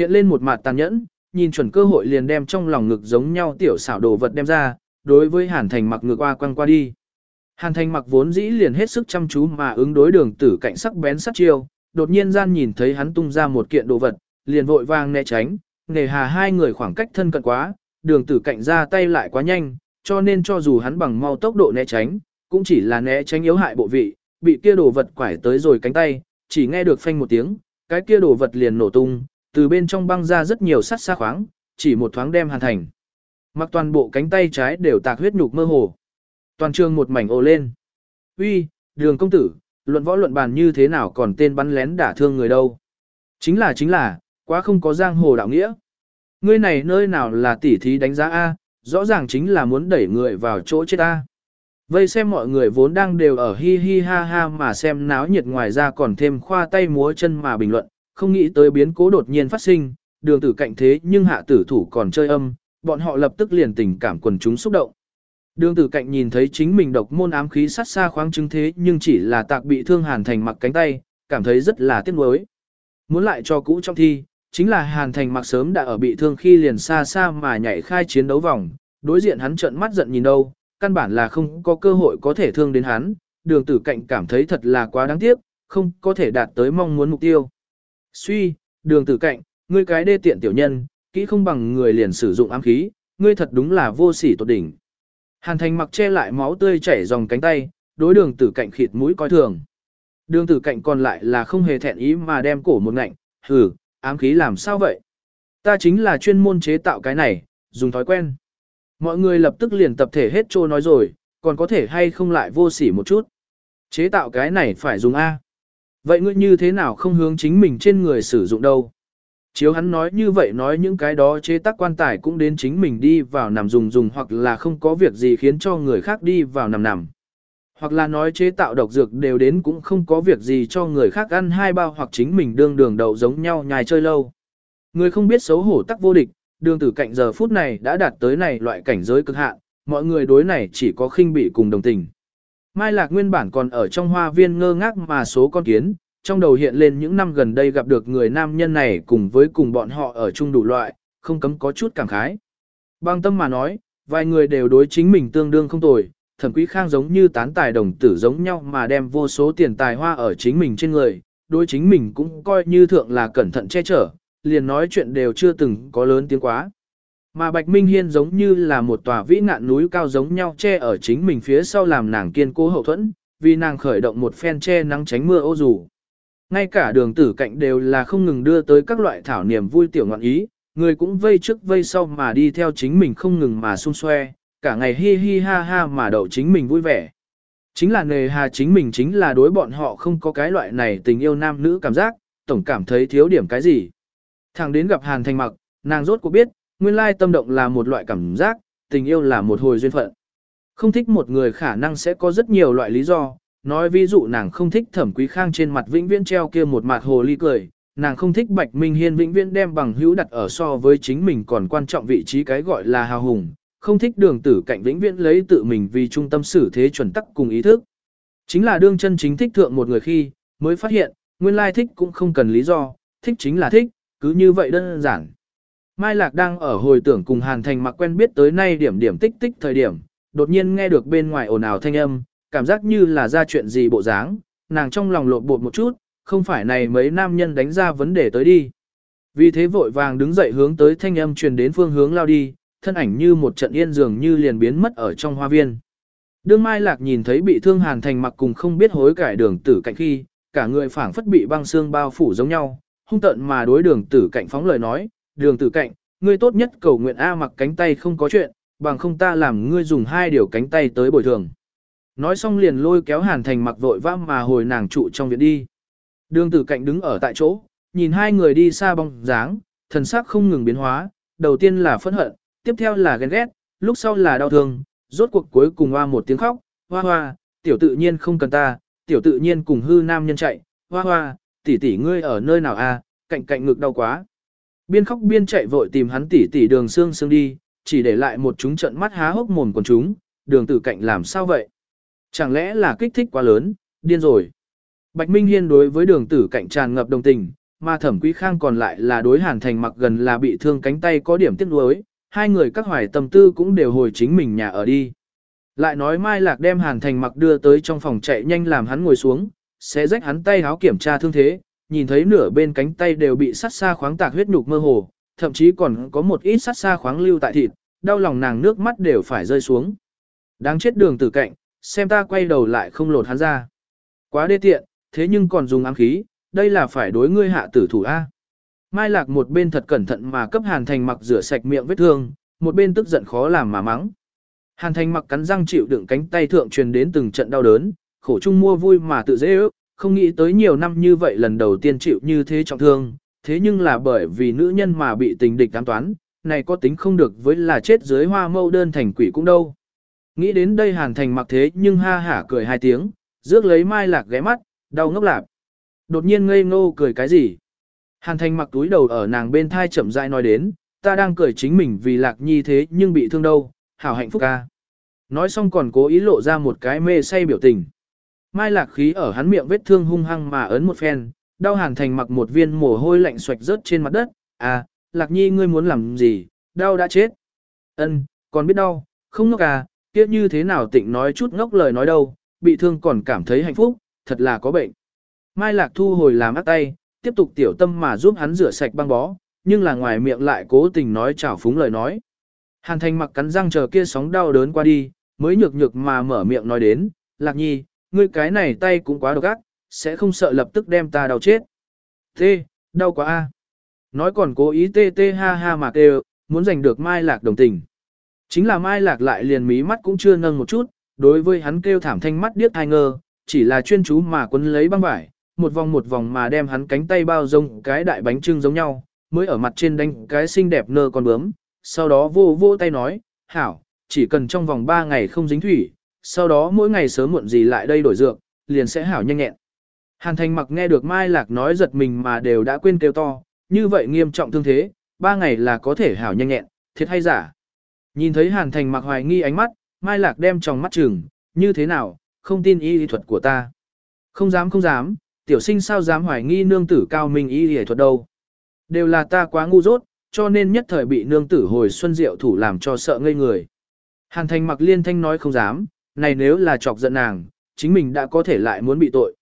Hiện lên một mặt tàn nhẫn, nhìn chuẩn cơ hội liền đem trong lòng ngực giống nhau tiểu xảo đồ vật đem ra, đối với Hàn Thành mặc ngược qua quăng qua đi. Hàn Thành mặc vốn dĩ liền hết sức chăm chú mà ứng đối đường tử cạnh sắc bén sắc chiêu, đột nhiên gian nhìn thấy hắn tung ra một kiện đồ vật, liền vội vàng né tránh, nề hà hai người khoảng cách thân cận quá, đường tử cạnh ra tay lại quá nhanh, cho nên cho dù hắn bằng mau tốc độ né tránh, cũng chỉ là né tránh yếu hại bộ vị, bị kia đồ vật quải tới rồi cánh tay, chỉ nghe được phanh một tiếng, cái kia đồ vật liền nổ tung, từ bên trong băng ra rất nhiều sắt xa khoáng, chỉ một thoáng đem hàn thành. Mặc toàn bộ cánh tay trái đều tạc huyết nhục mơ hồ. Toàn trường một mảnh ồ lên. Uy, đường công tử, luận võ luận bàn như thế nào còn tên bắn lén đả thương người đâu. Chính là chính là, quá không có giang hồ đạo nghĩa. Ngươi này nơi nào là tỉ thí đánh giá A, rõ ràng chính là muốn đẩy người vào chỗ chết A. Vây xem mọi người vốn đang đều ở hi hi ha ha mà xem náo nhiệt ngoài ra còn thêm khoa tay múa chân mà bình luận, không nghĩ tới biến cố đột nhiên phát sinh, đường tử cạnh thế nhưng hạ tử thủ còn chơi âm, bọn họ lập tức liền tình cảm quần chúng xúc động. Đường tử cạnh nhìn thấy chính mình độc môn ám khí sát xa khoáng chứng thế nhưng chỉ là tạc bị thương hàn thành mặc cánh tay, cảm thấy rất là tiếc nuối. Muốn lại cho cũ trong thi, chính là hàn thành mặc sớm đã ở bị thương khi liền xa xa mà nhảy khai chiến đấu vòng, đối diện hắn trợn mắt giận nhìn đâu, căn bản là không có cơ hội có thể thương đến hắn, đường tử cạnh cảm thấy thật là quá đáng tiếc, không có thể đạt tới mong muốn mục tiêu. Suy, đường tử cạnh, ngươi cái đê tiện tiểu nhân, kỹ không bằng người liền sử dụng ám khí, ngươi thật đúng là vô sỉ tột đỉnh. Hàn thành mặc che lại máu tươi chảy dòng cánh tay, đối đường tử cạnh khịt mũi coi thường. Đường tử cạnh còn lại là không hề thẹn ý mà đem cổ một ngạnh, hừ, ám khí làm sao vậy? Ta chính là chuyên môn chế tạo cái này, dùng thói quen. Mọi người lập tức liền tập thể hết trô nói rồi, còn có thể hay không lại vô sỉ một chút. Chế tạo cái này phải dùng A. Vậy ngươi như thế nào không hướng chính mình trên người sử dụng đâu? Chiếu hắn nói như vậy nói những cái đó chế tác quan tài cũng đến chính mình đi vào nằm dùng dùng hoặc là không có việc gì khiến cho người khác đi vào nằm nằm. Hoặc là nói chế tạo độc dược đều đến cũng không có việc gì cho người khác ăn hai bao hoặc chính mình đương đường đậu giống nhau nhài chơi lâu. Người không biết xấu hổ tắc vô địch, đường tử cạnh giờ phút này đã đạt tới này loại cảnh giới cực hạn, mọi người đối này chỉ có khinh bị cùng đồng tình. Mai Lạc nguyên bản còn ở trong hoa viên ngơ ngác mà số con kiến, trong đầu hiện lên những năm gần đây gặp được người nam nhân này cùng với cùng bọn họ ở chung đủ loại, không cấm có chút cảm khái. Bang tâm mà nói, vài người đều đối chính mình tương đương không tồi, thẩm quý khang giống như tán tài đồng tử giống nhau mà đem vô số tiền tài hoa ở chính mình trên người, đối chính mình cũng coi như thượng là cẩn thận che chở, liền nói chuyện đều chưa từng có lớn tiếng quá. Mà Bạch Minh Hiên giống như là một tòa vĩ ngạn núi cao giống nhau che ở chính mình phía sau làm nàng kiên cố hậu thuẫn, vì nàng khởi động một phen che nắng tránh mưa ô dù. Ngay cả đường tử cạnh đều là không ngừng đưa tới các loại thảo niềm vui tiểu ngọn ý, người cũng vây trước vây sau mà đi theo chính mình không ngừng mà xung xoe, cả ngày hi hi ha ha mà đậu chính mình vui vẻ. Chính là nề hà chính mình chính là đối bọn họ không có cái loại này tình yêu nam nữ cảm giác, tổng cảm thấy thiếu điểm cái gì. Thằng đến gặp Hàn Thành Mặc, nàng rốt cuộc biết, nguyên lai tâm động là một loại cảm giác, tình yêu là một hồi duyên phận. Không thích một người khả năng sẽ có rất nhiều loại lý do, nói ví dụ nàng không thích thẩm quý khang trên mặt vĩnh viễn treo kia một mặt hồ ly cười, nàng không thích bạch minh hiên vĩnh viễn đem bằng hữu đặt ở so với chính mình còn quan trọng vị trí cái gọi là hào hùng, không thích đường tử cạnh vĩnh viễn lấy tự mình vì trung tâm xử thế chuẩn tắc cùng ý thức. Chính là đương chân chính thích thượng một người khi, mới phát hiện, nguyên lai thích cũng không cần lý do, thích chính là thích, cứ như vậy đơn giản. Mai Lạc đang ở hồi tưởng cùng Hàn Thành mặc quen biết tới nay điểm điểm tích tích thời điểm, đột nhiên nghe được bên ngoài ồn ào thanh âm, cảm giác như là ra chuyện gì bộ dáng, nàng trong lòng lộn bột một chút, không phải này mấy nam nhân đánh ra vấn đề tới đi. Vì thế vội vàng đứng dậy hướng tới thanh âm truyền đến phương hướng lao đi, thân ảnh như một trận yên dường như liền biến mất ở trong hoa viên. Đương Mai Lạc nhìn thấy bị thương Hàn Thành mặc cùng không biết hối cải đường tử cạnh khi, cả người phảng phất bị băng xương bao phủ giống nhau, hung tận mà đối đường tử cạnh phóng lời nói, đường tử cạnh, ngươi tốt nhất cầu nguyện A mặc cánh tay không có chuyện, bằng không ta làm ngươi dùng hai điều cánh tay tới bồi thường. Nói xong liền lôi kéo hàn thành mặc vội vã mà hồi nàng trụ trong viện đi. Đường tử cạnh đứng ở tại chỗ, nhìn hai người đi xa bóng dáng, thần sắc không ngừng biến hóa, đầu tiên là phẫn hận, tiếp theo là ghen ghét, lúc sau là đau thương, rốt cuộc cuối cùng hoa một tiếng khóc, hoa hoa, tiểu tự nhiên không cần ta, tiểu tự nhiên cùng hư nam nhân chạy, hoa hoa, tỷ tỷ ngươi ở nơi nào a? cạnh cạnh ngực đau quá. Biên khóc biên chạy vội tìm hắn tỉ tỉ đường xương xương đi, chỉ để lại một chúng trận mắt há hốc mồm của chúng, đường tử cạnh làm sao vậy? Chẳng lẽ là kích thích quá lớn, điên rồi. Bạch Minh Hiên đối với đường tử cạnh tràn ngập đồng tình, mà thẩm quý khang còn lại là đối hàn thành mặc gần là bị thương cánh tay có điểm tiếc nuối, hai người các hoài tâm tư cũng đều hồi chính mình nhà ở đi. Lại nói Mai Lạc đem hàn thành mặc đưa tới trong phòng chạy nhanh làm hắn ngồi xuống, sẽ rách hắn tay háo kiểm tra thương thế, nhìn thấy nửa bên cánh tay đều bị sắt xa khoáng tạc huyết nhục mơ hồ, thậm chí còn có một ít sắt xa khoáng lưu tại thịt, đau lòng nàng nước mắt đều phải rơi xuống. Đáng chết đường tử cạnh, xem ta quay đầu lại không lột hắn ra. Quá đê tiện, thế nhưng còn dùng ám khí, đây là phải đối ngươi hạ tử thủ A. Mai Lạc một bên thật cẩn thận mà cấp Hàn Thành mặc rửa sạch miệng vết thương, một bên tức giận khó làm mà mắng. Hàn Thành mặc cắn răng chịu đựng cánh tay thượng truyền đến từng trận đau đớn, khổ chung mua vui mà tự dễ ước, không nghĩ tới nhiều năm như vậy lần đầu tiên chịu như thế trọng thương, thế nhưng là bởi vì nữ nhân mà bị tình địch ám toán, này có tính không được với là chết dưới hoa mâu đơn thành quỷ cũng đâu. Nghĩ đến đây Hàn Thành mặc thế nhưng ha hả cười hai tiếng, rước lấy Mai Lạc ghé mắt, đau ngốc lạp. Đột nhiên ngây ngô cười cái gì? Hàn Thành mặc túi đầu ở nàng bên thai chậm rãi nói đến, ta đang cười chính mình vì Lạc Nhi thế nhưng bị thương đâu, hảo hạnh phúc ca. Nói xong còn cố ý lộ ra một cái mê say biểu tình. Mai Lạc khí ở hắn miệng vết thương hung hăng mà ấn một phen, đau Hàn Thành mặc một viên mồ hôi lạnh xoạch rớt trên mặt đất, à, Lạc Nhi ngươi muốn làm gì, đau đã chết. Ân, còn biết đau, không ngốc à, kia như thế nào tịnh nói chút ngốc lời nói đâu, bị thương còn cảm thấy hạnh phúc, thật là có bệnh. Mai Lạc thu hồi làm ác tay, tiếp tục tiểu tâm mà giúp hắn rửa sạch băng bó, nhưng là ngoài miệng lại cố tình nói chảo phúng lời nói. Hàn thành mặc cắn răng chờ kia sóng đau đớn qua đi, mới nhược nhược mà mở miệng nói đến, Lạc Nhi, ngươi cái này tay cũng quá độc ác, sẽ không sợ lập tức đem ta đau chết. Tê, đau quá a. Nói còn cố ý tê tê ha ha mà kêu, muốn giành được Mai Lạc đồng tình. Chính là Mai Lạc lại liền mí mắt cũng chưa nâng một chút, đối với hắn kêu thảm thanh mắt điếc thai ngơ, chỉ là chuyên chú mà quấn lấy băng vải, một vòng một vòng mà đem hắn cánh tay bao rông cái đại bánh trưng giống nhau, mới ở mặt trên đánh cái xinh đẹp nơ con bướm, sau đó vô vô tay nói, hảo, chỉ cần trong vòng 3 ngày không dính thủy, sau đó mỗi ngày sớm muộn gì lại đây đổi dược, liền sẽ hảo nhanh nhẹn. Hàn thành mặc nghe được Mai Lạc nói giật mình mà đều đã quên kêu to, như vậy nghiêm trọng thương thế, ba ngày là có thể hảo nhanh nhẹn, thiệt hay giả. Nhìn thấy Hàn thành mặc hoài nghi ánh mắt, Mai Lạc đem trong mắt chừng, như thế nào, không tin y lý thuật của ta. Không dám không dám, tiểu sinh sao dám hoài nghi nương tử cao minh y lý thuật đâu. Đều là ta quá ngu dốt, cho nên nhất thời bị nương tử hồi xuân diệu thủ làm cho sợ ngây người. Hàn thành mặc liên thanh nói không dám, này nếu là chọc giận nàng, chính mình đã có thể lại muốn bị tội.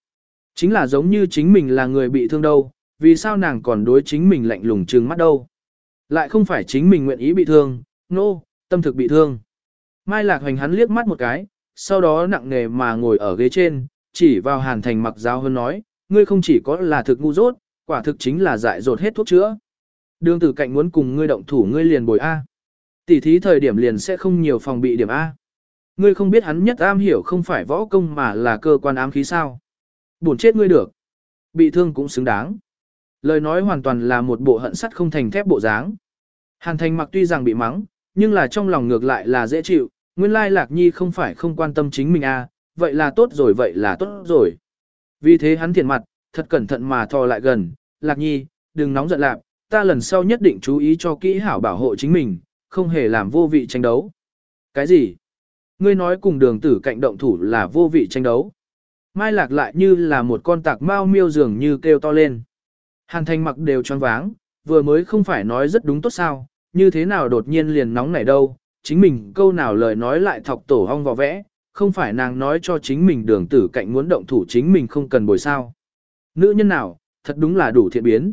Chính là giống như chính mình là người bị thương đâu, vì sao nàng còn đối chính mình lạnh lùng trừng mắt đâu. Lại không phải chính mình nguyện ý bị thương, nô, no, tâm thực bị thương. Mai Lạc Hoành hắn liếc mắt một cái, sau đó nặng nề mà ngồi ở ghế trên, chỉ vào Hàn Thành mặc giáo hơn nói, ngươi không chỉ có là thực ngu dốt, quả thực chính là dại dột hết thuốc chữa. Đường tử cạnh muốn cùng ngươi động thủ ngươi liền bồi A. Tỷ thí thời điểm liền sẽ không nhiều phòng bị điểm A. Ngươi không biết hắn nhất am hiểu không phải võ công mà là cơ quan ám khí sao. Buồn chết ngươi được. Bị thương cũng xứng đáng. Lời nói hoàn toàn là một bộ hận sắt không thành thép bộ dáng. Hàn thành mặc tuy rằng bị mắng, nhưng là trong lòng ngược lại là dễ chịu, nguyên lai lạc nhi không phải không quan tâm chính mình à? vậy là tốt rồi vậy là tốt rồi. Vì thế hắn thiện mặt, thật cẩn thận mà thò lại gần, lạc nhi, đừng nóng giận lạc, ta lần sau nhất định chú ý cho kỹ hảo bảo hộ chính mình, không hề làm vô vị tranh đấu. Cái gì? Ngươi nói cùng đường tử cạnh động thủ là vô vị tranh đấu. Mai lạc lại như là một con tạc mau miêu dường như kêu to lên. Hàn thành mặc đều choáng váng, vừa mới không phải nói rất đúng tốt sao, như thế nào đột nhiên liền nóng nảy đâu, chính mình câu nào lời nói lại thọc tổ hong vò vẽ, không phải nàng nói cho chính mình đường tử cạnh muốn động thủ chính mình không cần bồi sao. Nữ nhân nào, thật đúng là đủ thiện biến.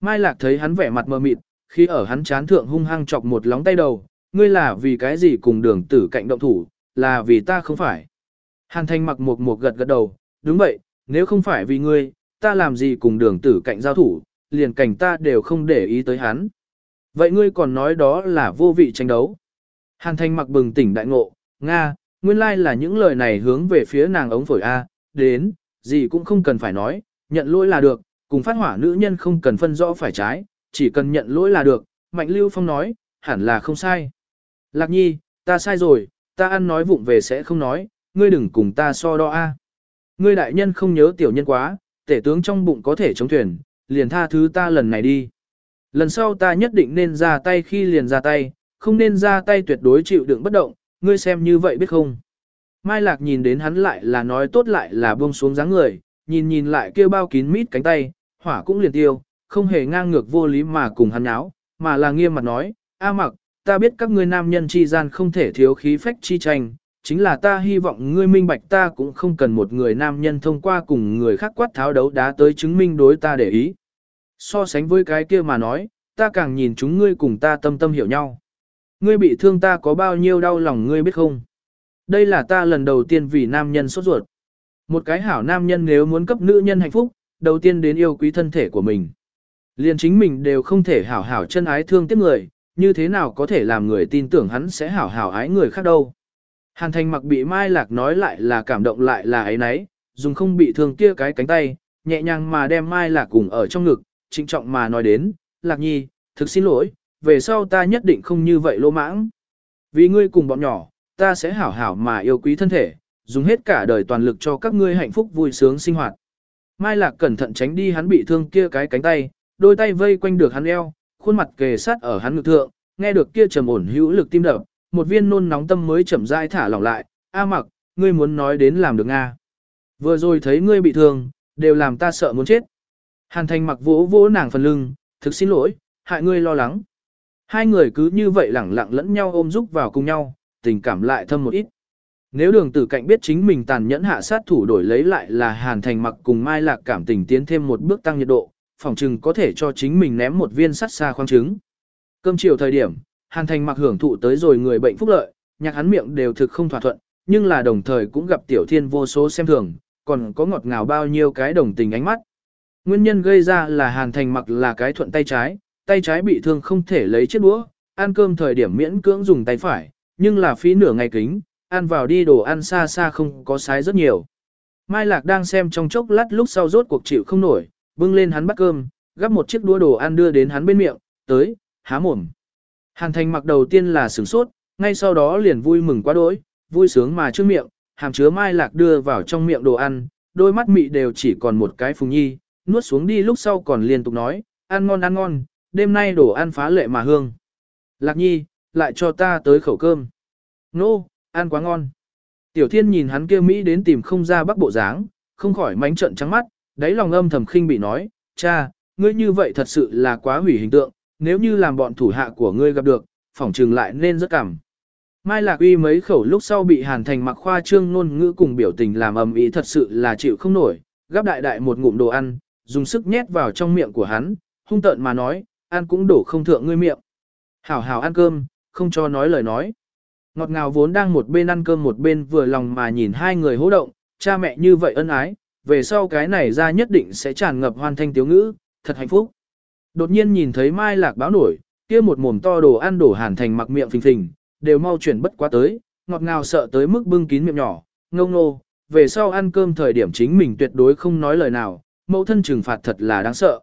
Mai Lạc thấy hắn vẻ mặt mờ mịt, khi ở hắn chán thượng hung hăng chọc một lóng tay đầu, ngươi là vì cái gì cùng đường tử cạnh động thủ, là vì ta không phải. Hàn thanh mặc một một gật gật đầu, đúng vậy, nếu không phải vì ngươi, ta làm gì cùng đường tử cạnh giao thủ, liền cảnh ta đều không để ý tới hắn. Vậy ngươi còn nói đó là vô vị tranh đấu. Hàn thanh mặc bừng tỉnh đại ngộ, Nga, nguyên lai là những lời này hướng về phía nàng ống phổi A, đến, gì cũng không cần phải nói, nhận lỗi là được, cùng phát hỏa nữ nhân không cần phân rõ phải trái, chỉ cần nhận lỗi là được, Mạnh Lưu Phong nói, hẳn là không sai. Lạc nhi, ta sai rồi, ta ăn nói vụng về sẽ không nói, ngươi đừng cùng ta so đo A. Ngươi đại nhân không nhớ tiểu nhân quá, tể tướng trong bụng có thể chống thuyền, liền tha thứ ta lần này đi. Lần sau ta nhất định nên ra tay khi liền ra tay, không nên ra tay tuyệt đối chịu đựng bất động, ngươi xem như vậy biết không. Mai Lạc nhìn đến hắn lại là nói tốt lại là buông xuống dáng người, nhìn nhìn lại kêu bao kín mít cánh tay, hỏa cũng liền tiêu, không hề ngang ngược vô lý mà cùng hắn áo, mà là nghiêm mặt nói, A mặc, ta biết các ngươi nam nhân chi gian không thể thiếu khí phách chi tranh, chính là ta hy vọng ngươi minh bạch ta cũng không cần một người nam nhân thông qua cùng người khác quát tháo đấu đá tới chứng minh đối ta để ý. So sánh với cái kia mà nói, ta càng nhìn chúng ngươi cùng ta tâm tâm hiểu nhau. Ngươi bị thương ta có bao nhiêu đau lòng ngươi biết không? Đây là ta lần đầu tiên vì nam nhân sốt ruột. Một cái hảo nam nhân nếu muốn cấp nữ nhân hạnh phúc, đầu tiên đến yêu quý thân thể của mình. Liền chính mình đều không thể hảo hảo chân ái thương tiếc người, như thế nào có thể làm người tin tưởng hắn sẽ hảo hảo ái người khác đâu. Hàn thành mặc bị Mai Lạc nói lại là cảm động lại là ấy nấy, dùng không bị thương kia cái cánh tay, nhẹ nhàng mà đem Mai Lạc cùng ở trong ngực, trịnh trọng mà nói đến, Lạc Nhi, thực xin lỗi, về sau ta nhất định không như vậy lô mãng. Vì ngươi cùng bọn nhỏ, ta sẽ hảo hảo mà yêu quý thân thể, dùng hết cả đời toàn lực cho các ngươi hạnh phúc vui sướng sinh hoạt. Mai Lạc cẩn thận tránh đi hắn bị thương kia cái cánh tay, đôi tay vây quanh được hắn eo, khuôn mặt kề sát ở hắn ngực thượng, nghe được kia trầm ổn hữu lực tim đập, một viên nôn nóng tâm mới chậm rãi thả lỏng lại, "A Mặc, ngươi muốn nói đến làm được a?" Vừa rồi thấy ngươi bị thương, đều làm ta sợ muốn chết. Hàn Thành Mặc vỗ vỗ nàng phần lưng, "Thực xin lỗi, hại ngươi lo lắng." Hai người cứ như vậy lẳng lặng lẫn nhau ôm giúp vào cùng nhau, tình cảm lại thâm một ít. Nếu đường tử cạnh biết chính mình tàn nhẫn hạ sát thủ đổi lấy lại là Hàn Thành Mặc cùng Mai Lạc cảm tình tiến thêm một bước tăng nhiệt độ, phòng chừng có thể cho chính mình ném một viên sắt xa khoang trứng. Cơm chiều thời điểm, Hàn Thành mặc hưởng thụ tới rồi người bệnh phúc lợi, nhạc hắn miệng đều thực không thỏa thuận, nhưng là đồng thời cũng gặp tiểu thiên vô số xem thường, còn có ngọt ngào bao nhiêu cái đồng tình ánh mắt. Nguyên nhân gây ra là Hàn Thành mặc là cái thuận tay trái, tay trái bị thương không thể lấy chiếc đũa, ăn cơm thời điểm miễn cưỡng dùng tay phải, nhưng là phí nửa ngày kính, ăn vào đi đồ ăn xa xa không có sái rất nhiều. Mai Lạc đang xem trong chốc lát lúc sau rốt cuộc chịu không nổi, bưng lên hắn bắt cơm, gắp một chiếc đũa đồ ăn đưa đến hắn bên miệng, tới, há mồm. Hàn thành mặc đầu tiên là sửng sốt, ngay sau đó liền vui mừng quá đỗi, vui sướng mà trước miệng, hàm chứa mai lạc đưa vào trong miệng đồ ăn, đôi mắt mị đều chỉ còn một cái phùng nhi, nuốt xuống đi lúc sau còn liên tục nói, ăn ngon ăn ngon, đêm nay đồ ăn phá lệ mà hương. Lạc nhi, lại cho ta tới khẩu cơm. Nô, ăn quá ngon. Tiểu thiên nhìn hắn kia Mỹ đến tìm không ra bắc bộ dáng, không khỏi mánh trận trắng mắt, đáy lòng âm thầm khinh bị nói, cha, ngươi như vậy thật sự là quá hủy hình tượng, nếu như làm bọn thủ hạ của ngươi gặp được, phỏng trừng lại nên rất cảm. Mai Lạc Uy mấy khẩu lúc sau bị Hàn Thành mặc khoa trương ngôn ngữ cùng biểu tình làm ầm ý thật sự là chịu không nổi, gắp đại đại một ngụm đồ ăn, dùng sức nhét vào trong miệng của hắn, hung tợn mà nói, ăn cũng đổ không thượng ngươi miệng. Hảo hảo ăn cơm, không cho nói lời nói. Ngọt ngào vốn đang một bên ăn cơm một bên vừa lòng mà nhìn hai người hỗ động, cha mẹ như vậy ân ái, về sau cái này ra nhất định sẽ tràn ngập hoàn thanh tiếu ngữ, thật hạnh phúc. Đột nhiên nhìn thấy Mai Lạc báo nổi, kia một mồm to đồ ăn đổ hàn thành mặc miệng phình phình, đều mau chuyển bất quá tới, ngọt ngào sợ tới mức bưng kín miệng nhỏ, ngông nô, về sau ăn cơm thời điểm chính mình tuyệt đối không nói lời nào, mẫu thân trừng phạt thật là đáng sợ.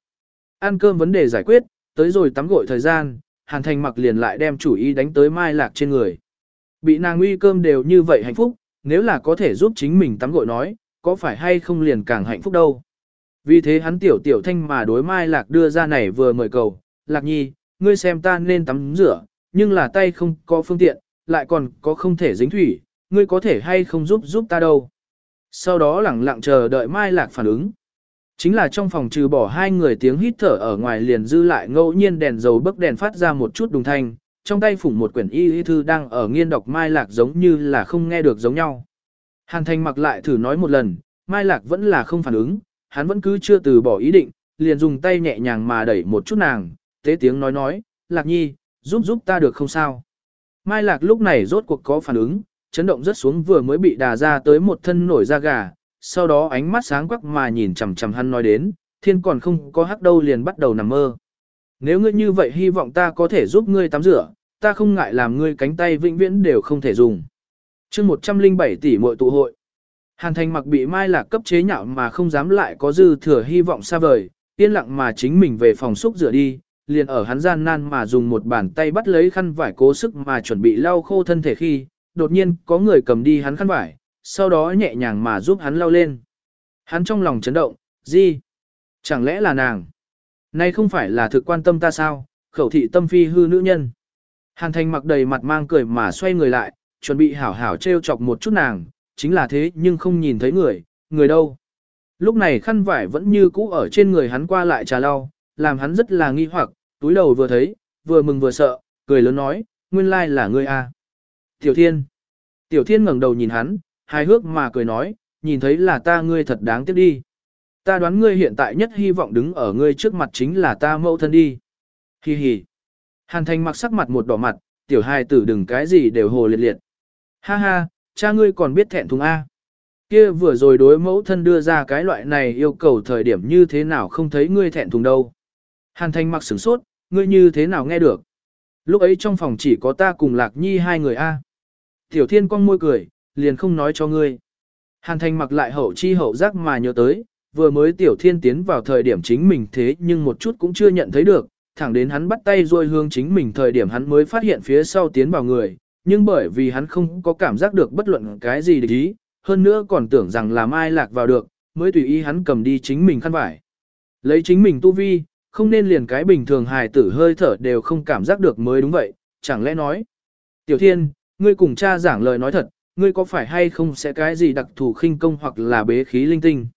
Ăn cơm vấn đề giải quyết, tới rồi tắm gội thời gian, hàn thành mặc liền lại đem chủ ý đánh tới Mai Lạc trên người. Bị nàng uy cơm đều như vậy hạnh phúc, nếu là có thể giúp chính mình tắm gội nói, có phải hay không liền càng hạnh phúc đâu. Vì thế hắn tiểu tiểu thanh mà đối Mai Lạc đưa ra này vừa mời cầu, Lạc Nhi, ngươi xem ta nên tắm rửa, nhưng là tay không có phương tiện, lại còn có không thể dính thủy, ngươi có thể hay không giúp giúp ta đâu. Sau đó lẳng lặng chờ đợi Mai Lạc phản ứng. Chính là trong phòng trừ bỏ hai người tiếng hít thở ở ngoài liền dư lại ngẫu nhiên đèn dầu bấc đèn phát ra một chút đùng thanh, trong tay phủng một quyển y y thư đang ở nghiên đọc Mai Lạc giống như là không nghe được giống nhau. Hàn Thành mặc lại thử nói một lần, Mai Lạc vẫn là không phản ứng, hắn vẫn cứ chưa từ bỏ ý định, liền dùng tay nhẹ nhàng mà đẩy một chút nàng, tế tiếng nói nói, Lạc Nhi, giúp giúp ta được không sao. Mai Lạc lúc này rốt cuộc có phản ứng, chấn động rất xuống vừa mới bị đà ra tới một thân nổi da gà, sau đó ánh mắt sáng quắc mà nhìn chằm chằm hắn nói đến, thiên còn không có hắc đâu liền bắt đầu nằm mơ. Nếu ngươi như vậy hy vọng ta có thể giúp ngươi tắm rửa, ta không ngại làm ngươi cánh tay vĩnh viễn đều không thể dùng chương 107 tỷ muội tụ hội. Hàn thành mặc bị mai lạc cấp chế nhạo mà không dám lại có dư thừa hy vọng xa vời, yên lặng mà chính mình về phòng xúc rửa đi, liền ở hắn gian nan mà dùng một bàn tay bắt lấy khăn vải cố sức mà chuẩn bị lau khô thân thể khi, đột nhiên có người cầm đi hắn khăn vải, sau đó nhẹ nhàng mà giúp hắn lau lên. Hắn trong lòng chấn động, gì? Chẳng lẽ là nàng? Nay không phải là thực quan tâm ta sao, khẩu thị tâm phi hư nữ nhân. Hàn thành mặc đầy mặt mang cười mà xoay người lại, chuẩn bị hảo hảo treo chọc một chút nàng, chính là thế nhưng không nhìn thấy người, người đâu. Lúc này khăn vải vẫn như cũ ở trên người hắn qua lại trà lau, làm hắn rất là nghi hoặc, túi đầu vừa thấy, vừa mừng vừa sợ, cười lớn nói, nguyên lai là ngươi a. Tiểu Thiên. Tiểu Thiên ngẩng đầu nhìn hắn, hài hước mà cười nói, nhìn thấy là ta ngươi thật đáng tiếc đi. Ta đoán ngươi hiện tại nhất hy vọng đứng ở ngươi trước mặt chính là ta mẫu thân đi. Hi hi. Hàn Thành mặc sắc mặt một đỏ mặt, tiểu hài tử đừng cái gì đều hồ liệt liệt. Ha ha, cha ngươi còn biết thẹn thùng A. Kia vừa rồi đối mẫu thân đưa ra cái loại này yêu cầu thời điểm như thế nào không thấy ngươi thẹn thùng đâu. Hàn Thanh mặc sửng sốt, ngươi như thế nào nghe được. Lúc ấy trong phòng chỉ có ta cùng Lạc Nhi hai người A. Tiểu Thiên con môi cười, liền không nói cho ngươi. Hàn Thanh mặc lại hậu chi hậu giác mà nhớ tới, vừa mới Tiểu Thiên tiến vào thời điểm chính mình thế nhưng một chút cũng chưa nhận thấy được, thẳng đến hắn bắt tay rồi hương chính mình thời điểm hắn mới phát hiện phía sau tiến vào người, nhưng bởi vì hắn không có cảm giác được bất luận cái gì để ý, hơn nữa còn tưởng rằng là Mai Lạc vào được, mới tùy ý hắn cầm đi chính mình khăn vải. Lấy chính mình tu vi, không nên liền cái bình thường hài tử hơi thở đều không cảm giác được mới đúng vậy, chẳng lẽ nói. Tiểu Thiên, ngươi cùng cha giảng lời nói thật, ngươi có phải hay không sẽ cái gì đặc thù khinh công hoặc là bế khí linh tinh.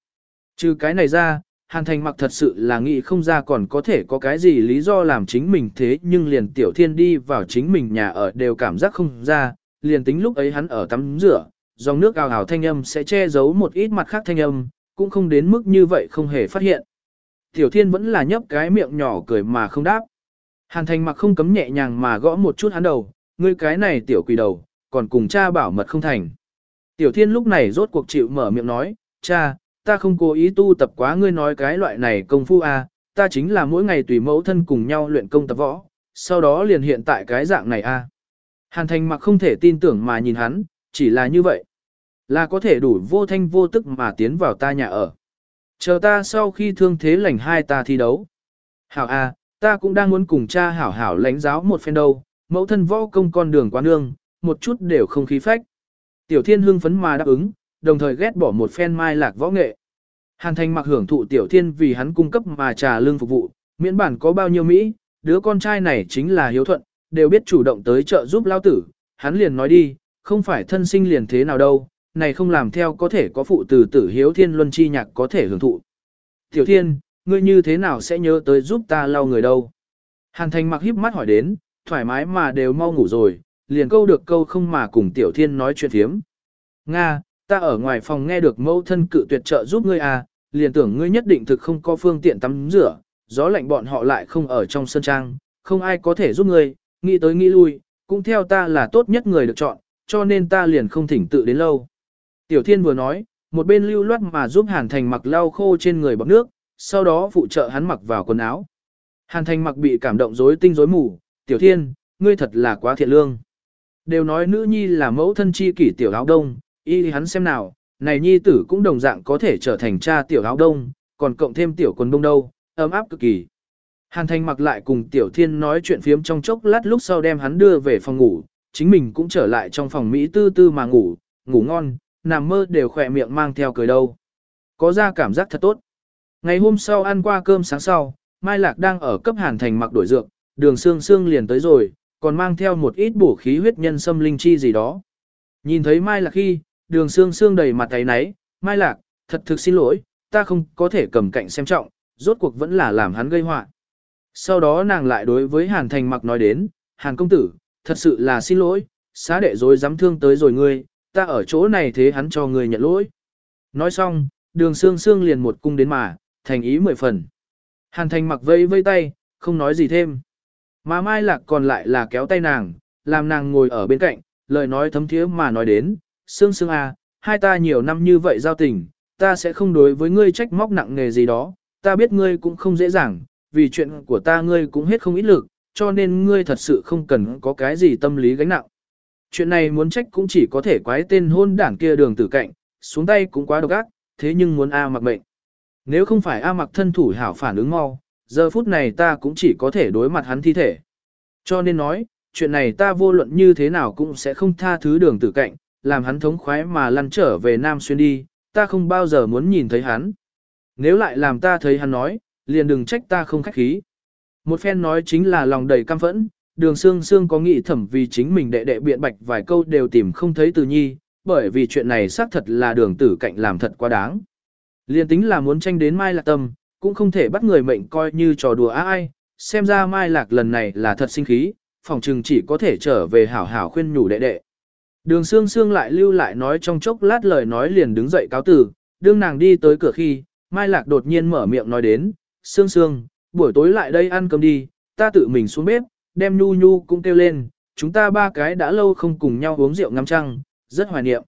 Trừ cái này ra, Hàn Thành mặc thật sự là nghĩ không ra còn có thể có cái gì lý do làm chính mình thế nhưng liền Tiểu Thiên đi vào chính mình nhà ở đều cảm giác không ra, liền tính lúc ấy hắn ở tắm rửa, dòng nước ào ào thanh âm sẽ che giấu một ít mặt khác thanh âm, cũng không đến mức như vậy không hề phát hiện. Tiểu Thiên vẫn là nhấp cái miệng nhỏ cười mà không đáp. Hàn Thành mặc không cấm nhẹ nhàng mà gõ một chút hắn đầu, ngươi cái này tiểu quỷ đầu, còn cùng cha bảo mật không thành. Tiểu Thiên lúc này rốt cuộc chịu mở miệng nói, cha, ta không cố ý tu tập quá ngươi nói cái loại này công phu a, à, ta chính là mỗi ngày tùy mẫu thân cùng nhau luyện công tập võ, sau đó liền hiện tại cái dạng này a. À. Hàn Thành mặc không thể tin tưởng mà nhìn hắn, chỉ là như vậy. Là có thể đủ vô thanh vô tức mà tiến vào ta nhà ở. Chờ ta sau khi thương thế lành hai ta thi đấu. Hảo a, ta cũng đang muốn cùng cha hảo hảo lãnh giáo một phen đâu, mẫu thân võ công con đường quá nương, một chút đều không khí phách. Tiểu thiên hưng phấn mà đáp ứng, đồng thời ghét bỏ một phen mai lạc võ nghệ. Hàn thành mặc hưởng thụ tiểu thiên vì hắn cung cấp mà trà lương phục vụ, miễn bản có bao nhiêu Mỹ, đứa con trai này chính là hiếu thuận, đều biết chủ động tới trợ giúp lao tử, hắn liền nói đi, không phải thân sinh liền thế nào đâu, này không làm theo có thể có phụ từ tử hiếu thiên luân chi nhạc có thể hưởng thụ. Tiểu thiên, ngươi như thế nào sẽ nhớ tới giúp ta lau người đâu? Hàn thành mặc híp mắt hỏi đến, thoải mái mà đều mau ngủ rồi, liền câu được câu không mà cùng tiểu thiên nói chuyện thiếm. Nga, ta ở ngoài phòng nghe được mẫu thân cự tuyệt trợ giúp ngươi à, liền tưởng ngươi nhất định thực không có phương tiện tắm rửa, gió lạnh bọn họ lại không ở trong sân trang, không ai có thể giúp ngươi, nghĩ tới nghĩ lui, cũng theo ta là tốt nhất người được chọn, cho nên ta liền không thỉnh tự đến lâu. Tiểu Thiên vừa nói, một bên lưu loát mà giúp Hàn Thành mặc lau khô trên người bọc nước, sau đó phụ trợ hắn mặc vào quần áo. Hàn Thành mặc bị cảm động rối tinh rối mù, Tiểu Thiên, ngươi thật là quá thiện lương. Đều nói nữ nhi là mẫu thân chi kỷ tiểu áo đông, y hắn xem nào, này nhi tử cũng đồng dạng có thể trở thành cha tiểu áo đông, còn cộng thêm tiểu quần đông đâu, ấm áp cực kỳ. Hàn Thành mặc lại cùng Tiểu Thiên nói chuyện phiếm trong chốc lát lúc sau đem hắn đưa về phòng ngủ, chính mình cũng trở lại trong phòng Mỹ tư tư mà ngủ, ngủ ngon, nằm mơ đều khỏe miệng mang theo cười đâu. Có ra cảm giác thật tốt. Ngày hôm sau ăn qua cơm sáng sau, Mai Lạc đang ở cấp Hàn Thành mặc đổi dược, đường xương xương liền tới rồi, còn mang theo một ít bổ khí huyết nhân sâm linh chi gì đó. Nhìn thấy Mai Lạc khi, đường xương xương đầy mặt thấy náy, Mai Lạc, thật thực xin lỗi, ta không có thể cầm cạnh xem trọng, rốt cuộc vẫn là làm hắn gây họa. Sau đó nàng lại đối với Hàn Thành mặc nói đến, Hàn công tử, thật sự là xin lỗi, xá đệ dối dám thương tới rồi ngươi, ta ở chỗ này thế hắn cho ngươi nhận lỗi. Nói xong, đường xương xương liền một cung đến mà, thành ý mười phần. Hàn Thành mặc vây vây tay, không nói gì thêm. Mà Mai Lạc còn lại là kéo tay nàng, làm nàng ngồi ở bên cạnh, lời nói thấm thiế mà nói đến, Sương Sương à, hai ta nhiều năm như vậy giao tình, ta sẽ không đối với ngươi trách móc nặng nghề gì đó, ta biết ngươi cũng không dễ dàng, vì chuyện của ta ngươi cũng hết không ít lực, cho nên ngươi thật sự không cần có cái gì tâm lý gánh nặng. Chuyện này muốn trách cũng chỉ có thể quái tên hôn đảng kia đường tử cạnh, xuống tay cũng quá độc ác, thế nhưng muốn A mặc mệnh. Nếu không phải A mặc thân thủ hảo phản ứng mau, giờ phút này ta cũng chỉ có thể đối mặt hắn thi thể. Cho nên nói, chuyện này ta vô luận như thế nào cũng sẽ không tha thứ đường tử cạnh, làm hắn thống khoái mà lăn trở về Nam Xuyên đi, ta không bao giờ muốn nhìn thấy hắn. Nếu lại làm ta thấy hắn nói, liền đừng trách ta không khách khí. Một phen nói chính là lòng đầy căm phẫn, đường xương xương có nghĩ thẩm vì chính mình đệ đệ biện bạch vài câu đều tìm không thấy từ nhi, bởi vì chuyện này xác thật là đường tử cạnh làm thật quá đáng. Liên tính là muốn tranh đến mai lạc tâm, cũng không thể bắt người mệnh coi như trò đùa ai, xem ra Mai Lạc lần này là thật sinh khí, phòng trừng chỉ có thể trở về hảo hảo khuyên nhủ đệ đệ. Đường Sương Sương lại lưu lại nói trong chốc lát lời nói liền đứng dậy cáo tử, đương nàng đi tới cửa khi, Mai Lạc đột nhiên mở miệng nói đến, Sương Sương, buổi tối lại đây ăn cơm đi, ta tự mình xuống bếp, đem Nhu Nhu cũng kêu lên, chúng ta ba cái đã lâu không cùng nhau uống rượu ngắm trăng, rất hoài niệm.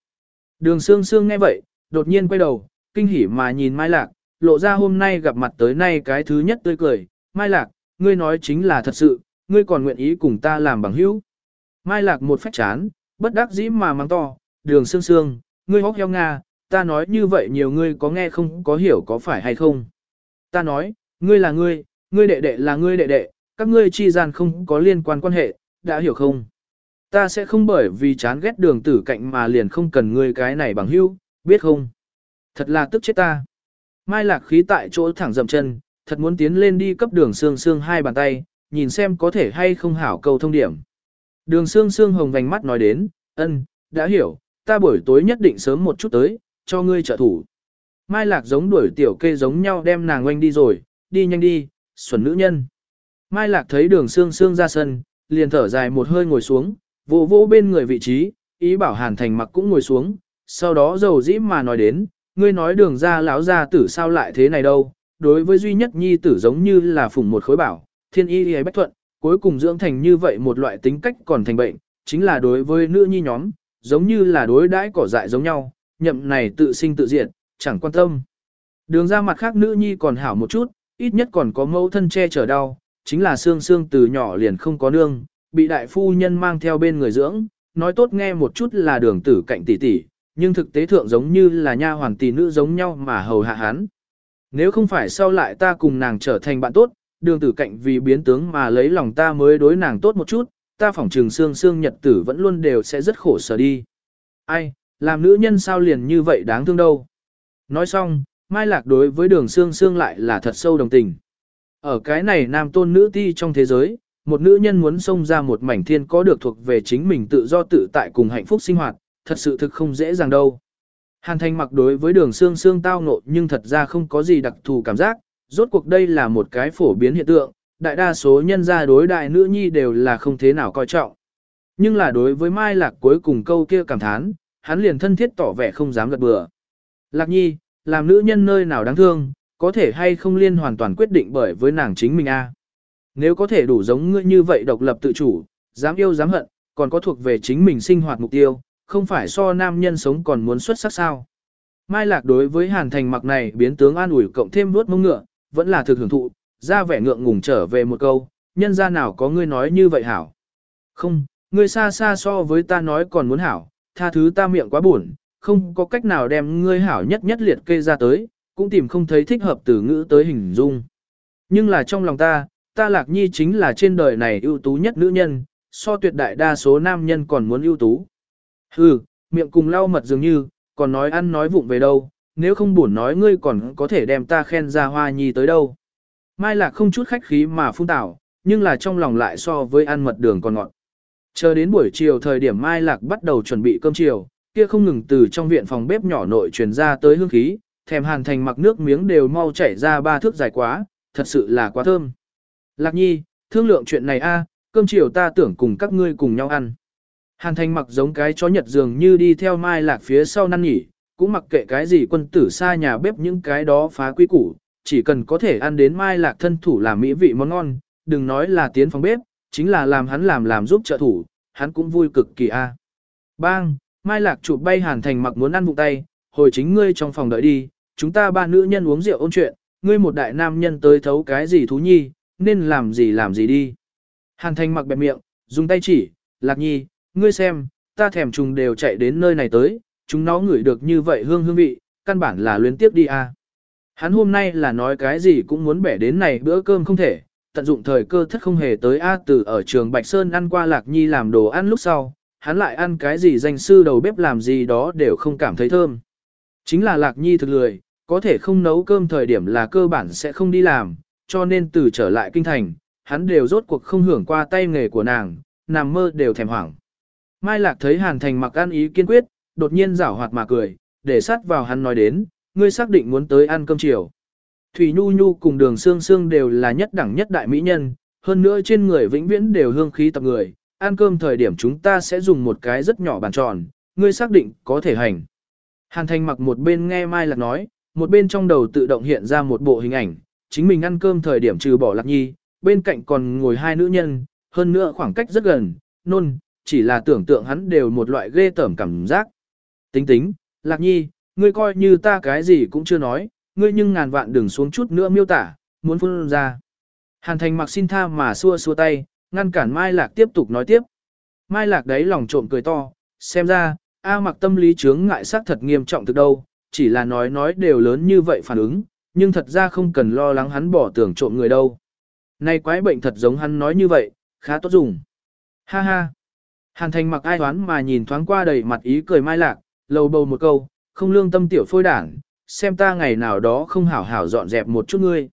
Đường Sương Sương nghe vậy, đột nhiên quay đầu, kinh hỉ mà nhìn Mai Lạc, lộ ra hôm nay gặp mặt tới nay cái thứ nhất tươi cười, Mai Lạc, ngươi nói chính là thật sự, ngươi còn nguyện ý cùng ta làm bằng hữu. Mai Lạc một phách chán, bất đắc dĩ mà mang to, đường Sương Sương, ngươi hóc heo Nga, ta nói như vậy nhiều ngươi có nghe không có hiểu có phải hay không. Ta nói, ngươi là ngươi, ngươi đệ đệ là ngươi đệ đệ, các ngươi chi gian không có liên quan quan hệ, đã hiểu không? Ta sẽ không bởi vì chán ghét đường tử cạnh mà liền không cần ngươi cái này bằng hữu, biết không? Thật là tức chết ta. Mai lạc khí tại chỗ thẳng dậm chân, thật muốn tiến lên đi cấp đường xương xương hai bàn tay, nhìn xem có thể hay không hảo câu thông điểm. Đường xương xương hồng vành mắt nói đến, ân, đã hiểu, ta buổi tối nhất định sớm một chút tới, cho ngươi trợ thủ. Mai lạc giống đuổi tiểu kê giống nhau đem nàng oanh đi rồi, đi nhanh đi, xuẩn nữ nhân. Mai lạc thấy đường xương xương ra sân, liền thở dài một hơi ngồi xuống, vô vô bên người vị trí, ý bảo hàn thành mặc cũng ngồi xuống, sau đó dầu dĩ mà nói đến, ngươi nói đường ra lão ra tử sao lại thế này đâu, đối với duy nhất nhi tử giống như là phủng một khối bảo, thiên y y bách thuận, cuối cùng dưỡng thành như vậy một loại tính cách còn thành bệnh, chính là đối với nữ nhi nhóm, giống như là đối đãi cỏ dại giống nhau, nhậm này tự sinh tự diệt, chẳng quan tâm. Đường ra mặt khác nữ nhi còn hảo một chút, ít nhất còn có mẫu thân che chở đau, chính là xương xương từ nhỏ liền không có nương, bị đại phu nhân mang theo bên người dưỡng, nói tốt nghe một chút là đường tử cạnh tỷ tỷ, nhưng thực tế thượng giống như là nha hoàn tỷ nữ giống nhau mà hầu hạ hắn. Nếu không phải sau lại ta cùng nàng trở thành bạn tốt, đường tử cạnh vì biến tướng mà lấy lòng ta mới đối nàng tốt một chút, ta phỏng trừng xương xương nhật tử vẫn luôn đều sẽ rất khổ sở đi. Ai, làm nữ nhân sao liền như vậy đáng thương đâu. Nói xong, Mai Lạc đối với đường xương xương lại là thật sâu đồng tình. Ở cái này nam tôn nữ ti trong thế giới, một nữ nhân muốn xông ra một mảnh thiên có được thuộc về chính mình tự do tự tại cùng hạnh phúc sinh hoạt, thật sự thực không dễ dàng đâu. Hàn Thành mặc đối với đường xương xương tao ngộ nhưng thật ra không có gì đặc thù cảm giác, rốt cuộc đây là một cái phổ biến hiện tượng, đại đa số nhân gia đối đại nữ nhi đều là không thế nào coi trọng. Nhưng là đối với Mai Lạc cuối cùng câu kia cảm thán, hắn liền thân thiết tỏ vẻ không dám gật bừa. Lạc nhi, làm nữ nhân nơi nào đáng thương, có thể hay không liên hoàn toàn quyết định bởi với nàng chính mình a. Nếu có thể đủ giống ngươi như vậy độc lập tự chủ, dám yêu dám hận, còn có thuộc về chính mình sinh hoạt mục tiêu, không phải so nam nhân sống còn muốn xuất sắc sao. Mai Lạc đối với Hàn Thành mặc này biến tướng an ủi cộng thêm nuốt mông ngựa, vẫn là thực hưởng thụ, ra vẻ ngượng ngùng trở về một câu, nhân ra nào có ngươi nói như vậy hảo. Không, ngươi xa xa so với ta nói còn muốn hảo, tha thứ ta miệng quá buồn, không có cách nào đem ngươi hảo nhất nhất liệt kê ra tới, cũng tìm không thấy thích hợp từ ngữ tới hình dung. Nhưng là trong lòng ta, ta lạc nhi chính là trên đời này ưu tú nhất nữ nhân, so tuyệt đại đa số nam nhân còn muốn ưu tú. Hừ, miệng cùng lau mật dường như, còn nói ăn nói vụng về đâu, nếu không buồn nói ngươi còn có thể đem ta khen ra hoa nhi tới đâu. Mai lạc không chút khách khí mà phun tảo, nhưng là trong lòng lại so với ăn mật đường còn ngọt. Chờ đến buổi chiều thời điểm Mai Lạc bắt đầu chuẩn bị cơm chiều, kia không ngừng từ trong viện phòng bếp nhỏ nội truyền ra tới hương khí, thèm hàn thành mặc nước miếng đều mau chảy ra ba thước dài quá, thật sự là quá thơm. Lạc nhi, thương lượng chuyện này a, cơm chiều ta tưởng cùng các ngươi cùng nhau ăn. Hàn thành mặc giống cái chó nhật dường như đi theo Mai Lạc phía sau năn nhỉ, cũng mặc kệ cái gì quân tử xa nhà bếp những cái đó phá quy củ, chỉ cần có thể ăn đến Mai Lạc thân thủ làm mỹ vị món ngon, đừng nói là tiến phòng bếp, chính là làm hắn làm làm giúp trợ thủ, hắn cũng vui cực kỳ a. Bang, Mai Lạc chụp bay Hàn Thành mặc muốn ăn vụng tay, hồi chính ngươi trong phòng đợi đi, chúng ta ba nữ nhân uống rượu ôn chuyện, ngươi một đại nam nhân tới thấu cái gì thú nhi, nên làm gì làm gì đi. Hàn Thành mặc bẹp miệng, dùng tay chỉ, Lạc Nhi, ngươi xem, ta thèm trùng đều chạy đến nơi này tới, chúng nó ngửi được như vậy hương hương vị, căn bản là luyến tiếp đi a. Hắn hôm nay là nói cái gì cũng muốn bẻ đến này bữa cơm không thể, tận dụng thời cơ thất không hề tới A từ ở trường Bạch Sơn ăn qua Lạc Nhi làm đồ ăn lúc sau, hắn lại ăn cái gì danh sư đầu bếp làm gì đó đều không cảm thấy thơm. Chính là Lạc Nhi thực lười, có thể không nấu cơm thời điểm là cơ bản sẽ không đi làm, cho nên từ trở lại kinh thành, hắn đều rốt cuộc không hưởng qua tay nghề của nàng, nằm mơ đều thèm hoảng. Mai Lạc thấy Hàn Thành mặc ăn ý kiên quyết, đột nhiên rảo hoạt mà cười, để sát vào hắn nói đến, ngươi xác định muốn tới ăn cơm chiều. Thủy Nhu Nhu cùng đường Sương Sương đều là nhất đẳng nhất đại mỹ nhân, hơn nữa trên người vĩnh viễn đều hương khí tập người, ăn cơm thời điểm chúng ta sẽ dùng một cái rất nhỏ bàn tròn, ngươi xác định có thể hành. Hàn Thành mặc một bên nghe Mai Lạc nói, một bên trong đầu tự động hiện ra một bộ hình ảnh, chính mình ăn cơm thời điểm trừ bỏ Lạc Nhi, bên cạnh còn ngồi hai nữ nhân, hơn nữa khoảng cách rất gần, nôn, chỉ là tưởng tượng hắn đều một loại ghê tởm cảm giác. Tính tính, Lạc Nhi, ngươi coi như ta cái gì cũng chưa nói, ngươi nhưng ngàn vạn đừng xuống chút nữa miêu tả, muốn phun ra. Hàn thành mặc xin tha mà xua xua tay, ngăn cản Mai Lạc tiếp tục nói tiếp. Mai Lạc đấy lòng trộm cười to, xem ra, A mặc tâm lý chướng ngại sát thật nghiêm trọng từ đâu, chỉ là nói nói đều lớn như vậy phản ứng, nhưng thật ra không cần lo lắng hắn bỏ tưởng trộm người đâu. Này quái bệnh thật giống hắn nói như vậy, khá tốt dùng. Ha ha. Hàn thành mặc ai toán mà nhìn thoáng qua đầy mặt ý cười Mai Lạc, lầu bầu một câu, không lương tâm tiểu phôi đảng, xem ta ngày nào đó không hảo hảo dọn dẹp một chút ngươi.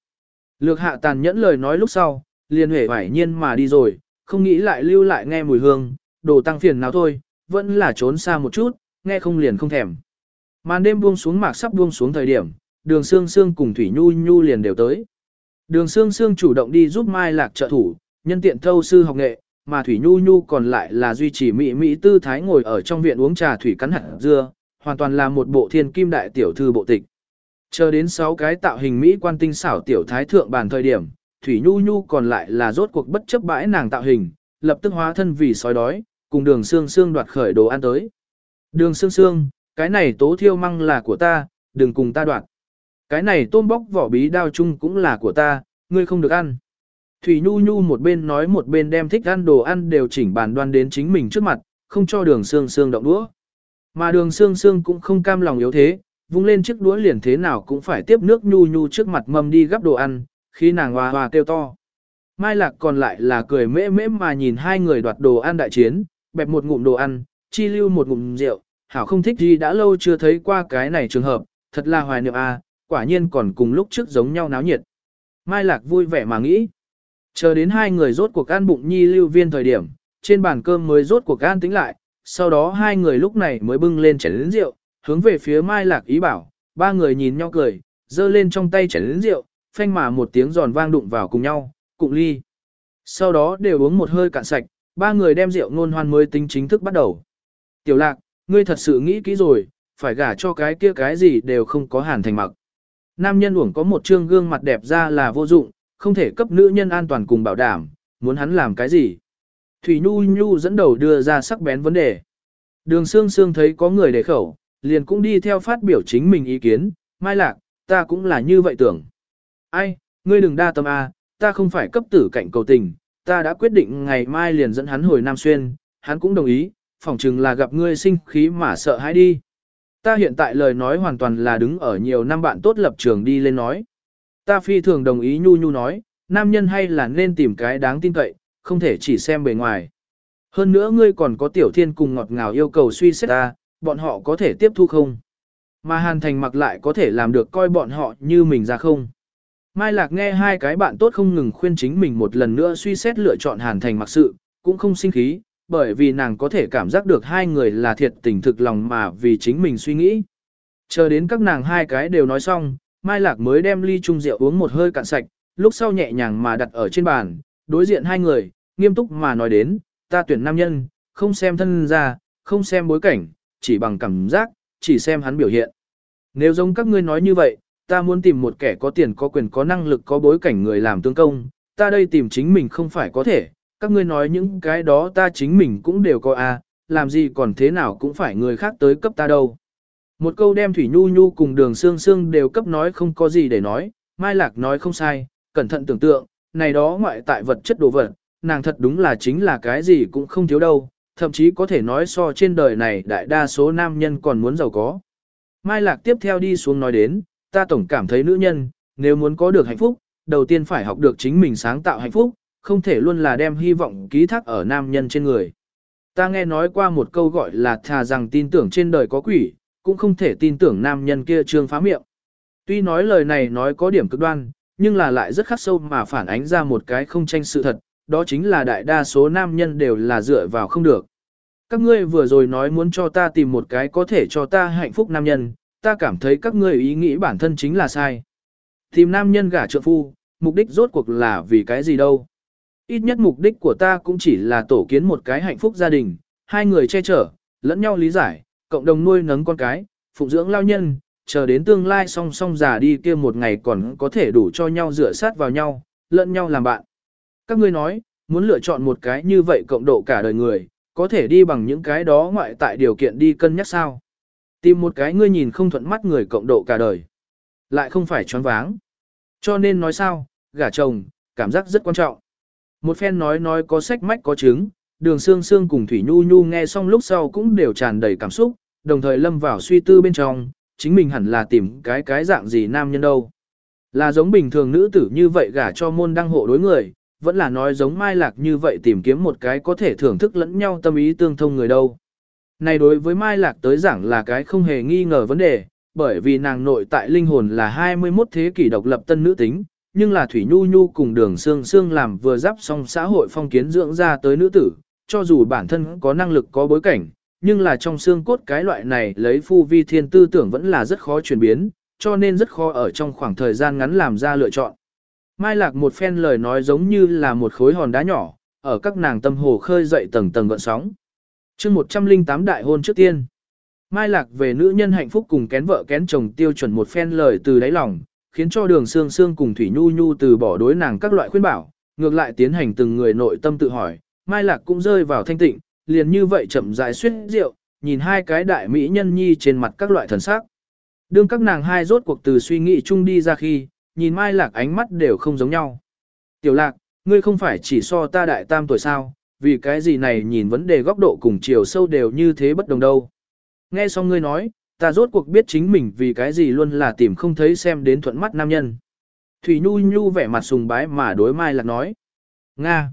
Lược hạ tàn nhẫn lời nói lúc sau, liền huệ vải nhiên mà đi rồi, không nghĩ lại lưu lại nghe mùi hương, đồ tăng phiền nào thôi, vẫn là trốn xa một chút, nghe không liền không thèm. Màn đêm buông xuống mạc sắp buông xuống thời điểm, đường xương xương cùng Thủy Nhu Nhu liền đều tới. Đường xương xương chủ động đi giúp Mai Lạc trợ thủ, nhân tiện thâu sư học nghệ, mà Thủy Nhu Nhu còn lại là duy trì mỹ mỹ tư thái ngồi ở trong viện uống trà thủy cắn hạt dưa, hoàn toàn là một bộ thiên kim đại tiểu thư bộ tịch. Chờ đến 6 cái tạo hình mỹ quan tinh xảo tiểu thái thượng bàn thời điểm, Thủy Nhu Nhu còn lại là rốt cuộc bất chấp bãi nàng tạo hình, lập tức hóa thân vì sói đói, cùng đường xương xương đoạt khởi đồ ăn tới. Đường xương xương, cái này tố thiêu măng là của ta, đừng cùng ta đoạt. Cái này tôm bóc vỏ bí đao chung cũng là của ta, ngươi không được ăn. Thủy Nhu Nhu một bên nói một bên đem thích ăn đồ ăn đều chỉnh bàn đoan đến chính mình trước mặt, không cho đường xương xương động đũa. Mà đường xương xương cũng không cam lòng yếu thế, vung lên chiếc đũa liền thế nào cũng phải tiếp nước nhu nhu trước mặt mâm đi gắp đồ ăn, khi nàng hoa hoa kêu to. Mai Lạc còn lại là cười mễ mễ mà nhìn hai người đoạt đồ ăn đại chiến, bẹp một ngụm đồ ăn, chi lưu một ngụm rượu, hảo không thích gì đã lâu chưa thấy qua cái này trường hợp, thật là hoài niệm a, à, quả nhiên còn cùng lúc trước giống nhau náo nhiệt. Mai Lạc vui vẻ mà nghĩ. Chờ đến hai người rốt cuộc ăn bụng nhi lưu viên thời điểm, trên bàn cơm mới rốt cuộc an tính lại, sau đó hai người lúc này mới bưng lên chén rượu, hướng về phía Mai Lạc ý bảo, ba người nhìn nhau cười, giơ lên trong tay chén rượu, phanh mà một tiếng giòn vang đụng vào cùng nhau, cụng ly. Sau đó đều uống một hơi cạn sạch, ba người đem rượu ngôn hoan mới tính chính thức bắt đầu. Tiểu lạc, ngươi thật sự nghĩ kỹ rồi, phải gả cho cái kia cái gì đều không có hàn thành mặc. Nam nhân uổng có một trương gương mặt đẹp ra là vô dụng, không thể cấp nữ nhân an toàn cùng bảo đảm, muốn hắn làm cái gì. Thủy Nhu Nhu dẫn đầu đưa ra sắc bén vấn đề. Đường Sương Sương thấy có người để khẩu, liền cũng đi theo phát biểu chính mình ý kiến, Mai Lạc, ta cũng là như vậy tưởng. Ai, ngươi đừng đa tâm A, ta không phải cấp tử cạnh cầu tình, ta đã quyết định ngày mai liền dẫn hắn hồi Nam Xuyên, hắn cũng đồng ý, phỏng chừng là gặp ngươi sinh khí mà sợ hãi đi. Ta hiện tại lời nói hoàn toàn là đứng ở nhiều năm bạn tốt lập trường đi lên nói. Ta phi thường đồng ý nhu nhu nói, nam nhân hay là nên tìm cái đáng tin cậy, không thể chỉ xem bề ngoài. Hơn nữa ngươi còn có tiểu thiên cùng ngọt ngào yêu cầu suy xét ta, bọn họ có thể tiếp thu không? Mà Hàn Thành mặc lại có thể làm được coi bọn họ như mình ra không? Mai Lạc nghe hai cái bạn tốt không ngừng khuyên chính mình một lần nữa suy xét lựa chọn Hàn Thành mặc sự, cũng không sinh khí, bởi vì nàng có thể cảm giác được hai người là thiệt tình thực lòng mà vì chính mình suy nghĩ. Chờ đến các nàng hai cái đều nói xong, Mai Lạc mới đem ly chung rượu uống một hơi cạn sạch, lúc sau nhẹ nhàng mà đặt ở trên bàn, đối diện hai người, nghiêm túc mà nói đến, ta tuyển nam nhân, không xem thân ra, không xem bối cảnh, chỉ bằng cảm giác, chỉ xem hắn biểu hiện. Nếu giống các ngươi nói như vậy, ta muốn tìm một kẻ có tiền có quyền có năng lực có bối cảnh người làm tương công, ta đây tìm chính mình không phải có thể, các ngươi nói những cái đó ta chính mình cũng đều có à, làm gì còn thế nào cũng phải người khác tới cấp ta đâu. Một câu đem Thủy Nhu Nhu cùng đường xương xương đều cấp nói không có gì để nói, Mai Lạc nói không sai, cẩn thận tưởng tượng, này đó ngoại tại vật chất đồ vật, nàng thật đúng là chính là cái gì cũng không thiếu đâu, thậm chí có thể nói so trên đời này đại đa số nam nhân còn muốn giàu có. Mai Lạc tiếp theo đi xuống nói đến, ta tổng cảm thấy nữ nhân, nếu muốn có được hạnh phúc, đầu tiên phải học được chính mình sáng tạo hạnh phúc, không thể luôn là đem hy vọng ký thác ở nam nhân trên người. Ta nghe nói qua một câu gọi là thà rằng tin tưởng trên đời có quỷ, cũng không thể tin tưởng nam nhân kia trương phá miệng. Tuy nói lời này nói có điểm cực đoan, nhưng là lại rất khắc sâu mà phản ánh ra một cái không tranh sự thật, đó chính là đại đa số nam nhân đều là dựa vào không được. Các ngươi vừa rồi nói muốn cho ta tìm một cái có thể cho ta hạnh phúc nam nhân, ta cảm thấy các ngươi ý nghĩ bản thân chính là sai. Tìm nam nhân gả trượng phu, mục đích rốt cuộc là vì cái gì đâu. Ít nhất mục đích của ta cũng chỉ là tổ kiến một cái hạnh phúc gia đình, hai người che chở, lẫn nhau lý giải, cộng đồng nuôi nấng con cái, phụng dưỡng lao nhân, chờ đến tương lai song song già đi kia một ngày còn có thể đủ cho nhau rửa sát vào nhau, lẫn nhau làm bạn. Các ngươi nói, muốn lựa chọn một cái như vậy cộng độ cả đời người, có thể đi bằng những cái đó ngoại tại điều kiện đi cân nhắc sao. Tìm một cái ngươi nhìn không thuận mắt người cộng độ cả đời. Lại không phải choáng váng. Cho nên nói sao, gả chồng, cảm giác rất quan trọng. Một phen nói nói có sách mách có chứng, đường xương xương cùng Thủy Nhu Nhu nghe xong lúc sau cũng đều tràn đầy cảm xúc, đồng thời lâm vào suy tư bên trong, chính mình hẳn là tìm cái cái dạng gì nam nhân đâu. Là giống bình thường nữ tử như vậy gả cho môn đăng hộ đối người, vẫn là nói giống Mai Lạc như vậy tìm kiếm một cái có thể thưởng thức lẫn nhau tâm ý tương thông người đâu. Này đối với Mai Lạc tới giảng là cái không hề nghi ngờ vấn đề, bởi vì nàng nội tại linh hồn là 21 thế kỷ độc lập tân nữ tính, nhưng là Thủy Nhu Nhu cùng đường xương xương làm vừa giáp xong xã hội phong kiến dưỡng ra tới nữ tử, cho dù bản thân có năng lực có bối cảnh, nhưng là trong xương cốt cái loại này lấy phu vi thiên tư tưởng vẫn là rất khó chuyển biến, cho nên rất khó ở trong khoảng thời gian ngắn làm ra lựa chọn. Mai Lạc một phen lời nói giống như là một khối hòn đá nhỏ, ở các nàng tâm hồ khơi dậy tầng tầng gợn sóng. chương 108 đại hôn trước tiên. Mai Lạc về nữ nhân hạnh phúc cùng kén vợ kén chồng tiêu chuẩn một phen lời từ đáy lòng, khiến cho đường xương xương cùng Thủy Nhu Nhu từ bỏ đối nàng các loại khuyên bảo, ngược lại tiến hành từng người nội tâm tự hỏi, Mai Lạc cũng rơi vào thanh tịnh, liền như vậy chậm rãi xuyên rượu, nhìn hai cái đại mỹ nhân nhi trên mặt các loại thần sắc. Đương các nàng hai rốt cuộc từ suy nghĩ chung đi ra khi, nhìn Mai Lạc ánh mắt đều không giống nhau. Tiểu Lạc, ngươi không phải chỉ so ta đại tam tuổi sao, vì cái gì này nhìn vấn đề góc độ cùng chiều sâu đều như thế bất đồng đâu. Nghe xong ngươi nói, ta rốt cuộc biết chính mình vì cái gì luôn là tìm không thấy xem đến thuận mắt nam nhân. Thủy Nhu Nhu vẻ mặt sùng bái mà đối Mai Lạc nói. Nga!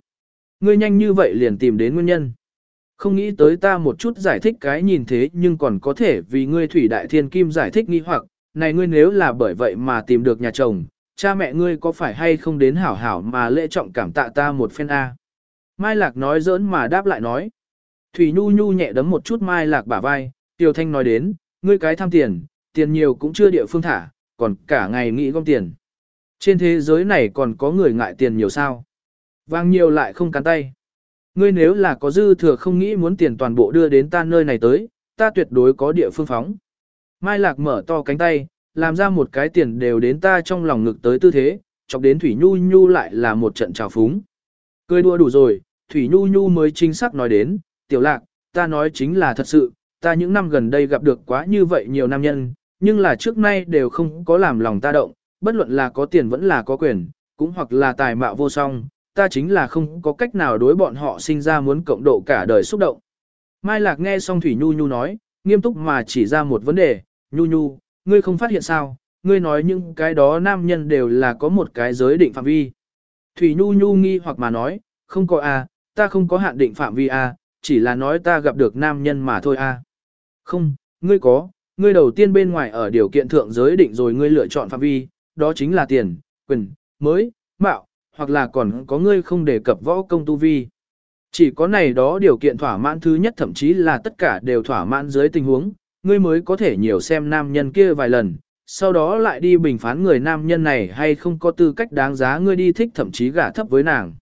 Ngươi nhanh như vậy liền tìm đến nguyên nhân. Không nghĩ tới ta một chút giải thích cái nhìn thế nhưng còn có thể vì ngươi Thủy Đại Thiên Kim giải thích nghi hoặc, này ngươi nếu là bởi vậy mà tìm được nhà chồng, cha mẹ ngươi có phải hay không đến hảo hảo mà lễ trọng cảm tạ ta một phen A. Mai Lạc nói giỡn mà đáp lại nói. Thủy Nhu Nhu nhẹ đấm một chút Mai Lạc bả vai, Tiểu Thanh nói đến, ngươi cái tham tiền, tiền nhiều cũng chưa địa phương thả, còn cả ngày nghĩ gom tiền. Trên thế giới này còn có người ngại tiền nhiều sao. Vang nhiều lại không cắn tay. Ngươi nếu là có dư thừa không nghĩ muốn tiền toàn bộ đưa đến ta nơi này tới, ta tuyệt đối có địa phương phóng. Mai Lạc mở to cánh tay, làm ra một cái tiền đều đến ta trong lòng ngực tới tư thế, chọc đến Thủy Nhu Nhu lại là một trận trào phúng. Cười đua đủ rồi, Thủy Nhu Nhu mới chính xác nói đến, tiểu lạc, ta nói chính là thật sự, ta những năm gần đây gặp được quá như vậy nhiều nam nhân, nhưng là trước nay đều không có làm lòng ta động, bất luận là có tiền vẫn là có quyền, cũng hoặc là tài mạo vô song, ta chính là không có cách nào đối bọn họ sinh ra muốn cộng độ cả đời xúc động. Mai Lạc nghe xong Thủy Nhu Nhu nói, nghiêm túc mà chỉ ra một vấn đề, Nhu Nhu, ngươi không phát hiện sao, ngươi nói những cái đó nam nhân đều là có một cái giới định phạm vi. Thủy Nhu Nhu nghi hoặc mà nói, không có a, ta không có hạn định phạm vi a, chỉ là nói ta gặp được nam nhân mà thôi a. Không, ngươi có, ngươi đầu tiên bên ngoài ở điều kiện thượng giới định rồi ngươi lựa chọn phạm vi, đó chính là tiền, quyền, mới, bạo, hoặc là còn có ngươi không đề cập võ công tu vi. Chỉ có này đó điều kiện thỏa mãn thứ nhất thậm chí là tất cả đều thỏa mãn dưới tình huống, ngươi mới có thể nhiều xem nam nhân kia vài lần, sau đó lại đi bình phán người nam nhân này hay không có tư cách đáng giá ngươi đi thích thậm chí gả thấp với nàng.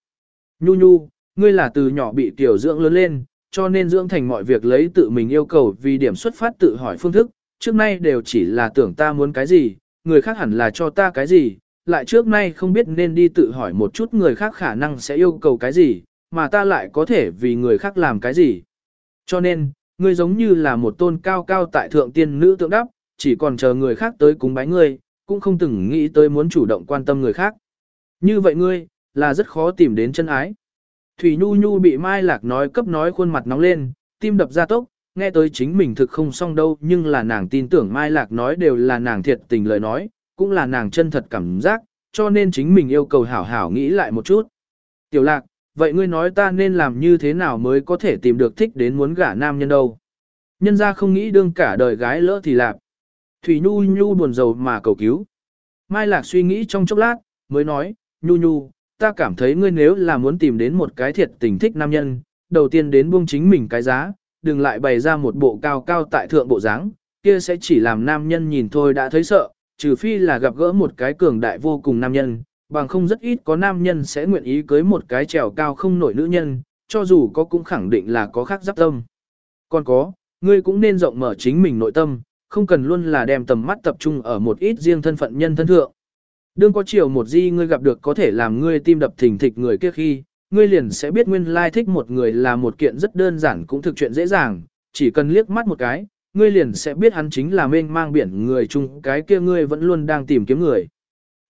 Nhu nhu, ngươi là từ nhỏ bị tiểu dưỡng lớn lên, cho nên dưỡng thành mọi việc lấy tự mình yêu cầu vì điểm xuất phát tự hỏi phương thức, trước nay đều chỉ là tưởng ta muốn cái gì, người khác hẳn là cho ta cái gì, lại trước nay không biết nên đi tự hỏi một chút người khác khả năng sẽ yêu cầu cái gì, mà ta lại có thể vì người khác làm cái gì. Cho nên, ngươi giống như là một tôn cao cao tại thượng tiên nữ tượng đắp, chỉ còn chờ người khác tới cúng bái ngươi, cũng không từng nghĩ tới muốn chủ động quan tâm người khác. Như vậy ngươi, là rất khó tìm đến chân ái. Thủy Nhu Nhu bị Mai Lạc nói cấp nói khuôn mặt nóng lên, tim đập ra tốc, nghe tới chính mình thực không xong đâu nhưng là nàng tin tưởng Mai Lạc nói đều là nàng thiệt tình lời nói, cũng là nàng chân thật cảm giác, cho nên chính mình yêu cầu hảo hảo nghĩ lại một chút. Tiểu Lạc, vậy ngươi nói ta nên làm như thế nào mới có thể tìm được thích đến muốn gả nam nhân đâu? Nhân ra không nghĩ đương cả đời gái lỡ thì lạp. Thủy Nhu Nhu buồn rầu mà cầu cứu. Mai Lạc suy nghĩ trong chốc lát, mới nói, Nhu Nhu, ta cảm thấy ngươi nếu là muốn tìm đến một cái thiệt tình thích nam nhân, đầu tiên đến buông chính mình cái giá, đừng lại bày ra một bộ cao cao tại thượng bộ dáng, kia sẽ chỉ làm nam nhân nhìn thôi đã thấy sợ, trừ phi là gặp gỡ một cái cường đại vô cùng nam nhân, bằng không rất ít có nam nhân sẽ nguyện ý cưới một cái trèo cao không nổi nữ nhân, cho dù có cũng khẳng định là có khác giáp tâm. Còn có, ngươi cũng nên rộng mở chính mình nội tâm, không cần luôn là đem tầm mắt tập trung ở một ít riêng thân phận nhân thân thượng. Đương có chiều một di ngươi gặp được có thể làm ngươi tim đập thình thịch người kia khi, ngươi liền sẽ biết nguyên lai thích một người là một kiện rất đơn giản cũng thực chuyện dễ dàng, chỉ cần liếc mắt một cái, ngươi liền sẽ biết hắn chính là mênh mang biển người chung cái kia ngươi vẫn luôn đang tìm kiếm người.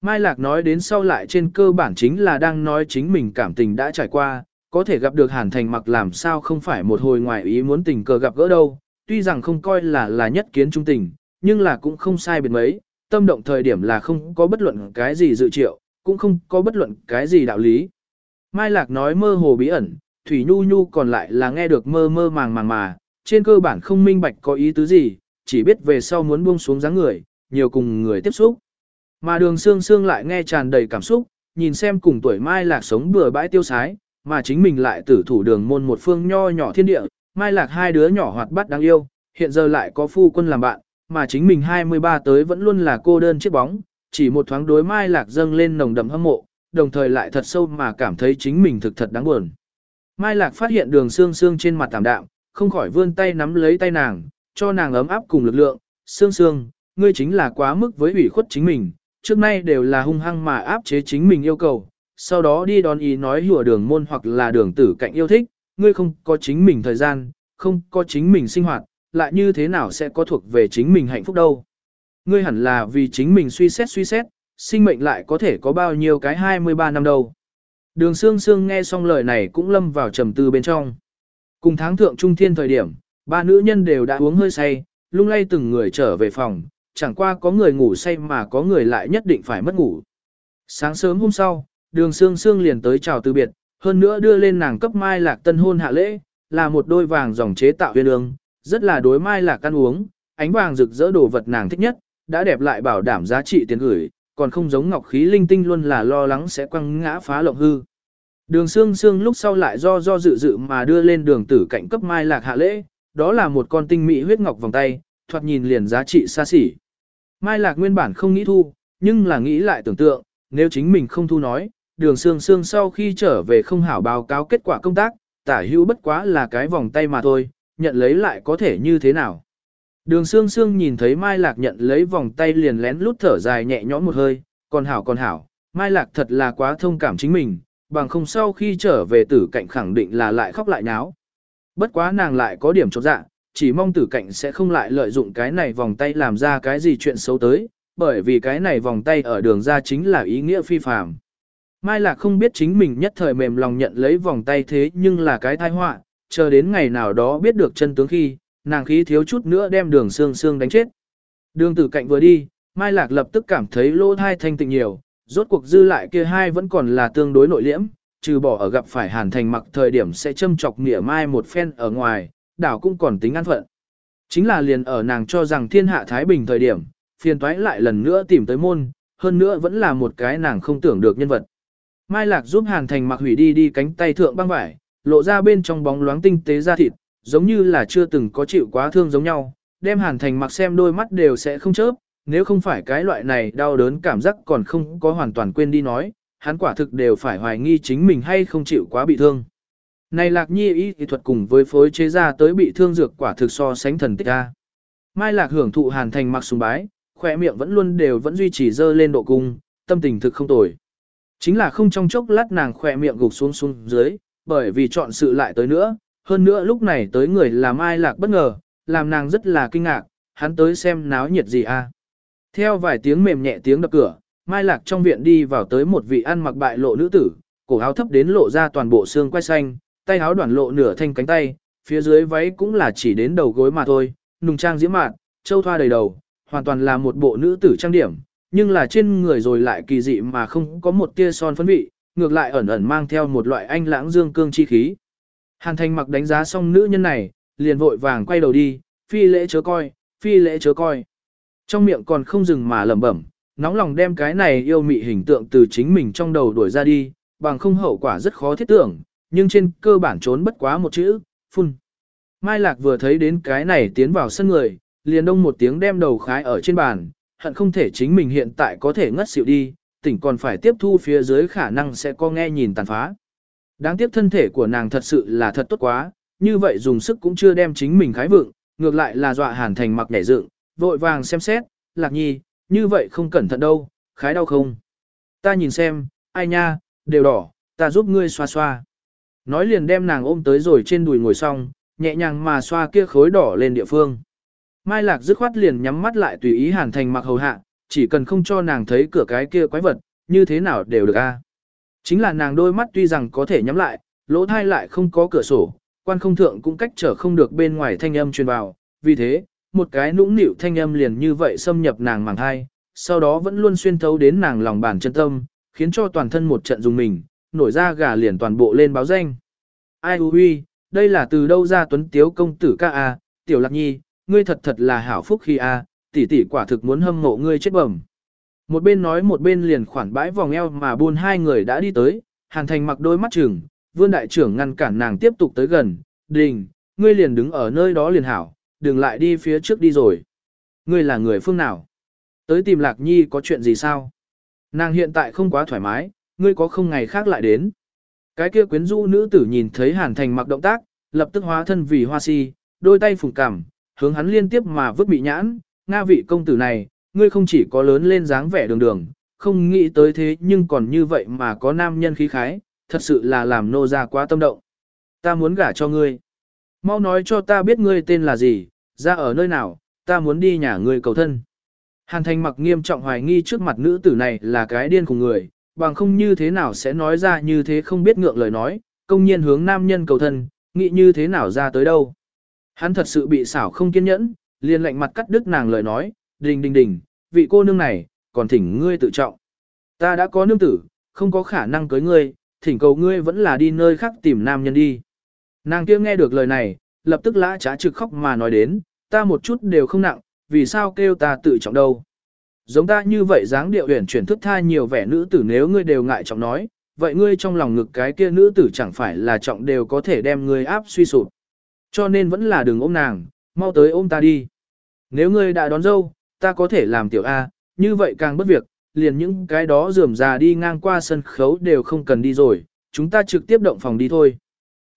Mai Lạc nói đến sau lại trên cơ bản chính là đang nói chính mình cảm tình đã trải qua, có thể gặp được Hàn Thành mặc làm sao không phải một hồi ngoài ý muốn tình cờ gặp gỡ đâu, tuy rằng không coi là là nhất kiến trung tình, nhưng là cũng không sai biệt mấy, tâm động thời điểm là không có bất luận cái gì dự triệu, cũng không có bất luận cái gì đạo lý. Mai Lạc nói mơ hồ bí ẩn, Thủy Nhu Nhu còn lại là nghe được mơ mơ màng màng mà, trên cơ bản không minh bạch có ý tứ gì, chỉ biết về sau muốn buông xuống dáng người, nhiều cùng người tiếp xúc. Mà đường xương xương lại nghe tràn đầy cảm xúc, nhìn xem cùng tuổi Mai Lạc sống bừa bãi tiêu sái, mà chính mình lại tử thủ đường môn một phương nho nhỏ thiên địa, Mai Lạc hai đứa nhỏ hoạt bát đáng yêu, hiện giờ lại có phu quân làm bạn, mà chính mình 23 tới vẫn luôn là cô đơn chiếc bóng, chỉ một thoáng đối Mai Lạc dâng lên nồng đậm hâm mộ, đồng thời lại thật sâu mà cảm thấy chính mình thực thật đáng buồn. Mai Lạc phát hiện đường xương xương trên mặt tạm đạm, không khỏi vươn tay nắm lấy tay nàng, cho nàng ấm áp cùng lực lượng, Sương Sương, ngươi chính là quá mức với ủy khuất chính mình, trước nay đều là hung hăng mà áp chế chính mình yêu cầu, sau đó đi đón ý nói hùa đường môn hoặc là đường tử cạnh yêu thích, ngươi không có chính mình thời gian, không có chính mình sinh hoạt, lại như thế nào sẽ có thuộc về chính mình hạnh phúc đâu. Ngươi hẳn là vì chính mình suy xét suy xét, sinh mệnh lại có thể có bao nhiêu cái 23 năm đâu. Đường Sương Sương nghe xong lời này cũng lâm vào trầm tư bên trong. Cùng tháng thượng trung thiên thời điểm, ba nữ nhân đều đã uống hơi say, lung lay từng người trở về phòng, chẳng qua có người ngủ say mà có người lại nhất định phải mất ngủ. Sáng sớm hôm sau, đường Sương Sương liền tới chào từ biệt, hơn nữa đưa lên nàng cấp mai lạc tân hôn hạ lễ, là một đôi vàng dòng chế tạo huyên ương, rất là đối mai lạc ăn uống, ánh vàng rực rỡ đồ vật nàng thích nhất, đã đẹp lại bảo đảm giá trị tiền gửi, còn không giống ngọc khí linh tinh luôn là lo lắng sẽ quăng ngã phá lộng hư. Đường xương xương lúc sau lại do do dự dự mà đưa lên đường tử cạnh cấp mai lạc hạ lễ, đó là một con tinh mỹ huyết ngọc vòng tay, thoạt nhìn liền giá trị xa xỉ. Mai lạc nguyên bản không nghĩ thu, nhưng là nghĩ lại tưởng tượng, nếu chính mình không thu nói, đường xương xương sau khi trở về không hảo báo cáo kết quả công tác, tả hữu bất quá là cái vòng tay mà thôi, nhận lấy lại có thể như thế nào. Đường Sương Sương nhìn thấy Mai Lạc nhận lấy vòng tay liền lén lút thở dài nhẹ nhõm một hơi, còn hảo còn hảo, Mai Lạc thật là quá thông cảm chính mình, bằng không sau khi trở về tử cạnh khẳng định là lại khóc lại náo. Bất quá nàng lại có điểm chột dạ, chỉ mong tử cạnh sẽ không lại lợi dụng cái này vòng tay làm ra cái gì chuyện xấu tới, bởi vì cái này vòng tay ở đường ra chính là ý nghĩa phi phàm. Mai Lạc không biết chính mình nhất thời mềm lòng nhận lấy vòng tay thế nhưng là cái tai họa, chờ đến ngày nào đó biết được chân tướng khi, nàng khí thiếu chút nữa đem đường xương xương đánh chết. Đường tử cạnh vừa đi, Mai Lạc lập tức cảm thấy lỗ thai thanh tịnh nhiều, rốt cuộc dư lại kia hai vẫn còn là tương đối nội liễm, trừ bỏ ở gặp phải hàn thành mặc thời điểm sẽ châm chọc nghĩa mai một phen ở ngoài, đảo cũng còn tính an phận. Chính là liền ở nàng cho rằng thiên hạ Thái Bình thời điểm, phiền toái lại lần nữa tìm tới môn, hơn nữa vẫn là một cái nàng không tưởng được nhân vật. Mai Lạc giúp Hàn Thành mặc hủy đi đi cánh tay thượng băng vải, lộ ra bên trong bóng loáng tinh tế da thịt, giống như là chưa từng có chịu quá thương giống nhau, đem Hàn Thành mặc xem đôi mắt đều sẽ không chớp, nếu không phải cái loại này đau đớn cảm giác còn không có hoàn toàn quên đi nói, hắn quả thực đều phải hoài nghi chính mình hay không chịu quá bị thương. Này lạc nhi y kỹ thuật cùng với phối chế ra tới bị thương dược quả thực so sánh thần tích ra. Mai lạc hưởng thụ hàn thành mặc sùng bái, khỏe miệng vẫn luôn đều vẫn duy trì dơ lên độ cung, tâm tình thực không tồi. Chính là không trong chốc lát nàng khỏe miệng gục xuống xuống dưới, bởi vì chọn sự lại tới nữa, hơn nữa lúc này tới người là Mai Lạc bất ngờ, làm nàng rất là kinh ngạc, hắn tới xem náo nhiệt gì a. À. Theo vài tiếng mềm nhẹ tiếng đập cửa, Mai Lạc trong viện đi vào tới một vị ăn mặc bại lộ nữ tử, cổ áo thấp đến lộ ra toàn bộ xương quai xanh, tay áo đoản lộ nửa thanh cánh tay, phía dưới váy cũng là chỉ đến đầu gối mà thôi, nùng trang diễm mạn, châu thoa đầy đầu, hoàn toàn là một bộ nữ tử trang điểm, nhưng là trên người rồi lại kỳ dị mà không có một tia son phấn vị, ngược lại ẩn ẩn mang theo một loại anh lãng dương cương chi khí. Hàn thành mặc đánh giá xong nữ nhân này, liền vội vàng quay đầu đi, phi lễ chớ coi, phi lễ chớ coi. Trong miệng còn không dừng mà lẩm bẩm, nóng lòng đem cái này yêu mị hình tượng từ chính mình trong đầu đuổi ra đi, bằng không hậu quả rất khó thiết tưởng, nhưng trên cơ bản trốn bất quá một chữ, phun. Mai Lạc vừa thấy đến cái này tiến vào sân người, liền đông một tiếng đem đầu khái ở trên bàn, hận không thể chính mình hiện tại có thể ngất xỉu đi, tỉnh còn phải tiếp thu phía dưới khả năng sẽ có nghe nhìn tàn phá. Đáng tiếc thân thể của nàng thật sự là thật tốt quá, như vậy dùng sức cũng chưa đem chính mình khái vượng, ngược lại là dọa hàn thành mặc nhảy dựng, vội vàng xem xét, lạc nhi, như vậy không cẩn thận đâu, khái đau không. Ta nhìn xem, ai nha, đều đỏ, ta giúp ngươi xoa xoa. Nói liền đem nàng ôm tới rồi trên đùi ngồi xong, nhẹ nhàng mà xoa kia khối đỏ lên địa phương. Mai Lạc dứt khoát liền nhắm mắt lại tùy ý Hàn Thành mặc hầu hạ, chỉ cần không cho nàng thấy cửa cái kia quái vật, như thế nào đều được a. À. Chính là nàng đôi mắt tuy rằng có thể nhắm lại, lỗ thai lại không có cửa sổ, quan không thượng cũng cách trở không được bên ngoài thanh âm truyền vào, vì thế, một cái nũng nịu thanh âm liền như vậy xâm nhập nàng màng hai, sau đó vẫn luôn xuyên thấu đến nàng lòng bàn chân tâm, khiến cho toàn thân một trận dùng mình, nổi ra gà liền toàn bộ lên báo danh. Ai hư huy, đây là từ đâu ra tuấn tiếu công tử ca a, tiểu lạc nhi, ngươi thật thật là hảo phúc khi a, tỷ tỷ quả thực muốn hâm mộ ngươi chết bẩm. Một bên nói một bên liền khoản bãi vòng eo mà buôn hai người đã đi tới, hàn thành mặc đôi mắt chừng, vương đại trưởng ngăn cản nàng tiếp tục tới gần, đình, ngươi liền đứng ở nơi đó liền hảo, đừng lại đi phía trước đi rồi. Ngươi là người phương nào? Tới tìm lạc nhi có chuyện gì sao? Nàng hiện tại không quá thoải mái, ngươi có không ngày khác lại đến. Cái kia quyến rũ nữ tử nhìn thấy hàn thành mặc động tác, lập tức hóa thân vì hoa si, đôi tay phùng cằm, hướng hắn liên tiếp mà vứt bị nhãn, Nga vị công tử này, ngươi không chỉ có lớn lên dáng vẻ đường đường, không nghĩ tới thế nhưng còn như vậy mà có nam nhân khí khái, thật sự là làm nô ra quá tâm động. Ta muốn gả cho ngươi. Mau nói cho ta biết ngươi tên là gì, ra ở nơi nào, ta muốn đi nhà ngươi cầu thân. Hàn thành mặc nghiêm trọng hoài nghi trước mặt nữ tử này là cái điên của người, bằng không như thế nào sẽ nói ra như thế không biết ngượng lời nói, công nhiên hướng nam nhân cầu thân, nghĩ như thế nào ra tới đâu. Hắn thật sự bị xảo không kiên nhẫn, liền lạnh mặt cắt đứt nàng lời nói, đình đình đình, vị cô nương này, còn thỉnh ngươi tự trọng. Ta đã có nương tử, không có khả năng cưới ngươi, thỉnh cầu ngươi vẫn là đi nơi khác tìm nam nhân đi. Nàng kia nghe được lời này, lập tức lã trá trực khóc mà nói đến, ta một chút đều không nặng, vì sao kêu ta tự trọng đâu. Giống ta như vậy dáng điệu huyền chuyển thức tha nhiều vẻ nữ tử nếu ngươi đều ngại trọng nói, vậy ngươi trong lòng ngực cái kia nữ tử chẳng phải là trọng đều có thể đem ngươi áp suy sụp. Cho nên vẫn là đừng ôm nàng, mau tới ôm ta đi. Nếu ngươi đã đón dâu, ta có thể làm tiểu A, như vậy càng bất việc, liền những cái đó rườm rà đi ngang qua sân khấu đều không cần đi rồi, chúng ta trực tiếp động phòng đi thôi.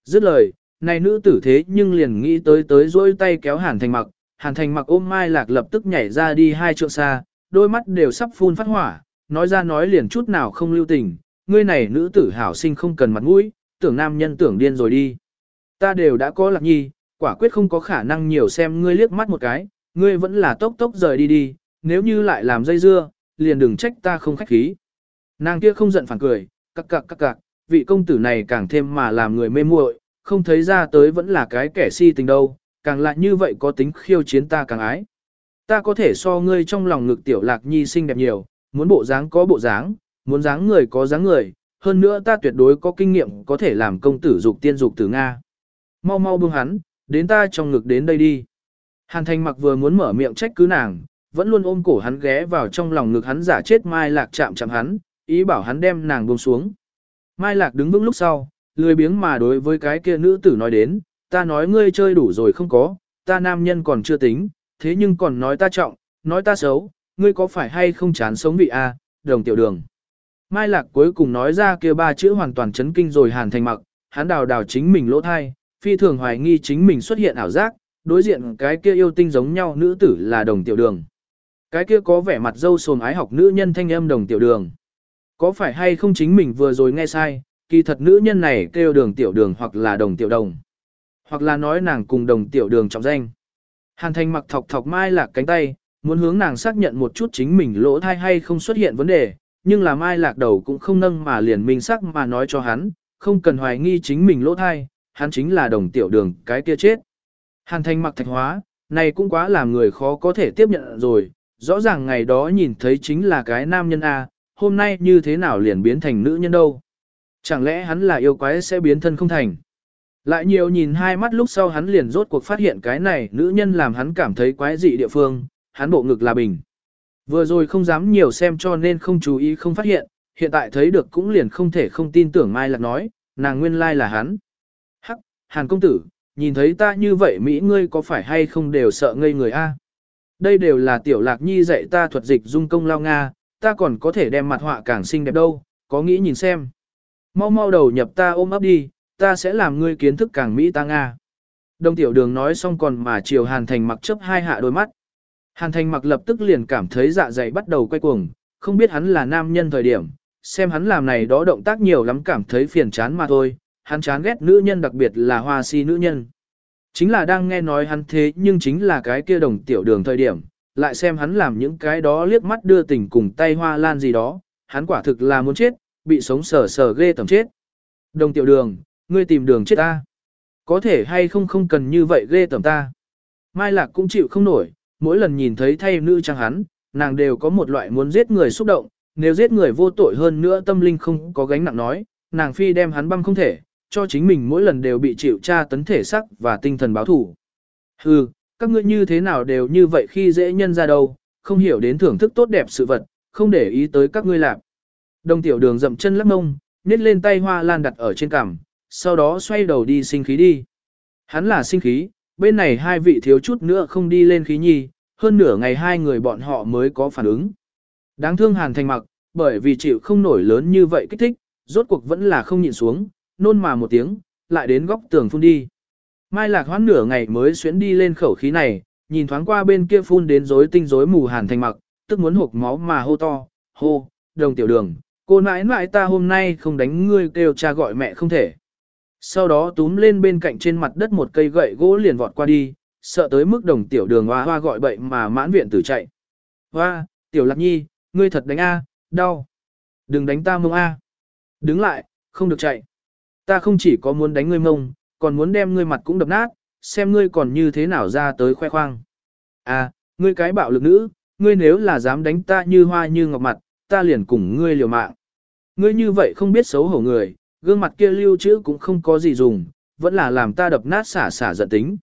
Dứt lời, này nữ tử thế nhưng liền nghĩ tới tới dỗi tay kéo hàn thành mặc, hàn thành mặc ôm mai lạc lập tức nhảy ra đi hai trượng xa, đôi mắt đều sắp phun phát hỏa, nói ra nói liền chút nào không lưu tình, ngươi này nữ tử hảo sinh không cần mặt mũi, tưởng nam nhân tưởng điên rồi đi. Ta đều đã có lạc nhi, quả quyết không có khả năng nhiều xem ngươi liếc mắt một cái, ngươi vẫn là tốc tốc rời đi đi, nếu như lại làm dây dưa, liền đừng trách ta không khách khí. Nàng kia không giận phản cười, cặc cặc cặc cặc, vị công tử này càng thêm mà làm người mê muội, không thấy ra tới vẫn là cái kẻ si tình đâu, càng lại như vậy có tính khiêu chiến ta càng ái. Ta có thể so ngươi trong lòng ngực tiểu lạc nhi xinh đẹp nhiều, muốn bộ dáng có bộ dáng, muốn dáng người có dáng người, hơn nữa ta tuyệt đối có kinh nghiệm có thể làm công tử dục tiên dục tử Nga. Mau mau buông hắn, đến ta trong ngực đến đây đi. Hàn thành mặc vừa muốn mở miệng trách cứ nàng, vẫn luôn ôm cổ hắn ghé vào trong lòng ngực hắn giả chết Mai Lạc chạm chạm hắn, ý bảo hắn đem nàng buông xuống. Mai Lạc đứng vững lúc sau, lười biếng mà đối với cái kia nữ tử nói đến, ta nói ngươi chơi đủ rồi không có, ta nam nhân còn chưa tính, thế nhưng còn nói ta trọng, nói ta xấu, ngươi có phải hay không chán sống vị a, đồng tiểu đường. Mai Lạc cuối cùng nói ra kia ba chữ hoàn toàn chấn kinh rồi hàn thành mặc, hắn đào đào chính mình lỗ thai, phi thường hoài nghi chính mình xuất hiện ảo giác, đối diện cái kia yêu tinh giống nhau nữ tử là đồng tiểu đường. Cái kia có vẻ mặt dâu sồn ái học nữ nhân thanh âm đồng tiểu đường. Có phải hay không chính mình vừa rồi nghe sai, kỳ thật nữ nhân này kêu đường tiểu đường hoặc là đồng tiểu đồng. Hoặc là nói nàng cùng đồng tiểu đường trọng danh. Hàn thành mặc thọc thọc mai lạc cánh tay, muốn hướng nàng xác nhận một chút chính mình lỗ thai hay không xuất hiện vấn đề, nhưng là mai lạc đầu cũng không nâng mà liền minh sắc mà nói cho hắn, không cần hoài nghi chính mình lỗ thai, hắn chính là đồng tiểu đường cái kia chết. Hàn thành mặc thạch hóa, này cũng quá làm người khó có thể tiếp nhận rồi, rõ ràng ngày đó nhìn thấy chính là cái nam nhân A, hôm nay như thế nào liền biến thành nữ nhân đâu. Chẳng lẽ hắn là yêu quái sẽ biến thân không thành. Lại nhiều nhìn hai mắt lúc sau hắn liền rốt cuộc phát hiện cái này nữ nhân làm hắn cảm thấy quái dị địa phương, hắn bộ ngực là bình. Vừa rồi không dám nhiều xem cho nên không chú ý không phát hiện, hiện tại thấy được cũng liền không thể không tin tưởng Mai Lạc nói, nàng nguyên lai là hắn. Hắc, Hàn công tử, nhìn thấy ta như vậy Mỹ ngươi có phải hay không đều sợ ngây người a? Đây đều là tiểu lạc nhi dạy ta thuật dịch dung công lao Nga, ta còn có thể đem mặt họa càng xinh đẹp đâu, có nghĩ nhìn xem. Mau mau đầu nhập ta ôm ấp đi, ta sẽ làm ngươi kiến thức càng mỹ ta Nga. Đông tiểu đường nói xong còn mà chiều hàn thành mặc chấp hai hạ đôi mắt. Hàn thành mặc lập tức liền cảm thấy dạ dày bắt đầu quay cuồng, không biết hắn là nam nhân thời điểm, xem hắn làm này đó động tác nhiều lắm cảm thấy phiền chán mà thôi, hắn chán ghét nữ nhân đặc biệt là hoa si nữ nhân. Chính là đang nghe nói hắn thế nhưng chính là cái kia đồng tiểu đường thời điểm, lại xem hắn làm những cái đó liếc mắt đưa tình cùng tay hoa lan gì đó, hắn quả thực là muốn chết, bị sống sờ sờ ghê tầm chết. Đồng tiểu đường, ngươi tìm đường chết ta. Có thể hay không không cần như vậy ghê tầm ta. Mai Lạc cũng chịu không nổi, mỗi lần nhìn thấy thay nữ trang hắn, nàng đều có một loại muốn giết người xúc động, nếu giết người vô tội hơn nữa tâm linh không có gánh nặng nói, nàng phi đem hắn băm không thể, cho chính mình mỗi lần đều bị chịu tra tấn thể sắc và tinh thần báo thủ. Hừ, các ngươi như thế nào đều như vậy khi dễ nhân ra đâu, không hiểu đến thưởng thức tốt đẹp sự vật, không để ý tới các ngươi làm. Đồng tiểu đường dậm chân lắc mông, nết lên tay hoa lan đặt ở trên cằm, sau đó xoay đầu đi sinh khí đi. Hắn là sinh khí, bên này hai vị thiếu chút nữa không đi lên khí nhi, hơn nửa ngày hai người bọn họ mới có phản ứng. Đáng thương hàn thành mặc, bởi vì chịu không nổi lớn như vậy kích thích, rốt cuộc vẫn là không nhịn xuống, nôn mà một tiếng, lại đến góc tường phun đi. Mai lạc hoãn nửa ngày mới xuyến đi lên khẩu khí này, nhìn thoáng qua bên kia phun đến rối tinh rối mù hàn thành mặc, tức muốn hộp máu mà hô to, hô, đồng tiểu đường, cô nãi nãi ta hôm nay không đánh ngươi kêu cha gọi mẹ không thể. Sau đó túm lên bên cạnh trên mặt đất một cây gậy gỗ liền vọt qua đi, sợ tới mức đồng tiểu đường hoa hoa gọi bậy mà mãn viện tử chạy. Hoa, tiểu lạc nhi, ngươi thật đánh A, đau. Đừng đánh ta mông A. Đứng lại, không được chạy. Ta không chỉ có muốn đánh ngươi mông, còn muốn đem ngươi mặt cũng đập nát, xem ngươi còn như thế nào ra tới khoe khoang. À, ngươi cái bạo lực nữ, ngươi nếu là dám đánh ta như hoa như ngọc mặt, ta liền cùng ngươi liều mạng. Ngươi như vậy không biết xấu hổ người, gương mặt kia lưu trữ cũng không có gì dùng, vẫn là làm ta đập nát xả xả giận tính.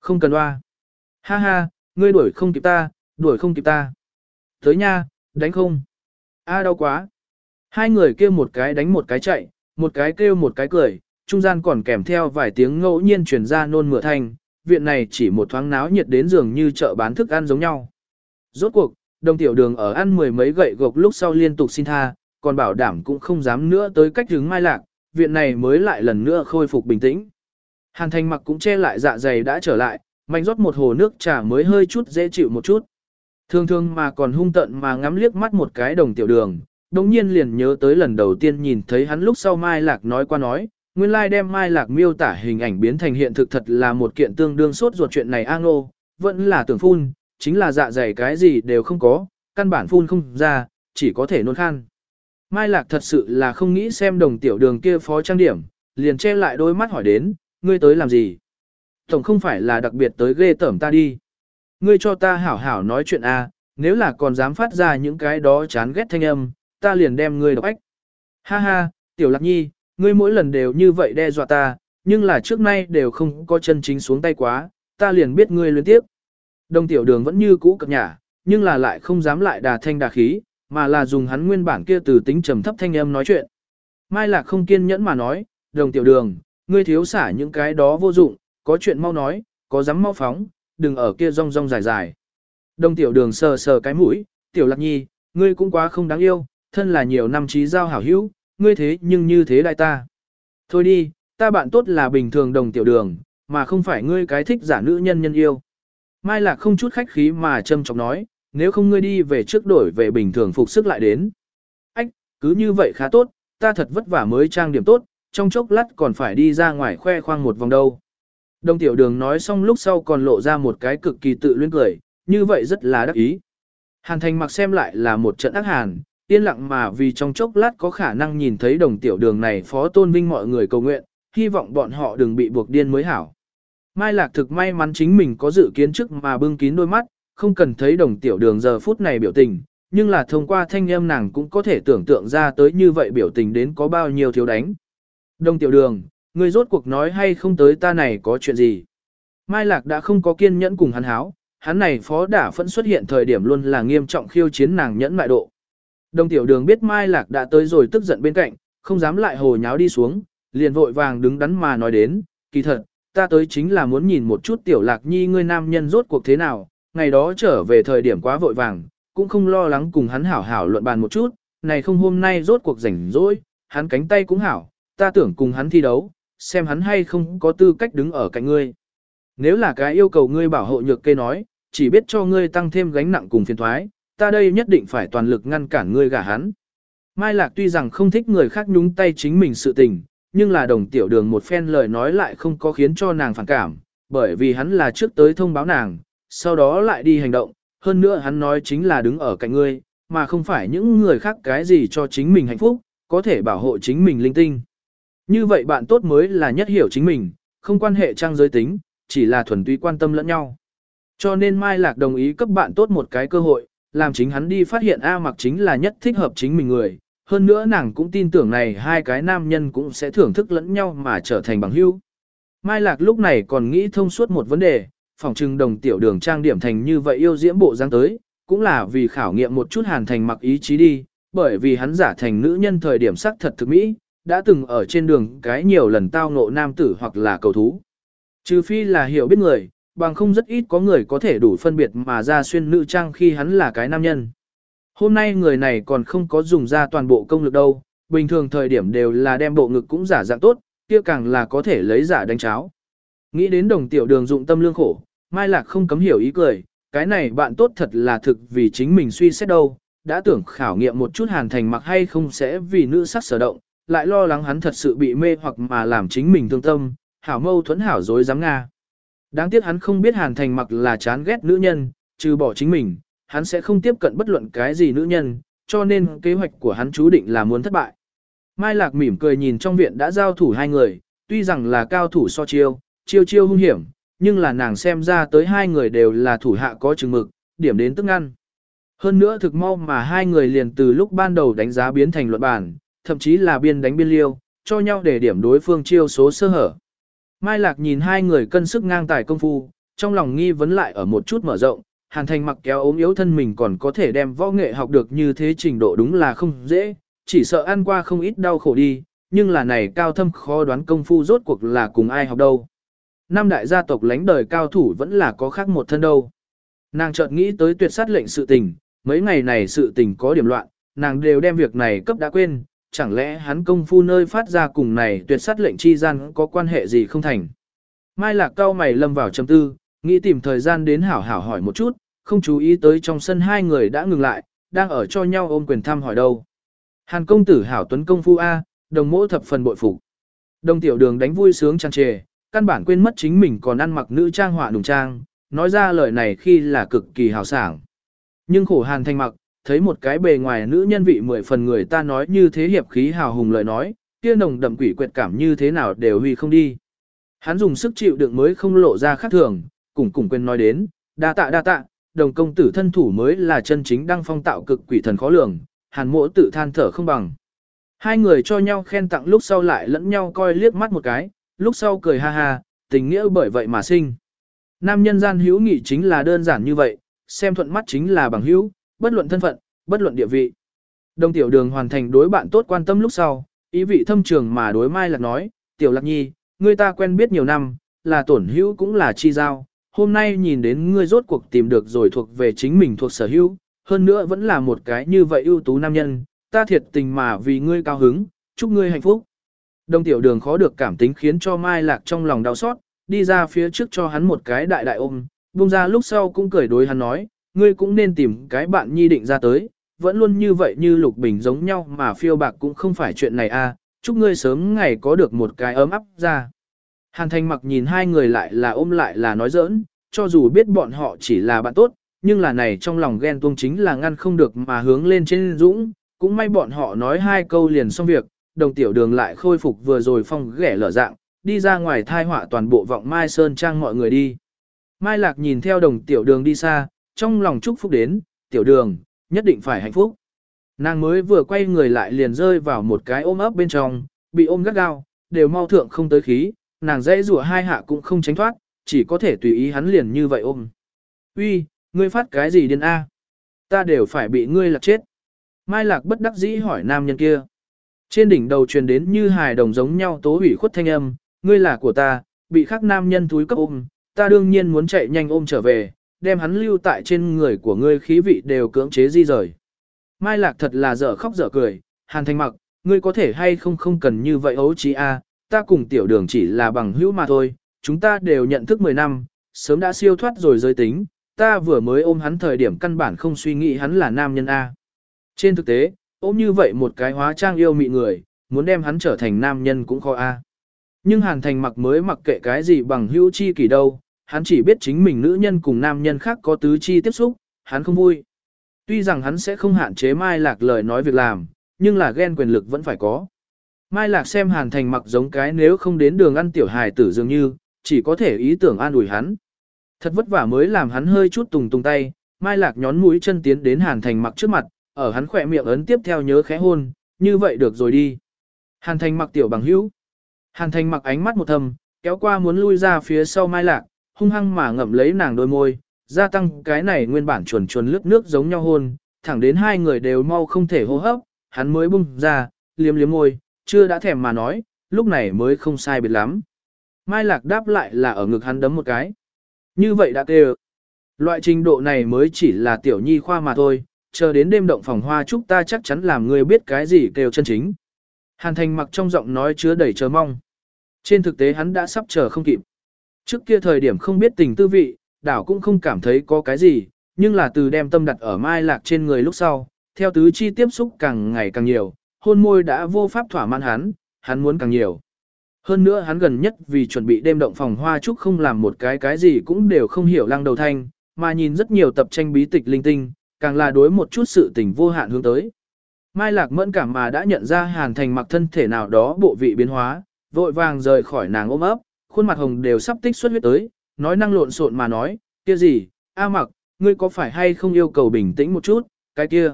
Không cần oa. Ha ha, ngươi đuổi không kịp ta, đuổi không kịp ta. Tới nha, đánh không. A đau quá. Hai người kêu một cái đánh một cái chạy, một cái kêu một cái cười, trung gian còn kèm theo vài tiếng ngẫu nhiên truyền ra nôn mửa thanh, viện này chỉ một thoáng náo nhiệt đến dường như chợ bán thức ăn giống nhau. Rốt cuộc, đồng tiểu đường ở ăn mười mấy gậy gộc lúc sau liên tục xin tha, còn bảo đảm cũng không dám nữa tới cách hướng mai lạc, viện này mới lại lần nữa khôi phục bình tĩnh. Hàn thành mặc cũng che lại dạ dày đã trở lại, mạnh rót một hồ nước trà mới hơi chút dễ chịu một chút. Thường thường mà còn hung tận mà ngắm liếc mắt một cái đồng tiểu đường, đồng nhiên liền nhớ tới lần đầu tiên nhìn thấy hắn lúc sau Mai Lạc nói qua nói, nguyên lai like đem Mai Lạc miêu tả hình ảnh biến thành hiện thực thật là một kiện tương đương sốt ruột chuyện này a ngô, vẫn là tưởng phun, chính là dạ dày cái gì đều không có, căn bản phun không ra, chỉ có thể nôn khan. Mai Lạc thật sự là không nghĩ xem đồng tiểu đường kia phó trang điểm, liền che lại đôi mắt hỏi đến, ngươi tới làm gì? Tổng không phải là đặc biệt tới ghê tẩm ta đi. Ngươi cho ta hảo hảo nói chuyện a, nếu là còn dám phát ra những cái đó chán ghét thanh âm, ta liền đem ngươi độc ách. Ha ha, tiểu lạc nhi, ngươi mỗi lần đều như vậy đe dọa ta, nhưng là trước nay đều không có chân chính xuống tay quá, ta liền biết ngươi luyến tiếp. Đồng tiểu đường vẫn như cũ cập nhả, nhưng là lại không dám lại đà thanh đà khí, mà là dùng hắn nguyên bản kia từ tính trầm thấp thanh âm nói chuyện. Mai lạc không kiên nhẫn mà nói, đồng tiểu đường, ngươi thiếu xả những cái đó vô dụng, có chuyện mau nói, có dám mau phóng, đừng ở kia rong rong dài dài. Đồng tiểu đường sờ sờ cái mũi, tiểu lạc nhi, ngươi cũng quá không đáng yêu, thân là nhiều năm trí giao hảo hữu, ngươi thế nhưng như thế đại ta. Thôi đi, ta bạn tốt là bình thường đồng tiểu đường, mà không phải ngươi cái thích giả nữ nhân nhân yêu. Mai Lạc không chút khách khí mà châm chọc nói, nếu không ngươi đi về trước đổi về bình thường phục sức lại đến. Ách, cứ như vậy khá tốt, ta thật vất vả mới trang điểm tốt, trong chốc lát còn phải đi ra ngoài khoe khoang một vòng đâu. Đồng tiểu đường nói xong lúc sau còn lộ ra một cái cực kỳ tự luyến cười, như vậy rất là đắc ý. Hàn thành mặc xem lại là một trận ác hàn, yên lặng mà vì trong chốc lát có khả năng nhìn thấy đồng tiểu đường này phó tôn vinh mọi người cầu nguyện, hy vọng bọn họ đừng bị buộc điên mới hảo. Mai Lạc thực may mắn chính mình có dự kiến trước mà bưng kín đôi mắt, không cần thấy đồng tiểu đường giờ phút này biểu tình, nhưng là thông qua thanh âm nàng cũng có thể tưởng tượng ra tới như vậy biểu tình đến có bao nhiêu thiếu đánh. Đồng tiểu đường, người rốt cuộc nói hay không tới ta này có chuyện gì. Mai Lạc đã không có kiên nhẫn cùng hắn háo, hắn này phó đả phẫn xuất hiện thời điểm luôn là nghiêm trọng khiêu chiến nàng nhẫn mại độ. Đồng tiểu đường biết Mai Lạc đã tới rồi tức giận bên cạnh, không dám lại hồ nháo đi xuống, liền vội vàng đứng đắn mà nói đến, kỳ thật, ta tới chính là muốn nhìn một chút tiểu lạc nhi ngươi nam nhân rốt cuộc thế nào, ngày đó trở về thời điểm quá vội vàng, cũng không lo lắng cùng hắn hảo hảo luận bàn một chút, này không hôm nay rốt cuộc rảnh rỗi, hắn cánh tay cũng hảo, ta tưởng cùng hắn thi đấu, xem hắn hay không có tư cách đứng ở cạnh ngươi. Nếu là cái yêu cầu ngươi bảo hộ nhược kê nói, chỉ biết cho ngươi tăng thêm gánh nặng cùng phiền thoái, ta đây nhất định phải toàn lực ngăn cản ngươi gả hắn. Mai Lạc tuy rằng không thích người khác nhúng tay chính mình sự tình, nhưng là đồng tiểu đường một phen lời nói lại không có khiến cho nàng phản cảm, bởi vì hắn là trước tới thông báo nàng, sau đó lại đi hành động, hơn nữa hắn nói chính là đứng ở cạnh ngươi, mà không phải những người khác cái gì cho chính mình hạnh phúc, có thể bảo hộ chính mình linh tinh. Như vậy bạn tốt mới là nhất hiểu chính mình, không quan hệ trang giới tính, chỉ là thuần túy quan tâm lẫn nhau. Cho nên Mai Lạc đồng ý cấp bạn tốt một cái cơ hội, làm chính hắn đi phát hiện A mặc chính là nhất thích hợp chính mình người. Hơn nữa nàng cũng tin tưởng này hai cái nam nhân cũng sẽ thưởng thức lẫn nhau mà trở thành bằng hữu. Mai Lạc lúc này còn nghĩ thông suốt một vấn đề, phòng trưng đồng tiểu đường trang điểm thành như vậy yêu diễm bộ dáng tới, cũng là vì khảo nghiệm một chút hàn thành mặc ý chí đi, bởi vì hắn giả thành nữ nhân thời điểm sắc thật thực mỹ, đã từng ở trên đường cái nhiều lần tao ngộ nam tử hoặc là cầu thú. Trừ phi là hiểu biết người, bằng không rất ít có người có thể đủ phân biệt mà ra xuyên nữ trang khi hắn là cái nam nhân. Hôm nay người này còn không có dùng ra toàn bộ công lực đâu, bình thường thời điểm đều là đem bộ ngực cũng giả dạng tốt, kia càng là có thể lấy giả đánh cháo. Nghĩ đến đồng tiểu đường dụng tâm lương khổ, Mai Lạc không cấm hiểu ý cười, cái này bạn tốt thật là thực vì chính mình suy xét đâu, đã tưởng khảo nghiệm một chút hàn thành mặc hay không sẽ vì nữ sắc sở động, lại lo lắng hắn thật sự bị mê hoặc mà làm chính mình thương tâm, hảo mâu thuẫn hảo dối dám Nga. Đáng tiếc hắn không biết hàn thành mặc là chán ghét nữ nhân, trừ bỏ chính mình, hắn sẽ không tiếp cận bất luận cái gì nữ nhân, cho nên kế hoạch của hắn chú định là muốn thất bại. Mai Lạc mỉm cười nhìn trong viện đã giao thủ hai người, tuy rằng là cao thủ so chiêu, chiêu chiêu hung hiểm, nhưng là nàng xem ra tới hai người đều là thủ hạ có chừng mực, điểm đến tức ăn. Hơn nữa thực mau mà hai người liền từ lúc ban đầu đánh giá biến thành luận bản, thậm chí là biên đánh biên liêu, cho nhau để điểm đối phương chiêu số sơ hở. Mai Lạc nhìn hai người cân sức ngang tài công phu, trong lòng nghi vấn lại ở một chút mở rộng, Hàn Thành mặc kéo ốm yếu thân mình còn có thể đem võ nghệ học được như thế trình độ đúng là không dễ, chỉ sợ ăn qua không ít đau khổ đi, nhưng là này cao thâm khó đoán công phu rốt cuộc là cùng ai học đâu. Năm đại gia tộc lãnh đời cao thủ vẫn là có khác một thân đâu. Nàng chợt nghĩ tới tuyệt sát lệnh sự tình, mấy ngày này sự tình có điểm loạn, nàng đều đem việc này cấp đã quên, chẳng lẽ hắn công phu nơi phát ra cùng này tuyệt sát lệnh chi gian có quan hệ gì không thành. Mai lạc cao mày lâm vào trầm tư, nghĩ tìm thời gian đến hảo hảo hỏi một chút, không chú ý tới trong sân hai người đã ngừng lại, đang ở cho nhau ôm quyền thăm hỏi đâu. Hàn công tử hảo tuấn công phu A, đồng mỗ thập phần bội phục. Đồng tiểu đường đánh vui sướng tràn trề, căn bản quên mất chính mình còn ăn mặc nữ trang họa đùng trang, nói ra lời này khi là cực kỳ hào sảng. Nhưng khổ hàn thanh mặc, thấy một cái bề ngoài nữ nhân vị mười phần người ta nói như thế hiệp khí hào hùng lời nói, kia nồng đậm quỷ quyệt cảm như thế nào đều huy không đi. Hắn dùng sức chịu đựng mới không lộ ra khác thường, cùng cùng quên nói đến, đa tạ đa tạ, đồng công tử thân thủ mới là chân chính đang phong tạo cực quỷ thần khó lường, hàn mỗ tự than thở không bằng. Hai người cho nhau khen tặng lúc sau lại lẫn nhau coi liếc mắt một cái, lúc sau cười ha ha, tình nghĩa bởi vậy mà sinh. Nam nhân gian hữu nghị chính là đơn giản như vậy, xem thuận mắt chính là bằng hữu, bất luận thân phận, bất luận địa vị. Đồng tiểu đường hoàn thành đối bạn tốt quan tâm lúc sau, ý vị thâm trường mà đối mai lạc nói, tiểu lạc nhi, ngươi ta quen biết nhiều năm, là tổn hữu cũng là chi giao, hôm nay nhìn đến ngươi rốt cuộc tìm được rồi thuộc về chính mình thuộc sở hữu, hơn nữa vẫn là một cái như vậy ưu tú nam nhân, ta thiệt tình mà vì ngươi cao hứng, chúc ngươi hạnh phúc đông tiểu đường khó được cảm tính khiến cho Mai Lạc trong lòng đau xót, đi ra phía trước cho hắn một cái đại đại ôm, buông ra lúc sau cũng cười đối hắn nói, ngươi cũng nên tìm cái bạn nhi định ra tới, vẫn luôn như vậy như lục bình giống nhau mà phiêu bạc cũng không phải chuyện này a. À, chúc ngươi sớm ngày có được một cái ấm áp ra. Hàn Thành mặc nhìn hai người lại là ôm lại là nói giỡn, cho dù biết bọn họ chỉ là bạn tốt, nhưng là này trong lòng ghen tuông chính là ngăn không được mà hướng lên trên dũng, cũng may bọn họ nói hai câu liền xong việc, đồng tiểu đường lại khôi phục vừa rồi phong ghẻ lở dạng, đi ra ngoài thai họa toàn bộ vọng Mai Sơn Trang mọi người đi. Mai Lạc nhìn theo đồng tiểu đường đi xa, trong lòng chúc phúc đến, tiểu đường, nhất định phải hạnh phúc. Nàng mới vừa quay người lại liền rơi vào một cái ôm ấp bên trong, bị ôm gắt gao, đều mau thượng không tới khí, nàng dãy rủa hai hạ cũng không tránh thoát, chỉ có thể tùy ý hắn liền như vậy ôm. Uy, ngươi phát cái gì điên a? Ta đều phải bị ngươi lạc chết. Mai Lạc bất đắc dĩ hỏi nam nhân kia. Trên đỉnh đầu truyền đến như hài đồng giống nhau tố hủy khuất thanh âm, ngươi là của ta, bị khắc nam nhân túi cấp ôm, ta đương nhiên muốn chạy nhanh ôm trở về, đem hắn lưu tại trên người của ngươi khí vị đều cưỡng chế di rời. Mai Lạc thật là dở khóc dở cười, Hàn thanh mặc, ngươi có thể hay không không cần như vậy ấu trí a, ta cùng tiểu đường chỉ là bằng hữu mà thôi, chúng ta đều nhận thức 10 năm, sớm đã siêu thoát rồi giới tính, ta vừa mới ôm hắn thời điểm căn bản không suy nghĩ hắn là nam nhân A. Trên thực tế, ôm như vậy một cái hóa trang yêu mị người, muốn đem hắn trở thành nam nhân cũng khó A. Nhưng Hàn Thành mặc mới mặc kệ cái gì bằng hữu chi kỳ đâu, hắn chỉ biết chính mình nữ nhân cùng nam nhân khác có tứ chi tiếp xúc, hắn không vui. Tuy rằng hắn sẽ không hạn chế Mai Lạc lời nói việc làm, nhưng là ghen quyền lực vẫn phải có. Mai Lạc xem Hàn Thành mặc giống cái nếu không đến đường ăn tiểu hài tử dường như, chỉ có thể ý tưởng an ủi hắn. Thật vất vả mới làm hắn hơi chút tùng tùng tay, Mai Lạc nhón mũi chân tiến đến Hàn Thành mặc trước mặt, ở hắn khỏe miệng ấn tiếp theo nhớ khẽ hôn, như vậy được rồi đi. Hàn Thành mặc tiểu bằng hữu. Hàn Thành mặc ánh mắt một thầm, kéo qua muốn lui ra phía sau Mai Lạc, hung hăng mà ngậm lấy nàng đôi môi, gia tăng cái này nguyên bản chuồn chuồn lướt nước giống nhau hôn, thẳng đến hai người đều mau không thể hô hấp, hắn mới bung ra, liếm liếm môi, chưa đã thèm mà nói, lúc này mới không sai biệt lắm. Mai Lạc đáp lại là ở ngực hắn đấm một cái. Như vậy đã kêu. Loại trình độ này mới chỉ là tiểu nhi khoa mà thôi, chờ đến đêm động phòng hoa chúc ta chắc chắn làm người biết cái gì kêu chân chính. Hàn thành mặc trong giọng nói chứa đầy chờ mong. Trên thực tế hắn đã sắp chờ không kịp. Trước kia thời điểm không biết tình tư vị, đảo cũng không cảm thấy có cái gì, nhưng là từ đem tâm đặt ở mai lạc trên người lúc sau, theo tứ chi tiếp xúc càng ngày càng nhiều, hôn môi đã vô pháp thỏa mãn hắn, hắn muốn càng nhiều. Hơn nữa hắn gần nhất vì chuẩn bị đêm động phòng hoa trúc không làm một cái cái gì cũng đều không hiểu lăng đầu thanh, mà nhìn rất nhiều tập tranh bí tịch linh tinh, càng là đối một chút sự tình vô hạn hướng tới. Mai Lạc mẫn cảm mà đã nhận ra Hàn Thành mặc thân thể nào đó bộ vị biến hóa, vội vàng rời khỏi nàng ôm ấp, khuôn mặt hồng đều sắp tích xuất huyết tới, nói năng lộn xộn mà nói, kia gì, A mặc, ngươi có phải hay không yêu cầu bình tĩnh một chút, cái kia.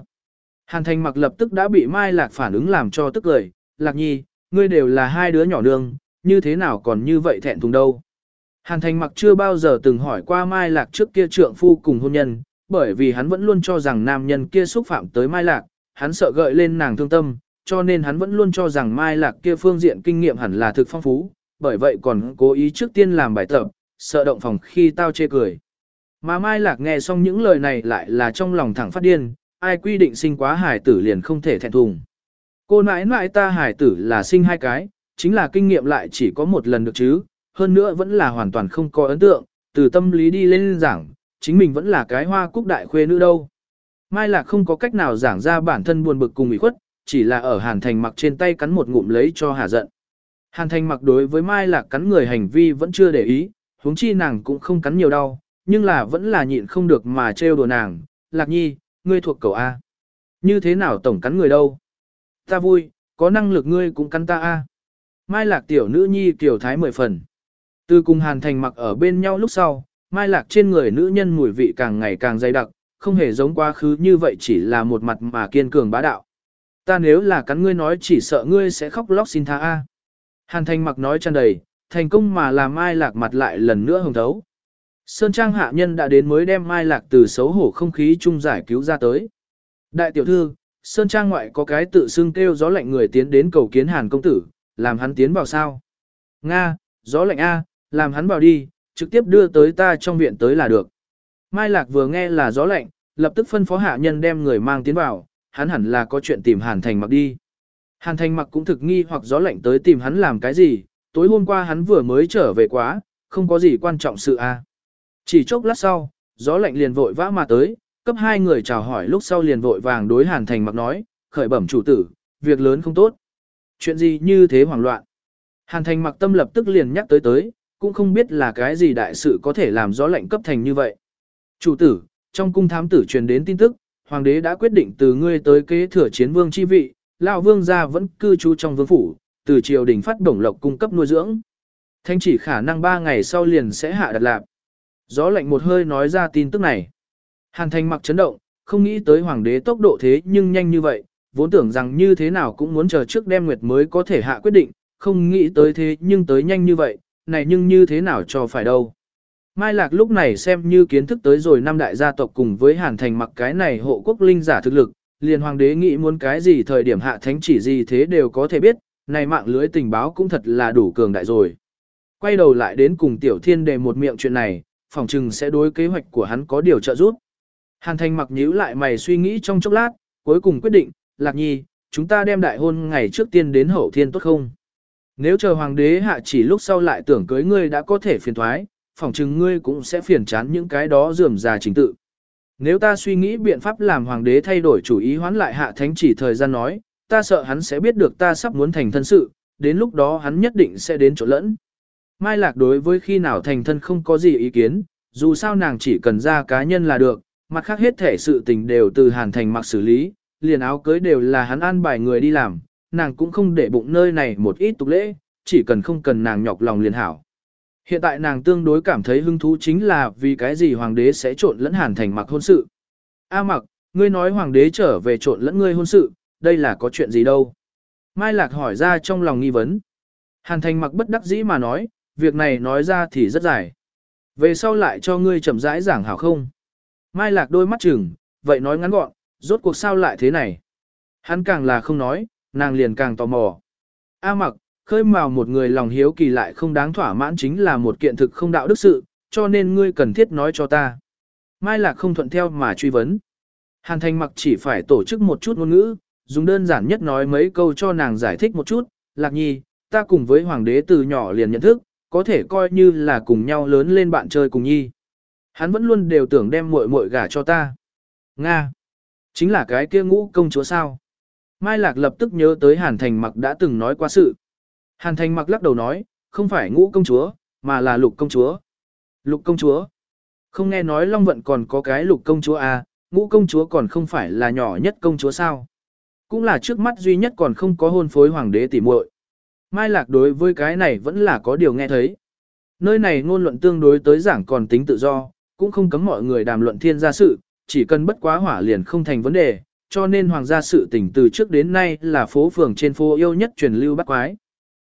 Hàn Thành mặc lập tức đã bị Mai Lạc phản ứng làm cho tức lời, Lạc nhi, ngươi đều là hai đứa nhỏ nương, như thế nào còn như vậy thẹn thùng đâu. Hàn Thành mặc chưa bao giờ từng hỏi qua Mai Lạc trước kia trượng phu cùng hôn nhân, bởi vì hắn vẫn luôn cho rằng nam nhân kia xúc phạm tới Mai Lạc, hắn sợ gợi lên nàng thương tâm, cho nên hắn vẫn luôn cho rằng Mai Lạc kia phương diện kinh nghiệm hẳn là thực phong phú, bởi vậy còn cố ý trước tiên làm bài tập, sợ động phòng khi tao chê cười. Mà Mai Lạc nghe xong những lời này lại là trong lòng thẳng phát điên, ai quy định sinh quá hải tử liền không thể thẹn thùng. Cô nãi nãi ta hải tử là sinh hai cái, chính là kinh nghiệm lại chỉ có một lần được chứ, hơn nữa vẫn là hoàn toàn không có ấn tượng, từ tâm lý đi lên giảng, chính mình vẫn là cái hoa cúc đại khuê nữ đâu. Mai Lạc không có cách nào giảng ra bản thân buồn bực cùng ủy khuất, chỉ là ở Hàn Thành mặc trên tay cắn một ngụm lấy cho hà giận. Hàn Thành mặc đối với Mai Lạc cắn người hành vi vẫn chưa để ý, huống chi nàng cũng không cắn nhiều đau, nhưng là vẫn là nhịn không được mà trêu đùa nàng. Lạc nhi, ngươi thuộc cầu A. Như thế nào tổng cắn người đâu? Ta vui, có năng lực ngươi cũng cắn ta A. Mai Lạc tiểu nữ nhi kiểu thái mười phần. Từ cùng Hàn Thành mặc ở bên nhau lúc sau, Mai Lạc trên người nữ nhân mùi vị càng ngày càng dày đặc, không hề giống quá khứ như vậy chỉ là một mặt mà kiên cường bá đạo. Ta nếu là cắn ngươi nói chỉ sợ ngươi sẽ khóc lóc xin tha A. Hàn Thành mặc nói tràn đầy, thành công mà làm Mai Lạc mặt lại lần nữa hồng thấu. Sơn Trang hạ nhân đã đến mới đem Mai Lạc từ xấu hổ không khí chung giải cứu ra tới. Đại tiểu thư, Sơn Trang ngoại có cái tự xưng kêu gió lạnh người tiến đến cầu kiến Hàn công tử, làm hắn tiến vào sao? Nga, gió lạnh A, làm hắn vào đi, trực tiếp đưa tới ta trong viện tới là được. Mai Lạc vừa nghe là gió lạnh, lập tức phân phó hạ nhân đem người mang tiến vào, hắn hẳn là có chuyện tìm Hàn Thành mặc đi. Hàn Thành mặc cũng thực nghi hoặc gió lạnh tới tìm hắn làm cái gì, tối hôm qua hắn vừa mới trở về quá, không có gì quan trọng sự a. Chỉ chốc lát sau, gió lạnh liền vội vã mà tới, cấp hai người chào hỏi lúc sau liền vội vàng đối Hàn Thành mặc nói, khởi bẩm chủ tử, việc lớn không tốt. Chuyện gì như thế hoảng loạn. Hàn Thành mặc tâm lập tức liền nhắc tới tới, cũng không biết là cái gì đại sự có thể làm gió lạnh cấp thành như vậy. Chủ tử, trong cung thám tử truyền đến tin tức, hoàng đế đã quyết định từ ngươi tới kế thừa chiến vương chi vị, lão vương gia vẫn cư trú trong vương phủ, từ triều đình phát bổng lộc cung cấp nuôi dưỡng. Thanh chỉ khả năng 3 ngày sau liền sẽ hạ đặt lạc. Gió lạnh một hơi nói ra tin tức này. Hàn thành mặc chấn động, không nghĩ tới hoàng đế tốc độ thế nhưng nhanh như vậy, vốn tưởng rằng như thế nào cũng muốn chờ trước đêm nguyệt mới có thể hạ quyết định, không nghĩ tới thế nhưng tới nhanh như vậy, này nhưng như thế nào cho phải đâu. Mai Lạc lúc này xem như kiến thức tới rồi năm đại gia tộc cùng với Hàn Thành mặc cái này hộ quốc linh giả thực lực, liền hoàng đế nghĩ muốn cái gì thời điểm hạ thánh chỉ gì thế đều có thể biết, này mạng lưới tình báo cũng thật là đủ cường đại rồi. Quay đầu lại đến cùng Tiểu Thiên đề một miệng chuyện này, phỏng chừng sẽ đối kế hoạch của hắn có điều trợ giúp. Hàn Thành mặc nhíu lại mày suy nghĩ trong chốc lát, cuối cùng quyết định, Lạc Nhi, chúng ta đem đại hôn ngày trước tiên đến hậu thiên tốt không? Nếu chờ hoàng đế hạ chỉ lúc sau lại tưởng cưới ngươi đã có thể phiền thoái, phỏng chừng ngươi cũng sẽ phiền chán những cái đó dườm già chính tự. Nếu ta suy nghĩ biện pháp làm hoàng đế thay đổi chủ ý hoán lại hạ thánh chỉ thời gian nói, ta sợ hắn sẽ biết được ta sắp muốn thành thân sự, đến lúc đó hắn nhất định sẽ đến chỗ lẫn. Mai Lạc đối với khi nào thành thân không có gì ý kiến, dù sao nàng chỉ cần ra cá nhân là được, mặt khác hết thể sự tình đều từ hàn thành mặc xử lý, liền áo cưới đều là hắn an bài người đi làm, nàng cũng không để bụng nơi này một ít tục lễ, chỉ cần không cần nàng nhọc lòng liền hảo. Hiện tại nàng tương đối cảm thấy hứng thú chính là vì cái gì hoàng đế sẽ trộn lẫn hàn thành mặc hôn sự. A mặc, ngươi nói hoàng đế trở về trộn lẫn ngươi hôn sự, đây là có chuyện gì đâu? Mai Lạc hỏi ra trong lòng nghi vấn. Hàn thành mặc bất đắc dĩ mà nói, việc này nói ra thì rất dài. Về sau lại cho ngươi chậm rãi giảng hảo không? Mai Lạc đôi mắt chừng, vậy nói ngắn gọn, rốt cuộc sao lại thế này? Hắn càng là không nói, nàng liền càng tò mò. A mặc, khơi mào một người lòng hiếu kỳ lại không đáng thỏa mãn chính là một kiện thực không đạo đức sự, cho nên ngươi cần thiết nói cho ta. Mai Lạc không thuận theo mà truy vấn. Hàn Thành mặc chỉ phải tổ chức một chút ngôn ngữ, dùng đơn giản nhất nói mấy câu cho nàng giải thích một chút. Lạc nhi, ta cùng với hoàng đế từ nhỏ liền nhận thức, có thể coi như là cùng nhau lớn lên bạn chơi cùng nhi. Hắn vẫn luôn đều tưởng đem muội muội gả cho ta. Nga. Chính là cái kia ngũ công chúa sao. Mai Lạc lập tức nhớ tới Hàn Thành mặc đã từng nói qua sự. Hàn Thành mặc lắc đầu nói, không phải ngũ công chúa, mà là lục công chúa. Lục công chúa. Không nghe nói Long Vận còn có cái lục công chúa à, ngũ công chúa còn không phải là nhỏ nhất công chúa sao. Cũng là trước mắt duy nhất còn không có hôn phối hoàng đế tỉ muội. Mai Lạc đối với cái này vẫn là có điều nghe thấy. Nơi này ngôn luận tương đối tới giảng còn tính tự do, cũng không cấm mọi người đàm luận thiên gia sự, chỉ cần bất quá hỏa liền không thành vấn đề, cho nên hoàng gia sự tình từ trước đến nay là phố phường trên phố yêu nhất truyền lưu bắt quái.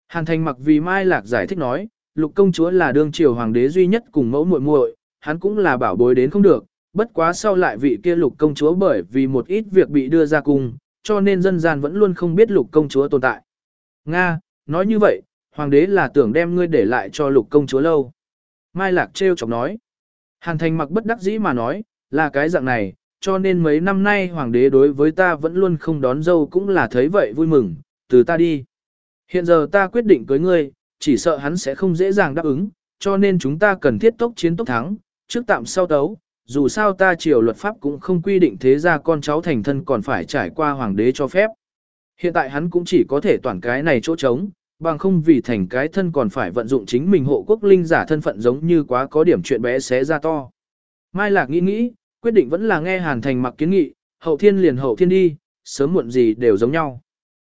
Hàn Thành mặc vì Mai Lạc giải thích nói, lục công chúa là đương triều hoàng đế duy nhất cùng mẫu muội muội, hắn cũng là bảo bối đến không được, bất quá sau lại vị kia lục công chúa bởi vì một ít việc bị đưa ra cung, cho nên dân gian vẫn luôn không biết lục công chúa tồn tại. Nga, nói như vậy, hoàng đế là tưởng đem ngươi để lại cho lục công chúa lâu. Mai Lạc trêu chọc nói. Hàn Thành mặc bất đắc dĩ mà nói, là cái dạng này, cho nên mấy năm nay hoàng đế đối với ta vẫn luôn không đón dâu cũng là thấy vậy vui mừng, từ ta đi. Hiện giờ ta quyết định cưới ngươi, chỉ sợ hắn sẽ không dễ dàng đáp ứng, cho nên chúng ta cần thiết tốc chiến tốc thắng, trước tạm sau tấu, dù sao ta triều luật pháp cũng không quy định thế ra con cháu thành thân còn phải trải qua hoàng đế cho phép. Hiện tại hắn cũng chỉ có thể toàn cái này chỗ trống, bằng không vì thành cái thân còn phải vận dụng chính mình hộ quốc linh giả thân phận giống như quá có điểm chuyện bé xé ra to. Mai Lạc nghĩ nghĩ, quyết định vẫn là nghe Hàn Thành mặc kiến nghị, hậu thiên liền hậu thiên đi, sớm muộn gì đều giống nhau.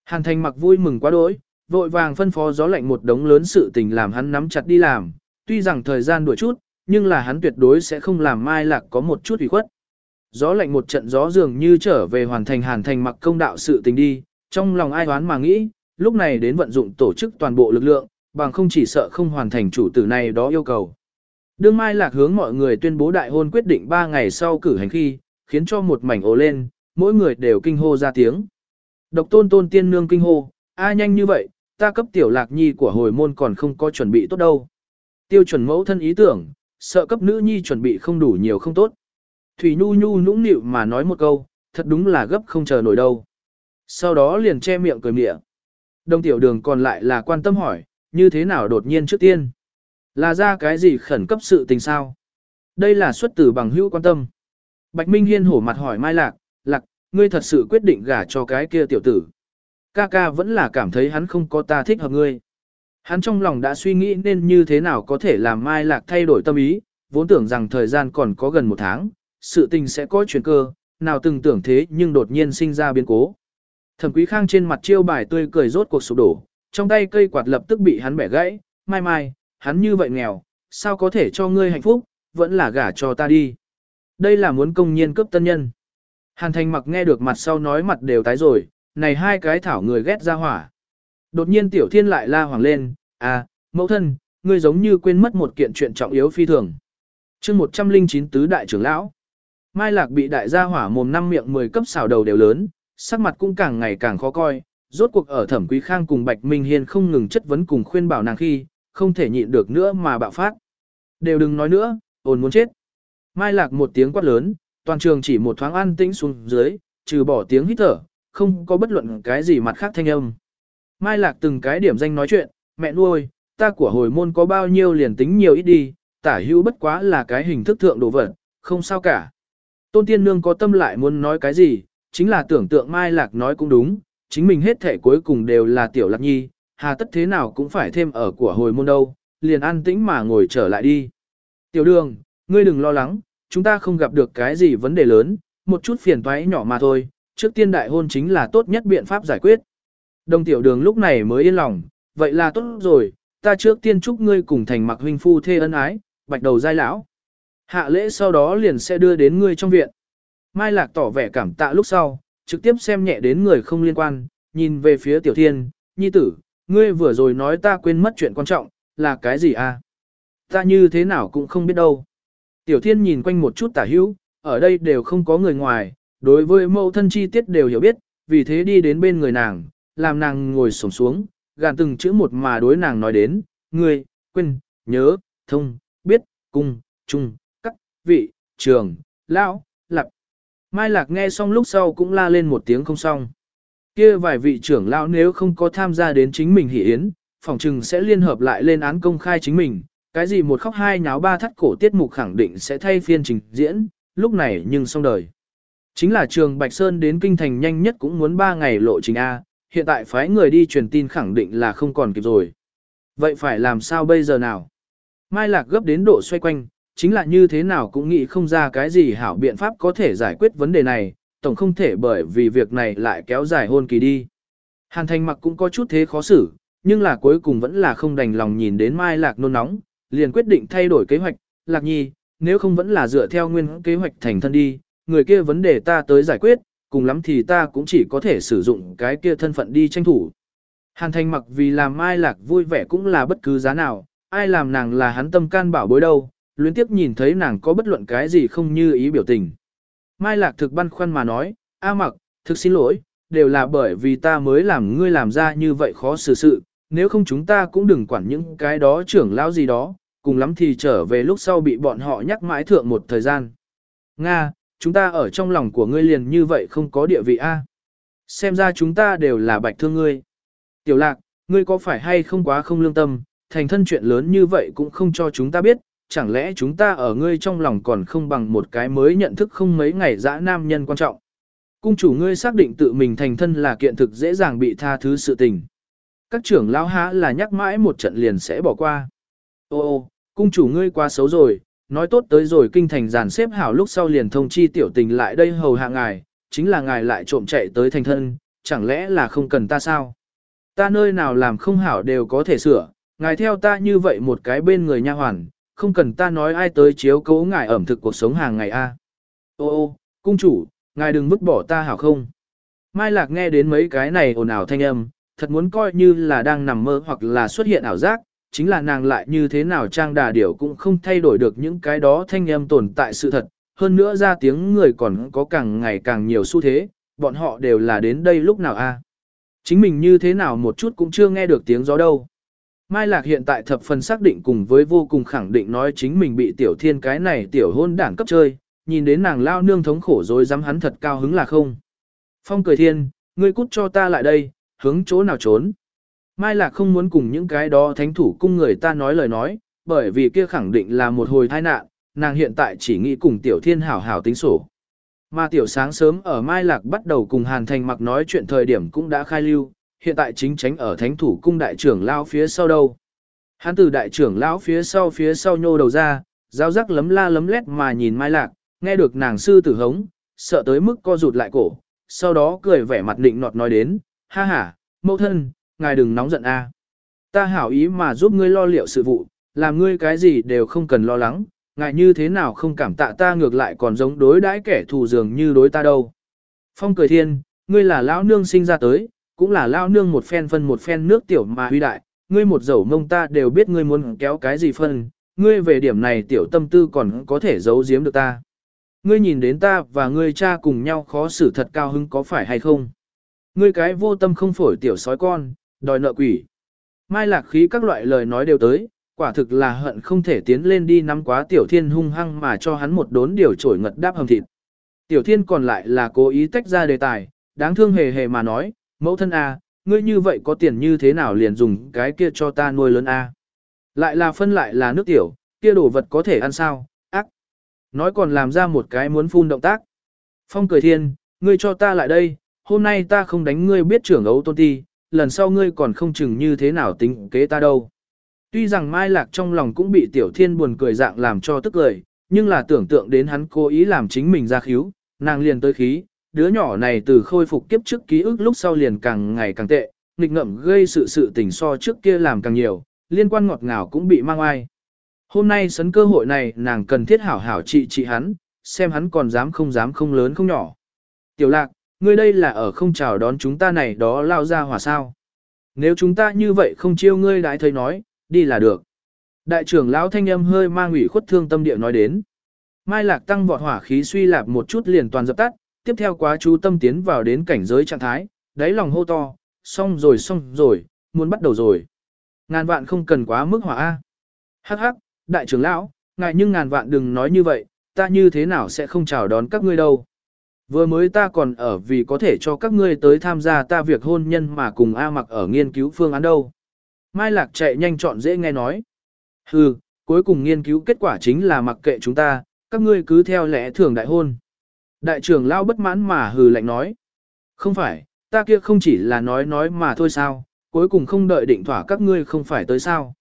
Hàn Thành mặc vui mừng quá đỗi, vội vàng phân phó gió lạnh một đống lớn sự tình làm hắn nắm chặt đi làm, tuy rằng thời gian đuổi chút, nhưng là hắn tuyệt đối sẽ không làm Mai Lạc có một chút ủy khuất. Gió lạnh một trận gió dường như trở về hoàn thành Hàn Thành mặc công đạo sự tình đi, trong lòng ai đoán mà nghĩ, lúc này đến vận dụng tổ chức toàn bộ lực lượng, bằng không chỉ sợ không hoàn thành chủ tử này đó yêu cầu. Đương Mai Lạc hướng mọi người tuyên bố đại hôn quyết định 3 ngày sau cử hành khi, khiến cho một mảnh ồ lên, mỗi người đều kinh hô ra tiếng. Độc tôn tôn tiên nương kinh hô, a nhanh như vậy, ta cấp tiểu lạc nhi của hồi môn còn không có chuẩn bị tốt đâu. Tiêu chuẩn mẫu thân ý tưởng, sợ cấp nữ nhi chuẩn bị không đủ nhiều không tốt. Thủy Nhu Nhu nũng nịu mà nói một câu, thật đúng là gấp không chờ nổi đâu. Sau đó liền che miệng cười mịa. Đông tiểu đường còn lại là quan tâm hỏi, như thế nào đột nhiên trước tiên? Là ra cái gì khẩn cấp sự tình sao? Đây là xuất tử bằng hữu quan tâm. Bạch Minh Hiên hổ mặt hỏi Mai Lạc, Lạc, ngươi thật sự quyết định gả cho cái kia tiểu tử. Ca ca vẫn là cảm thấy hắn không có ta thích hợp ngươi. Hắn trong lòng đã suy nghĩ nên như thế nào có thể làm Mai Lạc thay đổi tâm ý, vốn tưởng rằng thời gian còn có gần một tháng, sự tình sẽ có chuyển cơ, nào từng tưởng thế nhưng đột nhiên sinh ra biến cố. Thẩm Quý Khang trên mặt chiêu bài tươi cười rốt cuộc sụp đổ, trong tay cây quạt lập tức bị hắn bẻ gãy, mai mai, hắn như vậy nghèo, sao có thể cho ngươi hạnh phúc, vẫn là gả cho ta đi. Đây là muốn công nhiên cướp tân nhân. Hàn Thành mặc nghe được mặt sau nói mặt đều tái rồi, này hai cái thảo người ghét ra hỏa. Đột nhiên tiểu thiên lại la hoàng lên, à, mẫu thân, ngươi giống như quên mất một kiện chuyện trọng yếu phi thường. chương 109 tứ đại trưởng lão. Mai Lạc bị đại gia hỏa mồm năm miệng 10 cấp xào đầu đều lớn, sắc mặt cũng càng ngày càng khó coi, rốt cuộc ở thẩm quý khang cùng Bạch Minh Hiên không ngừng chất vấn cùng khuyên bảo nàng khi, không thể nhịn được nữa mà bạo phát. Đều đừng nói nữa, ồn muốn chết. Mai lạc một tiếng quát lớn, toàn trường chỉ một thoáng an tĩnh xuống dưới, trừ bỏ tiếng hít thở, không có bất luận cái gì mặt khác thanh âm. Mai lạc từng cái điểm danh nói chuyện, mẹ nuôi, ta của hồi môn có bao nhiêu liền tính nhiều ít đi, tả hữu bất quá là cái hình thức thượng đồ vật, không sao cả. Tôn tiên nương có tâm lại muốn nói cái gì, chính là tưởng tượng Mai lạc nói cũng đúng, chính mình hết thể cuối cùng đều là tiểu lạc nhi, hà tất thế nào cũng phải thêm ở của hồi môn đâu, liền an tĩnh mà ngồi trở lại đi. Tiểu đường, ngươi đừng lo lắng, chúng ta không gặp được cái gì vấn đề lớn, một chút phiền toái nhỏ mà thôi, trước tiên đại hôn chính là tốt nhất biện pháp giải quyết. Đồng tiểu đường lúc này mới yên lòng, vậy là tốt rồi, ta trước tiên chúc ngươi cùng thành mặc huynh phu thê ân ái, bạch đầu giai lão. Hạ lễ sau đó liền sẽ đưa đến ngươi trong viện. Mai Lạc tỏ vẻ cảm tạ lúc sau, trực tiếp xem nhẹ đến người không liên quan, nhìn về phía tiểu thiên, nhi tử, ngươi vừa rồi nói ta quên mất chuyện quan trọng, là cái gì à? Ta như thế nào cũng không biết đâu. Tiểu thiên nhìn quanh một chút tả hữu, ở đây đều không có người ngoài, đối với mẫu thân chi tiết đều hiểu biết, vì thế đi đến bên người nàng, làm nàng ngồi sổng xuống, gàn từng chữ một mà đối nàng nói đến, ngươi, quên, nhớ, thông, biết, cung, trung, các, vị, trường, lão, lập. Mai Lạc nghe xong lúc sau cũng la lên một tiếng không xong. Kia vài vị trưởng lão nếu không có tham gia đến chính mình hỷ yến, phòng trừng sẽ liên hợp lại lên án công khai chính mình, cái gì một khóc hai nháo ba thắt cổ tiết mục khẳng định sẽ thay phiên trình diễn, lúc này nhưng xong đời. Chính là trường Bạch Sơn đến kinh thành nhanh nhất cũng muốn 3 ngày lộ trình A, hiện tại phái người đi truyền tin khẳng định là không còn kịp rồi. Vậy phải làm sao bây giờ nào? Mai Lạc gấp đến độ xoay quanh, chính là như thế nào cũng nghĩ không ra cái gì hảo biện pháp có thể giải quyết vấn đề này, tổng không thể bởi vì việc này lại kéo dài hôn kỳ đi. Hàn Thành mặc cũng có chút thế khó xử, nhưng là cuối cùng vẫn là không đành lòng nhìn đến Mai Lạc nôn nóng, liền quyết định thay đổi kế hoạch, Lạc Nhi, nếu không vẫn là dựa theo nguyên kế hoạch thành thân đi, người kia vấn đề ta tới giải quyết, cùng lắm thì ta cũng chỉ có thể sử dụng cái kia thân phận đi tranh thủ. Hàn Thành mặc vì làm Mai Lạc vui vẻ cũng là bất cứ giá nào, ai làm nàng là hắn tâm can bảo bối đâu, luyến tiếp nhìn thấy nàng có bất luận cái gì không như ý biểu tình. Mai Lạc thực băn khoăn mà nói, A mặc, thực xin lỗi, đều là bởi vì ta mới làm ngươi làm ra như vậy khó xử sự, nếu không chúng ta cũng đừng quản những cái đó trưởng lão gì đó, cùng lắm thì trở về lúc sau bị bọn họ nhắc mãi thượng một thời gian. Nga, chúng ta ở trong lòng của ngươi liền như vậy không có địa vị A. Xem ra chúng ta đều là bạch thương ngươi. Tiểu lạc, ngươi có phải hay không quá không lương tâm, thành thân chuyện lớn như vậy cũng không cho chúng ta biết, chẳng lẽ chúng ta ở ngươi trong lòng còn không bằng một cái mới nhận thức không mấy ngày dã nam nhân quan trọng. Cung chủ ngươi xác định tự mình thành thân là kiện thực dễ dàng bị tha thứ sự tình. Các trưởng lão há là nhắc mãi một trận liền sẽ bỏ qua. Ô ô, cung chủ ngươi quá xấu rồi, nói tốt tới rồi kinh thành giàn xếp hảo lúc sau liền thông chi tiểu tình lại đây hầu hạ ngài, chính là ngài lại trộm chạy tới thành thân, chẳng lẽ là không cần ta sao? Ta nơi nào làm không hảo đều có thể sửa, ngài theo ta như vậy một cái bên người nha hoàn, không cần ta nói ai tới chiếu cố ngài ẩm thực cuộc sống hàng ngày a. Ô ô, cung chủ, ngài đừng vứt bỏ ta hảo không? Mai Lạc nghe đến mấy cái này ồn ào thanh âm, thật muốn coi như là đang nằm mơ hoặc là xuất hiện ảo giác, chính là nàng lại như thế nào trang đà điểu cũng không thay đổi được những cái đó thanh âm tồn tại sự thật, hơn nữa ra tiếng người còn có càng ngày càng nhiều xu thế, bọn họ đều là đến đây lúc nào a? Chính mình như thế nào một chút cũng chưa nghe được tiếng gió đâu. Mai Lạc hiện tại thập phần xác định cùng với vô cùng khẳng định nói chính mình bị tiểu thiên cái này tiểu hôn đảng cấp chơi, nhìn đến nàng lao nương thống khổ rồi dám hắn thật cao hứng là không. Phong cười thiên, ngươi cút cho ta lại đây, hướng chỗ nào trốn. Mai Lạc không muốn cùng những cái đó thánh thủ cung người ta nói lời nói, bởi vì kia khẳng định là một hồi tai nạn, nàng hiện tại chỉ nghĩ cùng tiểu thiên hảo hảo tính sổ. Mà tiểu sáng sớm ở Mai Lạc bắt đầu cùng Hàn Thành mặc nói chuyện thời điểm cũng đã khai lưu, hiện tại chính tránh ở thánh thủ cung đại trưởng lao phía sau đâu. Hắn từ đại trưởng lão phía sau phía sau nhô đầu ra, giáo giác lấm la lấm lét mà nhìn Mai Lạc, nghe được nàng sư tử hống, sợ tới mức co rụt lại cổ, sau đó cười vẻ mặt định nọt nói đến, ha ha, mẫu thân, ngài đừng nóng giận a. Ta hảo ý mà giúp ngươi lo liệu sự vụ, làm ngươi cái gì đều không cần lo lắng, ngài như thế nào không cảm tạ ta ngược lại còn giống đối đãi kẻ thù dường như đối ta đâu. Phong cười thiên, ngươi là lão nương sinh ra tới, cũng là lao nương một phen phân một phen nước tiểu mà huy đại, ngươi một dầu mông ta đều biết ngươi muốn kéo cái gì phân, ngươi về điểm này tiểu tâm tư còn có thể giấu giếm được ta. Ngươi nhìn đến ta và ngươi cha cùng nhau khó xử thật cao hứng có phải hay không? Ngươi cái vô tâm không phổi tiểu sói con, đòi nợ quỷ. Mai lạc khí các loại lời nói đều tới, quả thực là hận không thể tiến lên đi nắm quá tiểu thiên hung hăng mà cho hắn một đốn điều trổi ngật đáp hầm thịt. Tiểu thiên còn lại là cố ý tách ra đề tài, đáng thương hề hề mà nói, mẫu thân A, ngươi như vậy có tiền như thế nào liền dùng cái kia cho ta nuôi lớn A. Lại là phân lại là nước tiểu, kia đồ vật có thể ăn sao, ác. Nói còn làm ra một cái muốn phun động tác. Phong cười thiên, ngươi cho ta lại đây, hôm nay ta không đánh ngươi biết trưởng ấu tôn ti, lần sau ngươi còn không chừng như thế nào tính kế ta đâu. Tuy rằng Mai Lạc trong lòng cũng bị Tiểu Thiên buồn cười dạng làm cho tức cười, nhưng là tưởng tượng đến hắn cố ý làm chính mình ra khíu, nàng liền tới khí, đứa nhỏ này từ khôi phục kiếp trước ký ức lúc sau liền càng ngày càng tệ, nghịch ngợm gây sự sự tình so trước kia làm càng nhiều, liên quan ngọt ngào cũng bị mang ai. Hôm nay sấn cơ hội này nàng cần thiết hảo hảo trị trị hắn, xem hắn còn dám không dám không lớn không nhỏ. Tiểu lạc, ngươi đây là ở không chào đón chúng ta này đó lao ra hỏa sao. Nếu chúng ta như vậy không chiêu ngươi đãi thấy nói, đi là được. Đại trưởng lão thanh âm hơi mang ủy khuất thương tâm địa nói đến. Mai lạc tăng vọt hỏa khí suy lạp một chút liền toàn dập tắt, tiếp theo quá chú tâm tiến vào đến cảnh giới trạng thái, đáy lòng hô to, xong rồi xong rồi, muốn bắt đầu rồi. Ngàn vạn không cần quá mức hỏa A. Hắc hắc, đại trưởng lão, ngài nhưng ngàn vạn đừng nói như vậy, ta như thế nào sẽ không chào đón các ngươi đâu. Vừa mới ta còn ở vì có thể cho các ngươi tới tham gia ta việc hôn nhân mà cùng A mặc ở nghiên cứu phương án đâu. Mai Lạc chạy nhanh chọn dễ nghe nói. Hừ, cuối cùng nghiên cứu kết quả chính là mặc kệ chúng ta, các ngươi cứ theo lẽ thường đại hôn. Đại trưởng lao bất mãn mà hừ lạnh nói. Không phải, ta kia không chỉ là nói nói mà thôi sao, cuối cùng không đợi định thỏa các ngươi không phải tới sao.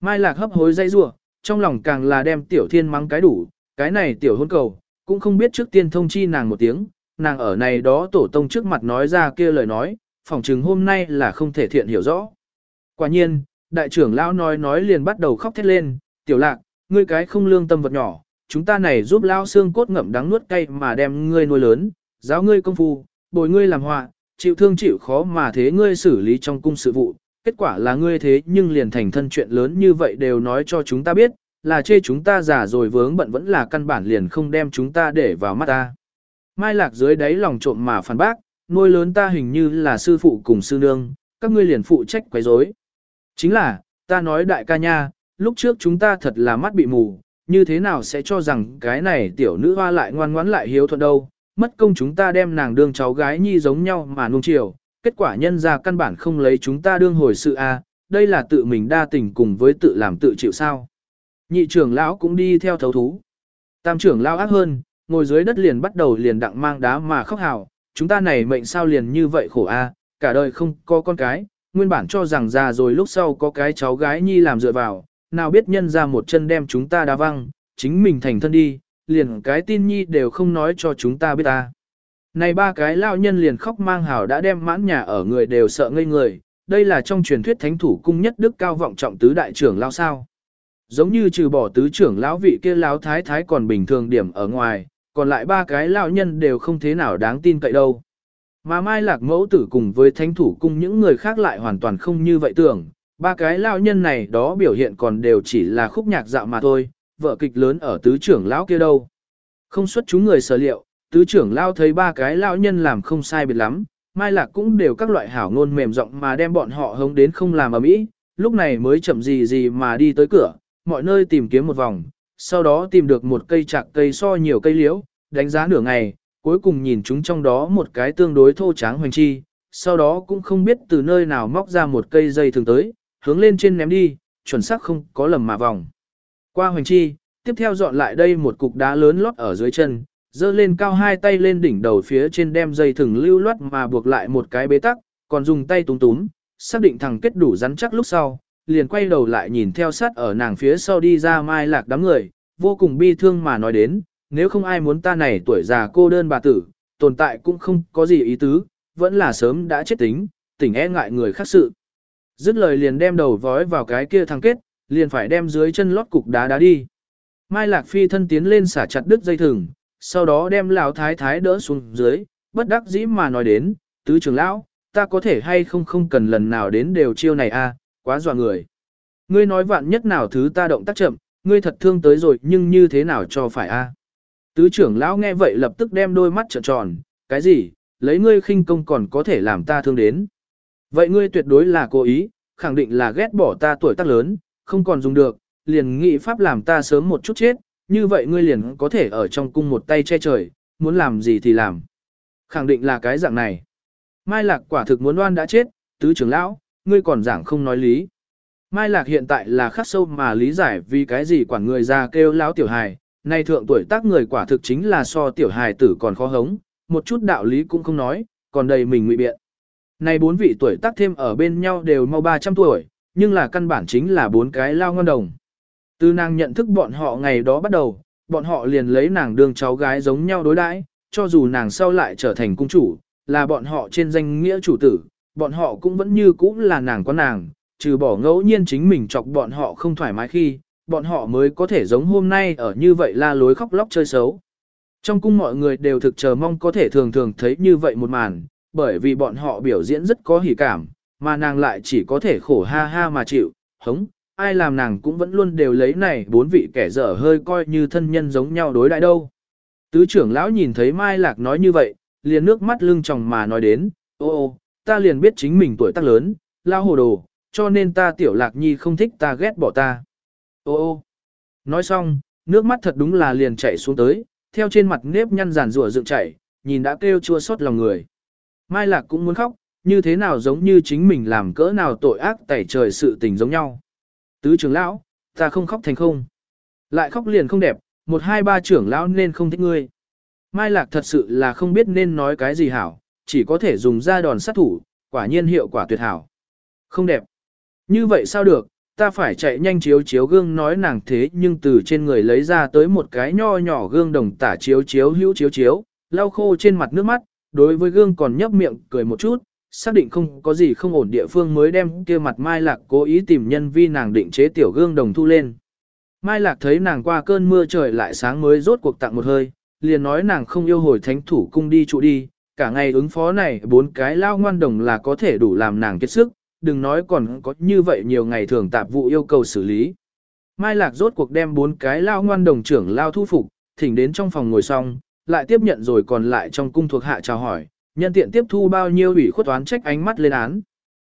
Mai Lạc hấp hối dây rua, trong lòng càng là đem tiểu thiên mắng cái đủ, cái này tiểu hôn cầu, cũng không biết trước tiên thông chi nàng một tiếng, nàng ở này đó tổ tông trước mặt nói ra kia lời nói, phỏng chừng hôm nay là không thể thiện hiểu rõ. Quả nhiên, đại trưởng lão nói nói liền bắt đầu khóc thét lên, tiểu lạc, ngươi cái không lương tâm vật nhỏ, chúng ta này giúp lão xương cốt ngậm đắng nuốt cay mà đem ngươi nuôi lớn, giáo ngươi công phu, bồi ngươi làm họa, chịu thương chịu khó mà thế ngươi xử lý trong cung sự vụ, kết quả là ngươi thế nhưng liền thành thân chuyện lớn như vậy đều nói cho chúng ta biết, là chê chúng ta già rồi vướng bận vẫn là căn bản liền không đem chúng ta để vào mắt ta. Mai lạc dưới đáy lòng trộm mà phản bác, nuôi lớn ta hình như là sư phụ cùng sư nương, các ngươi liền phụ trách quấy rối. Chính là, ta nói đại ca nha, lúc trước chúng ta thật là mắt bị mù, như thế nào sẽ cho rằng cái này tiểu nữ hoa lại ngoan ngoãn lại hiếu thuận đâu, mất công chúng ta đem nàng đương cháu gái nhi giống nhau mà nuông chiều, kết quả nhân ra căn bản không lấy chúng ta đương hồi sự a, đây là tự mình đa tình cùng với tự làm tự chịu sao. Nhị trưởng lão cũng đi theo thấu thú. Tam trưởng lão ác hơn, ngồi dưới đất liền bắt đầu liền đặng mang đá mà khóc hào, chúng ta này mệnh sao liền như vậy khổ a, cả đời không có con cái, nguyên bản cho rằng già rồi lúc sau có cái cháu gái nhi làm dựa vào, nào biết nhân ra một chân đem chúng ta đá văng, chính mình thành thân đi, liền cái tin nhi đều không nói cho chúng ta biết ta. Này ba cái lao nhân liền khóc mang hào đã đem mãn nhà ở người đều sợ ngây người, đây là trong truyền thuyết thánh thủ cung nhất đức cao vọng trọng tứ đại trưởng lao sao. Giống như trừ bỏ tứ trưởng lão vị kia lão thái thái còn bình thường điểm ở ngoài, còn lại ba cái lão nhân đều không thế nào đáng tin cậy đâu. Mà Mai Lạc mẫu tử cùng với thánh thủ cung những người khác lại hoàn toàn không như vậy tưởng, ba cái lão nhân này đó biểu hiện còn đều chỉ là khúc nhạc dạo mà thôi, vợ kịch lớn ở tứ trưởng lão kia đâu. Không xuất chúng người sở liệu, tứ trưởng lão thấy ba cái lão nhân làm không sai biệt lắm, Mai Lạc cũng đều các loại hảo ngôn mềm giọng mà đem bọn họ hống đến không làm ở mỹ, lúc này mới chậm gì gì mà đi tới cửa, mọi nơi tìm kiếm một vòng, sau đó tìm được một cây chạc cây so nhiều cây liễu, đánh giá nửa ngày, cuối cùng nhìn chúng trong đó một cái tương đối thô tráng hoành chi, sau đó cũng không biết từ nơi nào móc ra một cây dây thường tới, hướng lên trên ném đi, chuẩn xác không có lầm mà vòng. Qua hoành chi, tiếp theo dọn lại đây một cục đá lớn lót ở dưới chân, dơ lên cao hai tay lên đỉnh đầu phía trên đem dây thừng lưu loát mà buộc lại một cái bế tắc, còn dùng tay túm túm, xác định thằng kết đủ rắn chắc lúc sau, liền quay đầu lại nhìn theo sát ở nàng phía sau đi ra mai lạc đám người, vô cùng bi thương mà nói đến, nếu không ai muốn ta này tuổi già cô đơn bà tử, tồn tại cũng không có gì ý tứ, vẫn là sớm đã chết tính, tỉnh e ngại người khác sự. Dứt lời liền đem đầu vói vào cái kia thằng kết, liền phải đem dưới chân lót cục đá đá đi. Mai Lạc Phi thân tiến lên xả chặt đứt dây thừng, sau đó đem lão thái thái đỡ xuống dưới, bất đắc dĩ mà nói đến, tứ trưởng lão, ta có thể hay không không cần lần nào đến đều chiêu này a, à, quá dọa người. Ngươi nói vạn nhất nào thứ ta động tác chậm, ngươi thật thương tới rồi nhưng như thế nào cho phải a? Tứ trưởng lão nghe vậy lập tức đem đôi mắt trợn tròn, cái gì, lấy ngươi khinh công còn có thể làm ta thương đến. Vậy ngươi tuyệt đối là cố ý, khẳng định là ghét bỏ ta tuổi tác lớn, không còn dùng được, liền nghị pháp làm ta sớm một chút chết, như vậy ngươi liền có thể ở trong cung một tay che trời, muốn làm gì thì làm. Khẳng định là cái dạng này. Mai Lạc quả thực muốn đoan đã chết, tứ trưởng lão, ngươi còn giảng không nói lý. Mai Lạc hiện tại là khắc sâu mà lý giải vì cái gì quản người ra kêu lão tiểu hài, nay thượng tuổi tác người quả thực chính là so tiểu hài tử còn khó hống, một chút đạo lý cũng không nói, còn đầy mình ngụy biện. Này bốn vị tuổi tác thêm ở bên nhau đều mau 300 tuổi, nhưng là căn bản chính là bốn cái lao ngon đồng. Từ nàng nhận thức bọn họ ngày đó bắt đầu, bọn họ liền lấy nàng đương cháu gái giống nhau đối đãi, cho dù nàng sau lại trở thành cung chủ, là bọn họ trên danh nghĩa chủ tử, bọn họ cũng vẫn như cũ là nàng con nàng, trừ bỏ ngẫu nhiên chính mình chọc bọn họ không thoải mái khi, bọn họ mới có thể giống hôm nay ở như vậy la lối khóc lóc chơi xấu. Trong cung mọi người đều thực chờ mong có thể thường thường thấy như vậy một màn, bởi vì bọn họ biểu diễn rất có hỉ cảm, mà nàng lại chỉ có thể khổ ha ha mà chịu, hống, ai làm nàng cũng vẫn luôn đều lấy này bốn vị kẻ dở hơi coi như thân nhân giống nhau đối đại đâu. Tứ trưởng lão nhìn thấy Mai Lạc nói như vậy, liền nước mắt lưng tròng mà nói đến, ô ô, ta liền biết chính mình tuổi tác lớn, lao hồ đồ, cho nên ta tiểu lạc nhi không thích ta ghét bỏ ta. Ô ô, nói xong, nước mắt thật đúng là liền chảy xuống tới, theo trên mặt nếp nhăn giàn rủa dựng chảy, nhìn đã kêu chua xót lòng người. Mai Lạc cũng muốn khóc, như thế nào giống như chính mình làm cỡ nào tội ác tẩy trời sự tình giống nhau. Tứ trưởng lão, ta không khóc thành không. Lại khóc liền không đẹp, một hai ba trưởng lão nên không thích ngươi. Mai Lạc thật sự là không biết nên nói cái gì hảo, chỉ có thể dùng ra đòn sát thủ, quả nhiên hiệu quả tuyệt hảo. Không đẹp. Như vậy sao được, ta phải chạy nhanh chiếu chiếu gương nói nàng thế nhưng từ trên người lấy ra tới một cái nho nhỏ gương đồng tả chiếu chiếu hữu chiếu chiếu, lau khô trên mặt nước mắt, đối với gương còn nhấp miệng cười một chút, xác định không có gì không ổn địa phương mới đem kia mặt Mai Lạc cố ý tìm nhân vi nàng định chế tiểu gương đồng thu lên. Mai Lạc thấy nàng qua cơn mưa trời lại sáng mới rốt cuộc tặng một hơi, liền nói nàng không yêu hồi thánh thủ cung đi trụ đi, cả ngày ứng phó này bốn cái lao ngoan đồng là có thể đủ làm nàng kết sức, đừng nói còn có như vậy nhiều ngày thường tạp vụ yêu cầu xử lý. Mai Lạc rốt cuộc đem bốn cái lao ngoan đồng trưởng lao thu phục, thỉnh đến trong phòng ngồi xong, lại tiếp nhận rồi còn lại trong cung thuộc hạ chào hỏi, nhân tiện tiếp thu bao nhiêu ủy khuất toán trách ánh mắt lên án.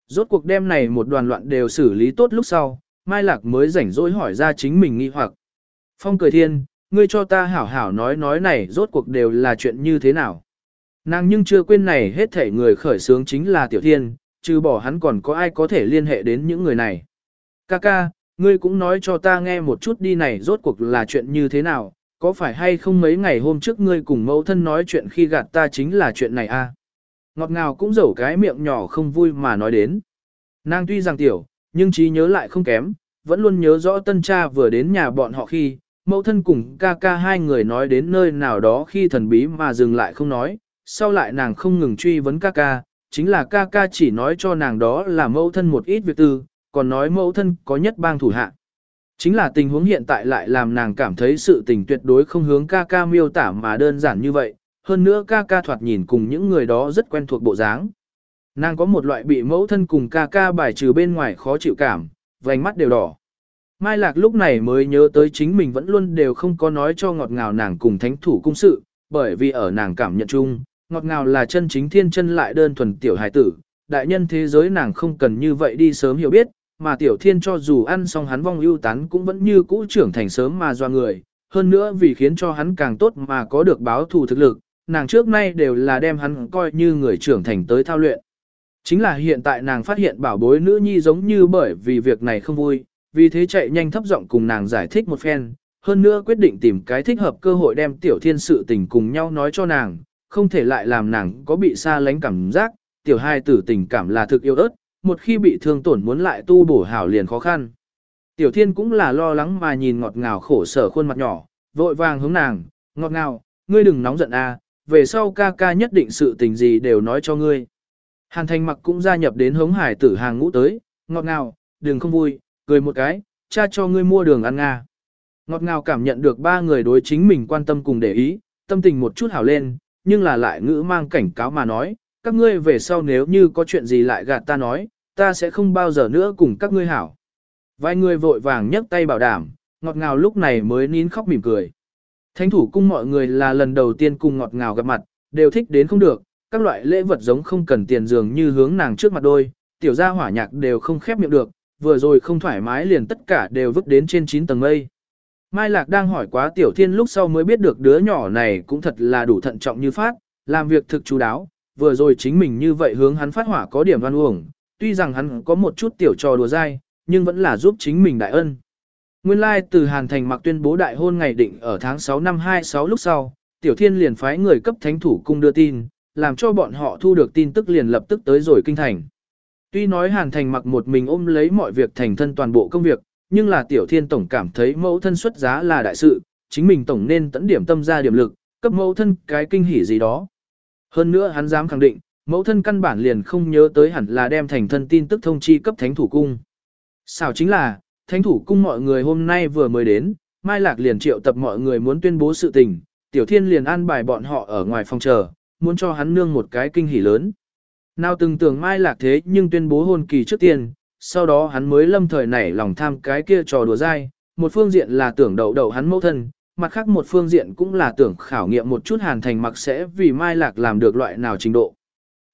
Rốt cuộc đêm này một đoàn loạn đều xử lý tốt lúc sau, Mai Lạc mới rảnh rỗi hỏi ra chính mình nghi hoặc. Phong cười thiên, ngươi cho ta hảo hảo nói nói này rốt cuộc đều là chuyện như thế nào. Nàng nhưng chưa quên này hết thể người khởi sướng chính là Tiểu Thiên, trừ bỏ hắn còn có ai có thể liên hệ đến những người này. Kaka, ngươi cũng nói cho ta nghe một chút đi này rốt cuộc là chuyện như thế nào, có phải hay không mấy ngày hôm trước ngươi cùng mẫu thân nói chuyện khi gạt ta chính là chuyện này a? À? Ngọt ngào cũng dẫu cái miệng nhỏ không vui mà nói đến. Nàng tuy rằng tiểu, nhưng trí nhớ lại không kém, vẫn luôn nhớ rõ tân cha vừa đến nhà bọn họ khi, mẫu thân cùng ca ca hai người nói đến nơi nào đó khi thần bí mà dừng lại không nói, sau lại nàng không ngừng truy vấn ca ca, chính là ca ca chỉ nói cho nàng đó là mẫu thân một ít việc tư, còn nói mẫu thân có nhất bang thủ hạ. Chính là tình huống hiện tại lại làm nàng cảm thấy sự tình tuyệt đối không hướng ca ca miêu tả mà đơn giản như vậy, hơn nữa ca ca thoạt nhìn cùng những người đó rất quen thuộc bộ dáng. Nàng có một loại bị mẫu thân cùng ca ca bài trừ bên ngoài khó chịu cảm, vành mắt đều đỏ. Mai Lạc lúc này mới nhớ tới chính mình vẫn luôn đều không có nói cho ngọt ngào nàng cùng thánh thủ cung sự, bởi vì ở nàng cảm nhận chung, ngọt ngào là chân chính thiên chân lại đơn thuần tiểu hài tử, đại nhân thế giới nàng không cần như vậy đi sớm hiểu biết, mà tiểu thiên cho dù ăn xong hắn vong ưu tán cũng vẫn như cũ trưởng thành sớm mà doa người, hơn nữa vì khiến cho hắn càng tốt mà có được báo thù thực lực, nàng trước nay đều là đem hắn coi như người trưởng thành tới thao luyện. Chính là hiện tại nàng phát hiện bảo bối nữ nhi giống như bởi vì việc này không vui, vì thế chạy nhanh thấp giọng cùng nàng giải thích một phen, hơn nữa quyết định tìm cái thích hợp cơ hội đem tiểu thiên sự tình cùng nhau nói cho nàng, không thể lại làm nàng có bị xa lánh cảm giác, tiểu hai tử tình cảm là thực yêu ớt, một khi bị thương tổn muốn lại tu bổ hảo liền khó khăn. Tiểu thiên cũng là lo lắng mà nhìn ngọt ngào khổ sở khuôn mặt nhỏ, vội vàng hướng nàng, ngọt ngào, ngươi đừng nóng giận a, về sau ca ca nhất định sự tình gì đều nói cho ngươi. Hàn thành mặc cũng gia nhập đến hống hải tử hàng ngũ tới, ngọt ngào, đừng không vui, cười một cái, cha cho ngươi mua đường ăn nga. Ngọt ngào cảm nhận được ba người đối chính mình quan tâm cùng để ý, tâm tình một chút hảo lên, nhưng là lại ngữ mang cảnh cáo mà nói, các ngươi về sau nếu như có chuyện gì lại gạt ta nói, ta sẽ không bao giờ nữa cùng các ngươi hảo. Vài người vội vàng nhấc tay bảo đảm, ngọt ngào lúc này mới nín khóc mỉm cười. Thánh thủ cung mọi người là lần đầu tiên cùng ngọt ngào gặp mặt, đều thích đến không được, các loại lễ vật giống không cần tiền dường như hướng nàng trước mặt đôi, tiểu gia hỏa nhạc đều không khép miệng được, vừa rồi không thoải mái liền tất cả đều vứt đến trên 9 tầng mây. Mai Lạc đang hỏi quá Tiểu Thiên lúc sau mới biết được đứa nhỏ này cũng thật là đủ thận trọng như phát, làm việc thực chú đáo, vừa rồi chính mình như vậy hướng hắn phát hỏa có điểm oan uổng, tuy rằng hắn có một chút tiểu trò đùa dai, nhưng vẫn là giúp chính mình đại ân. Nguyên lai like từ Hàn Thành mặc tuyên bố đại hôn ngày định ở tháng 6 năm 26 lúc sau, Tiểu Thiên liền phái người cấp thánh thủ cung đưa tin, làm cho bọn họ thu được tin tức liền lập tức tới rồi kinh thành. Tuy nói Hàn Thành mặc một mình ôm lấy mọi việc thành thân toàn bộ công việc, nhưng là Tiểu Thiên Tổng cảm thấy mẫu thân xuất giá là đại sự, chính mình Tổng nên tận điểm tâm ra điểm lực, cấp mẫu thân cái kinh hỉ gì đó. Hơn nữa hắn dám khẳng định, mẫu thân căn bản liền không nhớ tới hẳn là đem thành thân tin tức thông chi cấp thánh thủ cung. Sao chính là, thánh thủ cung mọi người hôm nay vừa mới đến, Mai Lạc liền triệu tập mọi người muốn tuyên bố sự tình, Tiểu Thiên liền an bài bọn họ ở ngoài phòng chờ, muốn cho hắn nương một cái kinh hỉ lớn. Nào từng tưởng Mai Lạc thế nhưng tuyên bố hôn kỳ trước tiên, sau đó hắn mới lâm thời nảy lòng tham cái kia trò đùa dai, một phương diện là tưởng đậu đậu hắn mẫu thân, mặt khác một phương diện cũng là tưởng khảo nghiệm một chút hàn thành mặc sẽ vì Mai Lạc làm được loại nào trình độ.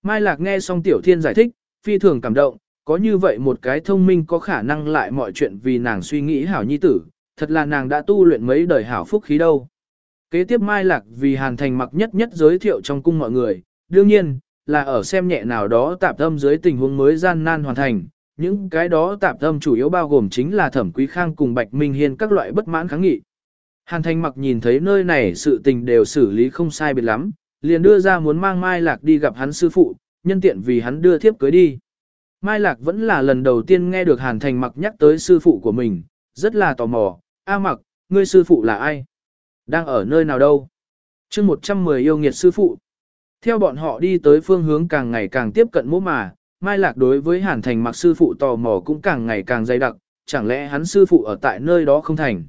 Mai Lạc nghe xong Tiểu Thiên giải thích, phi thường cảm động, có như vậy một cái thông minh có khả năng lại mọi chuyện vì nàng suy nghĩ hảo nhi tử, thật là nàng đã tu luyện mấy đời hảo phúc khí đâu. Kế tiếp Mai Lạc vì Hàn Thành mặc nhất nhất giới thiệu trong cung mọi người, đương nhiên, là ở xem nhẹ nào đó tạp tâm dưới tình huống mới gian nan hoàn thành. Những cái đó tạp tâm chủ yếu bao gồm chính là Thẩm Quý Khang cùng Bạch Minh Hiên các loại bất mãn kháng nghị. Hàn Thành mặc nhìn thấy nơi này sự tình đều xử lý không sai biệt lắm, liền đưa ra muốn mang Mai Lạc đi gặp hắn sư phụ, nhân tiện vì hắn đưa thiếp cưới đi. Mai Lạc vẫn là lần đầu tiên nghe được Hàn Thành mặc nhắc tới sư phụ của mình, rất là tò mò, A mặc, ngươi sư phụ là ai? Đang ở nơi nào đâu? chương 110 yêu nghiệt sư phụ. Theo bọn họ đi tới phương hướng càng ngày càng tiếp cận mỗ mà, Mai Lạc đối với Hàn Thành mặc sư phụ tò mò cũng càng ngày càng dày đặc, chẳng lẽ hắn sư phụ ở tại nơi đó không thành.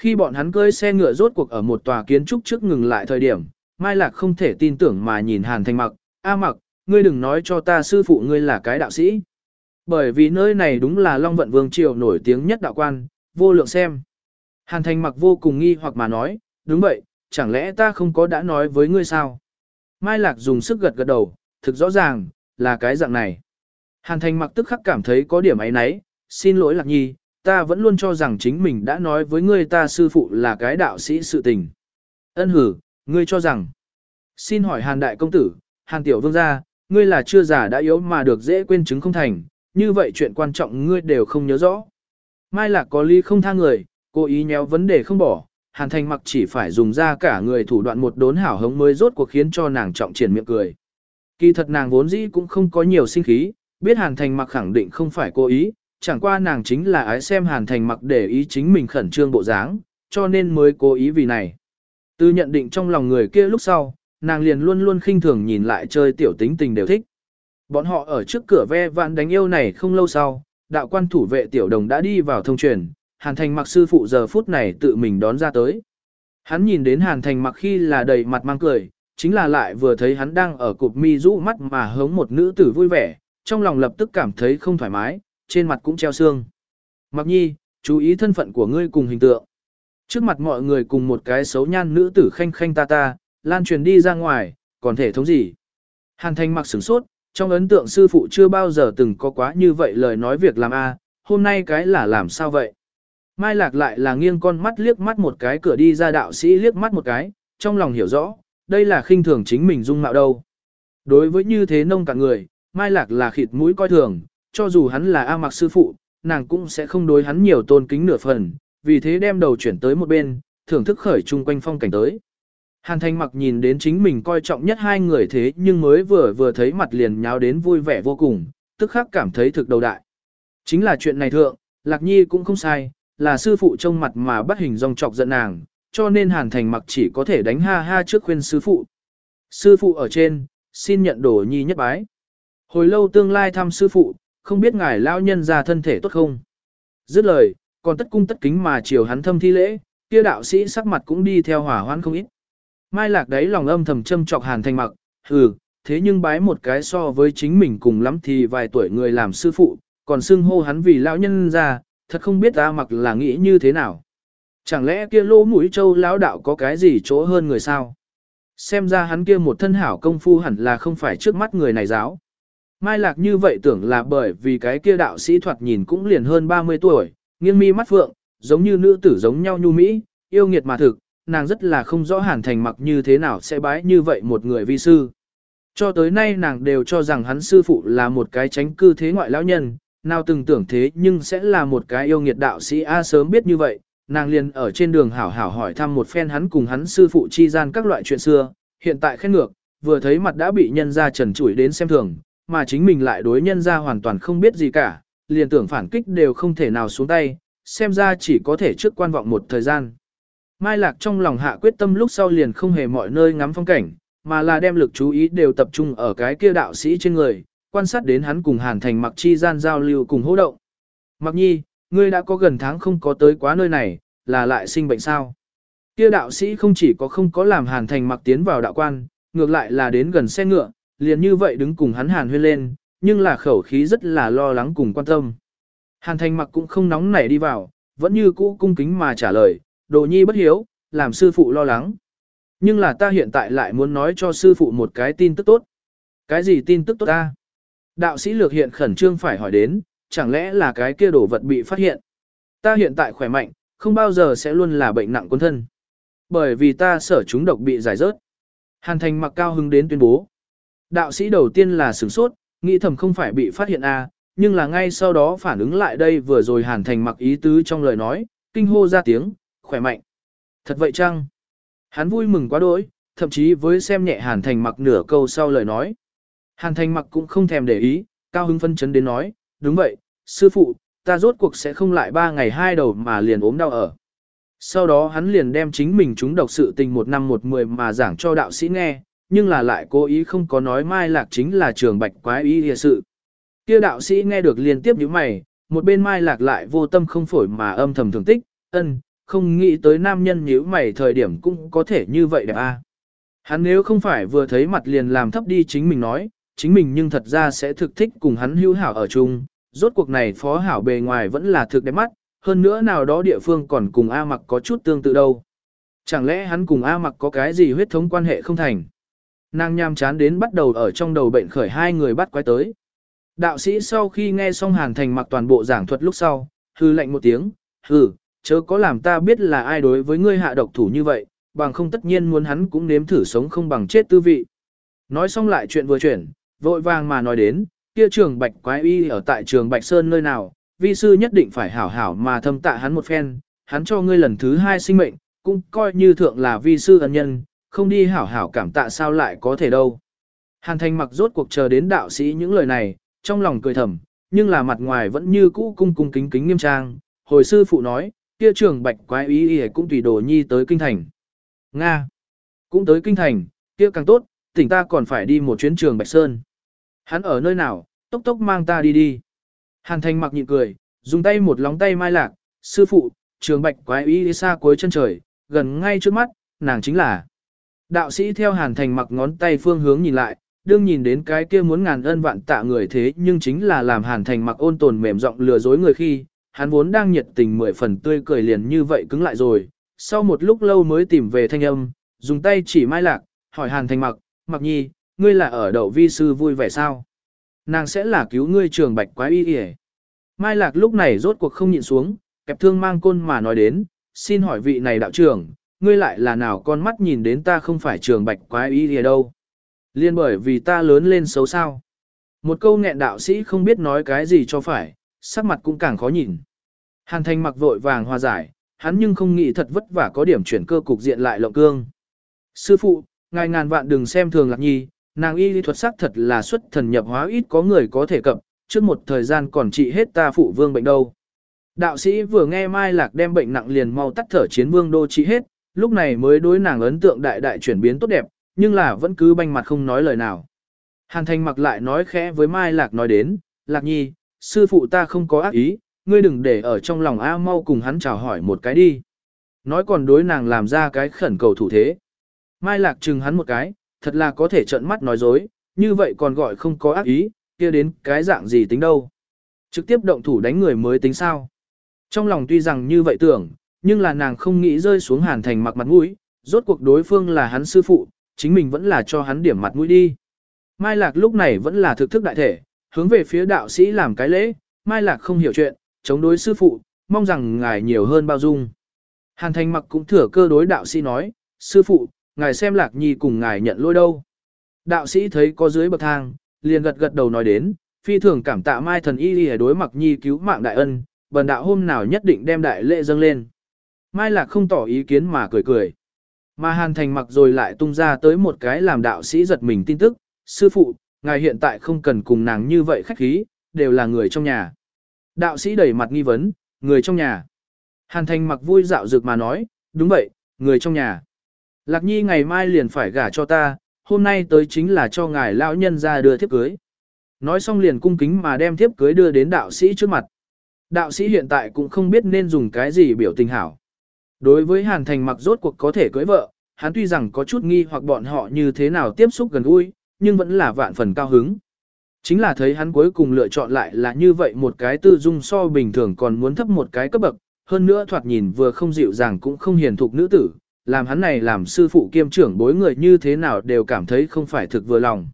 Khi bọn hắn cơi xe ngựa rốt cuộc ở một tòa kiến trúc trước ngừng lại thời điểm, Mai Lạc không thể tin tưởng mà nhìn Hàn Thành mặc, A mặc, ngươi đừng nói cho ta sư phụ ngươi là cái đạo sĩ. Bởi vì nơi này đúng là Long Vận Vương Triều nổi tiếng nhất đạo quan, vô lượng xem. Hàn Thành mặc vô cùng nghi hoặc mà nói, đúng vậy, chẳng lẽ ta không có đã nói với ngươi sao? Mai Lạc dùng sức gật gật đầu, thực rõ ràng, là cái dạng này. Hàn Thành mặc tức khắc cảm thấy có điểm ấy nấy, xin lỗi Lạc Nhi, ta vẫn luôn cho rằng chính mình đã nói với ngươi ta sư phụ là cái đạo sĩ sự tình. Ân hử, ngươi cho rằng. Xin hỏi Hàn Đại Công Tử, Hàn Tiểu Vương gia, ngươi là chưa già đã yếu mà được dễ quên chứng không thành, như vậy chuyện quan trọng ngươi đều không nhớ rõ. Mai Lạc có ly không tha người, cố ý nhéo vấn đề không bỏ, Hàn Thành mặc chỉ phải dùng ra cả người thủ đoạn một đốn hảo hống mới rốt cuộc khiến cho nàng trọng triển miệng cười. Kỳ thật nàng vốn dĩ cũng không có nhiều sinh khí, biết Hàn Thành mặc khẳng định không phải cố ý, chẳng qua nàng chính là ái xem Hàn Thành mặc để ý chính mình khẩn trương bộ dáng, cho nên mới cố ý vì này. Từ nhận định trong lòng người kia lúc sau, nàng liền luôn luôn khinh thường nhìn lại chơi tiểu tính tình đều thích. Bọn họ ở trước cửa ve vạn đánh yêu này không lâu sau, đạo quan thủ vệ tiểu đồng đã đi vào thông truyền, Hàn Thành mặc sư phụ giờ phút này tự mình đón ra tới. Hắn nhìn đến Hàn Thành mặc khi là đầy mặt mang cười, chính là lại vừa thấy hắn đang ở cục mi rũ mắt mà hống một nữ tử vui vẻ, trong lòng lập tức cảm thấy không thoải mái, trên mặt cũng treo xương. Mặc nhi, chú ý thân phận của ngươi cùng hình tượng. Trước mặt mọi người cùng một cái xấu nhan nữ tử khanh khanh ta ta, lan truyền đi ra ngoài, còn thể thống gì. Hàn Thành mặc sửng sốt, trong ấn tượng sư phụ chưa bao giờ từng có quá như vậy lời nói việc làm a, hôm nay cái là làm sao vậy? Mai Lạc lại là nghiêng con mắt liếc mắt một cái cửa đi ra đạo sĩ liếc mắt một cái, trong lòng hiểu rõ, đây là khinh thường chính mình dung mạo đâu. Đối với như thế nông cả người, Mai Lạc là khịt mũi coi thường, cho dù hắn là A mặc sư phụ, nàng cũng sẽ không đối hắn nhiều tôn kính nửa phần, vì thế đem đầu chuyển tới một bên, thưởng thức khởi chung quanh phong cảnh tới. Hàn Thanh mặc nhìn đến chính mình coi trọng nhất hai người thế nhưng mới vừa vừa thấy mặt liền nháo đến vui vẻ vô cùng, tức khắc cảm thấy thực đầu đại. Chính là chuyện này thượng, Lạc Nhi cũng không sai, là sư phụ trông mặt mà bắt hình dòng chọc giận nàng, cho nên Hàn Thành mặc chỉ có thể đánh ha ha trước khuyên sư phụ. Sư phụ ở trên, xin nhận đồ nhi nhất bái. Hồi lâu tương lai thăm sư phụ, không biết ngài lao nhân ra thân thể tốt không. Dứt lời, còn tất cung tất kính mà chiều hắn thâm thi lễ, kia đạo sĩ sắc mặt cũng đi theo hỏa hoãn không ít. Mai lạc đấy lòng âm thầm châm trọc Hàn Thành mặc, hừ, thế nhưng bái một cái so với chính mình cùng lắm thì vài tuổi người làm sư phụ, còn xưng hô hắn vì lão nhân ra, thật không biết ta mặc là nghĩ như thế nào. Chẳng lẽ kia lỗ mũi châu lão đạo có cái gì chỗ hơn người sao? Xem ra hắn kia một thân hảo công phu hẳn là không phải trước mắt người này giáo. Mai Lạc như vậy tưởng là bởi vì cái kia đạo sĩ thoạt nhìn cũng liền hơn 30 tuổi, nghiêng mi mắt phượng, giống như nữ tử giống nhau nhu mỹ, yêu nghiệt mà thực, nàng rất là không rõ hàn thành mặc như thế nào sẽ bái như vậy một người vi sư. Cho tới nay nàng đều cho rằng hắn sư phụ là một cái tránh cư thế ngoại lão nhân, nào từng tưởng thế nhưng sẽ là một cái yêu nghiệt đạo sĩ A sớm biết như vậy, nàng liền ở trên đường hảo hảo hỏi thăm một phen hắn cùng hắn sư phụ chi gian các loại chuyện xưa, hiện tại khen ngược, vừa thấy mặt đã bị nhân ra trần chủi đến xem thường, mà chính mình lại đối nhân ra hoàn toàn không biết gì cả, liền tưởng phản kích đều không thể nào xuống tay, xem ra chỉ có thể trước quan vọng một thời gian. Mai Lạc trong lòng hạ quyết tâm lúc sau liền không hề mọi nơi ngắm phong cảnh, mà là đem lực chú ý đều tập trung ở cái kia đạo sĩ trên người, quan sát đến hắn cùng Hàn Thành Mặc chi gian giao lưu cùng hô động. Mặc nhi, ngươi đã có gần tháng không có tới quá nơi này, là lại sinh bệnh sao? Kia đạo sĩ không chỉ có không có làm Hàn Thành Mặc tiến vào đạo quan, ngược lại là đến gần xe ngựa, liền như vậy đứng cùng hắn Hàn huyên lên, nhưng là khẩu khí rất là lo lắng cùng quan tâm. Hàn Thành Mặc cũng không nóng nảy đi vào, vẫn như cũ cung kính mà trả lời, đồ nhi bất hiếu, làm sư phụ lo lắng. Nhưng là ta hiện tại lại muốn nói cho sư phụ một cái tin tức tốt. Cái gì tin tức tốt ta? Đạo sĩ lược hiện khẩn trương phải hỏi đến, chẳng lẽ là cái kia đổ vật bị phát hiện? Ta hiện tại khỏe mạnh, không bao giờ sẽ luôn là bệnh nặng quân thân. Bởi vì ta sở chúng độc bị giải rớt. Hàn thành mặc cao hứng đến tuyên bố. Đạo sĩ đầu tiên là sửng sốt, nghĩ thầm không phải bị phát hiện à, nhưng là ngay sau đó phản ứng lại đây vừa rồi hàn thành mặc ý tứ trong lời nói, kinh hô ra tiếng, khỏe mạnh. Thật vậy chăng? Hắn vui mừng quá đỗi, thậm chí với xem nhẹ hàn thành mặc nửa câu sau lời nói. Hàn thành mặc cũng không thèm để ý, cao hứng phân chấn đến nói, đúng vậy, sư phụ, ta rốt cuộc sẽ không lại ba ngày hai đầu mà liền ốm đau ở. Sau đó hắn liền đem chính mình chúng độc sự tình một năm một mười mà giảng cho đạo sĩ nghe, nhưng là lại cố ý không có nói mai lạc chính là trường bạch quái ý hìa sự. Kia đạo sĩ nghe được liên tiếp những mày, một bên mai lạc lại vô tâm không phổi mà âm thầm thường tích, ân, không nghĩ tới nam nhân nhíu mày thời điểm cũng có thể như vậy đẹp a. À. Hắn nếu không phải vừa thấy mặt liền làm thấp đi chính mình nói, chính mình nhưng thật ra sẽ thực thích cùng hắn hữu hảo ở chung, rốt cuộc này phó hảo bề ngoài vẫn là thực đẹp mắt, hơn nữa nào đó địa phương còn cùng A mặc có chút tương tự đâu. Chẳng lẽ hắn cùng A mặc có cái gì huyết thống quan hệ không thành? Nàng nham chán đến bắt đầu ở trong đầu bệnh khởi hai người bắt quái tới. Đạo sĩ sau khi nghe xong Hàn Thành mặc toàn bộ giảng thuật lúc sau, hư lệnh một tiếng, hừ, chớ có làm ta biết là ai đối với ngươi hạ độc thủ như vậy, bằng không tất nhiên muốn hắn cũng nếm thử sống không bằng chết tư vị. Nói xong lại chuyện vừa chuyển, vội vàng mà nói đến, kia trường Bạch Quái Y ở tại trường Bạch Sơn nơi nào, vi sư nhất định phải hảo hảo mà thâm tạ hắn một phen, hắn cho ngươi lần thứ hai sinh mệnh, cũng coi như thượng là vi sư ân nhân, không đi hảo hảo cảm tạ sao lại có thể đâu. Hàn thành mặc rốt cuộc chờ đến đạo sĩ những lời này, trong lòng cười thầm, nhưng là mặt ngoài vẫn như cũ cung cung kính kính nghiêm trang, hồi sư phụ nói, kia trường bạch quái ý ý cũng tùy đồ nhi tới kinh thành. Nga, cũng tới kinh thành, kia càng tốt, tỉnh ta còn phải đi một chuyến trường bạch sơn. Hắn ở nơi nào, tốc tốc mang ta đi đi. Hàn thành mặc nhịn cười, dùng tay một lóng tay mai lạc, sư phụ, trường bạch quái ý đi xa cuối chân trời, gần ngay trước mắt, nàng chính là. Đạo sĩ theo hàn thành mặc ngón tay phương hướng nhìn lại, đương nhìn đến cái kia muốn ngàn ân vạn tạ người thế nhưng chính là làm hàn thành mặc ôn tồn mềm giọng lừa dối người khi, hắn vốn đang nhiệt tình mười phần tươi cười liền như vậy cứng lại rồi, sau một lúc lâu mới tìm về thanh âm, dùng tay chỉ mai lạc, hỏi hàn thành mặc, mặc nhi, ngươi là ở đậu vi sư vui vẻ sao? Nàng sẽ là cứu ngươi trường bạch quái y yể. Mai lạc lúc này rốt cuộc không nhịn xuống, kẹp thương mang côn mà nói đến, xin hỏi vị này đạo trưởng, ngươi lại là nào con mắt nhìn đến ta không phải trường bạch quái y gì đâu? Liên bởi vì ta lớn lên xấu sao? Một câu nghẹn đạo sĩ không biết nói cái gì cho phải, sắc mặt cũng càng khó nhìn. Hàn thành mặc vội vàng hòa giải, hắn nhưng không nghĩ thật vất vả có điểm chuyển cơ cục diện lại lộng cương. Sư phụ, ngài ngàn vạn đừng xem thường lạc nhi, nàng y lý thuật sắc thật là xuất thần nhập hóa ít có người có thể cập, trước một thời gian còn trị hết ta phụ vương bệnh đâu. Đạo sĩ vừa nghe Mai Lạc đem bệnh nặng liền mau tắt thở chiến vương đô trị hết, lúc này mới đối nàng ấn tượng đại đại chuyển biến tốt đẹp, nhưng là vẫn cứ banh mặt không nói lời nào. Hàn thành mặc lại nói khẽ với Mai Lạc nói đến, Lạc nhi, sư phụ ta không có ác ý, ngươi đừng để ở trong lòng A mau cùng hắn chào hỏi một cái đi. Nói còn đối nàng làm ra cái khẩn cầu thủ thế. Mai lạc chừng hắn một cái, thật là có thể trợn mắt nói dối, như vậy còn gọi không có ác ý, kia đến cái dạng gì tính đâu. Trực tiếp động thủ đánh người mới tính sao. Trong lòng tuy rằng như vậy tưởng, nhưng là nàng không nghĩ rơi xuống hàn thành mặc mặt mũi, rốt cuộc đối phương là hắn sư phụ, chính mình vẫn là cho hắn điểm mặt mũi đi. Mai lạc lúc này vẫn là thực thức đại thể, hướng về phía đạo sĩ làm cái lễ, Mai Lạc không hiểu chuyện, chống đối sư phụ, mong rằng ngài nhiều hơn bao dung. Hàn Thành mặc cũng thừa cơ đối đạo sĩ nói, sư phụ, ngài xem Lạc Nhi cùng ngài nhận lỗi đâu. Đạo sĩ thấy có dưới bậc thang, liền gật gật đầu nói đến, phi thường cảm tạ Mai thần y đi đối mặc Nhi cứu mạng đại ân, bần đạo hôm nào nhất định đem đại lễ dâng lên. Mai Lạc không tỏ ý kiến mà cười cười. Mà Hàn Thành mặc rồi lại tung ra tới một cái làm đạo sĩ giật mình tin tức, sư phụ, ngài hiện tại không cần cùng nàng như vậy khách khí, đều là người trong nhà. Đạo sĩ đẩy mặt nghi vấn, người trong nhà. Hàn Thành mặc vui dạo dược mà nói, đúng vậy, người trong nhà. Lạc Nhi ngày mai liền phải gả cho ta, hôm nay tới chính là cho ngài lão nhân ra đưa thiếp cưới. Nói xong liền cung kính mà đem thiếp cưới đưa đến đạo sĩ trước mặt. Đạo sĩ hiện tại cũng không biết nên dùng cái gì biểu tình hảo. Đối với Hàn Thành mặc rốt cuộc có thể cưới vợ, hắn tuy rằng có chút nghi hoặc bọn họ như thế nào tiếp xúc gần gũi, nhưng vẫn là vạn phần cao hứng. Chính là thấy hắn cuối cùng lựa chọn lại là như vậy một cái tư dung so bình thường còn muốn thấp một cái cấp bậc, hơn nữa thoạt nhìn vừa không dịu dàng cũng không hiền thục nữ tử, làm hắn này làm sư phụ kiêm trưởng bối người như thế nào đều cảm thấy không phải thực vừa lòng.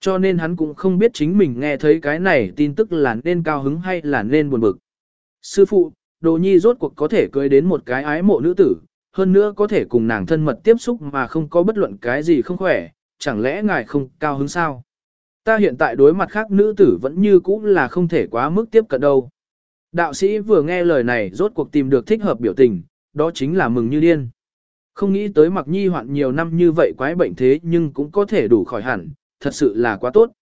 Cho nên hắn cũng không biết chính mình nghe thấy cái này tin tức là nên cao hứng hay là nên buồn bực. Sư phụ, đồ nhi rốt cuộc có thể cưới đến một cái ái mộ nữ tử, hơn nữa có thể cùng nàng thân mật tiếp xúc mà không có bất luận cái gì không khỏe, chẳng lẽ ngài không cao hứng sao? Ta hiện tại đối mặt khác nữ tử vẫn như cũ là không thể quá mức tiếp cận đâu. Đạo sĩ vừa nghe lời này rốt cuộc tìm được thích hợp biểu tình, đó chính là mừng như điên. Không nghĩ tới mặc nhi hoạn nhiều năm như vậy quái bệnh thế nhưng cũng có thể đủ khỏi hẳn, thật sự là quá tốt.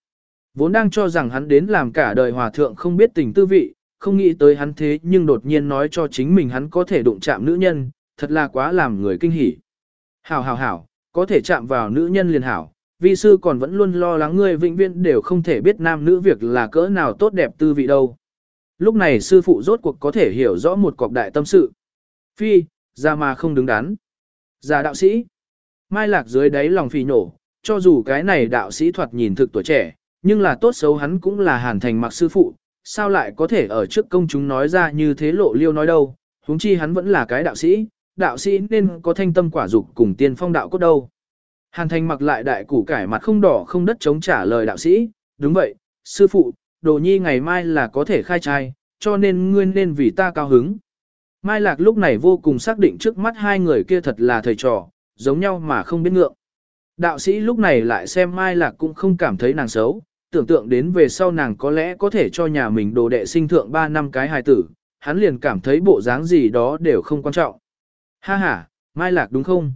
Vốn đang cho rằng hắn đến làm cả đời hòa thượng không biết tình tư vị, không nghĩ tới hắn thế nhưng đột nhiên nói cho chính mình hắn có thể đụng chạm nữ nhân, thật là quá làm người kinh hỉ. Hảo hảo hảo, có thể chạm vào nữ nhân liền hảo, vi sư còn vẫn luôn lo lắng ngươi vĩnh viễn đều không thể biết nam nữ việc là cỡ nào tốt đẹp tư vị đâu. Lúc này sư phụ rốt cuộc có thể hiểu rõ một cọc đại tâm sự. Phi, ra mà không đứng đắn. Già đạo sĩ. Mai lạc dưới đáy lòng phì nổ, cho dù cái này đạo sĩ thoạt nhìn thực tuổi trẻ, nhưng là tốt xấu hắn cũng là hàn thành mặc sư phụ, sao lại có thể ở trước công chúng nói ra như thế lộ liêu nói đâu, huống chi hắn vẫn là cái đạo sĩ, đạo sĩ nên có thanh tâm quả dục cùng tiên phong đạo cốt đâu. Hàn thành mặc lại đại củ cải mặt không đỏ không đất chống trả lời đạo sĩ, đúng vậy, sư phụ, đồ nhi ngày mai là có thể khai trai, cho nên ngươi nên vì ta cao hứng. Mai Lạc lúc này vô cùng xác định trước mắt hai người kia thật là thầy trò, giống nhau mà không biết ngượng. Đạo sĩ lúc này lại xem Mai Lạc cũng không cảm thấy nàng xấu, tưởng tượng đến về sau nàng có lẽ có thể cho nhà mình đồ đệ sinh thượng 3 năm cái hài tử, hắn liền cảm thấy bộ dáng gì đó đều không quan trọng. Ha ha, Mai Lạc đúng không?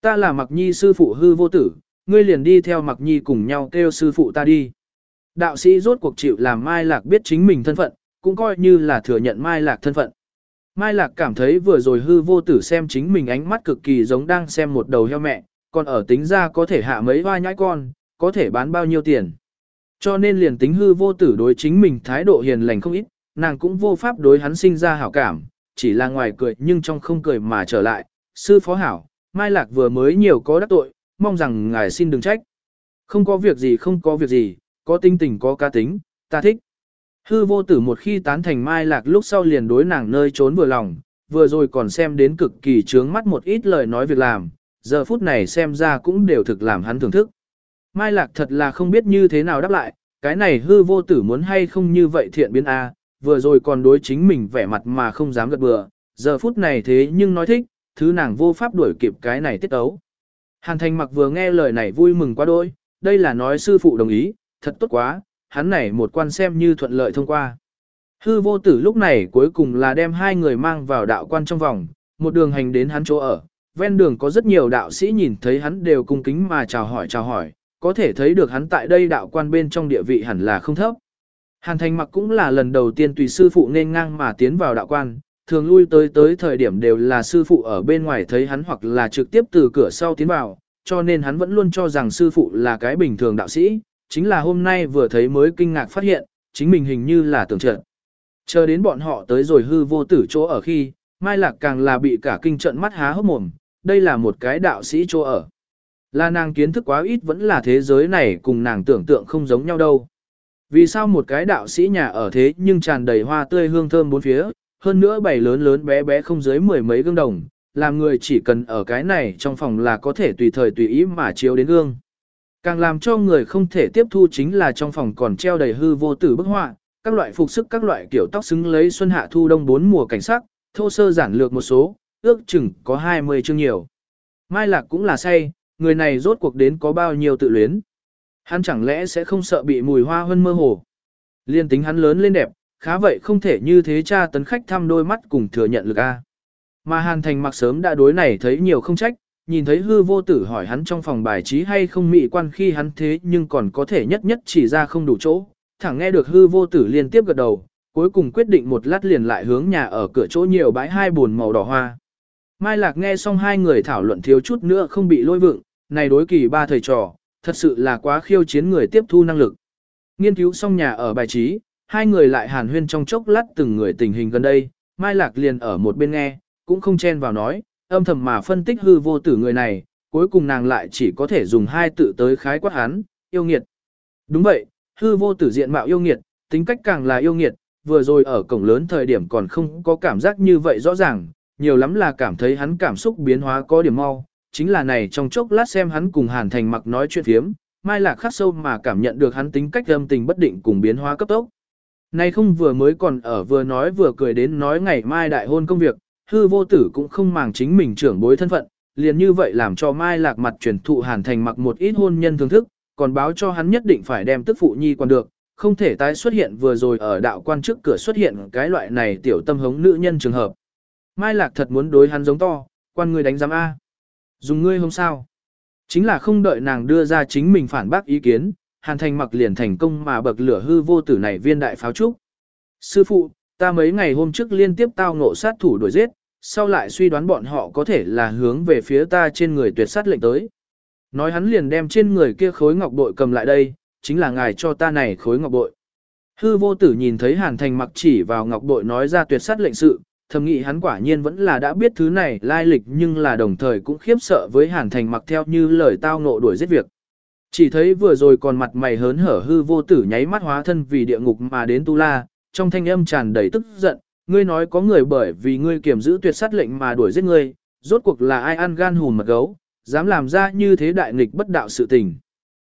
Ta là Mặc Nhi sư phụ hư vô tử, ngươi liền đi theo Mặc Nhi cùng nhau kêu sư phụ ta đi. Đạo sĩ rốt cuộc chịu làm Mai Lạc biết chính mình thân phận, cũng coi như là thừa nhận Mai Lạc thân phận. Mai Lạc cảm thấy vừa rồi hư vô tử xem chính mình ánh mắt cực kỳ giống đang xem một đầu heo mẹ, còn ở tính ra có thể hạ mấy vai nhãi con, có thể bán bao nhiêu tiền. Cho nên liền tính hư vô tử đối chính mình thái độ hiền lành không ít, nàng cũng vô pháp đối hắn sinh ra hảo cảm, chỉ là ngoài cười nhưng trong không cười mà trở lại. Sư phó hảo, Mai Lạc vừa mới nhiều có đắc tội, mong rằng ngài xin đừng trách. Không có việc gì không có việc gì, có tinh tình có cá tính, ta thích. Hư vô tử một khi tán thành Mai Lạc lúc sau liền đối nàng nơi trốn vừa lòng, vừa rồi còn xem đến cực kỳ trướng mắt một ít lời nói việc làm, giờ phút này xem ra cũng đều thực làm hắn thưởng thức. Mai Lạc thật là không biết như thế nào đáp lại, cái này hư vô tử muốn hay không như vậy thiện biến A, vừa rồi còn đối chính mình vẻ mặt mà không dám gật bừa, giờ phút này thế nhưng nói thích, thứ nàng vô pháp đuổi kịp cái này tiết ấu. Hàn thành mặc vừa nghe lời này vui mừng quá đôi, đây là nói sư phụ đồng ý, thật tốt quá, hắn này một quan xem như thuận lợi thông qua. Hư vô tử lúc này cuối cùng là đem hai người mang vào đạo quan trong vòng, một đường hành đến hắn chỗ ở, ven đường có rất nhiều đạo sĩ nhìn thấy hắn đều cung kính mà chào hỏi chào hỏi, có thể thấy được hắn tại đây đạo quan bên trong địa vị hẳn là không thấp. Hàn thành mặc cũng là lần đầu tiên tùy sư phụ nên ngang mà tiến vào đạo quan, thường lui tới tới thời điểm đều là sư phụ ở bên ngoài thấy hắn hoặc là trực tiếp từ cửa sau tiến vào, cho nên hắn vẫn luôn cho rằng sư phụ là cái bình thường đạo sĩ, chính là hôm nay vừa thấy mới kinh ngạc phát hiện, chính mình hình như là tưởng trận. Chờ đến bọn họ tới rồi hư vô tử chỗ ở khi, Mai Lạc càng là bị cả kinh trận mắt há hốc mồm, đây là một cái đạo sĩ chỗ ở. Là nàng kiến thức quá ít vẫn là thế giới này cùng nàng tưởng tượng không giống nhau đâu. Vì sao một cái đạo sĩ nhà ở thế nhưng tràn đầy hoa tươi hương thơm bốn phía, hơn nữa bày lớn lớn bé bé không dưới mười mấy gương đồng, làm người chỉ cần ở cái này trong phòng là có thể tùy thời tùy ý mà chiếu đến gương. Càng làm cho người không thể tiếp thu chính là trong phòng còn treo đầy hư vô tử bức họa, các loại phục sức các loại kiểu tóc xứng lấy xuân hạ thu đông bốn mùa cảnh sắc, thô sơ giản lược một số, ước chừng có 20 chương nhiều. Mai Lạc cũng là say, người này rốt cuộc đến có bao nhiêu tự luyến. Hắn chẳng lẽ sẽ không sợ bị mùi hoa hơn mơ hồ. Liên tính hắn lớn lên đẹp, khá vậy không thể như thế cha tấn khách thăm đôi mắt cùng thừa nhận lực A. Mà Hàn Thành mặc sớm đã đối này thấy nhiều không trách, nhìn thấy hư vô tử hỏi hắn trong phòng bài trí hay không mị quan khi hắn thế nhưng còn có thể nhất nhất chỉ ra không đủ chỗ. Thẳng nghe được hư vô tử liên tiếp gật đầu, cuối cùng quyết định một lát liền lại hướng nhà ở cửa chỗ nhiều bãi hai buồn màu đỏ hoa. Mai Lạc nghe xong hai người thảo luận thiếu chút nữa không bị lôi vựng, này đối kỳ ba thầy trò, thật sự là quá khiêu chiến người tiếp thu năng lực. Nghiên cứu xong nhà ở bài trí, hai người lại hàn huyên trong chốc lát từng người tình hình gần đây, Mai Lạc liền ở một bên nghe, cũng không chen vào nói, âm thầm mà phân tích hư vô tử người này, cuối cùng nàng lại chỉ có thể dùng hai tự tới khái quát hắn, yêu nghiệt. Đúng vậy, hư vô tử diện mạo yêu nghiệt, tính cách càng là yêu nghiệt, vừa rồi ở cổng lớn thời điểm còn không có cảm giác như vậy rõ ràng, nhiều lắm là cảm thấy hắn cảm xúc biến hóa có điểm mau, chính là này trong chốc lát xem hắn cùng Hàn Thành mặc nói chuyện phiếm, Mai Lạc khắc sâu mà cảm nhận được hắn tính cách âm tình bất định cùng biến hóa cấp tốc. Này không vừa mới còn ở vừa nói vừa cười đến nói ngày mai đại hôn công việc, hư vô tử cũng không màng chính mình trưởng bối thân phận, liền như vậy làm cho Mai Lạc mặt truyền thụ Hàn Thành mặc một ít hôn nhân thưởng thức, còn báo cho hắn nhất định phải đem tức phụ nhi quan được, không thể tái xuất hiện vừa rồi ở đạo quan trước cửa xuất hiện cái loại này tiểu tâm hống nữ nhân trường hợp. Mai Lạc thật muốn đối hắn giống to, quan người đánh giám A. Dùng ngươi không sao. Chính là không đợi nàng đưa ra chính mình phản bác ý kiến, Hàn Thành mặc liền thành công mà bậc lửa hư vô tử này viên đại pháo trúc. Sư phụ, ta mấy ngày hôm trước liên tiếp tao ngộ sát thủ đuổi giết, sau lại suy đoán bọn họ có thể là hướng về phía ta trên người tuyệt sát lệnh tới. Nói hắn liền đem trên người kia khối ngọc bội cầm lại đây, chính là ngài cho ta này khối ngọc bội. Hư vô tử nhìn thấy Hàn Thành mặc chỉ vào ngọc bội nói ra tuyệt sát lệnh sự, thầm nghĩ hắn quả nhiên vẫn là đã biết thứ này lai lịch nhưng là đồng thời cũng khiếp sợ với Hàn Thành mặc theo như lời tao ngộ đuổi giết việc. Chỉ thấy vừa rồi còn mặt mày hớn hở hư vô tử nháy mắt hóa thân vì địa ngục mà đến Tu La, trong thanh âm tràn đầy tức giận, ngươi nói có người bởi vì ngươi kiểm giữ tuyệt sát lệnh mà đuổi giết ngươi, rốt cuộc là ai ăn gan hùn mật gấu, dám làm ra như thế đại nghịch bất đạo sự tình.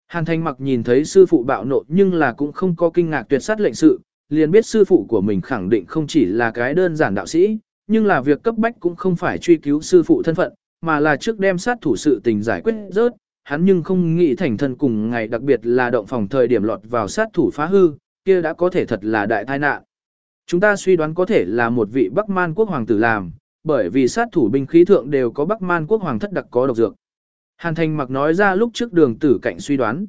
Hàn Thanh mặc nhìn thấy sư phụ bạo nộ nhưng là cũng không có kinh ngạc tuyệt sát lệnh sự, liền biết sư phụ của mình khẳng định không chỉ là cái đơn giản đạo sĩ, nhưng là việc cấp bách cũng không phải truy cứu sư phụ thân phận, mà là trước đem sát thủ sự tình giải quyết rớt, hắn nhưng không nghĩ thành thân cùng ngày đặc biệt là động phòng thời điểm lọt vào sát thủ phá hư, kia đã có thể thật là đại tai nạn. Chúng ta suy đoán có thể là một vị Bắc Man quốc hoàng tử làm, bởi vì sát thủ binh khí thượng đều có Bắc Man quốc hoàng thất đặc có độc dược. Hàn Thành mặc nói ra lúc trước đường tử cạnh suy đoán.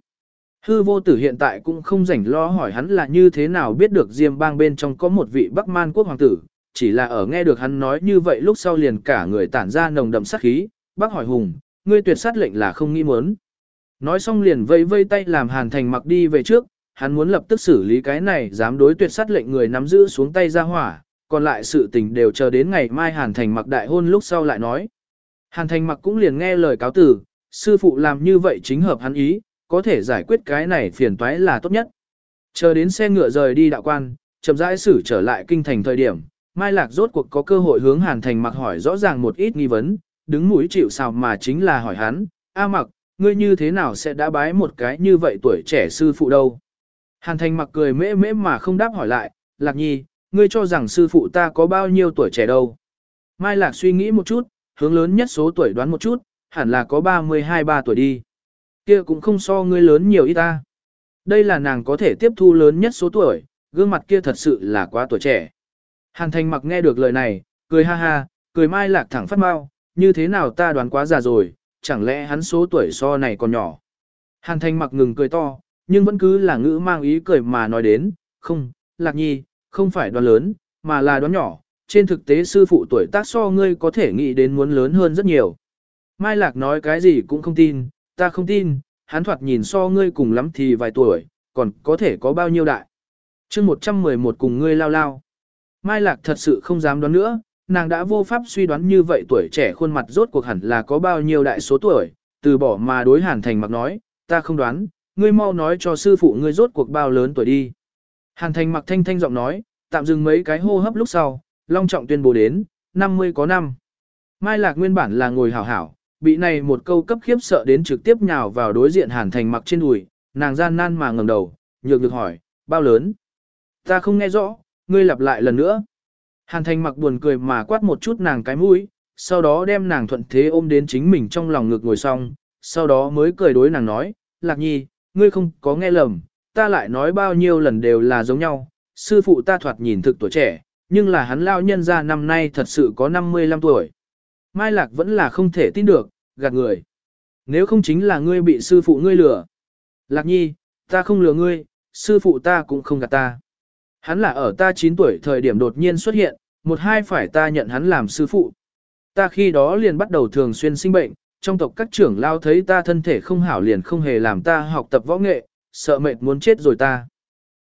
Hư vô tử hiện tại cũng không rảnh lo hỏi hắn là như thế nào biết được Diêm bang bên trong có một vị Bắc Man quốc hoàng tử, chỉ là ở nghe được hắn nói như vậy lúc sau liền cả người tản ra nồng đậm sát khí, bác hỏi hùng, ngươi tuyệt sát lệnh là không nghĩ muốn. Nói xong liền vây vây tay làm Hàn Thành mặc đi về trước, hắn muốn lập tức xử lý cái này dám đối tuyệt sát lệnh người nắm giữ xuống tay ra hỏa, còn lại sự tình đều chờ đến ngày mai Hàn Thành mặc đại hôn lúc sau lại nói. Hàn Thành mặc cũng liền nghe lời cáo tử, sư phụ làm như vậy chính hợp hắn ý, có thể giải quyết cái này phiền toái là tốt nhất. Chờ đến xe ngựa rời đi đạo quan, chậm rãi xử trở lại kinh thành thời điểm, Mai Lạc rốt cuộc có cơ hội hướng Hàn Thành mặc hỏi rõ ràng một ít nghi vấn, đứng mũi chịu sào mà chính là hỏi hắn, A mặc, ngươi như thế nào sẽ đã bái một cái như vậy tuổi trẻ sư phụ đâu? Hàn Thành mặc cười mễ mễ mà không đáp hỏi lại, Lạc Nhi, ngươi cho rằng sư phụ ta có bao nhiêu tuổi trẻ đâu? Mai Lạc suy nghĩ một chút, hướng lớn nhất số tuổi đoán một chút, hẳn là có 32-3 tuổi đi. Kia cũng không so ngươi lớn nhiều ít ta. Đây là nàng có thể tiếp thu lớn nhất số tuổi, gương mặt kia thật sự là quá tuổi trẻ. Hàn Thành mặc nghe được lời này, cười ha ha, cười mai lạc thẳng phát mau, như thế nào ta đoán quá già rồi, chẳng lẽ hắn số tuổi so này còn nhỏ. Hàn Thành mặc ngừng cười to, nhưng vẫn cứ là ngữ mang ý cười mà nói đến, không, lạc nhi, không phải đoán lớn, mà là đoán nhỏ, trên thực tế sư phụ tuổi tác so ngươi có thể nghĩ đến muốn lớn hơn rất nhiều. Mai Lạc nói cái gì cũng không tin, ta không tin, hắn thoạt nhìn so ngươi cùng lắm thì vài tuổi, còn có thể có bao nhiêu đại. chương 111 cùng ngươi lao lao. Mai Lạc thật sự không dám đoán nữa, nàng đã vô pháp suy đoán như vậy tuổi trẻ khuôn mặt rốt cuộc hẳn là có bao nhiêu đại số tuổi, từ bỏ mà đối hàn thành mặc nói, ta không đoán, ngươi mau nói cho sư phụ ngươi rốt cuộc bao lớn tuổi đi. Hàn thành mặc thanh thanh giọng nói, tạm dừng mấy cái hô hấp lúc sau, long trọng tuyên bố đến, 50 có năm. Mai Lạc nguyên bản là ngồi hảo hảo, bị này một câu cấp khiếp sợ đến trực tiếp nhào vào đối diện hàn thành mặc trên đùi, nàng gian nan mà ngẩng đầu, nhược được hỏi, bao lớn? Ta không nghe rõ, ngươi lặp lại lần nữa. Hàn thành mặc buồn cười mà quát một chút nàng cái mũi, sau đó đem nàng thuận thế ôm đến chính mình trong lòng ngực ngồi xong, sau đó mới cười đối nàng nói, lạc nhi, ngươi không có nghe lầm, ta lại nói bao nhiêu lần đều là giống nhau, sư phụ ta thoạt nhìn thực tuổi trẻ, nhưng là hắn lao nhân ra năm nay thật sự có 55 tuổi. Mai Lạc vẫn là không thể tin được, gạt người. Nếu không chính là ngươi bị sư phụ ngươi lừa. Lạc nhi, ta không lừa ngươi, sư phụ ta cũng không gạt ta. Hắn là ở ta 9 tuổi thời điểm đột nhiên xuất hiện, một hai phải ta nhận hắn làm sư phụ. Ta khi đó liền bắt đầu thường xuyên sinh bệnh, trong tộc các trưởng lao thấy ta thân thể không hảo liền không hề làm ta học tập võ nghệ, sợ mệt muốn chết rồi ta.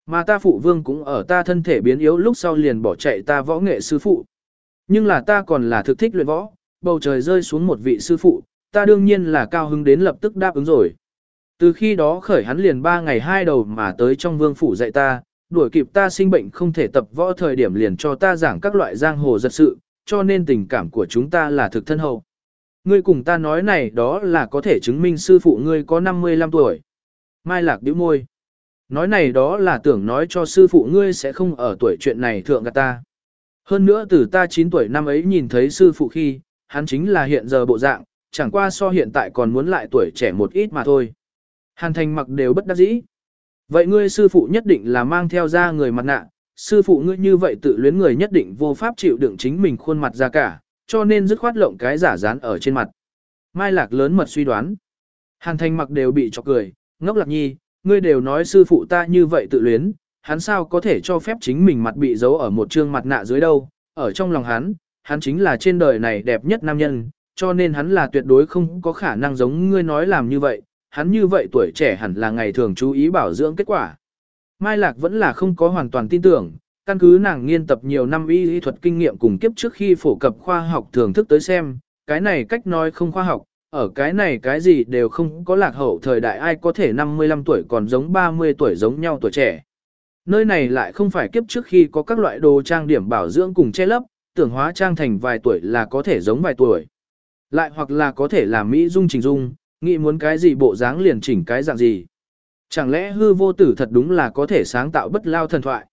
Mà ta phụ vương cũng ở ta thân thể biến yếu lúc sau liền bỏ chạy ta võ nghệ sư phụ. Nhưng là ta còn là thực thích luyện võ, bầu trời rơi xuống một vị sư phụ, ta đương nhiên là cao hứng đến lập tức đáp ứng rồi. Từ khi đó khởi hắn liền ba ngày hai đầu mà tới trong vương phủ dạy ta, đuổi kịp ta sinh bệnh không thể tập võ thời điểm liền cho ta giảng các loại giang hồ giật sự, cho nên tình cảm của chúng ta là thực thân hậu. Ngươi cùng ta nói này đó là có thể chứng minh sư phụ ngươi có 55 tuổi. Mai Lạc điếu môi. Nói này đó là tưởng nói cho sư phụ ngươi sẽ không ở tuổi chuyện này thượng gạt ta. Hơn nữa từ ta 9 tuổi năm ấy nhìn thấy sư phụ khi, hắn chính là hiện giờ bộ dạng, chẳng qua so hiện tại còn muốn lại tuổi trẻ một ít mà thôi. Hàn thành mặc đều bất đắc dĩ. Vậy ngươi sư phụ nhất định là mang theo ra người mặt nạ, sư phụ ngươi như vậy tự luyến người nhất định vô pháp chịu đựng chính mình khuôn mặt ra cả, cho nên dứt khoát lộng cái giả dán ở trên mặt. Mai lạc lớn mật suy đoán. Hàn thành mặc đều bị chọc cười, ngốc lạc nhi, ngươi đều nói sư phụ ta như vậy tự luyến, hắn sao có thể cho phép chính mình mặt bị giấu ở một trương mặt nạ dưới đâu, ở trong lòng hắn, hắn chính là trên đời này đẹp nhất nam nhân, cho nên hắn là tuyệt đối không có khả năng giống ngươi nói làm như vậy, hắn như vậy tuổi trẻ hẳn là ngày thường chú ý bảo dưỡng kết quả. Mai Lạc vẫn là không có hoàn toàn tin tưởng, căn cứ nàng nghiên tập nhiều năm y lý thuật kinh nghiệm cùng kiếp trước khi phổ cập khoa học thưởng thức tới xem, cái này cách nói không khoa học, ở cái này cái gì đều không có lạc hậu thời đại ai có thể 55 tuổi còn giống 30 tuổi giống nhau tuổi trẻ. Nơi này lại không phải kiếp trước khi có các loại đồ trang điểm bảo dưỡng cùng che lấp, tưởng hóa trang thành vài tuổi là có thể giống vài tuổi. Lại hoặc là có thể làm Mỹ dung trình dung, nghĩ muốn cái gì bộ dáng liền chỉnh cái dạng gì. Chẳng lẽ hư vô tử thật đúng là có thể sáng tạo bất lao thần thoại.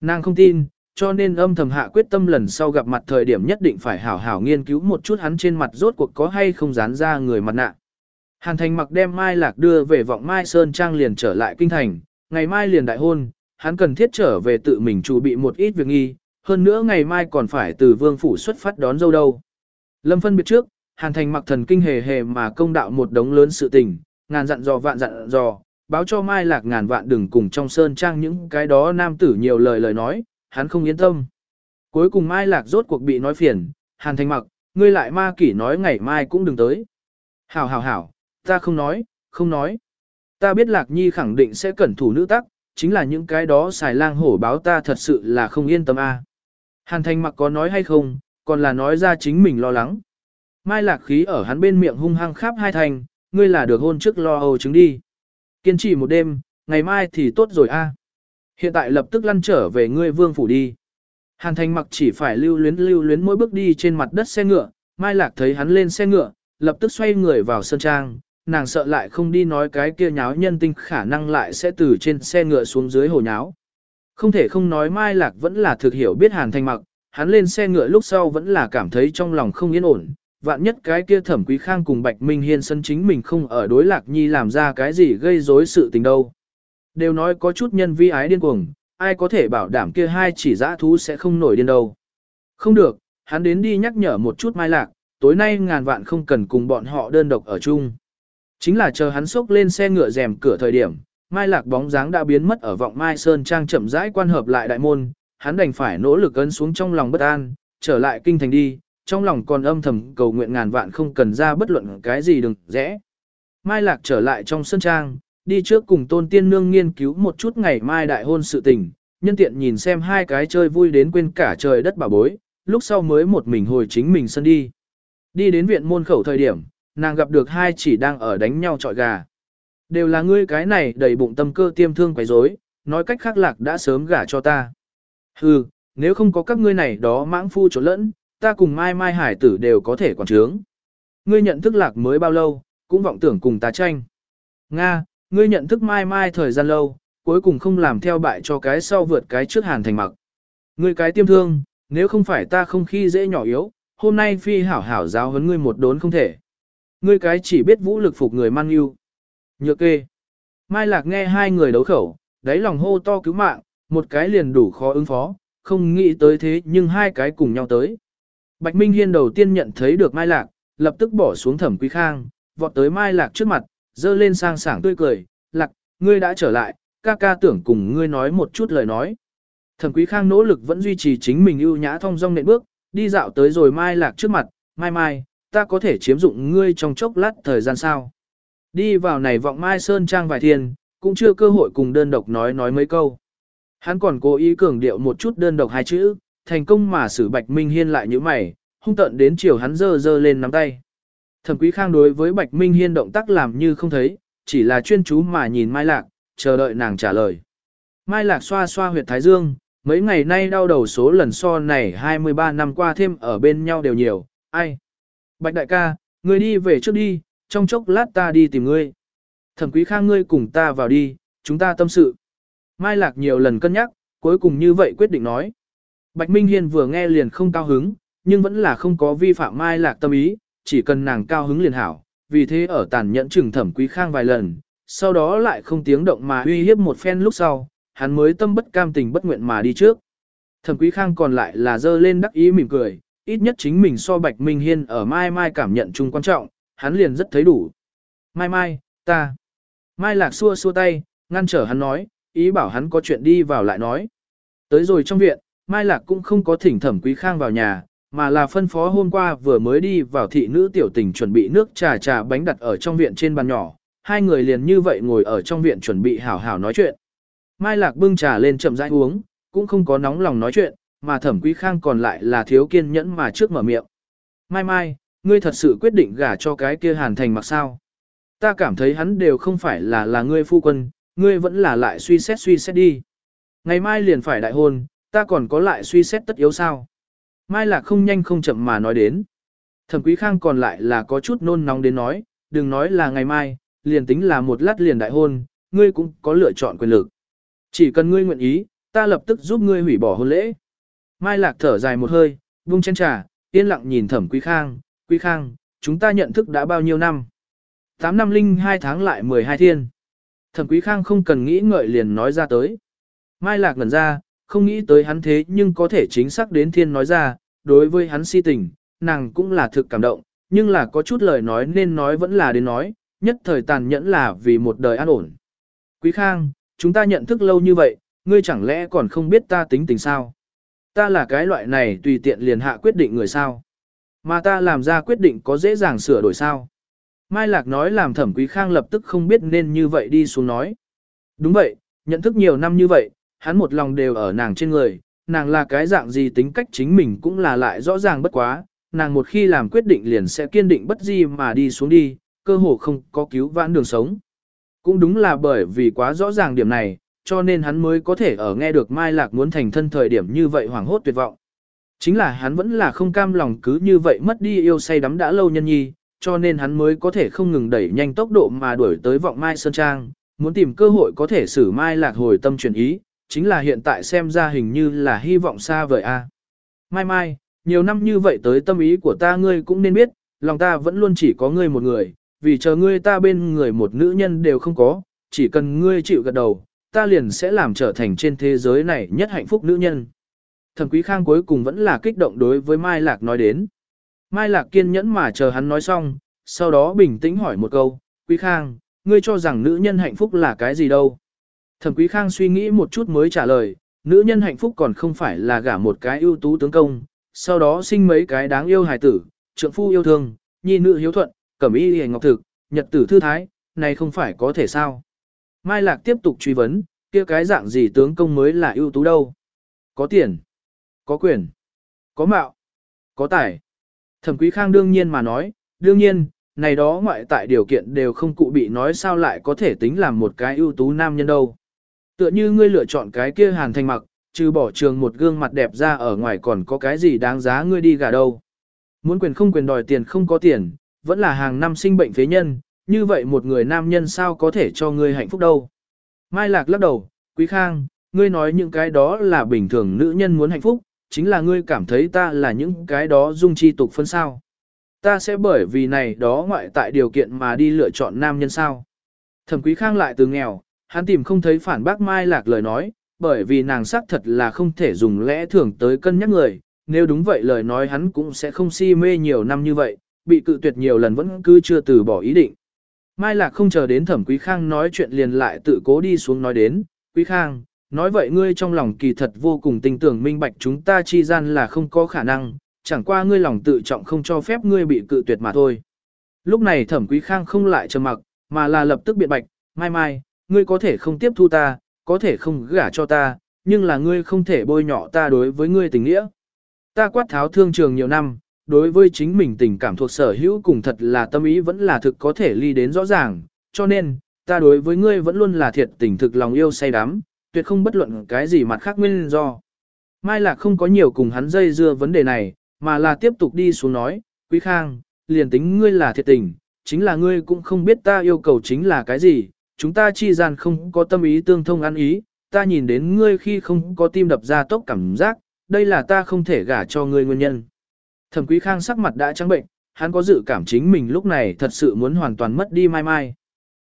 Nàng không tin, cho nên âm thầm hạ quyết tâm lần sau gặp mặt thời điểm nhất định phải hảo hảo nghiên cứu một chút hắn trên mặt rốt cuộc có hay không dán ra người mặt nạ. Hàn thành mặc đem Mai Lạc đưa về vọng Mai Sơn Trang liền trở lại kinh thành, ngày mai liền đại hôn, hắn cần thiết trở về tự mình chuẩn bị một ít việc nghi, hơn nữa ngày mai còn phải từ vương phủ xuất phát đón dâu đâu. Lâm phân biệt trước, Hàn thành mặc thần kinh hề hề mà công đạo một đống lớn sự tình, ngàn dặn dò vạn dặn dò, báo cho Mai Lạc ngàn vạn đừng cùng trong Sơn Trang những cái đó nam tử nhiều lời lời nói, hắn không yên tâm. Cuối cùng Mai Lạc rốt cuộc bị nói phiền, Hàn Thành mặc, ngươi lại ma kỷ nói ngày mai cũng đừng tới. Hảo hảo hảo, ta không nói, không nói. Ta biết Lạc Nhi khẳng định sẽ cẩn thủ nữ tắc, chính là những cái đó xài lang hổ báo ta thật sự là không yên tâm a. Hàn Thành mặc có nói hay không, còn là nói ra chính mình lo lắng. Mai Lạc khí ở hắn bên miệng hung hăng khắp hai thành, ngươi là được hôn trước lo âu chứng đi. Kiên trì một đêm, ngày mai thì tốt rồi a. Hiện tại lập tức lăn trở về ngươi vương phủ đi. Hàn thành mặc chỉ phải lưu luyến lưu luyến mỗi bước đi trên mặt đất xe ngựa, Mai Lạc thấy hắn lên xe ngựa, lập tức xoay người vào sân trang, nàng sợ lại không đi nói cái kia nháo nhân tinh khả năng lại sẽ từ trên xe ngựa xuống dưới hồ nháo. Không thể không nói Mai Lạc vẫn là thực hiểu biết Hàn thành mặc, hắn lên xe ngựa lúc sau vẫn là cảm thấy trong lòng không yên ổn, vạn nhất cái kia thẩm quý khang cùng Bạch Minh Hiên sân chính mình không ở đối lạc nhi làm ra cái gì gây rối sự tình đâu. Đều nói có chút nhân vi ái điên cuồng, ai có thể bảo đảm kia hai chỉ dã thú sẽ không nổi điên đâu. Không được, hắn đến đi nhắc nhở một chút mai lạc, tối nay ngàn vạn không cần cùng bọn họ đơn độc ở chung. Chính là chờ hắn xốc lên xe ngựa rèm cửa thời điểm, mai lạc bóng dáng đã biến mất ở vọng mai sơn trang chậm rãi quan hợp lại đại môn, hắn đành phải nỗ lực ấn xuống trong lòng bất an, trở lại kinh thành đi, trong lòng còn âm thầm cầu nguyện ngàn vạn không cần ra bất luận cái gì đừng rẽ. Mai lạc trở lại trong sân trang, đi trước cùng tôn tiên nương nghiên cứu một chút ngày mai đại hôn sự tình, nhân tiện nhìn xem hai cái chơi vui đến quên cả trời đất bà bối, lúc sau mới một mình hồi chính mình sân đi. Đi đến viện môn khẩu thời điểm, nàng gặp được hai chỉ đang ở đánh nhau trọi gà. Đều là ngươi cái này đầy bụng tâm cơ tiêm thương quấy rối, nói cách khác lạc đã sớm gả cho ta. Hừ, nếu không có các ngươi này đó mãng phu trốn lẫn, ta cùng mai mai hải tử đều có thể quản trướng. Ngươi nhận thức lạc mới bao lâu, cũng vọng tưởng cùng ta tranh. Nga, ngươi nhận thức mai mai thời gian lâu, cuối cùng không làm theo bại cho cái sau vượt cái trước hàn thành mặc. Ngươi cái tiêm thương, nếu không phải ta không khi dễ nhỏ yếu, hôm nay phi hảo hảo giáo huấn ngươi một đốn không thể. Ngươi cái chỉ biết vũ lực phục người mang yêu. Nhược kê. Mai Lạc nghe hai người đấu khẩu, đáy lòng hô to cứu mạng, một cái liền đủ khó ứng phó, không nghĩ tới thế nhưng hai cái cùng nhau tới. Bạch Minh Hiên đầu tiên nhận thấy được Mai Lạc, lập tức bỏ xuống thẩm quý khang, vọt tới Mai Lạc trước mặt, dơ lên sang sảng tươi cười, Lạc, ngươi đã trở lại, ca ca tưởng cùng ngươi nói một chút lời nói. Thẩm quý khang nỗ lực vẫn duy trì chính mình ưu nhã thong dong nện bước, đi dạo tới rồi Mai Lạc trước mặt, Mai Mai, ta có thể chiếm dụng ngươi trong chốc lát thời gian sao. Đi vào này vọng Mai Sơn Trang vài thiên, cũng chưa cơ hội cùng đơn độc nói nói mấy câu. Hắn còn cố ý cường điệu một chút đơn độc hai chữ, thành công mà xử Bạch Minh Hiên lại như mày, hung tận đến chiều hắn dơ dơ lên nắm tay. Thẩm Quý Khang đối với Bạch Minh Hiên động tác làm như không thấy, chỉ là chuyên chú mà nhìn Mai Lạc, chờ đợi nàng trả lời. Mai Lạc xoa xoa huyệt thái dương, mấy ngày nay đau đầu số lần so này 23 năm qua thêm ở bên nhau đều nhiều, ai? Bạch đại ca, ngươi đi về trước đi, trong chốc lát ta đi tìm ngươi. Thẩm Quý Khang ngươi cùng ta vào đi, chúng ta tâm sự. Mai Lạc nhiều lần cân nhắc, cuối cùng như vậy quyết định nói. Bạch Minh Hiên vừa nghe liền không cao hứng, nhưng vẫn là không có vi phạm Mai Lạc tâm ý, chỉ cần nàng cao hứng liền hảo, vì thế ở tàn nhẫn trừng thẩm quý khang vài lần, sau đó lại không tiếng động mà uy hiếp một phen lúc sau, hắn mới tâm bất cam tình bất nguyện mà đi trước. Thẩm quý khang còn lại là dơ lên đắc ý mỉm cười, ít nhất chính mình so Bạch Minh Hiên ở Mai Mai cảm nhận chung quan trọng, hắn liền rất thấy đủ. Mai Mai, ta. Mai Lạc xua xua tay, ngăn trở hắn nói, ý bảo hắn có chuyện đi vào lại nói. Tới rồi trong viện, Mai Lạc cũng không có thỉnh thẩm quý khang vào nhà, mà là phân phó hôm qua vừa mới đi vào thị nữ tiểu tình chuẩn bị nước trà trà bánh đặt ở trong viện trên bàn nhỏ, hai người liền như vậy ngồi ở trong viện chuẩn bị hảo hảo nói chuyện. Mai Lạc bưng trà lên chậm rãi uống, cũng không có nóng lòng nói chuyện, mà thẩm quý khang còn lại là thiếu kiên nhẫn mà trước mở miệng. Mai Mai, ngươi thật sự quyết định gả cho cái kia hàn thành mặc sao? Ta cảm thấy hắn đều không phải là là ngươi phu quân, ngươi vẫn là lại suy xét suy xét đi. Ngày mai liền phải đại hôn, ta còn có lại suy xét tất yếu sao? Mai Lạc không nhanh không chậm mà nói đến. Thẩm Quý Khang còn lại là có chút nôn nóng đến nói, đừng nói là ngày mai, liền tính là một lát liền đại hôn, ngươi cũng có lựa chọn quyền lực. Chỉ cần ngươi nguyện ý, ta lập tức giúp ngươi hủy bỏ hôn lễ. Mai Lạc thở dài một hơi, buông chén trà, yên lặng nhìn Thẩm Quý Khang, Quý Khang, chúng ta nhận thức đã bao nhiêu năm? 8 năm linh 2 tháng lại 12 thiên. Thẩm Quý Khang không cần nghĩ ngợi liền nói ra tới. Mai Lạc ngẩn ra, không nghĩ tới hắn thế nhưng có thể chính xác đến thiên nói ra, đối với hắn si tình, nàng cũng là thực cảm động, nhưng là có chút lời nói nên nói vẫn là đến nói, nhất thời tàn nhẫn là vì một đời an ổn. Quý Khang, chúng ta nhận thức lâu như vậy, ngươi chẳng lẽ còn không biết ta tính tình sao? Ta là cái loại này tùy tiện liền hạ quyết định người sao? Mà ta làm ra quyết định có dễ dàng sửa đổi sao? Mai Lạc nói làm thẩm Quý Khang lập tức không biết nên như vậy đi xuống nói. Đúng vậy, nhận thức nhiều năm như vậy, hắn một lòng đều ở nàng trên người, nàng là cái dạng gì tính cách chính mình cũng là lại rõ ràng bất quá, nàng một khi làm quyết định liền sẽ kiên định bất di mà đi xuống đi, cơ hồ không có cứu vãn đường sống. Cũng đúng là bởi vì quá rõ ràng điểm này, cho nên hắn mới có thể ở nghe được Mai Lạc muốn thành thân thời điểm như vậy hoảng hốt tuyệt vọng. Chính là hắn vẫn là không cam lòng cứ như vậy mất đi yêu say đắm đã lâu nhân nhi, cho nên hắn mới có thể không ngừng đẩy nhanh tốc độ mà đuổi tới vọng Mai Sơn Trang, muốn tìm cơ hội có thể xử Mai Lạc hồi tâm chuyển ý, chính là hiện tại xem ra hình như là hy vọng xa vời a. Mai mai, nhiều năm như vậy tới tâm ý của ta ngươi cũng nên biết, lòng ta vẫn luôn chỉ có ngươi một người, vì chờ ngươi ta bên người một nữ nhân đều không có, chỉ cần ngươi chịu gật đầu, ta liền sẽ làm trở thành trên thế giới này nhất hạnh phúc nữ nhân. Thẩm Quý Khang cuối cùng vẫn là kích động đối với Mai Lạc nói đến. Mai Lạc kiên nhẫn mà chờ hắn nói xong, sau đó bình tĩnh hỏi một câu, Quý Khang, ngươi cho rằng nữ nhân hạnh phúc là cái gì đâu? Thẩm Quý Khang suy nghĩ một chút mới trả lời, nữ nhân hạnh phúc còn không phải là gả một cái ưu tú tướng công, sau đó sinh mấy cái đáng yêu hài tử, trượng phu yêu thương, nhi nữ hiếu thuận, cẩm y hề ngọc thực, nhật tử thư thái, này không phải có thể sao. Mai Lạc tiếp tục truy vấn, kia cái dạng gì tướng công mới là ưu tú đâu. Có tiền, có quyền, có mạo, có tài. Thẩm Quý Khang đương nhiên mà nói, đương nhiên, này đó ngoại tại điều kiện đều không cụ bị nói sao lại có thể tính làm một cái ưu tú nam nhân đâu. Tựa như ngươi lựa chọn cái kia hàn thành mặc, trừ bỏ trường một gương mặt đẹp ra ở ngoài còn có cái gì đáng giá ngươi đi gà đâu. Muốn quyền không quyền đòi tiền không có tiền, vẫn là hàng năm sinh bệnh phế nhân, như vậy một người nam nhân sao có thể cho ngươi hạnh phúc đâu. Mai Lạc lắc đầu, Quý Khang, ngươi nói những cái đó là bình thường nữ nhân muốn hạnh phúc, chính là ngươi cảm thấy ta là những cái đó dung chi tục phân sao. Ta sẽ bởi vì này đó ngoại tại điều kiện mà đi lựa chọn nam nhân sao. Thẩm Quý Khang lại từ nghèo, hắn tìm không thấy phản bác Mai Lạc lời nói, bởi vì nàng xác thật là không thể dùng lẽ thường tới cân nhắc người, nếu đúng vậy lời nói hắn cũng sẽ không si mê nhiều năm như vậy, bị cự tuyệt nhiều lần vẫn cứ chưa từ bỏ ý định. Mai Lạc không chờ đến Thẩm Quý Khang nói chuyện liền lại tự cố đi xuống nói đến, Quý Khang, nói vậy ngươi trong lòng kỳ thật vô cùng tình tưởng minh bạch chúng ta chi gian là không có khả năng, chẳng qua ngươi lòng tự trọng không cho phép ngươi bị cự tuyệt mà thôi. Lúc này Thẩm Quý Khang không lại trầm mặc, mà là lập tức biện bạch, mai mai, ngươi có thể không tiếp thu ta, có thể không gả cho ta, nhưng là ngươi không thể bôi nhọ ta đối với ngươi tình nghĩa. Ta quát tháo thương trường nhiều năm, đối với chính mình tình cảm thuộc sở hữu cùng thật là tâm ý vẫn là thực có thể ly đến rõ ràng, cho nên, ta đối với ngươi vẫn luôn là thiệt tình thực lòng yêu say đắm, tuyệt không bất luận cái gì mặt khác nguyên do. Mai Lạc không có nhiều cùng hắn dây dưa vấn đề này, mà là tiếp tục đi xuống nói, Quý Khang, liền tính ngươi là thiệt tình, chính là ngươi cũng không biết ta yêu cầu chính là cái gì, chúng ta chi gian không có tâm ý tương thông ăn ý, ta nhìn đến ngươi khi không có tim đập ra tốc cảm giác, đây là ta không thể gả cho ngươi nguyên nhân. Thẩm Quý Khang sắc mặt đã trắng bệnh, hắn có dự cảm chính mình lúc này thật sự muốn hoàn toàn mất đi mai mai.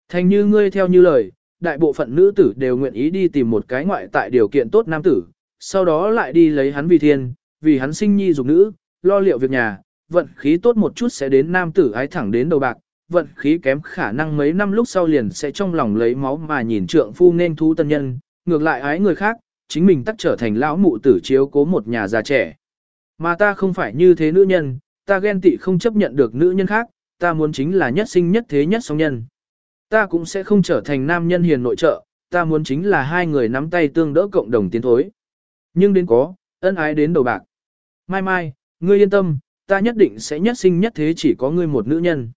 Thành như ngươi theo như lời, đại bộ phận nữ tử đều nguyện ý đi tìm một cái ngoại tại điều kiện tốt nam tử, sau đó lại đi lấy hắn vì thiên, vì hắn sinh nhi dục nữ, lo liệu việc nhà, vận khí tốt một chút sẽ đến nam tử ái thẳng đến đầu bạc, vận khí kém khả năng mấy năm lúc sau liền sẽ trong lòng lấy máu mà nhìn trượng phu nên thú tân nhân, ngược lại ái người khác, chính mình tắc trở thành lão mụ tử chiếu cố một nhà già trẻ. Mà ta không phải như thế nữ nhân, ta ghen tị không chấp nhận được nữ nhân khác, ta muốn chính là nhất sinh nhất thế nhất song nhân. Ta cũng sẽ không trở thành nam nhân hiền nội trợ, ta muốn chính là hai người nắm tay tương đỡ cộng đồng tiến thối. Nhưng đến có, ân ái đến đầu bạc. Mai mai, ngươi yên tâm, ta nhất định sẽ nhất sinh nhất thế chỉ có ngươi một nữ nhân.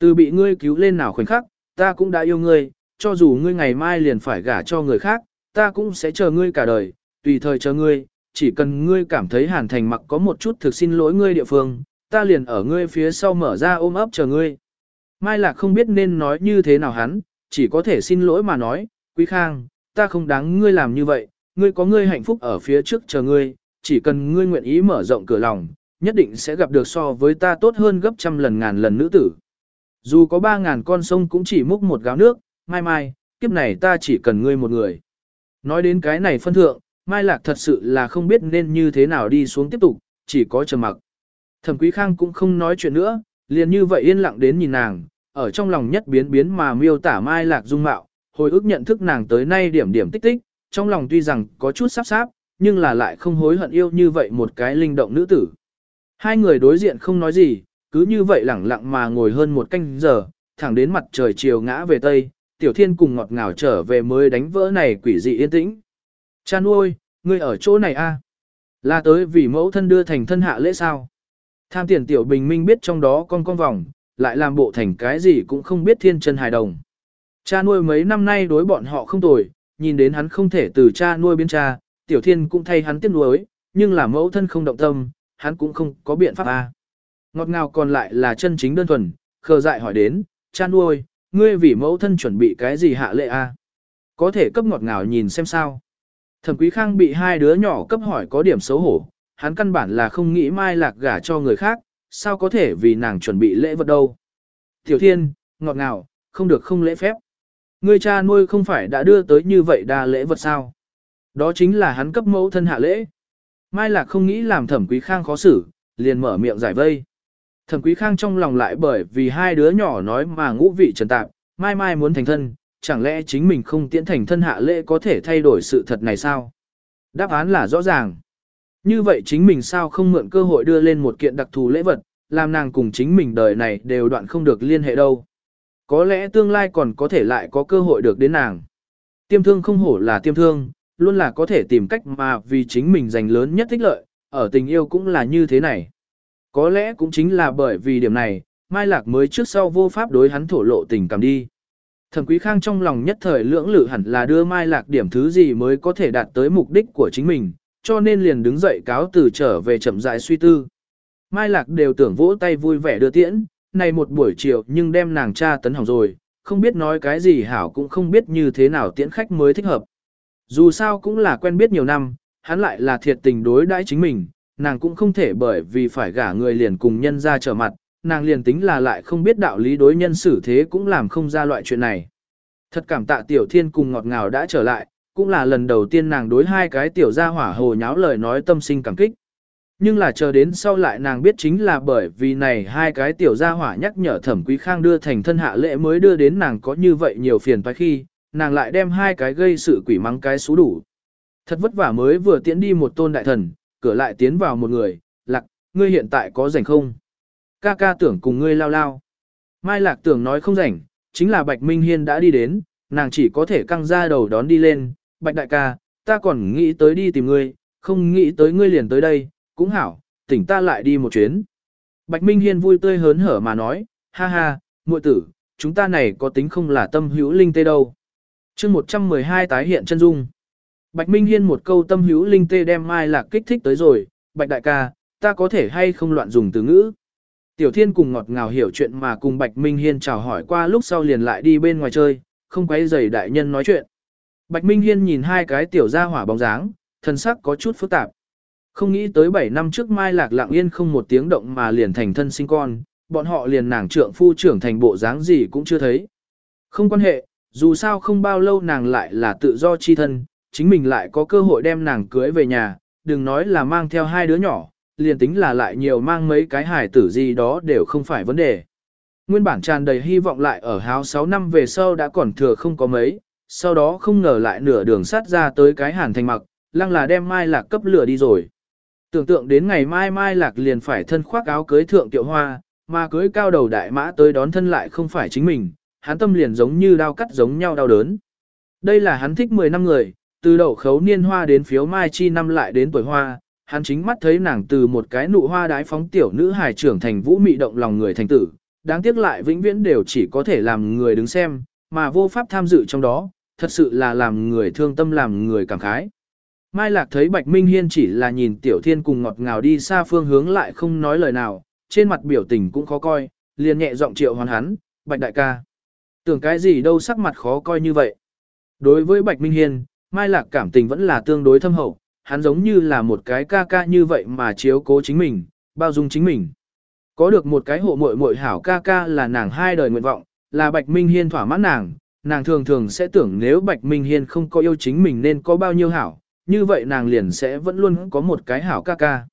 Từ bị ngươi cứu lên nào khoảnh khắc, ta cũng đã yêu ngươi, cho dù ngươi ngày mai liền phải gả cho người khác, ta cũng sẽ chờ ngươi cả đời, tùy thời chờ ngươi, chỉ cần ngươi cảm thấy hàn thành mặc có một chút thực xin lỗi ngươi địa phương, ta liền ở ngươi phía sau mở ra ôm ấp chờ ngươi. Mai Lạc không biết nên nói như thế nào hắn, chỉ có thể xin lỗi mà nói, Quý Khang, ta không đáng ngươi làm như vậy, ngươi có ngươi hạnh phúc ở phía trước chờ ngươi, chỉ cần ngươi nguyện ý mở rộng cửa lòng, nhất định sẽ gặp được so với ta tốt hơn gấp trăm lần ngàn lần nữ tử. Dù có ba ngàn con sông cũng chỉ múc một gáo nước, mai mai, kiếp này ta chỉ cần ngươi một người. Nói đến cái này phân thượng, Mai Lạc thật sự là không biết nên như thế nào đi xuống tiếp tục, chỉ có trầm mặc. Thẩm Quý Khang cũng không nói chuyện nữa, liền như vậy yên lặng đến nhìn nàng, ở trong lòng nhất biến biến mà miêu tả Mai Lạc dung mạo, hồi ức nhận thức nàng tới nay điểm điểm tích tích, trong lòng tuy rằng có chút sắp sáp, nhưng là lại không hối hận yêu như vậy một cái linh động nữ tử. Hai người đối diện không nói gì, cứ như vậy lẳng lặng mà ngồi hơn một canh giờ, thẳng đến mặt trời chiều ngã về Tây, Tiểu Thiên cùng ngọt ngào trở về mới đánh vỡ này quỷ dị yên tĩnh. Cha nuôi, ngươi ở chỗ này a? À? Là tới vì mẫu thân đưa thành thân hạ lễ sao? Tham tiền Tiểu Bình Minh biết trong đó con con vòng, lại làm bộ thành cái gì cũng không biết thiên chân hài đồng. Cha nuôi mấy năm nay đối bọn họ không tồi, nhìn đến hắn không thể từ cha nuôi biến cha, Tiểu Thiên cũng thay hắn tiếc nuối, nhưng là mẫu thân không động tâm, hắn cũng không có biện pháp a. Ngọt ngào còn lại là chân chính đơn thuần, khờ dại hỏi đến, cha nuôi, ngươi vì mẫu thân chuẩn bị cái gì hạ lệ a? Có thể cấp ngọt ngào nhìn xem sao. Thẩm Quý Khang bị hai đứa nhỏ cấp hỏi có điểm xấu hổ, hắn căn bản là không nghĩ mai lạc gả cho người khác, sao có thể vì nàng chuẩn bị lễ vật đâu. Tiểu Thiên, ngọt ngào, không được không lễ phép. Ngươi cha nuôi không phải đã đưa tới như vậy đa lễ vật sao? Đó chính là hắn cấp mẫu thân hạ lễ. Mai Lạc không nghĩ làm Thẩm Quý Khang khó xử, liền mở miệng giải vây. Thẩm Quý Khang trong lòng lại bởi vì hai đứa nhỏ nói mà ngũ vị trần tạp, mai mai muốn thành thân, chẳng lẽ chính mình không tiễn thành thân hạ lễ có thể thay đổi sự thật này sao? Đáp án là rõ ràng. Như vậy chính mình sao không mượn cơ hội đưa lên một kiện đặc thù lễ vật, làm nàng cùng chính mình đời này đều đoạn không được liên hệ đâu. Có lẽ tương lai còn có thể lại có cơ hội được đến nàng. Tiêm thương không hổ là tiêm thương, luôn là có thể tìm cách mà vì chính mình giành lớn nhất thích lợi, ở tình yêu cũng là như thế này. Có lẽ cũng chính là bởi vì điểm này, Mai Lạc mới trước sau vô pháp đối hắn thổ lộ tình cảm đi. Thẩm Quý Khang trong lòng nhất thời lưỡng lự hẳn là đưa Mai Lạc điểm thứ gì mới có thể đạt tới mục đích của chính mình, cho nên liền đứng dậy cáo từ trở về chậm rãi suy tư. Mai Lạc đều tưởng vỗ tay vui vẻ đưa tiễn, này một buổi chiều nhưng đem nàng cha tấn hỏng rồi, không biết nói cái gì hảo cũng không biết như thế nào tiễn khách mới thích hợp. Dù sao cũng là quen biết nhiều năm, hắn lại là thiệt tình đối đãi chính mình, nàng cũng không thể bởi vì phải gả người liền cùng nhân ra trở mặt, nàng liền tính là lại không biết đạo lý đối nhân xử thế cũng làm không ra loại chuyện này. Thật cảm tạ tiểu thiên cùng ngọt ngào đã trở lại, cũng là lần đầu tiên nàng đối hai cái tiểu gia hỏa hồ nháo lời nói tâm sinh cảm kích. Nhưng là chờ đến sau lại nàng biết chính là bởi vì này hai cái tiểu gia hỏa nhắc nhở thẩm quý khang đưa thành thân hạ lễ mới đưa đến nàng có như vậy nhiều phiền phải khi, nàng lại đem hai cái gây sự quỷ mắng cái xú đủ. Thật vất vả mới vừa tiến đi một tôn đại thần, cửa lại tiến vào một người, lạc, ngươi hiện tại có rảnh không? Ca ca tưởng cùng ngươi lao lao. Mai lạc tưởng nói không rảnh, chính là Bạch Minh Hiên đã đi đến, nàng chỉ có thể căng ra đầu đón đi lên, Bạch đại ca, ta còn nghĩ tới đi tìm ngươi, không nghĩ tới ngươi liền tới đây, cũng hảo, tỉnh ta lại đi một chuyến. Bạch Minh Hiên vui tươi hớn hở mà nói, ha ha, muội tử, chúng ta này có tính không là tâm hữu linh tê đâu. chương 112 tái hiện chân dung. Bạch Minh Hiên một câu tâm hữu linh tê đem Mai Lạc kích thích tới rồi, Bạch đại ca, ta có thể hay không loạn dùng từ ngữ. Tiểu Thiên cùng ngọt ngào hiểu chuyện mà cùng Bạch Minh Hiên chào hỏi qua lúc sau liền lại đi bên ngoài chơi, không quấy rầy đại nhân nói chuyện. Bạch Minh Hiên nhìn hai cái tiểu gia hỏa bóng dáng, thân sắc có chút phức tạp. Không nghĩ tới 7 năm trước Mai Lạc lặng yên không một tiếng động mà liền thành thân sinh con, bọn họ liền nàng trượng phu trưởng thành bộ dáng gì cũng chưa thấy. Không quan hệ, dù sao không bao lâu nàng lại là tự do chi thân, chính mình lại có cơ hội đem nàng cưới về nhà, đừng nói là mang theo hai đứa nhỏ, liền tính là lại nhiều mang mấy cái hài tử gì đó đều không phải vấn đề. Nguyên bản tràn đầy hy vọng lại ở háo 6 năm về sau đã còn thừa không có mấy, sau đó không ngờ lại nửa đường sát ra tới cái hàn thành mặc, lăng là đem mai lạc cấp lửa đi rồi. Tưởng tượng đến ngày mai mai lạc liền phải thân khoác áo cưới thượng tiệu hoa, mà cưới cao đầu đại mã tới đón thân lại không phải chính mình, hắn tâm liền giống như đau cắt giống nhau đau đớn. Đây là hắn thích 10 năm người, từ đậu khấu niên hoa đến phiếu mai chi năm lại đến tuổi hoa, hắn chính mắt thấy nàng từ một cái nụ hoa đái phóng tiểu nữ hài trưởng thành vũ mị động lòng người thành tử, đáng tiếc lại vĩnh viễn đều chỉ có thể làm người đứng xem, mà vô pháp tham dự trong đó, thật sự là làm người thương tâm làm người cảm khái. Mai Lạc thấy Bạch Minh Hiên chỉ là nhìn Tiểu Thiên cùng ngọt ngào đi xa phương hướng lại không nói lời nào, trên mặt biểu tình cũng khó coi, liền nhẹ giọng triệu hoàn hắn, Bạch Đại ca. Tưởng cái gì đâu sắc mặt khó coi như vậy. Đối với Bạch Minh Hiên, Mai Lạc cảm tình vẫn là tương đối thâm hậu, hắn giống như là một cái ca ca như vậy mà chiếu cố chính mình, bao dung chính mình. Có được một cái hộ muội muội hảo ca ca là nàng hai đời nguyện vọng, là Bạch Minh Hiên thỏa mãn nàng, nàng thường thường sẽ tưởng nếu Bạch Minh Hiên không có yêu chính mình nên có bao nhiêu hảo, như vậy nàng liền sẽ vẫn luôn có một cái hảo ca ca.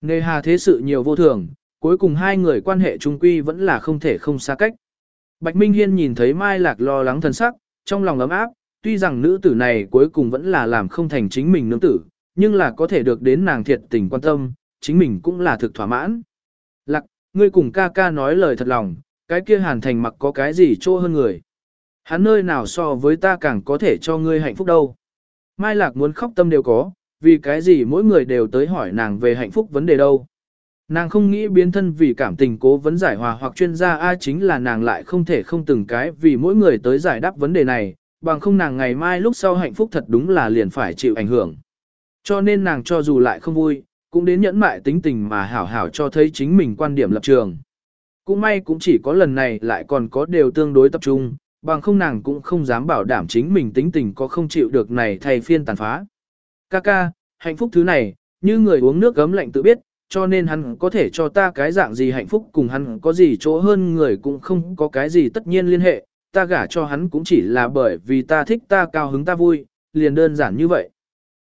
Nề hà thế sự nhiều vô thường, cuối cùng hai người quan hệ trung quy vẫn là không thể không xa cách. Bạch Minh Hiên nhìn thấy Mai Lạc lo lắng thân sắc, trong lòng ấm áp, tuy rằng nữ tử này cuối cùng vẫn là làm không thành chính mình nương tử, nhưng là có thể được đến nàng thiệt tình quan tâm, chính mình cũng là thực thỏa mãn. Lạc, ngươi cùng ca ca nói lời thật lòng, cái kia hàn thành mặc có cái gì trô hơn người. Hắn nơi nào so với ta càng có thể cho ngươi hạnh phúc đâu. Mai Lạc muốn khóc tâm đều có, vì cái gì mỗi người đều tới hỏi nàng về hạnh phúc vấn đề đâu. Nàng không nghĩ biến thân vì cảm tình cố vấn giải hòa hoặc chuyên gia A chính là nàng lại không thể không từng cái vì mỗi người tới giải đáp vấn đề này, bằng không nàng ngày mai lúc sau hạnh phúc thật đúng là liền phải chịu ảnh hưởng. Cho nên nàng cho dù lại không vui, cũng đến nhẫn mại tính tình mà hảo hảo cho thấy chính mình quan điểm lập trường. Cũng may cũng chỉ có lần này lại còn có đều tương đối tập trung, bằng không nàng cũng không dám bảo đảm chính mình tính tình có không chịu được này thay phiên tàn phá. Kaka, hạnh phúc thứ này, như người uống nước gấm lạnh tự biết, cho nên hắn có thể cho ta cái dạng gì hạnh phúc cùng hắn có gì chỗ hơn người cũng không có cái gì tất nhiên liên hệ, ta gả cho hắn cũng chỉ là bởi vì ta thích ta cao hứng ta vui, liền đơn giản như vậy.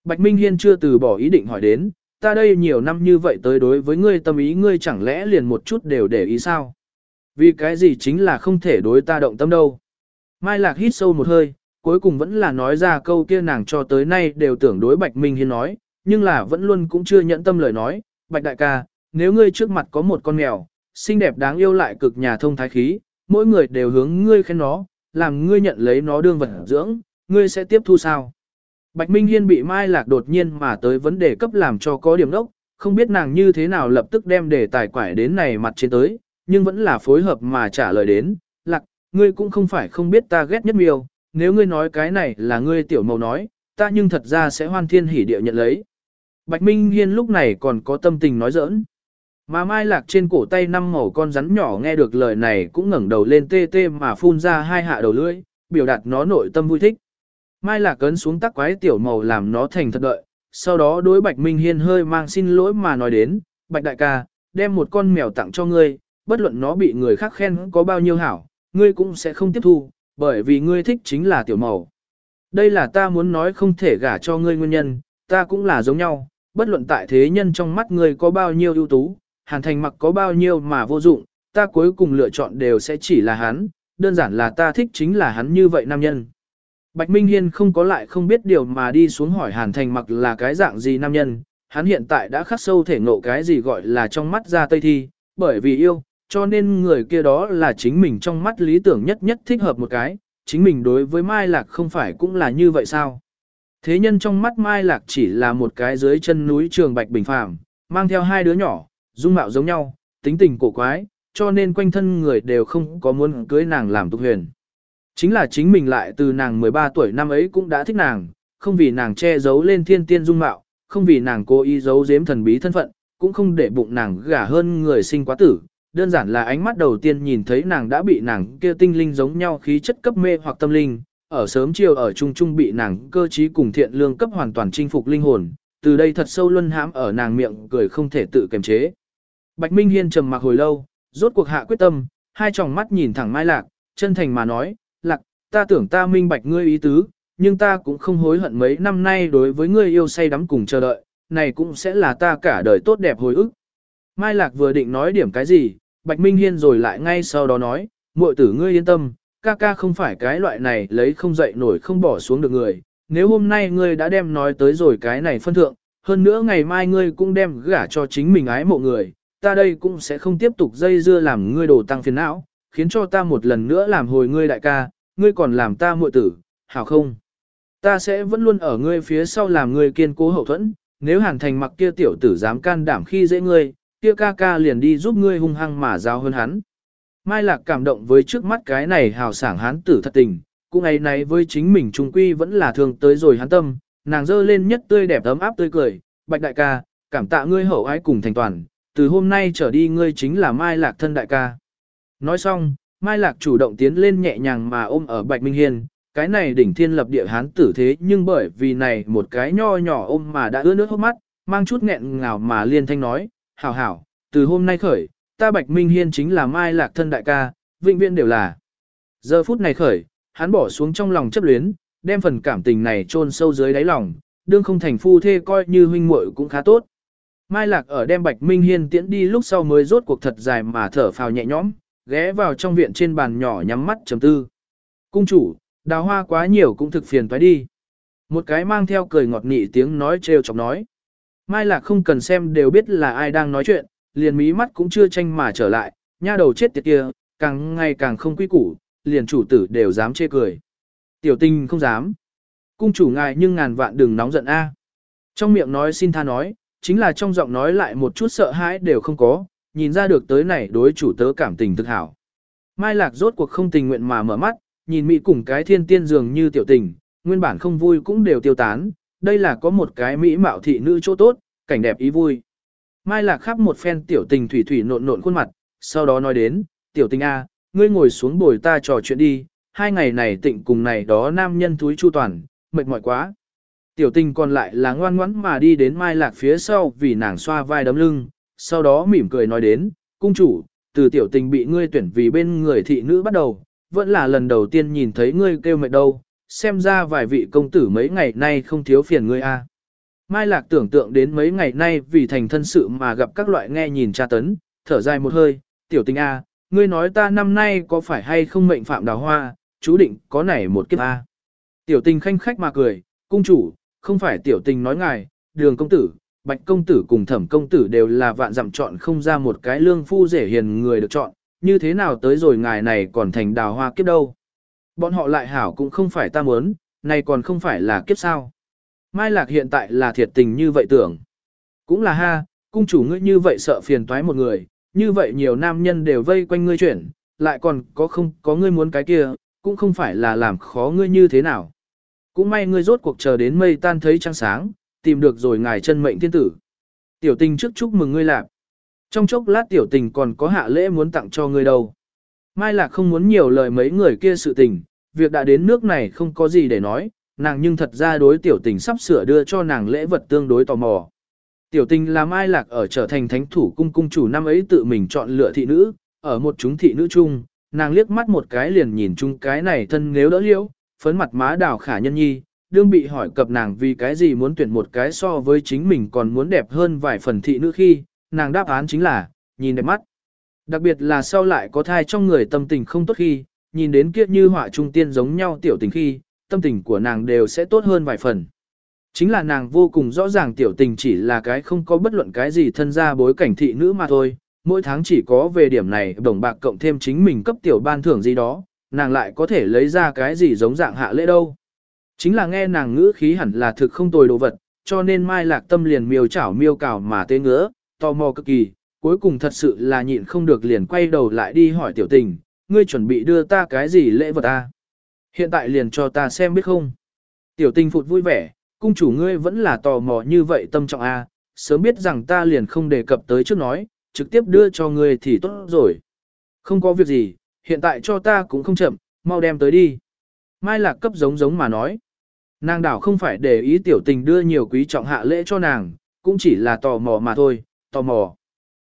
Bạch Minh Hiên chưa từ bỏ ý định hỏi đến, ta đây nhiều năm như vậy tới đối với ngươi tâm ý ngươi chẳng lẽ liền một chút đều để ý sao? Vì cái gì chính là không thể đối ta động tâm đâu. Mai Lạc hít sâu một hơi, cuối cùng vẫn là nói ra câu kia nàng cho tới nay đều tưởng đối Bạch Minh Hiên nói, nhưng là vẫn luôn cũng chưa nhẫn tâm lời nói, Bạch Đại ca, nếu ngươi trước mặt có một con mèo, xinh đẹp đáng yêu lại cực nhà thông thái khí, mỗi người đều hướng ngươi khen nó, làm ngươi nhận lấy nó đương vật dưỡng, ngươi sẽ tiếp thu sao? Bạch Minh Hiên bị Mai Lạc đột nhiên mà tới vấn đề cấp làm cho có điểm đốc, không biết nàng như thế nào lập tức đem đề tài quải đến này mặt trên tới, nhưng vẫn là phối hợp mà trả lời đến, Lạc, ngươi cũng không phải không biết ta ghét nhất miêu, nếu ngươi nói cái này là ngươi tiểu màu nói, ta nhưng thật ra sẽ hoan thiên hỉ địa nhận lấy. Bạch Minh Hiên lúc này còn có tâm tình nói giỡn. Mà mai lạc trên cổ tay năm màu con rắn nhỏ nghe được lời này cũng ngẩng đầu lên tê tê mà phun ra hai hạ đầu lưỡi, biểu đạt nó nội tâm vui thích. Mai lạc cấn xuống tắc quái tiểu màu làm nó thành thật đợi, sau đó đối Bạch Minh Hiên hơi mang xin lỗi mà nói đến, Bạch đại ca, đem một con mèo tặng cho ngươi, bất luận nó bị người khác khen có bao nhiêu hảo, ngươi cũng sẽ không tiếp thu, bởi vì ngươi thích chính là tiểu màu. Đây là ta muốn nói không thể gả cho ngươi nguyên nhân, ta cũng là giống nhau, bất luận tại thế nhân trong mắt ngươi có bao nhiêu ưu tú, hàn thành mặc có bao nhiêu mà vô dụng, ta cuối cùng lựa chọn đều sẽ chỉ là hắn, đơn giản là ta thích chính là hắn như vậy nam nhân. Bạch Minh Hiên không có lại không biết điều mà đi xuống hỏi Hàn Thành mặc là cái dạng gì nam nhân, hắn hiện tại đã khắc sâu thể ngộ cái gì gọi là trong mắt ra tây thi, bởi vì yêu, cho nên người kia đó là chính mình trong mắt lý tưởng nhất nhất thích hợp một cái, chính mình đối với Mai Lạc không phải cũng là như vậy sao? Thế nhân trong mắt Mai Lạc chỉ là một cái dưới chân núi trường Bạch Bình Phàm, mang theo hai đứa nhỏ, dung mạo giống nhau, tính tình cổ quái, cho nên quanh thân người đều không có muốn cưới nàng làm tục huyền. Chính là chính mình lại từ nàng 13 tuổi năm ấy cũng đã thích nàng, không vì nàng che giấu lên thiên tiên dung mạo, không vì nàng cố ý giấu giếm thần bí thân phận, cũng không để bụng nàng gả hơn người sinh quá tử. Đơn giản là ánh mắt đầu tiên nhìn thấy nàng đã bị nàng kia tinh linh giống nhau khí chất cấp mê hoặc tâm linh, ở sớm chiều ở chung chung bị nàng cơ trí cùng thiện lương cấp hoàn toàn chinh phục linh hồn, từ đây thật sâu luân hãm ở nàng miệng cười không thể tự kiềm chế. Bạch Minh Hiên trầm mặc hồi lâu, rốt cuộc hạ quyết tâm, hai tròng mắt nhìn thẳng Mai Lạc, chân thành mà nói, Lạc, ta tưởng ta minh bạch ngươi ý tứ, nhưng ta cũng không hối hận mấy năm nay đối với ngươi yêu say đắm cùng chờ đợi, này cũng sẽ là ta cả đời tốt đẹp hồi ức. Mai Lạc vừa định nói điểm cái gì, Bạch Minh Hiên rồi lại ngay sau đó nói, muội tử ngươi yên tâm, ca ca không phải cái loại này lấy không dậy nổi không bỏ xuống được người, nếu hôm nay ngươi đã đem nói tới rồi cái này phân thượng, hơn nữa ngày mai ngươi cũng đem gả cho chính mình ái mộ người, ta đây cũng sẽ không tiếp tục dây dưa làm ngươi đổ tăng phiền não, khiến cho ta một lần nữa làm hồi ngươi đại ca, ngươi còn làm ta muội tử, hảo không? Ta sẽ vẫn luôn ở ngươi phía sau làm ngươi kiên cố hậu thuẫn, nếu hàn thành mặc kia tiểu tử dám can đảm khi dễ ngươi, kia ca ca liền đi giúp ngươi hung hăng mà giao hơn hắn. Mai Lạc cảm động với trước mắt cái này hào sảng hán tử thật tình, cũng ấy này với chính mình trung quy vẫn là thường tới rồi hắn tâm, nàng dơ lên nhất tươi đẹp ấm áp tươi cười, bạch đại ca, cảm tạ ngươi hậu ái cùng thành toàn, từ hôm nay trở đi ngươi chính là Mai Lạc thân đại ca. Nói xong, Mai Lạc chủ động tiến lên nhẹ nhàng mà ôm ở Bạch Minh Hiên, cái này đỉnh thiên lập địa hán tử thế nhưng bởi vì này một cái nho nhỏ ôm mà đã ướt nước hốc mắt, mang chút nghẹn ngào mà liên thanh nói, hảo hảo, từ hôm nay khởi, ta Bạch Minh Hiên chính là Mai Lạc thân đại ca, vĩnh viễn đều là. Giờ phút này khởi, hắn bỏ xuống trong lòng chấp luyến, đem phần cảm tình này chôn sâu dưới đáy lòng, đương không thành phu thê coi như huynh muội cũng khá tốt. Mai Lạc ở đem Bạch Minh Hiên tiễn đi lúc sau mới rốt cuộc thật dài mà thở phào nhẹ nhõm, ghé vào trong viện trên bàn nhỏ nhắm mắt chấm tư. Cung chủ, đào hoa quá nhiều cũng thực phiền toái đi. Một cái mang theo cười ngọt nị tiếng nói trêu chọc nói. Mai Lạc không cần xem đều biết là ai đang nói chuyện, liền mí mắt cũng chưa tranh mà trở lại, nha đầu chết tiệt kia, càng ngày càng không quý củ, liền chủ tử đều dám chê cười. Tiểu tinh không dám. Cung chủ ngài nhưng ngàn vạn đừng nóng giận a. Trong miệng nói xin tha nói, chính là trong giọng nói lại một chút sợ hãi đều không có, nhìn ra được tới này đối chủ tớ cảm tình thực hảo. Mai Lạc rốt cuộc không tình nguyện mà mở mắt, nhìn Mỹ cùng cái thiên tiên dường như tiểu tình, nguyên bản không vui cũng đều tiêu tán, đây là có một cái Mỹ mạo thị nữ chỗ tốt, cảnh đẹp ý vui. Mai Lạc khắp một phen tiểu tình thủy thủy nộn nộn khuôn mặt, sau đó nói đến, tiểu tình A, ngươi ngồi xuống bồi ta trò chuyện đi, hai ngày này tịnh cùng này đó nam nhân túi chu toàn, mệt mỏi quá. Tiểu tình còn lại là ngoan ngoãn mà đi đến Mai Lạc phía sau vì nàng xoa vai đấm lưng, sau đó mỉm cười nói đến, cung chủ, từ tiểu tình bị ngươi tuyển vì bên người thị nữ bắt đầu, vẫn là lần đầu tiên nhìn thấy ngươi kêu mệt đâu, xem ra vài vị công tử mấy ngày nay không thiếu phiền ngươi a. Mai Lạc tưởng tượng đến mấy ngày nay vì thành thân sự mà gặp các loại nghe nhìn tra tấn, thở dài một hơi, tiểu tình a, ngươi nói ta năm nay có phải hay không mệnh phạm đào hoa, chú định có nảy một kiếp a. Tiểu tình khanh khách mà cười, cung chủ, không phải tiểu tình nói ngài, đường công tử, bạch công tử cùng thẩm công tử đều là vạn dặm chọn không ra một cái lương phu rể hiền người được chọn, như thế nào tới rồi ngài này còn thành đào hoa kiếp đâu. Bọn họ lại hảo cũng không phải ta muốn, này còn không phải là kiếp sao. Mai Lạc hiện tại là thiệt tình như vậy tưởng. Cũng là ha, cung chủ ngươi như vậy sợ phiền toái một người, như vậy nhiều nam nhân đều vây quanh ngươi chuyển, lại còn có không có ngươi muốn cái kia, cũng không phải là làm khó ngươi như thế nào. Cũng may ngươi rốt cuộc chờ đến mây tan thấy trăng sáng, tìm được rồi ngài chân mệnh thiên tử. Tiểu tình trước chúc mừng ngươi lạc. Trong chốc lát tiểu tình còn có hạ lễ muốn tặng cho ngươi đâu. Mai Lạc không muốn nhiều lời mấy người kia sự tình, việc đã đến nước này không có gì để nói, nàng nhưng thật ra đối tiểu tình sắp sửa đưa cho nàng lễ vật tương đối tò mò. Tiểu tình là Mai Lạc ở trở thành thánh thủ cung cung chủ năm ấy tự mình chọn lựa thị nữ, ở một chúng thị nữ chung, nàng liếc mắt một cái liền nhìn chung cái này thân nếu đỡ liễu, phấn mặt má đào khả nhân nhi, đương bị hỏi cập nàng vì cái gì muốn tuyển một cái so với chính mình còn muốn đẹp hơn vài phần thị nữ khi, nàng đáp án chính là, nhìn đẹp mắt. Đặc biệt là sau lại có thai trong người tâm tình không tốt khi, nhìn đến kia như họa trung tiên giống nhau tiểu tình khi, tâm tình của nàng đều sẽ tốt hơn vài phần. Chính là nàng vô cùng rõ ràng tiểu tình chỉ là cái không có bất luận cái gì thân ra bối cảnh thị nữ mà thôi, mỗi tháng chỉ có về điểm này đồng bạc cộng thêm chính mình cấp tiểu ban thưởng gì đó, nàng lại có thể lấy ra cái gì giống dạng hạ lễ đâu. Chính là nghe nàng ngữ khí hẳn là thực không tồi đồ vật, cho nên Mai Lạc Tâm liền miêu chảo miêu cào mà tê ngứa, tò mò cực kỳ, cuối cùng thật sự là nhịn không được liền quay đầu lại đi hỏi tiểu tình, ngươi chuẩn bị đưa ta cái gì lễ vật ta? Hiện tại liền cho ta xem biết không? Tiểu tình phụt vui vẻ, cung chủ ngươi vẫn là tò mò như vậy tâm trọng a, sớm biết rằng ta liền không đề cập tới trước nói, trực tiếp đưa cho ngươi thì tốt rồi. Không có việc gì, hiện tại cho ta cũng không chậm, mau đem tới đi. Mai Lạc cấp giống giống mà nói. Nàng đảo không phải để ý tiểu tình đưa nhiều quý trọng hạ lễ cho nàng, cũng chỉ là tò mò mà thôi, tò mò.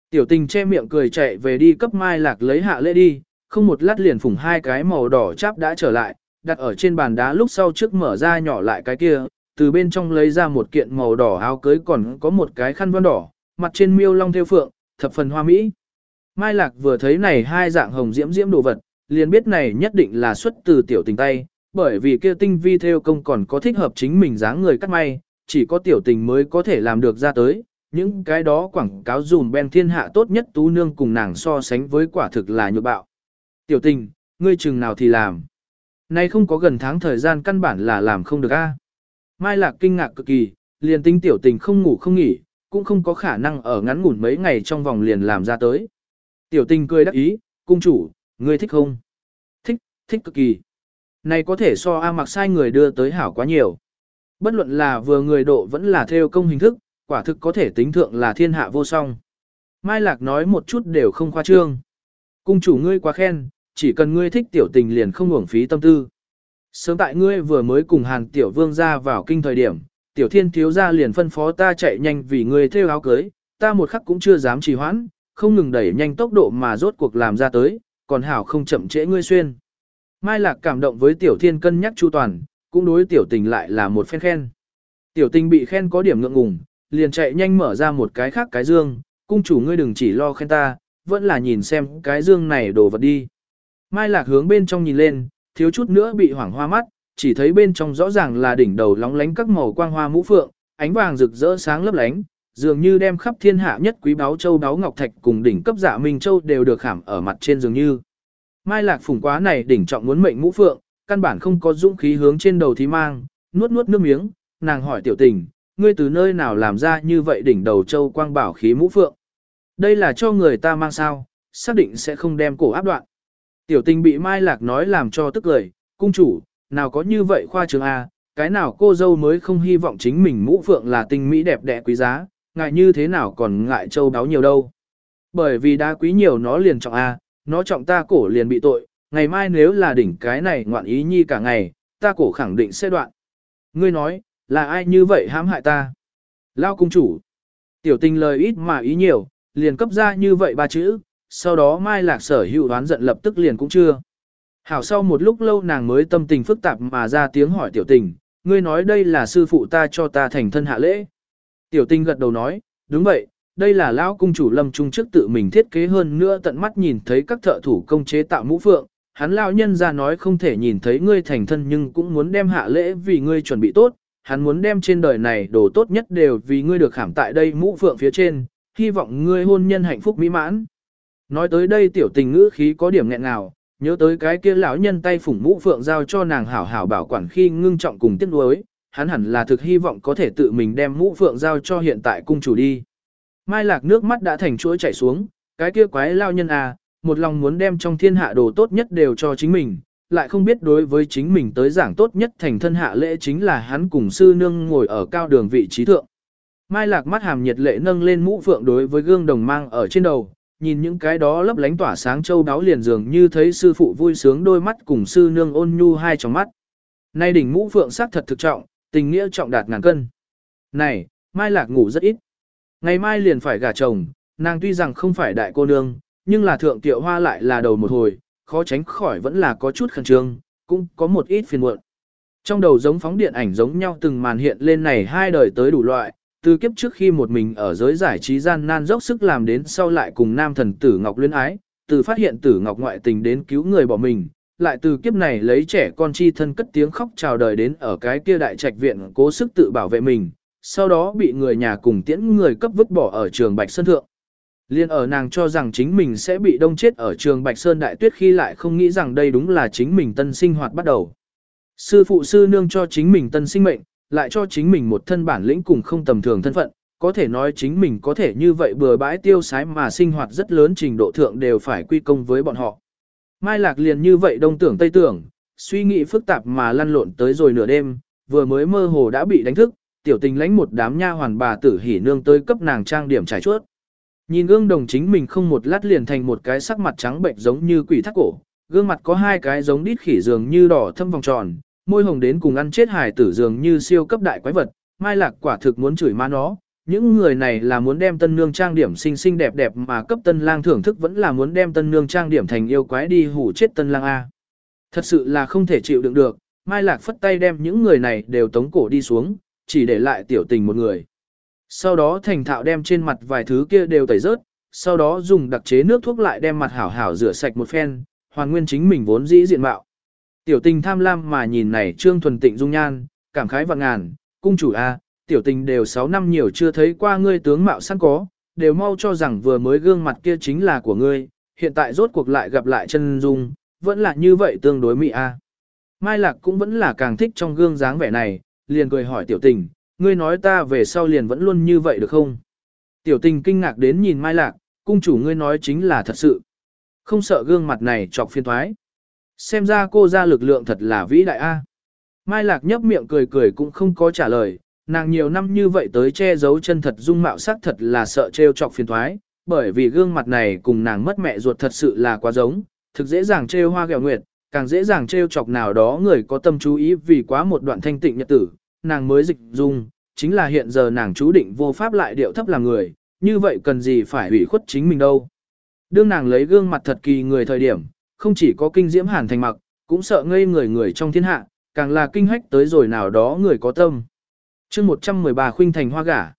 Tiểu tình che miệng cười chạy về đi cấp Mai Lạc lấy hạ lễ đi, không một lát liền phủng hai cái màu đỏ cháp đã trở lại, đặt ở trên bàn đá lúc sau trước mở ra nhỏ lại cái kia, từ bên trong lấy ra một kiện màu đỏ áo cưới còn có một cái khăn vân đỏ, mặt trên miêu long theo phượng, thập phần hoa mỹ. Mai Lạc vừa thấy này hai dạng hồng diễm diễm đồ vật, liền biết này nhất định là xuất từ tiểu tình tay, bởi vì kia tinh vi theo công còn có thích hợp chính mình dáng người cắt may, chỉ có tiểu tình mới có thể làm được ra tới. Những cái đó quảng cáo dùm ben thiên hạ tốt nhất tú nương cùng nàng so sánh với quả thực là nhược bạo. Tiểu tình, ngươi chừng nào thì làm. Nay không có gần tháng thời gian căn bản là làm không được a. Mai Lạc kinh ngạc cực kỳ, liền tính tiểu tình không ngủ không nghỉ, cũng không có khả năng ở ngắn ngủn mấy ngày trong vòng liền làm ra tới. Tiểu tình cười đắc ý, cung chủ, ngươi thích không? Thích, thích cực kỳ. Này có thể so A mặc sai người đưa tới hảo quá nhiều. Bất luận là vừa người độ vẫn là theo công hình thức, quả thực có thể tính thượng là thiên hạ vô song. Mai Lạc nói một chút đều không khoa trương. Cung chủ ngươi quá khen, chỉ cần ngươi thích tiểu tình liền không uổng phí tâm tư. Sớm tại ngươi vừa mới cùng Hàn Tiểu Vương ra vào kinh thời điểm, Tiểu Thiên thiếu gia liền phân phó ta chạy nhanh vì ngươi theo áo cưới, ta một khắc cũng chưa dám trì hoãn, không ngừng đẩy nhanh tốc độ mà rốt cuộc làm ra tới, còn hảo không chậm trễ ngươi xuyên. Mai Lạc cảm động với Tiểu Thiên cân nhắc chu toàn, cũng đối Tiểu Tình lại là một phen khen. Tiểu Tình bị khen có điểm ngượng ngùng, liền chạy nhanh mở ra một cái khác cái dương, cung chủ ngươi đừng chỉ lo khen ta, vẫn là nhìn xem cái dương này đồ vật đi. Mai Lạc hướng bên trong nhìn lên, thiếu chút nữa bị hoảng hoa mắt, chỉ thấy bên trong rõ ràng là đỉnh đầu lóng lánh các màu quang hoa mũ phượng, ánh vàng rực rỡ sáng lấp lánh, dường như đem khắp thiên hạ nhất quý báu châu báu ngọc thạch cùng đỉnh cấp giả minh châu đều được khảm ở mặt trên dường như. Mai lạc phùng quá này đỉnh trọng muốn mệnh mũ phượng, căn bản không có dũng khí hướng trên đầu thí mang, nuốt nuốt nước miếng, nàng hỏi tiểu tình, ngươi từ nơi nào làm ra như vậy đỉnh đầu châu quang bảo khí mũ phượng. Đây là cho người ta mang sao, xác định sẽ không đem cổ áp đoạn. Tiểu tình bị Mai Lạc nói làm cho tức lời, cung chủ, nào có như vậy khoa trường A, à, cái nào cô dâu mới không hy vọng chính mình mũ phượng là tinh mỹ đẹp đẽ quý giá, ngại như thế nào còn ngại châu đáo nhiều đâu. Bởi vì đá quý nhiều nó liền trọng A, nó trọng ta cổ liền bị tội, ngày mai nếu là đỉnh cái này ngoạn ý nhi cả ngày, ta cổ khẳng định sẽ đoạn. Ngươi nói, là ai như vậy hãm hại ta? Lao cung chủ. Tiểu tình lời ít mà ý nhiều, liền cấp ra như vậy ba chữ, sau đó Mai Lạc sở hữu đoán giận lập tức liền cũng chưa. Hảo sau một lúc lâu nàng mới tâm tình phức tạp mà ra tiếng hỏi tiểu tình, ngươi nói đây là sư phụ ta cho ta thành thân hạ lễ. Tiểu Tinh gật đầu nói, đúng vậy, đây là lão cung chủ lâm trung trước tự mình thiết kế hơn nữa tận mắt nhìn thấy các thợ thủ công chế tạo mũ phượng. Hắn lão nhân ra nói không thể nhìn thấy ngươi thành thân nhưng cũng muốn đem hạ lễ vì ngươi chuẩn bị tốt, hắn muốn đem trên đời này đồ tốt nhất đều vì ngươi được khảm tại đây mũ phượng phía trên, hy vọng ngươi hôn nhân hạnh phúc mỹ mãn. Nói tới đây tiểu tình ngữ khí có điểm nghẹn nào, nhớ tới cái kia lão nhân tay phủng mũ phượng giao cho nàng hảo hảo bảo quản khi ngưng trọng cùng tiếc nuối, hắn hẳn là thực hy vọng có thể tự mình đem mũ phượng giao cho hiện tại cung chủ đi. Mai lạc nước mắt đã thành chuỗi chảy xuống, cái kia quái lao nhân à, một lòng muốn đem trong thiên hạ đồ tốt nhất đều cho chính mình, lại không biết đối với chính mình tới giảng tốt nhất thành thân hạ lễ chính là hắn cùng sư nương ngồi ở cao đường vị trí thượng. Mai lạc mắt hàm nhiệt lệ nâng lên mũ phượng đối với gương đồng mang ở trên đầu, nhìn những cái đó lấp lánh tỏa sáng châu đáo liền dường như thấy sư phụ vui sướng đôi mắt cùng sư nương ôn nhu hai trong mắt. Nay đỉnh mũ phượng sắc thật thực trọng, tình nghĩa trọng đạt ngàn cân. Này, Mai lạc ngủ rất ít. Ngày mai liền phải gả chồng, nàng tuy rằng không phải đại cô nương, nhưng là thượng tiệu hoa lại là đầu một hồi, khó tránh khỏi vẫn là có chút khẩn trương, cũng có một ít phiền muộn. Trong đầu giống phóng điện ảnh giống nhau từng màn hiện lên này hai đời tới đủ loại, từ kiếp trước khi một mình ở giới giải trí gian nan dốc sức làm đến sau lại cùng nam thần tử Ngọc luyến ái, từ phát hiện tử Ngọc ngoại tình đến cứu người bỏ mình, lại từ kiếp này lấy trẻ con chi thân cất tiếng khóc chào đời đến ở cái kia đại trạch viện cố sức tự bảo vệ mình, sau đó bị người nhà cùng tiễn người cấp vứt bỏ ở trường Bạch Sơn Thượng. Liên ở nàng cho rằng chính mình sẽ bị đông chết ở trường Bạch Sơn Đại Tuyết khi lại không nghĩ rằng đây đúng là chính mình tân sinh hoạt bắt đầu. Sư phụ sư nương cho chính mình tân sinh mệnh, lại cho chính mình một thân bản lĩnh cùng không tầm thường thân phận, có thể nói chính mình có thể như vậy bừa bãi tiêu sái mà sinh hoạt rất lớn trình độ thượng đều phải quy công với bọn họ. Mai Lạc liền như vậy đông tưởng tây tưởng, suy nghĩ phức tạp mà lăn lộn tới rồi nửa đêm, vừa mới mơ hồ đã bị đánh thức, tiểu tình lãnh một đám nha hoàn bà tử hỉ nương tới cấp nàng trang điểm trải chuốt. Nhìn gương đồng chính mình không một lát liền thành một cái sắc mặt trắng bệnh giống như quỷ thác cổ, gương mặt có hai cái giống đít khỉ dường như đỏ thâm vòng tròn, môi hồng đến cùng ăn chết hài tử dường như siêu cấp đại quái vật, mai lạc quả thực muốn chửi ma nó. Những người này là muốn đem tân nương trang điểm xinh xinh đẹp đẹp mà cấp tân lang thưởng thức vẫn là muốn đem tân nương trang điểm thành yêu quái đi hủ chết tân lang A. Thật sự là không thể chịu đựng được, mai lạc phất tay đem những người này đều tống cổ đi xuống, chỉ để lại tiểu tình một người. Sau đó thành thạo đem trên mặt vài thứ kia đều tẩy rớt, sau đó dùng đặc chế nước thuốc lại đem mặt hảo hảo rửa sạch một phen, hoàn nguyên chính mình vốn dĩ diện mạo. Tiểu tình tham lam mà nhìn này trương thuần tịnh dung nhan, cảm khái vạn ngàn, cung chủ a, tiểu tình đều 6 năm nhiều chưa thấy qua ngươi tướng mạo sẵn có, đều mau cho rằng vừa mới gương mặt kia chính là của ngươi, hiện tại rốt cuộc lại gặp lại chân dung, vẫn là như vậy tương đối mỹ a. Mai Lạc cũng vẫn là càng thích trong gương dáng vẻ này, liền cười hỏi tiểu tình, ngươi nói ta về sau liền vẫn luôn như vậy được không? Tiểu tình kinh ngạc đến nhìn Mai Lạc, cung chủ ngươi nói chính là thật sự. Không sợ gương mặt này chọc phiên thoái. Xem ra cô ra lực lượng thật là vĩ đại a. Mai Lạc nhấp miệng cười cười cũng không có trả lời, nàng nhiều năm như vậy tới che giấu chân thật dung mạo sắc thật là sợ trêu chọc phiền thoái, bởi vì gương mặt này cùng nàng mất mẹ ruột thật sự là quá giống, thực dễ dàng trêu hoa gẹo nguyệt, càng dễ dàng trêu chọc nào đó người có tâm chú ý vì quá một đoạn thanh tịnh nhật tử, nàng mới dịch dung, chính là hiện giờ nàng chú định vô pháp lại điệu thấp làm người, như vậy cần gì phải hủy khuất chính mình đâu. Đương nàng lấy gương mặt thật kỳ người thời điểm, không chỉ có kinh diễm hàn thành mặc, cũng sợ ngây người người trong thiên hạ, càng là kinh hách tới rồi nào đó người có tâm chương 113 khuynh thành hoa gả.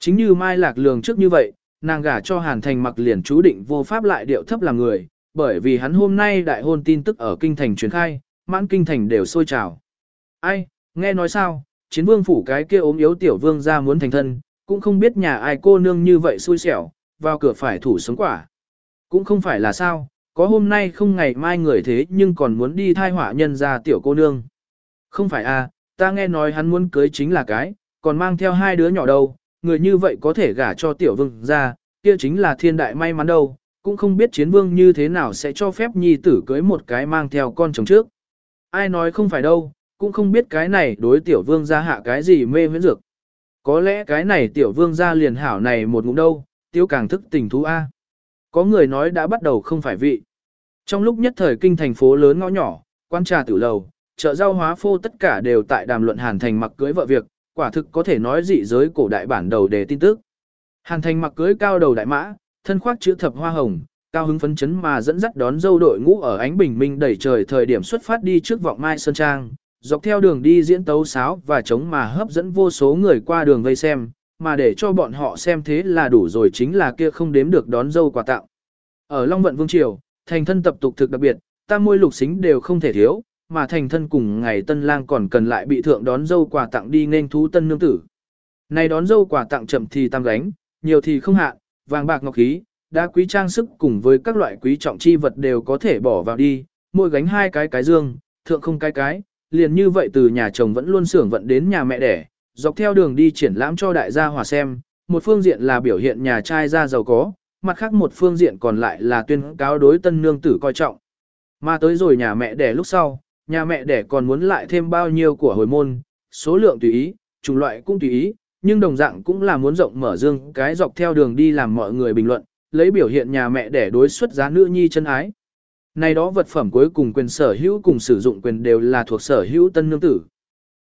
Chính như Mai Lạc Lường trước như vậy, nàng gả cho hàn thành mặc liền chú định vô pháp lại điệu thấp làm người, bởi vì hắn hôm nay đại hôn tin tức ở kinh thành truyền khai, mãn kinh thành đều sôi trào. Ai, nghe nói sao, chiến vương phủ cái kia ốm yếu tiểu vương ra muốn thành thân, cũng không biết nhà ai cô nương như vậy xui xẻo, vào cửa phải thủ sống quả. Cũng không phải là sao, có hôm nay không ngày mai người thế nhưng còn muốn đi thai họa nhân ra tiểu cô nương. Không phải à, ta nghe nói hắn muốn cưới chính là cái, còn mang theo hai đứa nhỏ đâu, người như vậy có thể gả cho tiểu vương ra, kia chính là thiên đại may mắn đâu, cũng không biết chiến vương như thế nào sẽ cho phép nhi tử cưới một cái mang theo con chồng trước. Ai nói không phải đâu, cũng không biết cái này đối tiểu vương ra hạ cái gì mê huyễn dược. Có lẽ cái này tiểu vương ra liền hảo này một ngụm đâu, tiêu càng thức tình thú A. Có người nói đã bắt đầu không phải vị. Trong lúc nhất thời kinh thành phố lớn ngõ nhỏ, quan trà tử lầu, chợ rau hóa phô tất cả đều tại đàm luận Hàn Thành mặc cưới vợ việc, quả thực có thể nói dị giới cổ đại bản đầu đề tin tức. Hàn Thành mặc cưới cao đầu đại mã, thân khoác chữ thập hoa hồng, cao hứng phấn chấn mà dẫn dắt đón dâu đội ngũ ở ánh bình minh đẩy trời thời điểm xuất phát đi trước vọng mai sơn trang, dọc theo đường đi diễn tấu sáo và chống mà hấp dẫn vô số người qua đường vây xem, mà để cho bọn họ xem thế là đủ rồi chính là kia không đếm được đón dâu quà tặng. Ở Long Vận Vương Triều, thành thân tập tục thực đặc biệt, tam môi lục xính đều không thể thiếu, mà thành thân cùng ngày tân lang còn cần lại bị thượng đón dâu quà tặng đi nên thú tân nương tử. Này đón dâu quà tặng chậm thì tam gánh, nhiều thì không hạn, vàng bạc ngọc khí, đá quý trang sức cùng với các loại quý trọng chi vật đều có thể bỏ vào đi, mỗi gánh hai cái cái dương, thượng không cái cái, liền như vậy từ nhà chồng vẫn luôn xưởng vận đến nhà mẹ đẻ, dọc theo đường đi triển lãm cho đại gia hòa xem, một phương diện là biểu hiện nhà trai gia giàu có, mặt khác một phương diện còn lại là tuyên cáo đối tân nương tử coi trọng. Mà tới rồi nhà mẹ đẻ lúc sau, nhà mẹ đẻ còn muốn lại thêm bao nhiêu của hồi môn, số lượng tùy ý, chủng loại cũng tùy ý, nhưng đồng dạng cũng là muốn rộng mở dương cái dọc theo đường đi làm mọi người bình luận, lấy biểu hiện nhà mẹ để đối xuất giá nữ nhi chân ái. Này đó vật phẩm cuối cùng quyền sở hữu cùng sử dụng quyền đều là thuộc sở hữu tân nương tử.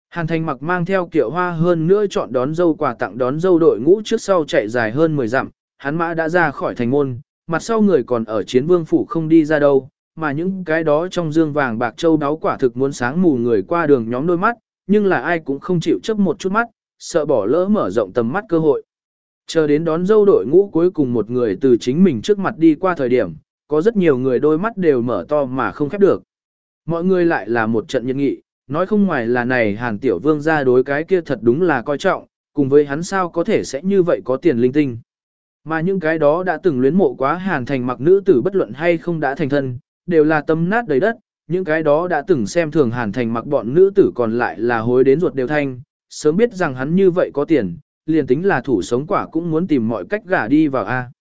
Hàn Thành mặc mang theo kiệu hoa hơn nữa chọn đón dâu quà tặng đón dâu đội ngũ trước sau chạy dài hơn 10 dặm, hắn mã đã ra khỏi thành môn, mặt sau người còn ở chiến vương phủ không đi ra đâu, mà những cái đó trong dương vàng bạc châu đáo quả thực muốn sáng mù người qua đường nhóm đôi mắt, nhưng là ai cũng không chịu chấp một chút mắt, sợ bỏ lỡ mở rộng tầm mắt cơ hội. Chờ đến đón dâu đội ngũ cuối cùng một người từ chính mình trước mặt đi qua thời điểm, có rất nhiều người đôi mắt đều mở to mà không khép được. Mọi người lại là một trận nhân nghị, nói không ngoài là này hàn tiểu vương ra đối cái kia thật đúng là coi trọng, cùng với hắn sao có thể sẽ như vậy có tiền linh tinh. Mà những cái đó đã từng luyến mộ quá hàn thành mặc nữ tử bất luận hay không đã thành thân, đều là tâm nát đầy đất, những cái đó đã từng xem thường hàn thành mặc bọn nữ tử còn lại là hối đến ruột đều thanh, sớm biết rằng hắn như vậy có tiền, liền tính là thủ sống quả cũng muốn tìm mọi cách gả đi vào A.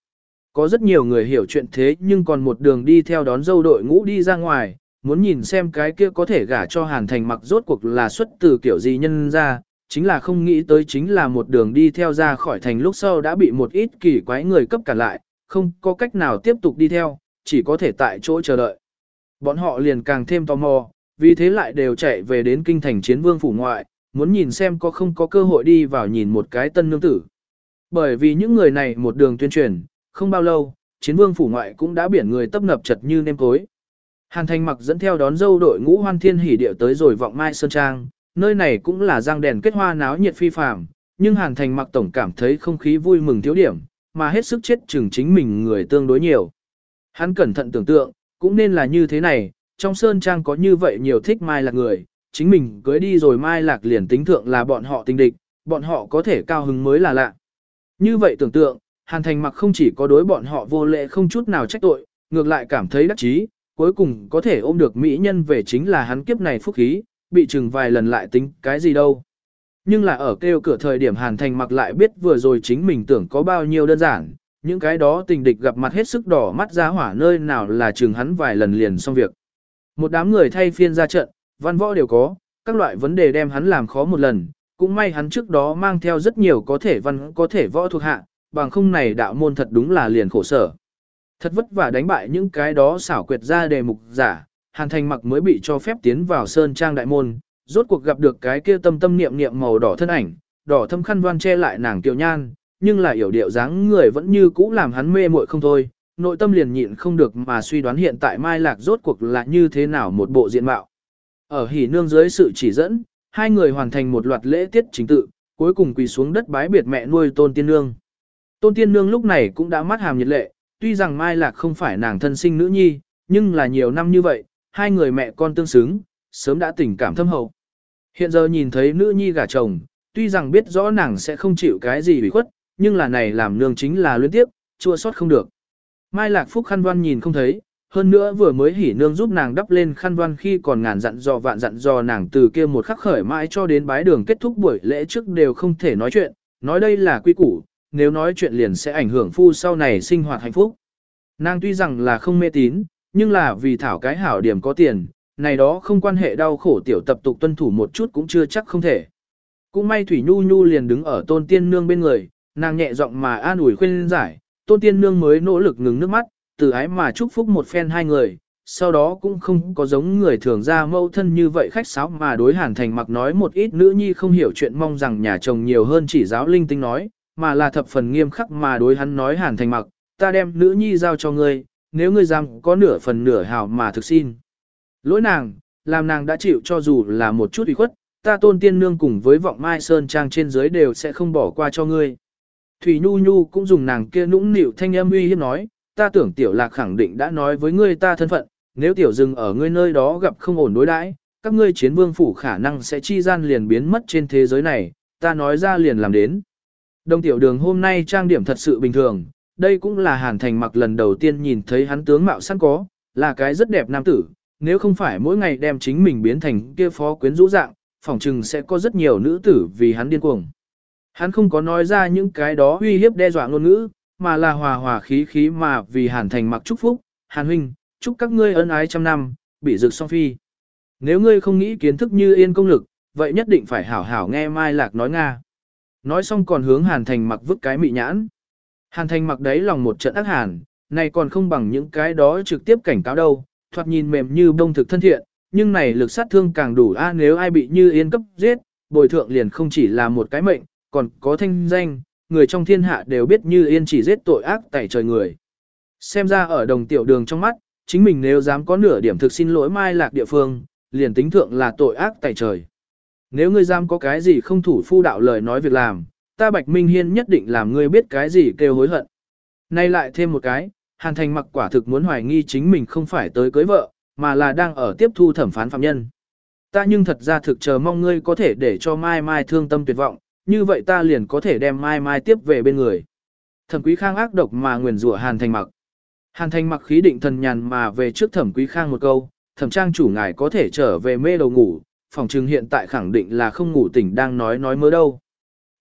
Có rất nhiều người hiểu chuyện thế nhưng còn một đường đi theo đón dâu đội ngũ đi ra ngoài, muốn nhìn xem cái kia có thể gả cho hàn thành mặc rốt cuộc là xuất từ kiểu gì nhân ra, chính là không nghĩ tới chính là một đường đi theo ra khỏi thành lúc sau đã bị một ít kỳ quái người cấp cả lại, không có cách nào tiếp tục đi theo, chỉ có thể tại chỗ chờ đợi. Bọn họ liền càng thêm tò mò, vì thế lại đều chạy về đến kinh thành chiến vương phủ ngoại, muốn nhìn xem có không có cơ hội đi vào nhìn một cái tân nương tử. Bởi vì những người này một đường tuyên truyền, không bao lâu, chiến vương phủ ngoại cũng đã biển người tấp nập chật như nêm cối. Hàn Thành mặc dẫn theo đón dâu đội ngũ hoan thiên hỉ điệu tới rồi vọng mai sơn trang, nơi này cũng là giang đèn kết hoa náo nhiệt phi phàm, nhưng Hàn Thành mặc tổng cảm thấy không khí vui mừng thiếu điểm, mà hết sức chết chừng chính mình người tương đối nhiều. Hắn cẩn thận tưởng tượng, cũng nên là như thế này, trong sơn trang có như vậy nhiều thích mai lạc người, chính mình cưới đi rồi mai lạc liền tính thượng là bọn họ tình địch, bọn họ có thể cao hứng mới là lạ. Như vậy tưởng tượng, Hàn Thành mặc không chỉ có đối bọn họ vô lệ không chút nào trách tội, ngược lại cảm thấy đắc chí, cuối cùng có thể ôm được mỹ nhân về chính là hắn kiếp này phúc khí, bị chừng vài lần lại tính cái gì đâu. Nhưng là ở kêu cửa thời điểm Hàn Thành mặc lại biết vừa rồi chính mình tưởng có bao nhiêu đơn giản, những cái đó tình địch gặp mặt hết sức đỏ mắt ra hỏa nơi nào là chừng hắn vài lần liền xong việc. Một đám người thay phiên ra trận, văn võ đều có, các loại vấn đề đem hắn làm khó một lần, cũng may hắn trước đó mang theo rất nhiều có thể văn có thể võ thuộc hạ, bằng không này đạo môn thật đúng là liền khổ sở. Thật vất vả đánh bại những cái đó xảo quyệt ra đề mục giả, Hàn Thành mặc mới bị cho phép tiến vào sơn trang đại môn, rốt cuộc gặp được cái kia tâm tâm niệm niệm màu đỏ thân ảnh, đỏ thâm khăn đoan che lại nàng tiểu nhan, nhưng là hiểu điệu dáng người vẫn như cũ làm hắn mê muội không thôi, nội tâm liền nhịn không được mà suy đoán hiện tại Mai Lạc rốt cuộc là như thế nào một bộ diện mạo. Ở hỉ nương dưới sự chỉ dẫn, hai người hoàn thành một loạt lễ tiết chính tự, cuối cùng quỳ xuống đất bái biệt mẹ nuôi tôn tiên nương. Tôn tiên nương lúc này cũng đã mắt hàm nhiệt lệ, tuy rằng Mai Lạc không phải nàng thân sinh nữ nhi, nhưng là nhiều năm như vậy, hai người mẹ con tương xứng, sớm đã tình cảm thâm hậu. Hiện giờ nhìn thấy nữ nhi gả chồng, tuy rằng biết rõ nàng sẽ không chịu cái gì bị khuất, nhưng là này làm nương chính là luyến tiếp, chua sót không được. Mai Lạc Phúc khăn văn nhìn không thấy, hơn nữa vừa mới hỉ nương giúp nàng đắp lên khăn văn khi còn ngàn dặn dò vạn dặn dò nàng từ kia một khắc khởi mãi cho đến bái đường kết thúc buổi lễ trước đều không thể nói chuyện, nói đây là quy củ, nếu nói chuyện liền sẽ ảnh hưởng phu sau này sinh hoạt hạnh phúc. Nàng tuy rằng là không mê tín, nhưng là vì thảo cái hảo điểm có tiền, này đó không quan hệ đau khổ tiểu tập tục tuân thủ một chút cũng chưa chắc không thể. Cũng may Thủy Nhu Nhu liền đứng ở tôn tiên nương bên người, nàng nhẹ giọng mà an ủi khuyên giải, tôn tiên nương mới nỗ lực ngừng nước mắt, từ ái mà chúc phúc một phen hai người, sau đó cũng không có giống người thường ra mâu thân như vậy khách sáo mà đối hàn thành mặc nói một ít nữ nhi không hiểu chuyện mong rằng nhà chồng nhiều hơn chỉ giáo linh tinh nói, mà là thập phần nghiêm khắc mà đối hắn nói hàn thành mặc, ta đem nữ nhi giao cho ngươi, nếu ngươi dám có nửa phần nửa hào mà thực xin. Lỗi nàng, làm nàng đã chịu cho dù là một chút ủy khuất, ta tôn tiên nương cùng với vọng mai sơn trang trên dưới đều sẽ không bỏ qua cho ngươi. Thủy Nhu Nhu cũng dùng nàng kia nũng nịu thanh âm uy hiếp nói, ta tưởng tiểu lạc khẳng định đã nói với ngươi ta thân phận, nếu tiểu dừng ở ngươi nơi đó gặp không ổn đối đãi, các ngươi chiến vương phủ khả năng sẽ chi gian liền biến mất trên thế giới này, ta nói ra liền làm đến. Đồng tiểu đường hôm nay trang điểm thật sự bình thường, đây cũng là hàn thành mặc lần đầu tiên nhìn thấy hắn tướng mạo sẵn có, là cái rất đẹp nam tử, nếu không phải mỗi ngày đem chính mình biến thành kia phó quyến rũ dạng, phỏng chừng sẽ có rất nhiều nữ tử vì hắn điên cuồng. Hắn không có nói ra những cái đó uy hiếp đe dọa ngôn ngữ, mà là hòa hòa khí khí mà vì Hàn Thành mặc chúc phúc, Hàn huynh, chúc các ngươi ân ái trăm năm, bị rực song phi. Nếu ngươi không nghĩ kiến thức như yên công lực, vậy nhất định phải hảo hảo nghe Mai Lạc nói Nga. Nói xong còn hướng Hàn Thành mặc vứt cái mị nhãn. Hàn Thành mặc đấy lòng một trận ác hàn, này còn không bằng những cái đó trực tiếp cảnh cáo đâu, thoạt nhìn mềm như bông thực thân thiện, nhưng này lực sát thương càng đủ a nếu ai bị như yên cấp giết, bồi thượng liền không chỉ là một cái mệnh, còn có thanh danh, người trong thiên hạ đều biết như yên chỉ giết tội ác tại trời người. Xem ra ở đồng tiểu đường trong mắt, chính mình nếu dám có nửa điểm thực xin lỗi mai lạc địa phương, liền tính thượng là tội ác tại trời. Nếu ngươi dám có cái gì không thủ phu đạo lời nói việc làm, ta Bạch Minh Hiên nhất định làm ngươi biết cái gì kêu hối hận. Nay lại thêm một cái, Hàn Thành mặc quả thực muốn hoài nghi chính mình không phải tới cưới vợ, mà là đang ở tiếp thu thẩm phán phạm nhân. Ta nhưng thật ra thực chờ mong ngươi có thể để cho Mai Mai thương tâm tuyệt vọng, như vậy ta liền có thể đem Mai Mai tiếp về bên người. Thẩm Quý Khang ác độc mà nguyền rủa Hàn Thành mặc. Hàn Thành mặc khí định thần nhàn mà về trước Thẩm Quý Khang một câu, thẩm trang chủ ngài có thể trở về mê đầu ngủ, phòng trừng hiện tại khẳng định là không ngủ tỉnh đang nói nói mơ đâu.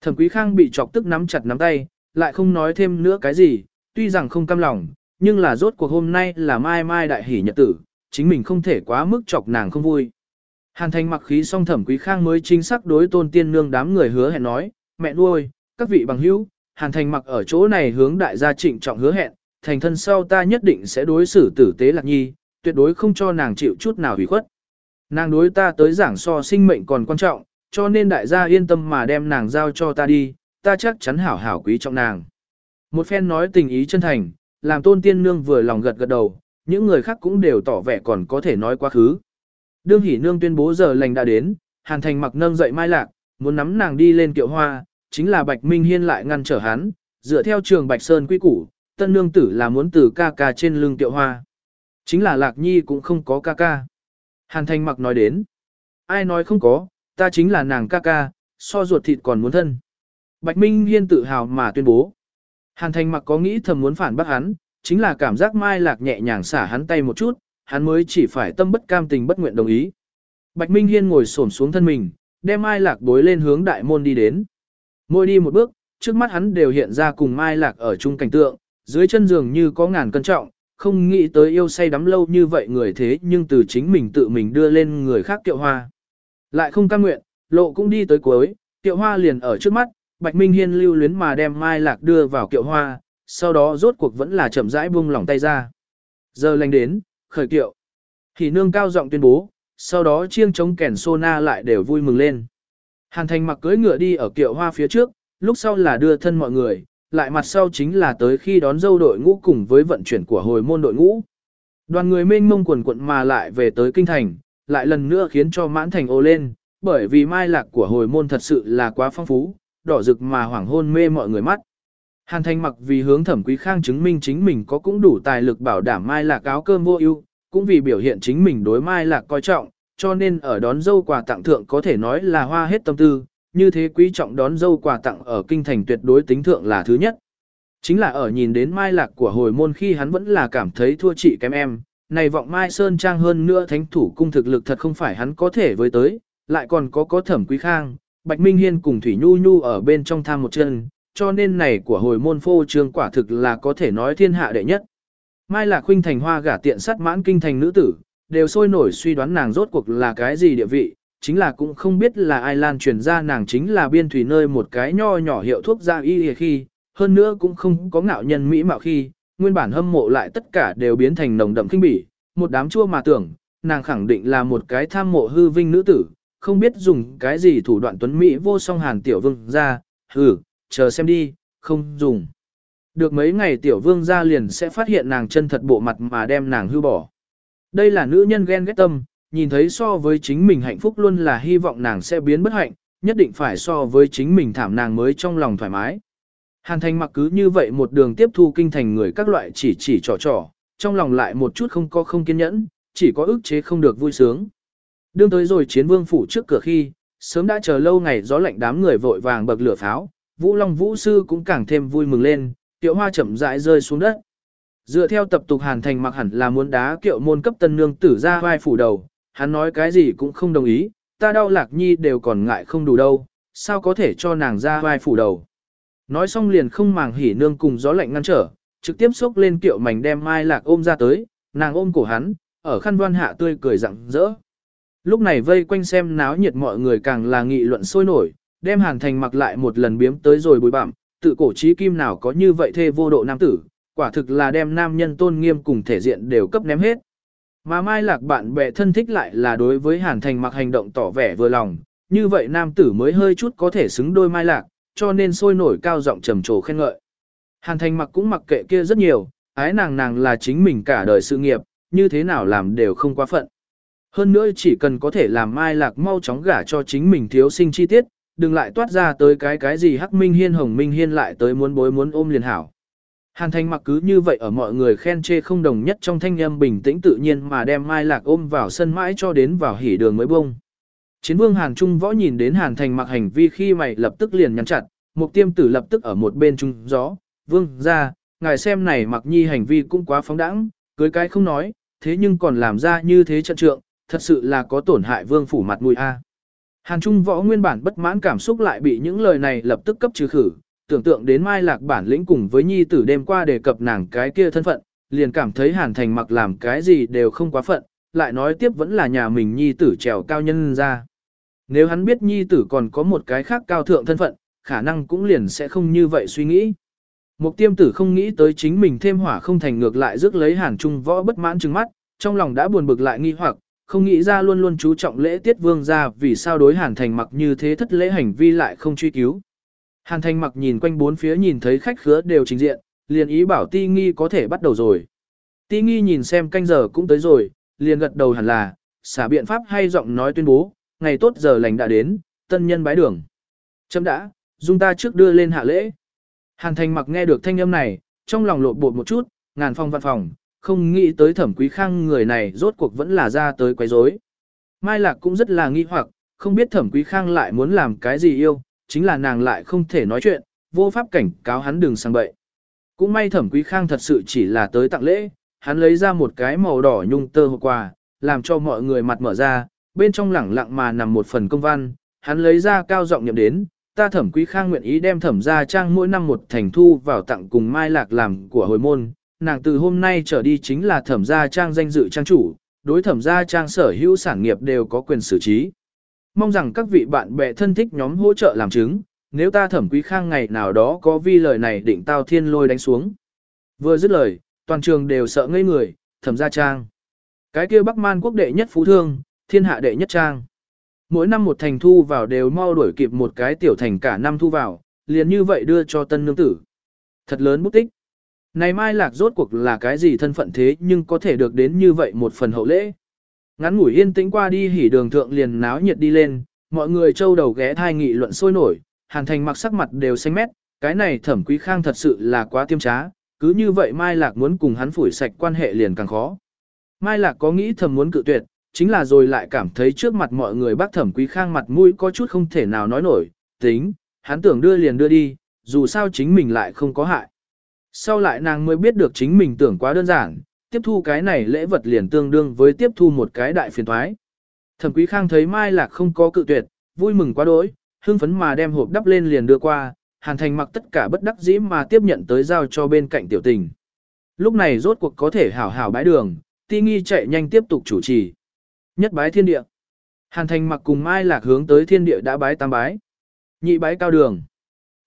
Thẩm Quý Khang bị chọc tức nắm chặt nắm tay, lại không nói thêm nữa cái gì, tuy rằng không cam lòng, nhưng là rốt cuộc hôm nay là mai mai đại hỷ nhật tử, chính mình không thể quá mức chọc nàng không vui. Hàn thành mặc khí song thẩm quý khang mới chính xác đối tôn tiên nương đám người hứa hẹn nói, mẹ nuôi, các vị bằng hữu, hàn thành mặc ở chỗ này hướng đại gia trịnh trọng hứa hẹn, thành thân sau ta nhất định sẽ đối xử tử tế lạc nhi, tuyệt đối không cho nàng chịu chút nào hủy khuất. Nàng đối ta tới giảng so sinh mệnh còn quan trọng, cho nên đại gia yên tâm mà đem nàng giao cho ta đi, ta chắc chắn hảo hảo quý trọng nàng. Một phen nói tình ý chân thành, làm tôn tiên nương vừa lòng gật gật đầu, những người khác cũng đều tỏ vẻ còn có thể nói quá khứ. Đương hỷ nương tuyên bố giờ lành đã đến, hàn thành mặc nâng dậy mai lạc, muốn nắm nàng đi lên kiệu hoa, chính là Bạch Minh Hiên lại ngăn trở hắn, dựa theo trường Bạch Sơn quy củ, tân nương tử là muốn từ ca ca trên lưng kiệu hoa. Chính là Lạc Nhi cũng không có ca ca. Hàn thành mặc nói đến, ai nói không có, ta chính là nàng ca ca, so ruột thịt còn muốn thân. Bạch Minh Hiên tự hào mà tuyên bố. Hàn thành mặc có nghĩ thầm muốn phản bác hắn, chính là cảm giác mai lạc nhẹ nhàng xả hắn tay một chút, hắn mới chỉ phải tâm bất cam tình bất nguyện đồng ý. Bạch Minh Hiên ngồi xổm xuống thân mình, đem mai lạc bối lên hướng đại môn đi đến. Môi đi một bước, trước mắt hắn đều hiện ra cùng mai lạc ở chung cảnh tượng, dưới chân giường như có ngàn cân trọng, không nghĩ tới yêu say đắm lâu như vậy người thế nhưng từ chính mình tự mình đưa lên người khác tiệu hoa. Lại không cam nguyện, lộ cũng đi tới cuối, tiệu hoa liền ở trước mắt, Bạch Minh Hiên lưu luyến mà đem Mai Lạc đưa vào kiệu hoa, sau đó rốt cuộc vẫn là chậm rãi buông lỏng tay ra. Giờ lành đến, khởi kiệu. Hỉ nương cao giọng tuyên bố, sau đó chiêng chống kèn sona lại đều vui mừng lên. Hàn thành mặc cưỡi ngựa đi ở kiệu hoa phía trước, lúc sau là đưa thân mọi người, lại mặt sau chính là tới khi đón dâu đội ngũ cùng với vận chuyển của hồi môn đội ngũ. Đoàn người mênh mông quần quận mà lại về tới kinh thành, lại lần nữa khiến cho mãn thành ô lên, bởi vì mai lạc của hồi môn thật sự là quá phong phú, đỏ rực mà hoảng hôn mê mọi người mắt. Hàn Thành mặc vì hướng thẩm quý khang chứng minh chính mình có cũng đủ tài lực bảo đảm mai lạc áo cơm vô ưu, cũng vì biểu hiện chính mình đối mai lạc coi trọng, cho nên ở đón dâu quà tặng thượng có thể nói là hoa hết tâm tư, như thế quý trọng đón dâu quà tặng ở kinh thành tuyệt đối tính thượng là thứ nhất. Chính là ở nhìn đến mai lạc của hồi môn khi hắn vẫn là cảm thấy thua chị kém em, này vọng mai sơn trang hơn nữa thánh thủ cung thực lực thật không phải hắn có thể với tới, lại còn có có thẩm quý khang, Bạch Minh Hiên cùng Thủy Nhu Nhu ở bên trong tham một chân, cho nên này của hồi môn phô trương quả thực là có thể nói thiên hạ đệ nhất. Mai là khuynh thành hoa gả tiện sắt mãn kinh thành nữ tử, đều sôi nổi suy đoán nàng rốt cuộc là cái gì địa vị, chính là cũng không biết là ai lan truyền ra nàng chính là biên thủy nơi một cái nho nhỏ hiệu thuốc gia y khi, hơn nữa cũng không có ngạo nhân mỹ mạo khi, nguyên bản hâm mộ lại tất cả đều biến thành nồng đậm kinh bỉ, một đám chua mà tưởng, nàng khẳng định là một cái tham mộ hư vinh nữ tử, không biết dùng cái gì thủ đoạn tuấn Mỹ vô song hàn tiểu vương ra, hừ, chờ xem đi, không dùng. Được mấy ngày tiểu vương ra liền sẽ phát hiện nàng chân thật bộ mặt mà đem nàng hư bỏ. Đây là nữ nhân ghen ghét tâm, nhìn thấy so với chính mình hạnh phúc luôn là hy vọng nàng sẽ biến bất hạnh, nhất định phải so với chính mình thảm nàng mới trong lòng thoải mái. Hàn thành mặc cứ như vậy một đường tiếp thu kinh thành người các loại chỉ chỉ trò trò, trong lòng lại một chút không có không kiên nhẫn, chỉ có ức chế không được vui sướng. Đương tới rồi chiến vương phủ trước cửa khi, sớm đã chờ lâu ngày gió lạnh đám người vội vàng bậc lửa pháo, Vũ Long Vũ Sư cũng càng thêm vui mừng lên, tiệu hoa chậm rãi rơi xuống đất. Dựa theo tập tục Hàn Thành mặc hẳn là muốn đá kiệu môn cấp tân nương tử ra vai phủ đầu, hắn nói cái gì cũng không đồng ý, ta đau lạc nhi đều còn ngại không đủ đâu, sao có thể cho nàng ra vai phủ đầu. Nói xong liền không màng hỉ nương cùng gió lạnh ngăn trở, trực tiếp xốc lên kiệu mảnh đem mai lạc ôm ra tới, nàng ôm cổ hắn, ở khăn đoan hạ tươi cười rặng rỡ. Lúc này vây quanh xem náo nhiệt mọi người càng là nghị luận sôi nổi, đem hàn thành mặc lại một lần biếm tới rồi bùi bặm, tự cổ trí kim nào có như vậy thê vô độ nam tử, quả thực là đem nam nhân tôn nghiêm cùng thể diện đều cấp ném hết. Mà Mai Lạc bạn bè thân thích lại là đối với Hàn Thành mặc hành động tỏ vẻ vừa lòng, như vậy nam tử mới hơi chút có thể xứng đôi Mai Lạc, cho nên sôi nổi cao giọng trầm trồ khen ngợi. Hàn Thành mặc cũng mặc kệ kia rất nhiều, ái nàng nàng là chính mình cả đời sự nghiệp, như thế nào làm đều không quá phận. Hơn nữa chỉ cần có thể làm Mai Lạc mau chóng gả cho chính mình thiếu sinh chi tiết, đừng lại toát ra tới cái cái gì Hắc Minh Hiên Hồng Minh Hiên lại tới muốn bối muốn ôm liền hảo. Hàn Thành mặc cứ như vậy ở mọi người khen chê không đồng nhất trong thanh âm bình tĩnh tự nhiên mà đem Mai Lạc ôm vào sân mãi cho đến vào hỉ đường mới bông. Chiến vương Hàn Trung võ nhìn đến Hàn Thành mặc hành vi khi mày lập tức liền nhắn chặt, mục tiêm tử lập tức ở một bên trung gió, vương ra, ngài xem này mặc nhi hành vi cũng quá phóng đãng, cưới cái không nói, thế nhưng còn làm ra như thế trận trượng, thật sự là có tổn hại vương phủ mặt mũi a. Hàn Trung võ nguyên bản bất mãn cảm xúc lại bị những lời này lập tức cấp trừ khử, tưởng tượng đến Mai Lạc bản lĩnh cùng với nhi tử đêm qua đề cập nàng cái kia thân phận, liền cảm thấy Hàn Thành mặc làm cái gì đều không quá phận, lại nói tiếp vẫn là nhà mình nhi tử trèo cao nhân ra. Nếu hắn biết nhi tử còn có một cái khác cao thượng thân phận, khả năng cũng liền sẽ không như vậy suy nghĩ. Mục tiêm tử không nghĩ tới chính mình thêm hỏa không thành ngược lại rước lấy hàn trung võ bất mãn trừng mắt, trong lòng đã buồn bực lại nghi hoặc, không nghĩ ra luôn luôn chú trọng lễ tiết vương ra vì sao đối hàn thành mặc như thế thất lễ hành vi lại không truy cứu. Hàn thành mặc nhìn quanh bốn phía nhìn thấy khách khứa đều trình diện, liền ý bảo ti nghi có thể bắt đầu rồi. Ti nghi nhìn xem canh giờ cũng tới rồi, liền gật đầu hẳn là, xả biện pháp hay giọng nói tuyên bố, ngày tốt giờ lành đã đến, tân nhân bái đường. Chấm đã, dung ta trước đưa lên hạ lễ. Hàn thành mặc nghe được thanh âm này, trong lòng lộn bột một chút, ngàn phong văn phòng, không nghĩ tới thẩm quý khang người này rốt cuộc vẫn là ra tới quấy rối. Mai Lạc cũng rất là nghi hoặc, không biết thẩm quý khang lại muốn làm cái gì yêu, chính là nàng lại không thể nói chuyện, vô pháp cảnh cáo hắn đừng sang bậy. Cũng may thẩm quý khang thật sự chỉ là tới tặng lễ, hắn lấy ra một cái màu đỏ nhung tơ hộp quà, làm cho mọi người mặt mở ra, bên trong lẳng lặng mà nằm một phần công văn, hắn lấy ra cao giọng niệm đến, ta thẩm quý khang nguyện ý đem thẩm gia trang mỗi năm một thành thu vào tặng cùng mai lạc làm của hồi môn, nàng từ hôm nay trở đi chính là thẩm gia trang danh dự trang chủ, đối thẩm gia trang sở hữu sản nghiệp đều có quyền xử trí. Mong rằng các vị bạn bè thân thích nhóm hỗ trợ làm chứng, nếu ta thẩm quý khang ngày nào đó có vi lời này định tao thiên lôi đánh xuống. Vừa dứt lời, toàn trường đều sợ ngây người, thẩm gia trang. Cái kia Bắc Man quốc đệ nhất phú thương, thiên hạ đệ nhất trang. Mỗi năm một thành thu vào đều mau đuổi kịp một cái tiểu thành cả năm thu vào, liền như vậy đưa cho tân nương tử. Thật lớn bút tích. Này mai lạc rốt cuộc là cái gì thân phận thế nhưng có thể được đến như vậy một phần hậu lễ. Ngắn ngủi yên tĩnh qua đi hỉ đường thượng liền náo nhiệt đi lên, mọi người trâu đầu ghé thai nghị luận sôi nổi, hàn thành mặc sắc mặt đều xanh mét, cái này thẩm quý khang thật sự là quá tiêm trá, cứ như vậy mai lạc muốn cùng hắn phủi sạch quan hệ liền càng khó. Mai lạc có nghĩ thầm muốn cự tuyệt, chính là rồi lại cảm thấy trước mặt mọi người bác thẩm quý khang mặt mũi có chút không thể nào nói nổi, tính, hắn tưởng đưa liền đưa đi, dù sao chính mình lại không có hại. Sau lại nàng mới biết được chính mình tưởng quá đơn giản, tiếp thu cái này lễ vật liền tương đương với tiếp thu một cái đại phiền thoái. Thẩm quý khang thấy Mai Lạc không có cự tuyệt, vui mừng quá đỗi, hưng phấn mà đem hộp đắp lên liền đưa qua, hàn thành mặc tất cả bất đắc dĩ mà tiếp nhận tới giao cho bên cạnh tiểu tình. Lúc này rốt cuộc có thể hảo hảo bái đường, ti nghi chạy nhanh tiếp tục chủ trì. Nhất bái thiên địa. Hàn thành mặc cùng Mai Lạc hướng tới thiên địa đã bái tam bái. Nhị bái cao đường.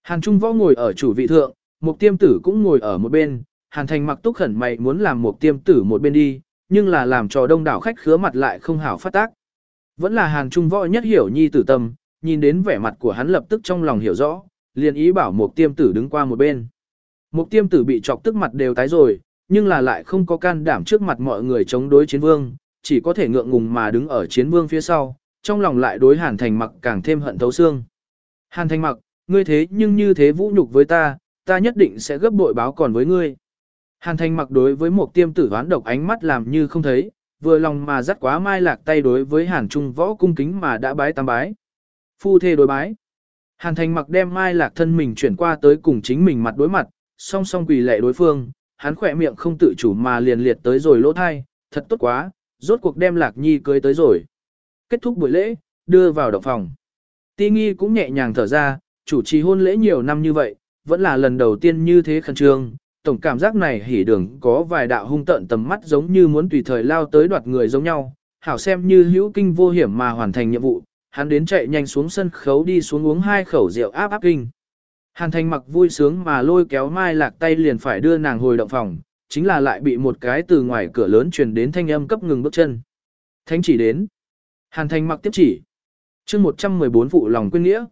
Hàn Trung Võ ngồi ở chủ vị thượng, Mục Tiêm Tử cũng ngồi ở một bên. Hàn thành mặc túc khẩn mày muốn làm Mục Tiêm Tử một bên đi, nhưng là làm cho đông đảo khách khứa mặt lại không hảo phát tác. Vẫn là Hàn Trung Võ nhất hiểu nhi tử tâm, nhìn đến vẻ mặt của hắn lập tức trong lòng hiểu rõ, liền ý bảo Mục Tiêm Tử đứng qua một bên. Mục Tiêm Tử bị chọc tức mặt đều tái rồi, nhưng là lại không có can đảm trước mặt mọi người chống đối chiến vương, chỉ có thể ngượng ngùng mà đứng ở chiến vương phía sau, trong lòng lại đối Hàn Thành mặc càng thêm hận thấu xương. Hàn Thành mặc, ngươi thế nhưng như thế vũ nhục với ta, ta nhất định sẽ gấp bội báo còn với ngươi. Hàn Thành mặc đối với một tiêm tử đoán độc ánh mắt làm như không thấy, vừa lòng mà dắt quá mai lạc tay đối với Hàn Trung võ cung kính mà đã bái tam bái. Phu thê đối bái. Hàn Thành mặc đem mai lạc thân mình chuyển qua tới cùng chính mình mặt đối mặt, song song quỳ lệ đối phương, hắn khỏe miệng không tự chủ mà liền liệt tới rồi lỗ thai, thật tốt quá, rốt cuộc đem Lạc Nhi cưới tới rồi. Kết thúc buổi lễ, đưa vào động phòng. Ti Nghi cũng nhẹ nhàng thở ra, chủ trì hôn lễ nhiều năm như vậy, vẫn là lần đầu tiên như thế khẩn trương. Tổng cảm giác này hỉ đường có vài đạo hung tận tầm mắt giống như muốn tùy thời lao tới đoạt người giống nhau, hảo xem như hữu kinh vô hiểm mà hoàn thành nhiệm vụ, hắn đến chạy nhanh xuống sân khấu đi xuống uống hai khẩu rượu áp áp kinh. Hàn thành mặc vui sướng mà lôi kéo mai lạc tay liền phải đưa nàng hồi động phòng, chính là lại bị một cái từ ngoài cửa lớn truyền đến thanh âm cấp ngừng bước chân. Thánh chỉ đến. Hàn thành mặc tiếp chỉ. chương 114 phụ lòng quyên nghĩa.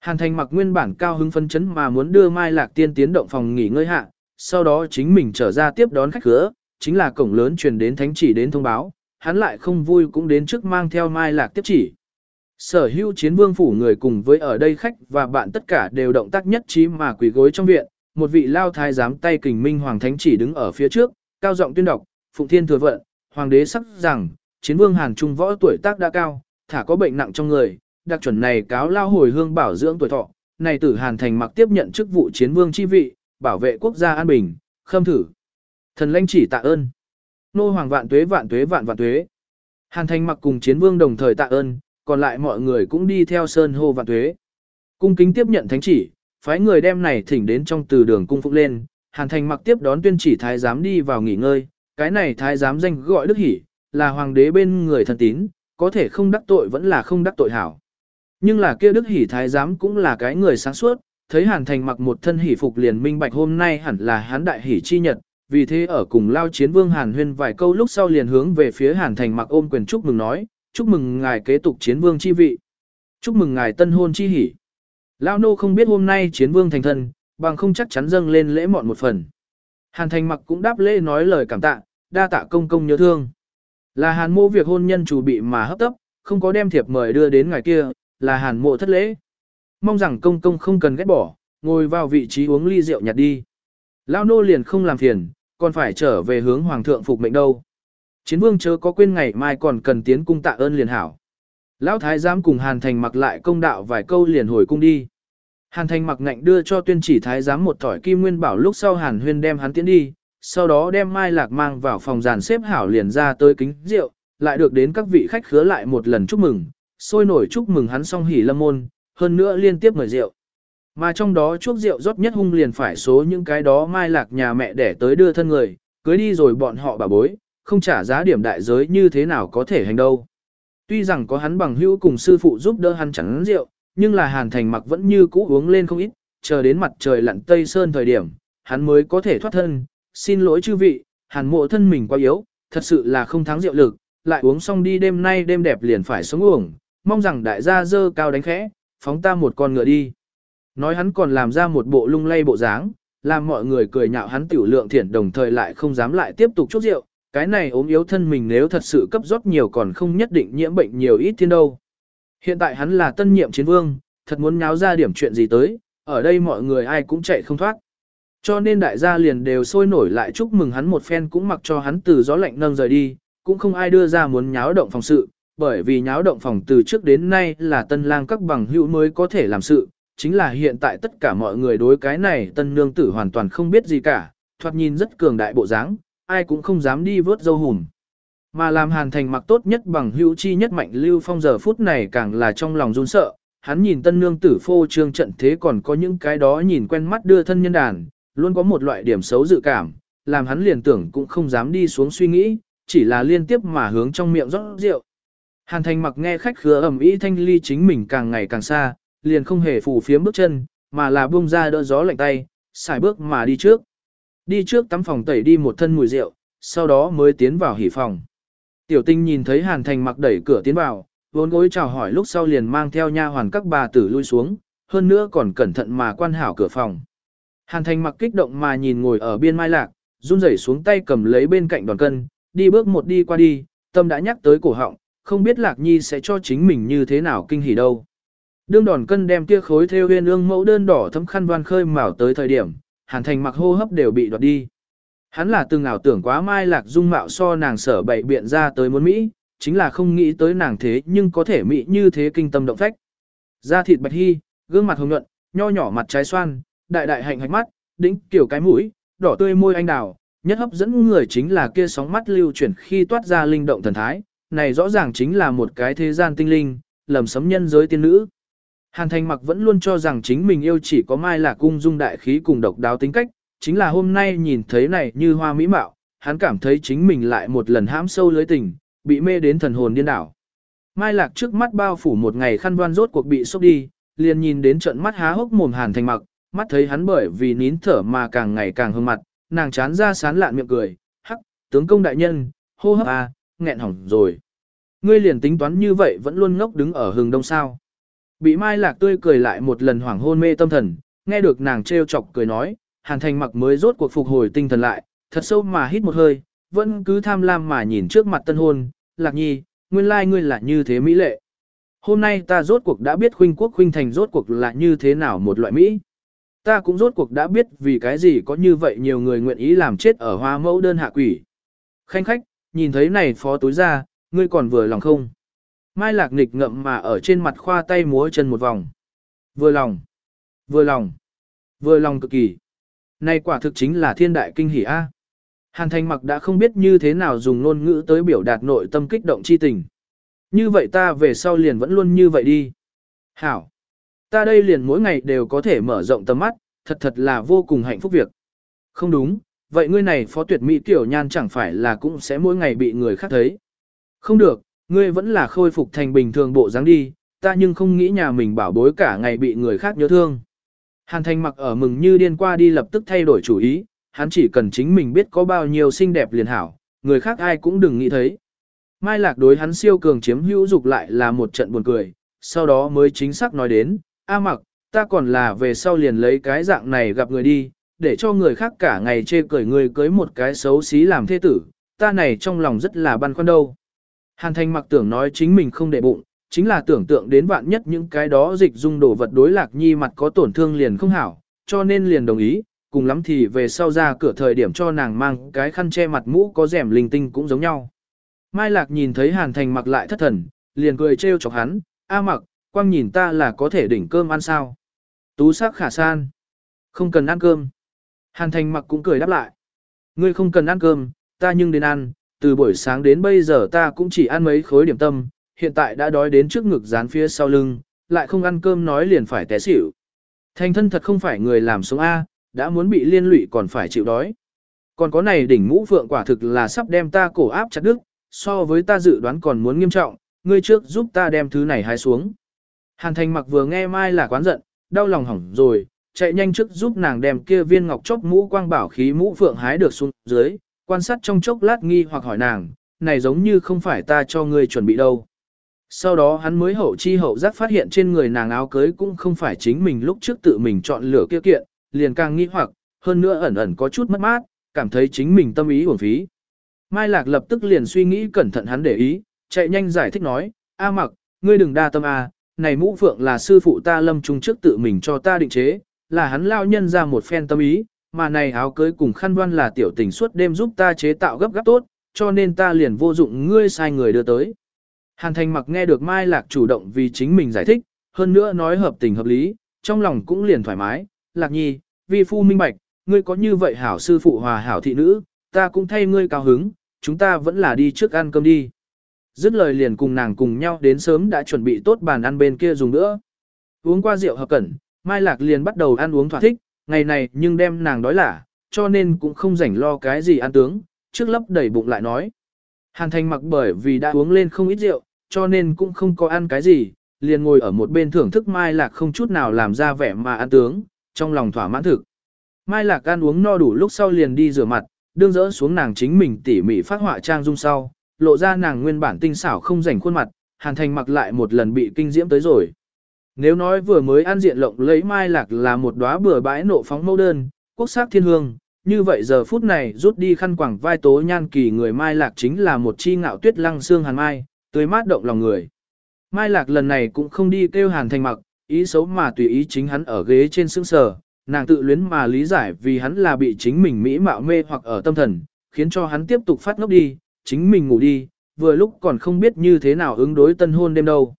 Hàn thành mặc nguyên bản cao hứng phân chấn mà muốn đưa mai lạc tiên tiến động phòng nghỉ ngơi hạ, sau đó chính mình trở ra tiếp đón khách khứa, chính là cổng lớn truyền đến thánh chỉ đến thông báo, hắn lại không vui cũng đến trước mang theo mai lạc tiếp chỉ. Sở hữu chiến vương phủ người cùng với ở đây khách và bạn tất cả đều động tác nhất trí mà quỳ gối trong viện, một vị lao thái giám tay kình minh hoàng thánh chỉ đứng ở phía trước, cao giọng tuyên đọc, phụng thiên thừa vận, hoàng đế sắc rằng, chiến vương hàn trung võ tuổi tác đã cao, thả có bệnh nặng trong người, đặc chuẩn này cáo lao hồi hương bảo dưỡng tuổi thọ, này tử hàn thành mặc tiếp nhận chức vụ chiến vương chi vị, bảo vệ quốc gia an bình, khâm thử. Thần lãnh chỉ tạ ơn. Nô hoàng vạn tuế vạn tuế vạn vạn tuế. Hàn thành mặc cùng chiến vương đồng thời tạ ơn, còn lại mọi người cũng đi theo sơn hô vạn tuế. Cung kính tiếp nhận thánh chỉ, phái người đem này thỉnh đến trong từ đường cung phục lên, Hàn Thành mặc tiếp đón tuyên chỉ thái giám đi vào nghỉ ngơi, cái này thái giám danh gọi Đức Hỷ, là hoàng đế bên người thần tín, có thể không đắc tội vẫn là không đắc tội hảo. Nhưng là kia Đức Hỷ thái giám cũng là cái người sáng suốt, thấy Hàn Thành mặc một thân hỷ phục liền minh bạch hôm nay hẳn là hán đại hỷ chi nhật, vì thế ở cùng lao chiến vương Hàn Huyên vài câu lúc sau liền hướng về phía Hàn Thành mặc ôm quyền chúc mừng nói, chúc mừng ngài kế tục chiến vương chi vị. Chúc mừng ngài tân hôn chi hỷ. Lao nô không biết hôm nay chiến vương thành thân, bằng không chắc chắn dâng lên lễ mọn một phần. Hàn thành mặc cũng đáp lễ nói lời cảm tạ, đa tạ công công nhớ thương. Là hàn mô việc hôn nhân chủ bị mà hấp tấp, không có đem thiệp mời đưa đến ngài kia, là hàn mộ thất lễ. Mong rằng công công không cần ghét bỏ, ngồi vào vị trí uống ly rượu nhạt đi. Lao nô liền không làm phiền, còn phải trở về hướng hoàng thượng phục mệnh đâu. Chiến vương chớ có quên ngày mai còn cần tiến cung tạ ơn liền hảo. Lão thái giám cùng Hàn Thành mặc lại công đạo vài câu liền hồi cung đi. Hàn Thành mặc ngạnh đưa cho tuyên chỉ thái giám một thỏi kim nguyên bảo lúc sau Hàn Huyên đem hắn tiến đi, sau đó đem Mai Lạc mang vào phòng giàn xếp hảo liền ra tới kính rượu, lại được đến các vị khách khứa lại một lần chúc mừng, sôi nổi chúc mừng hắn song hỉ lâm môn, hơn nữa liên tiếp mời rượu. Mà trong đó chuốc rượu rót nhất hung liền phải số những cái đó Mai Lạc nhà mẹ để tới đưa thân người, cưới đi rồi bọn họ bà bối, không trả giá điểm đại giới như thế nào có thể hành đâu. Tuy rằng có hắn bằng hữu cùng sư phụ giúp đỡ hắn chẳng rượu, nhưng là Hàn Thành mặc vẫn như cũ uống lên không ít, chờ đến mặt trời lặn tây sơn thời điểm, hắn mới có thể thoát thân. Xin lỗi chư vị, Hàn mộ thân mình quá yếu, thật sự là không thắng rượu lực, lại uống xong đi đêm nay đêm đẹp liền phải sống uổng, mong rằng đại gia dơ cao đánh khẽ, phóng ta một con ngựa đi. Nói hắn còn làm ra một bộ lung lay bộ dáng, làm mọi người cười nhạo hắn tiểu lượng thiển đồng thời lại không dám lại tiếp tục chút rượu, cái này ốm yếu thân mình nếu thật sự cấp rót nhiều còn không nhất định nhiễm bệnh nhiều ít thiên đâu. Hiện tại hắn là tân nhiệm chiến vương, thật muốn nháo ra điểm chuyện gì tới, ở đây mọi người ai cũng chạy không thoát. Cho nên đại gia liền đều sôi nổi lại chúc mừng hắn một phen cũng mặc cho hắn từ gió lạnh nâng rời đi, cũng không ai đưa ra muốn nháo động phòng sự, bởi vì nháo động phòng từ trước đến nay là tân lang các bằng hữu mới có thể làm sự, chính là hiện tại tất cả mọi người đối cái này tân nương tử hoàn toàn không biết gì cả, thoạt nhìn rất cường đại bộ dáng, ai cũng không dám đi vớt dâu hùm. Mà làm hàn thành mặc tốt nhất bằng hữu chi nhất mạnh lưu phong giờ phút này càng là trong lòng run sợ, hắn nhìn tân nương tử phô trương trận thế còn có những cái đó nhìn quen mắt đưa thân nhân đàn, luôn có một loại điểm xấu dự cảm, làm hắn liền tưởng cũng không dám đi xuống suy nghĩ, chỉ là liên tiếp mà hướng trong miệng rót rượu. Hàn thành mặc nghe khách khứa ẩm ý thanh ly chính mình càng ngày càng xa, liền không hề phủ phiếm bước chân, mà là buông ra đỡ gió lạnh tay, xài bước mà đi trước. Đi trước tắm phòng tẩy đi một thân mùi rượu, sau đó mới tiến vào hỉ phòng. Tiểu tinh nhìn thấy Hàn Thành mặc đẩy cửa tiến vào, vốn gối chào hỏi lúc sau liền mang theo nha hoàn các bà tử lui xuống, hơn nữa còn cẩn thận mà quan hảo cửa phòng. Hàn Thành mặc kích động mà nhìn ngồi ở biên mai lạc, run rẩy xuống tay cầm lấy bên cạnh đoàn cân, đi bước một đi qua đi, tâm đã nhắc tới cổ họng, không biết lạc nhi sẽ cho chính mình như thế nào kinh hỉ đâu. Đương đòn cân đem kia khối theo huyên ương mẫu đơn đỏ thấm khăn đoan khơi mào tới thời điểm, Hàn Thành mặc hô hấp đều bị đoạt đi. Hắn là từng ảo tưởng quá mai lạc dung mạo so nàng sở bậy biện ra tới muốn Mỹ, chính là không nghĩ tới nàng thế nhưng có thể Mỹ như thế kinh tâm động phách. Da thịt bạch hy, gương mặt hồng nhuận, nho nhỏ mặt trái xoan, đại đại hạnh hạch mắt, đỉnh kiểu cái mũi, đỏ tươi môi anh đào, nhất hấp dẫn người chính là kia sóng mắt lưu chuyển khi toát ra linh động thần thái, này rõ ràng chính là một cái thế gian tinh linh, lầm sấm nhân giới tiên nữ. Hàn Thành mặc vẫn luôn cho rằng chính mình yêu chỉ có mai là cung dung đại khí cùng độc đáo tính cách, chính là hôm nay nhìn thấy này như hoa mỹ mạo, hắn cảm thấy chính mình lại một lần hãm sâu lưới tình, bị mê đến thần hồn điên đảo. Mai Lạc trước mắt bao phủ một ngày khăn đoan rốt cuộc bị sốc đi, liền nhìn đến trận mắt há hốc mồm Hàn Thành mặc, mắt thấy hắn bởi vì nín thở mà càng ngày càng hương mặt, nàng chán ra sán lạn miệng cười, hắc, tướng công đại nhân, hô hấp à, nghẹn hỏng rồi. Ngươi liền tính toán như vậy vẫn luôn ngốc đứng ở hừng đông sao. Bị Mai Lạc tươi cười lại một lần hoảng hôn mê tâm thần, nghe được nàng trêu chọc cười nói, Hàn Thành mặc mới rốt cuộc phục hồi tinh thần lại, thật sâu mà hít một hơi, vẫn cứ tham lam mà nhìn trước mặt tân hôn, Lạc Nhi, nguyên lai ngươi là như thế mỹ lệ. Hôm nay ta rốt cuộc đã biết khuynh quốc khuynh thành rốt cuộc là như thế nào một loại Mỹ. Ta cũng rốt cuộc đã biết vì cái gì có như vậy nhiều người nguyện ý làm chết ở hoa mẫu đơn hạ quỷ. Khanh khách, nhìn thấy này phó túi ra, ngươi còn vừa lòng không? Mai lạc nghịch ngậm mà ở trên mặt khoa tay múa chân một vòng. Vừa lòng, vừa lòng, vừa lòng cực kỳ. Này quả thực chính là thiên đại kinh hỷ A. Hàn thành mặc đã không biết như thế nào dùng ngôn ngữ tới biểu đạt nội tâm kích động chi tình. Như vậy ta về sau liền vẫn luôn như vậy đi. Hảo. Ta đây liền mỗi ngày đều có thể mở rộng tầm mắt, thật thật là vô cùng hạnh phúc việc. Không đúng, vậy ngươi này phó tuyệt mỹ tiểu nhan chẳng phải là cũng sẽ mỗi ngày bị người khác thấy. Không được, ngươi vẫn là khôi phục thành bình thường bộ dáng đi, ta nhưng không nghĩ nhà mình bảo bối cả ngày bị người khác nhớ thương. Hàn thành mặc ở mừng như điên qua đi lập tức thay đổi chủ ý, hắn chỉ cần chính mình biết có bao nhiêu xinh đẹp liền hảo, người khác ai cũng đừng nghĩ thấy. Mai lạc đối hắn siêu cường chiếm hữu dục lại là một trận buồn cười, sau đó mới chính xác nói đến, A mặc, ta còn là về sau liền lấy cái dạng này gặp người đi, để cho người khác cả ngày chê cười người cưới một cái xấu xí làm thế tử, ta này trong lòng rất là băn khoăn đâu. Hàn thành mặc tưởng nói chính mình không để bụng, chính là tưởng tượng đến vạn nhất những cái đó dịch dung đồ vật đối lạc nhi mặt có tổn thương liền không hảo, cho nên liền đồng ý, cùng lắm thì về sau ra cửa thời điểm cho nàng mang cái khăn che mặt mũ có rèm linh tinh cũng giống nhau. Mai lạc nhìn thấy hàn thành mặc lại thất thần, liền cười trêu chọc hắn, a mặc, quang nhìn ta là có thể đỉnh cơm ăn sao. Tú sắc khả san. Không cần ăn cơm. Hàn thành mặc cũng cười đáp lại. Ngươi không cần ăn cơm, ta nhưng đến ăn, từ buổi sáng đến bây giờ ta cũng chỉ ăn mấy khối điểm tâm, hiện tại đã đói đến trước ngực dán phía sau lưng, lại không ăn cơm nói liền phải té xỉu. Thành thân thật không phải người làm sống A, đã muốn bị liên lụy còn phải chịu đói. Còn có này đỉnh mũ phượng quả thực là sắp đem ta cổ áp chặt đứt, so với ta dự đoán còn muốn nghiêm trọng, ngươi trước giúp ta đem thứ này hái xuống. Hàn thành mặc vừa nghe mai là quán giận, đau lòng hỏng rồi, chạy nhanh trước giúp nàng đem kia viên ngọc chóp mũ quang bảo khí mũ phượng hái được xuống dưới, quan sát trong chốc lát nghi hoặc hỏi nàng, này giống như không phải ta cho ngươi chuẩn bị đâu. Sau đó hắn mới hậu chi hậu giác phát hiện trên người nàng áo cưới cũng không phải chính mình lúc trước tự mình chọn lựa kia kiện, liền càng nghi hoặc, hơn nữa ẩn ẩn có chút mất mát, cảm thấy chính mình tâm ý uổng phí. Mai Lạc lập tức liền suy nghĩ cẩn thận hắn để ý, chạy nhanh giải thích nói, A mặc, ngươi đừng đa tâm A, này mũ phượng là sư phụ ta lâm trung trước tự mình cho ta định chế, là hắn lao nhân ra một phen tâm ý, mà này áo cưới cùng khăn đoan là tiểu tình suốt đêm giúp ta chế tạo gấp gáp tốt, cho nên ta liền vô dụng ngươi sai người đưa tới. Hàn thành mặc nghe được Mai Lạc chủ động vì chính mình giải thích, hơn nữa nói hợp tình hợp lý, trong lòng cũng liền thoải mái, Lạc nhi, vi phu minh bạch, ngươi có như vậy hảo sư phụ hòa hảo thị nữ, ta cũng thay ngươi cao hứng, chúng ta vẫn là đi trước ăn cơm đi. Dứt lời liền cùng nàng cùng nhau đến sớm đã chuẩn bị tốt bàn ăn bên kia dùng nữa. Uống qua rượu hợp cẩn, Mai Lạc liền bắt đầu ăn uống thỏa thích, ngày này nhưng đem nàng đói lả, cho nên cũng không rảnh lo cái gì ăn tướng, trước lấp đầy bụng lại nói. Hàn thành mặc bởi vì đã uống lên không ít rượu, cho nên cũng không có ăn cái gì, liền ngồi ở một bên thưởng thức Mai Lạc không chút nào làm ra vẻ mà ăn tướng, trong lòng thỏa mãn thực. Mai Lạc ăn uống no đủ lúc sau liền đi rửa mặt, đương dỡ xuống nàng chính mình tỉ mỉ phát họa trang dung sau, lộ ra nàng nguyên bản tinh xảo không rảnh khuôn mặt, Hàn Thành mặc lại một lần bị kinh diễm tới rồi. Nếu nói vừa mới ăn diện lộng lấy Mai Lạc là một đóa bừa bãi nộ phóng mẫu đơn, quốc sắc thiên hương, như vậy giờ phút này rút đi khăn quảng vai tố nhan kỳ người Mai Lạc chính là một chi ngạo tuyết lăng xương hàn mai, tươi mát động lòng người. Mai Lạc lần này cũng không đi kêu Hàn Thành mặc, ý xấu mà tùy ý chính hắn ở ghế trên xương sở, nàng tự luyến mà lý giải vì hắn là bị chính mình mỹ mạo mê hoặc ở tâm thần, khiến cho hắn tiếp tục phát ngốc đi, chính mình ngủ đi, vừa lúc còn không biết như thế nào ứng đối tân hôn đêm đâu.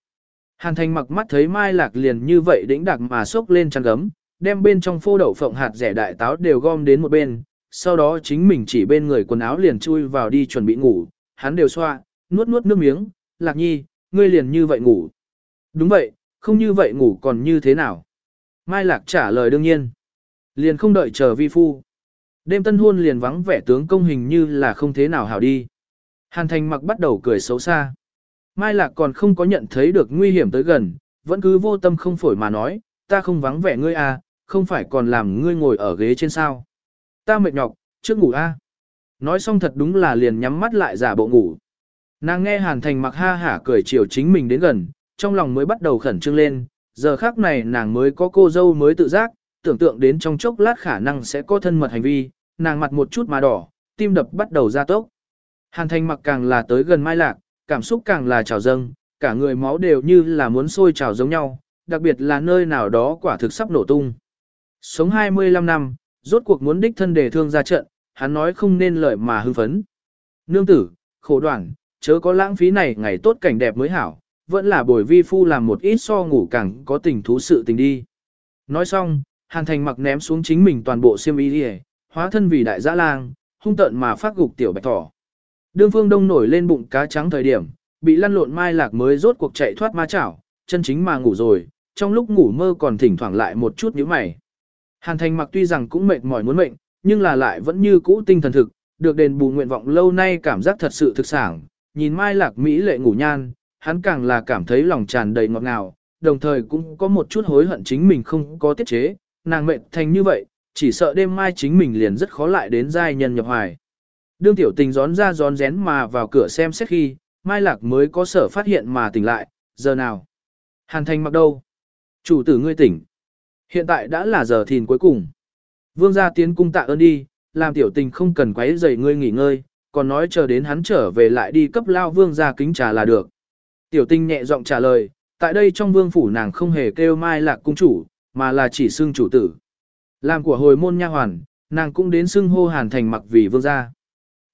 Hàn thành mặc mắt thấy mai lạc liền như vậy đĩnh đặc mà sốc lên chăn gấm, đem bên trong phô đậu phộng hạt rẻ đại táo đều gom đến một bên, sau đó chính mình chỉ bên người quần áo liền chui vào đi chuẩn bị ngủ, hắn đều xoa, nuốt nuốt nước miếng, lạc nhi, ngươi liền như vậy ngủ. Đúng vậy, không như vậy ngủ còn như thế nào? Mai lạc trả lời đương nhiên. Liền không đợi chờ vi phu. Đêm tân hôn liền vắng vẻ tướng công hình như là không thế nào hảo đi. Hàn thành mặc bắt đầu cười xấu xa. Mai Lạc còn không có nhận thấy được nguy hiểm tới gần, vẫn cứ vô tâm không phổi mà nói, ta không vắng vẻ ngươi à, không phải còn làm ngươi ngồi ở ghế trên sao. Ta mệt nhọc, trước ngủ a. À. Nói xong thật đúng là liền nhắm mắt lại giả bộ ngủ. Nàng nghe Hàn Thành mặc ha hả cười chiều chính mình đến gần, trong lòng mới bắt đầu khẩn trương lên, giờ khác này nàng mới có cô dâu mới tự giác, tưởng tượng đến trong chốc lát khả năng sẽ có thân mật hành vi, nàng mặt một chút mà đỏ, tim đập bắt đầu ra tốc. Hàn Thành mặc càng là tới gần Mai Lạc, cảm xúc càng là trào dâng, cả người máu đều như là muốn sôi trào giống nhau, đặc biệt là nơi nào đó quả thực sắp nổ tung. Sống 25 năm, rốt cuộc muốn đích thân để thương ra trận, hắn nói không nên lời mà hưng phấn. Nương tử, khổ đoạn, chớ có lãng phí này ngày tốt cảnh đẹp mới hảo, vẫn là bồi vi phu làm một ít so ngủ càng có tình thú sự tình đi. Nói xong, Hàn Thành mặc ném xuống chính mình toàn bộ xiêm y đi hóa thân vì đại dã lang, hung tợn mà phát gục tiểu bạch thỏ. Đương phương đông nổi lên bụng cá trắng thời điểm, bị lăn lộn mai lạc mới rốt cuộc chạy thoát ma chảo, chân chính mà ngủ rồi, trong lúc ngủ mơ còn thỉnh thoảng lại một chút nhíu mày. Hàn thành mặc tuy rằng cũng mệt mỏi muốn mệnh, nhưng là lại vẫn như cũ tinh thần thực, được đền bù nguyện vọng lâu nay cảm giác thật sự thực sản, nhìn mai lạc mỹ lệ ngủ nhan, hắn càng là cảm thấy lòng tràn đầy ngọt ngào, đồng thời cũng có một chút hối hận chính mình không có tiết chế, nàng mệt thành như vậy, chỉ sợ đêm mai chính mình liền rất khó lại đến giai nhân nhập hoài. Đương tiểu tình gión ra gión rén mà vào cửa xem xét khi, Mai Lạc mới có sở phát hiện mà tỉnh lại, giờ nào? Hàn thành mặc đâu? Chủ tử ngươi tỉnh. Hiện tại đã là giờ thìn cuối cùng. Vương gia tiến cung tạ ơn đi, làm tiểu tình không cần quấy rầy ngươi nghỉ ngơi, còn nói chờ đến hắn trở về lại đi cấp lao vương gia kính trà là được. Tiểu tình nhẹ giọng trả lời, tại đây trong vương phủ nàng không hề kêu mai lạc cung chủ, mà là chỉ xưng chủ tử. Làm của hồi môn nha hoàn, nàng cũng đến xưng hô hàn thành mặc vì vương gia.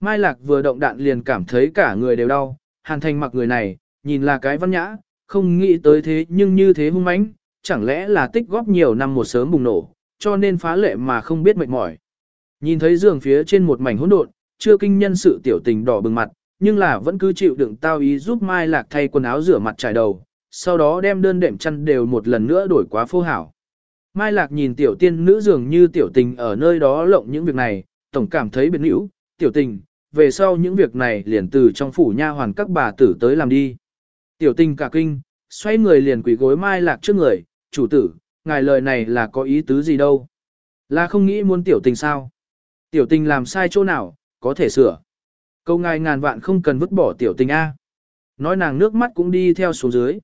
Mai lạc vừa động đạn liền cảm thấy cả người đều đau, hàn thành mặc người này, nhìn là cái văn nhã, không nghĩ tới thế nhưng như thế hung mãnh, chẳng lẽ là tích góp nhiều năm một sớm bùng nổ, cho nên phá lệ mà không biết mệt mỏi. Nhìn thấy giường phía trên một mảnh hỗn độn, chưa kinh nhân sự tiểu tình đỏ bừng mặt, nhưng là vẫn cứ chịu đựng tao ý giúp Mai Lạc thay quần áo rửa mặt trải đầu, sau đó đem đơn đệm chăn đều một lần nữa đổi quá phô hảo. Mai Lạc nhìn tiểu tiên nữ dường như tiểu tình ở nơi đó lộng những việc này, tổng cảm thấy biệt nữ, tiểu tình, về sau những việc này liền từ trong phủ nha hoàn các bà tử tới làm đi. Tiểu tình cả kinh, xoay người liền quỳ gối Mai Lạc trước người, chủ tử, ngài lời này là có ý tứ gì đâu. Là không nghĩ muốn tiểu tình sao. Tiểu tình làm sai chỗ nào, có thể sửa. Câu ngài ngàn vạn không cần vứt bỏ tiểu tình A. Nói nàng nước mắt cũng đi theo xuống dưới.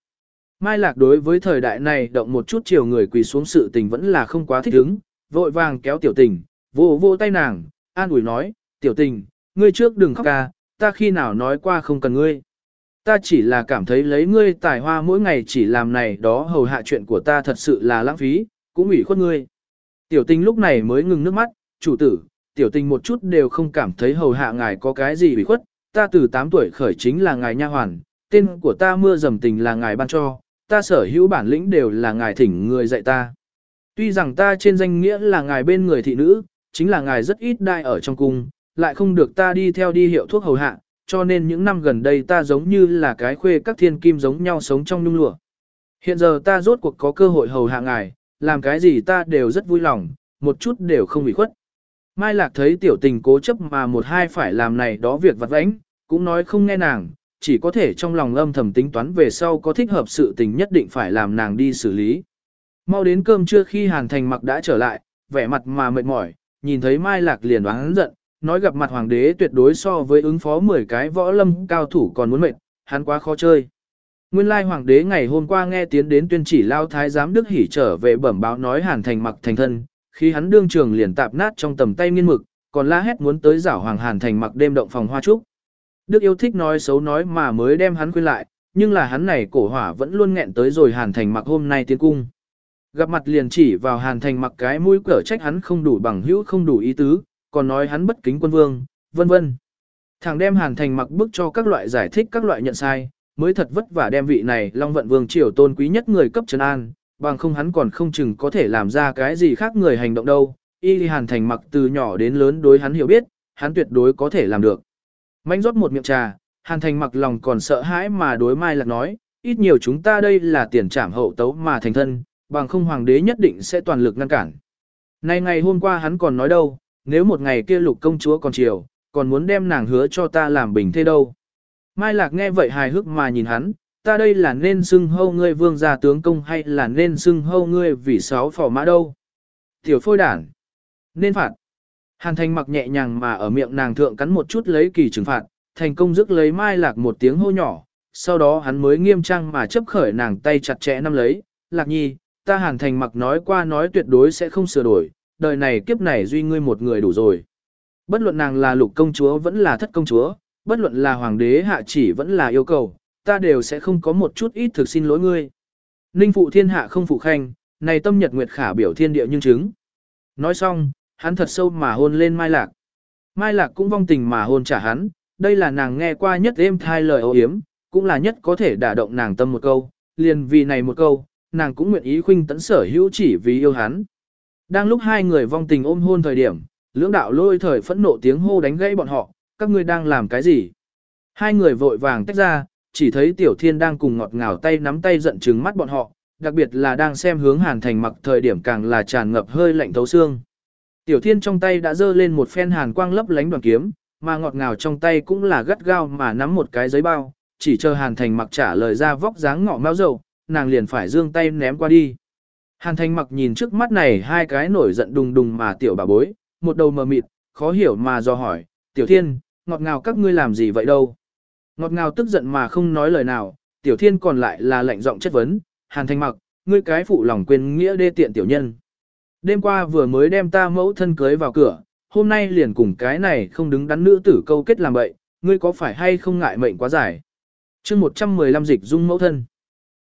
Mai Lạc đối với thời đại này động một chút chiều người quỳ xuống sự tình vẫn là không quá thích ứng, vội vàng kéo tiểu tình, vô vô tay nàng, an ủi nói, tiểu tình, ngươi trước đừng khóc ca, ta khi nào nói qua không cần ngươi. Ta chỉ là cảm thấy lấy ngươi tài hoa mỗi ngày chỉ làm này đó hầu hạ chuyện của ta thật sự là lãng phí, cũng ủy khuất ngươi. Tiểu tình lúc này mới ngừng nước mắt, chủ tử, tiểu tình một chút đều không cảm thấy hầu hạ ngài có cái gì ủy khuất, ta từ 8 tuổi khởi chính là ngài nha hoàn, tên của ta mưa dầm tình là ngài ban cho, ta sở hữu bản lĩnh đều là ngài thỉnh người dạy ta. Tuy rằng ta trên danh nghĩa là ngài bên người thị nữ, chính là ngài rất ít đai ở trong cung, lại không được ta đi theo đi hiệu thuốc hầu hạ, cho nên những năm gần đây ta giống như là cái khuê các thiên kim giống nhau sống trong nhung lụa. Hiện giờ ta rốt cuộc có cơ hội hầu hạ ngài, làm cái gì ta đều rất vui lòng, một chút đều không bị khuất. Mai Lạc thấy tiểu tình cố chấp mà một hai phải làm này đó việc vặt vãnh, cũng nói không nghe nàng, chỉ có thể trong lòng âm thầm tính toán về sau có thích hợp sự tình nhất định phải làm nàng đi xử lý. Mau đến cơm trưa khi Hàn Thành mặc đã trở lại, vẻ mặt mà mệt mỏi, nhìn thấy Mai Lạc liền đoán giận, nói gặp mặt hoàng đế tuyệt đối so với ứng phó 10 cái võ lâm cao thủ còn muốn mệt, hắn quá khó chơi. Nguyên lai hoàng đế ngày hôm qua nghe tiến đến tuyên chỉ lao thái giám Đức Hỷ trở về bẩm báo nói Hàn Thành mặc thành thân, khi hắn đương trường liền tạp nát trong tầm tay nghiên mực, còn la hét muốn tới giảo hoàng Hàn Thành mặc đêm động phòng hoa trúc. Đức yêu thích nói xấu nói mà mới đem hắn khuyên lại, nhưng là hắn này cổ hỏa vẫn luôn nghẹn tới rồi Hàn Thành mặc hôm nay tiến cung. Gặp mặt liền chỉ vào Hàn Thành mặc cái mũi cở trách hắn không đủ bằng hữu không đủ ý tứ, còn nói hắn bất kính quân vương, vân vân. Thằng đem Hàn Thành mặc bức cho các loại giải thích các loại nhận sai, mới thật vất vả đem vị này Long Vận Vương triều tôn quý nhất người cấp trấn an, bằng không hắn còn không chừng có thể làm ra cái gì khác người hành động đâu. Y Hàn Thành mặc từ nhỏ đến lớn đối hắn hiểu biết, hắn tuyệt đối có thể làm được. Mạnh rót một miệng trà, Hàn Thành mặc lòng còn sợ hãi mà đối Mai Lạc nói, ít nhiều chúng ta đây là tiền trảm hậu tấu mà thành thân, bằng không hoàng đế nhất định sẽ toàn lực ngăn cản. Nay ngày hôm qua hắn còn nói đâu, nếu một ngày kia lục công chúa còn chiều, còn muốn đem nàng hứa cho ta làm bình thế đâu. Mai Lạc nghe vậy hài hước mà nhìn hắn, ta đây là nên xưng hâu ngươi vương gia tướng công hay là nên xưng hâu ngươi vì sáu phò mã đâu. Tiểu phôi đản. Nên phạt. Hàn thành mặc nhẹ nhàng mà ở miệng nàng thượng cắn một chút lấy kỳ trừng phạt, thành công dứt lấy Mai Lạc một tiếng hô nhỏ, sau đó hắn mới nghiêm trang mà chấp khởi nàng tay chặt chẽ nắm lấy, Lạc nhi, ta hàn thành mặc nói qua nói tuyệt đối sẽ không sửa đổi, đời này kiếp này duy ngươi một người đủ rồi. Bất luận nàng là lục công chúa vẫn là thất công chúa, bất luận là hoàng đế hạ chỉ vẫn là yêu cầu, ta đều sẽ không có một chút ít thực xin lỗi ngươi. Ninh phụ thiên hạ không phụ khanh, này tâm nhật nguyệt khả biểu thiên địa nhưng chứng. Nói xong, hắn thật sâu mà hôn lên Mai Lạc. Mai Lạc cũng vong tình mà hôn trả hắn, đây là nàng nghe qua nhất êm thai lời ấu hiếm, cũng là nhất có thể đả động nàng tâm một câu, liền vì này một câu, nàng cũng nguyện ý khuynh tấn sở hữu chỉ vì yêu hắn. Đang lúc hai người vong tình ôm hôn thời điểm, lưỡng đạo lôi thời phẫn nộ tiếng hô đánh gãy bọn họ, các ngươi đang làm cái gì? Hai người vội vàng tách ra, chỉ thấy tiểu thiên đang cùng ngọt ngào tay nắm tay giận trừng mắt bọn họ, đặc biệt là đang xem hướng hàn thành mặc thời điểm càng là tràn ngập hơi lạnh thấu xương. Tiểu thiên trong tay đã giơ lên một phen hàn quang lấp lánh đoàn kiếm, mà ngọt ngào trong tay cũng là gắt gao mà nắm một cái giấy bao, chỉ chờ hàn thành mặc trả lời ra vóc dáng ngọ máu dầu, nàng liền phải dương tay ném qua đi. Hàn thành mặc nhìn trước mắt này hai cái nổi giận đùng đùng mà tiểu bà bối, một đầu mờ mịt, khó hiểu mà do hỏi, tiểu thiên, ngọt ngào các ngươi làm gì vậy đâu? Ngọt ngào tức giận mà không nói lời nào, tiểu thiên còn lại là lạnh giọng chất vấn, hàn thanh mặc, ngươi cái phụ lòng quên nghĩa đê tiện tiểu nhân. Đêm qua vừa mới đem ta mẫu thân cưới vào cửa, hôm nay liền cùng cái này không đứng đắn nữ tử câu kết làm bậy, ngươi có phải hay không ngại mệnh quá dài. chương 115 dịch dung mẫu thân.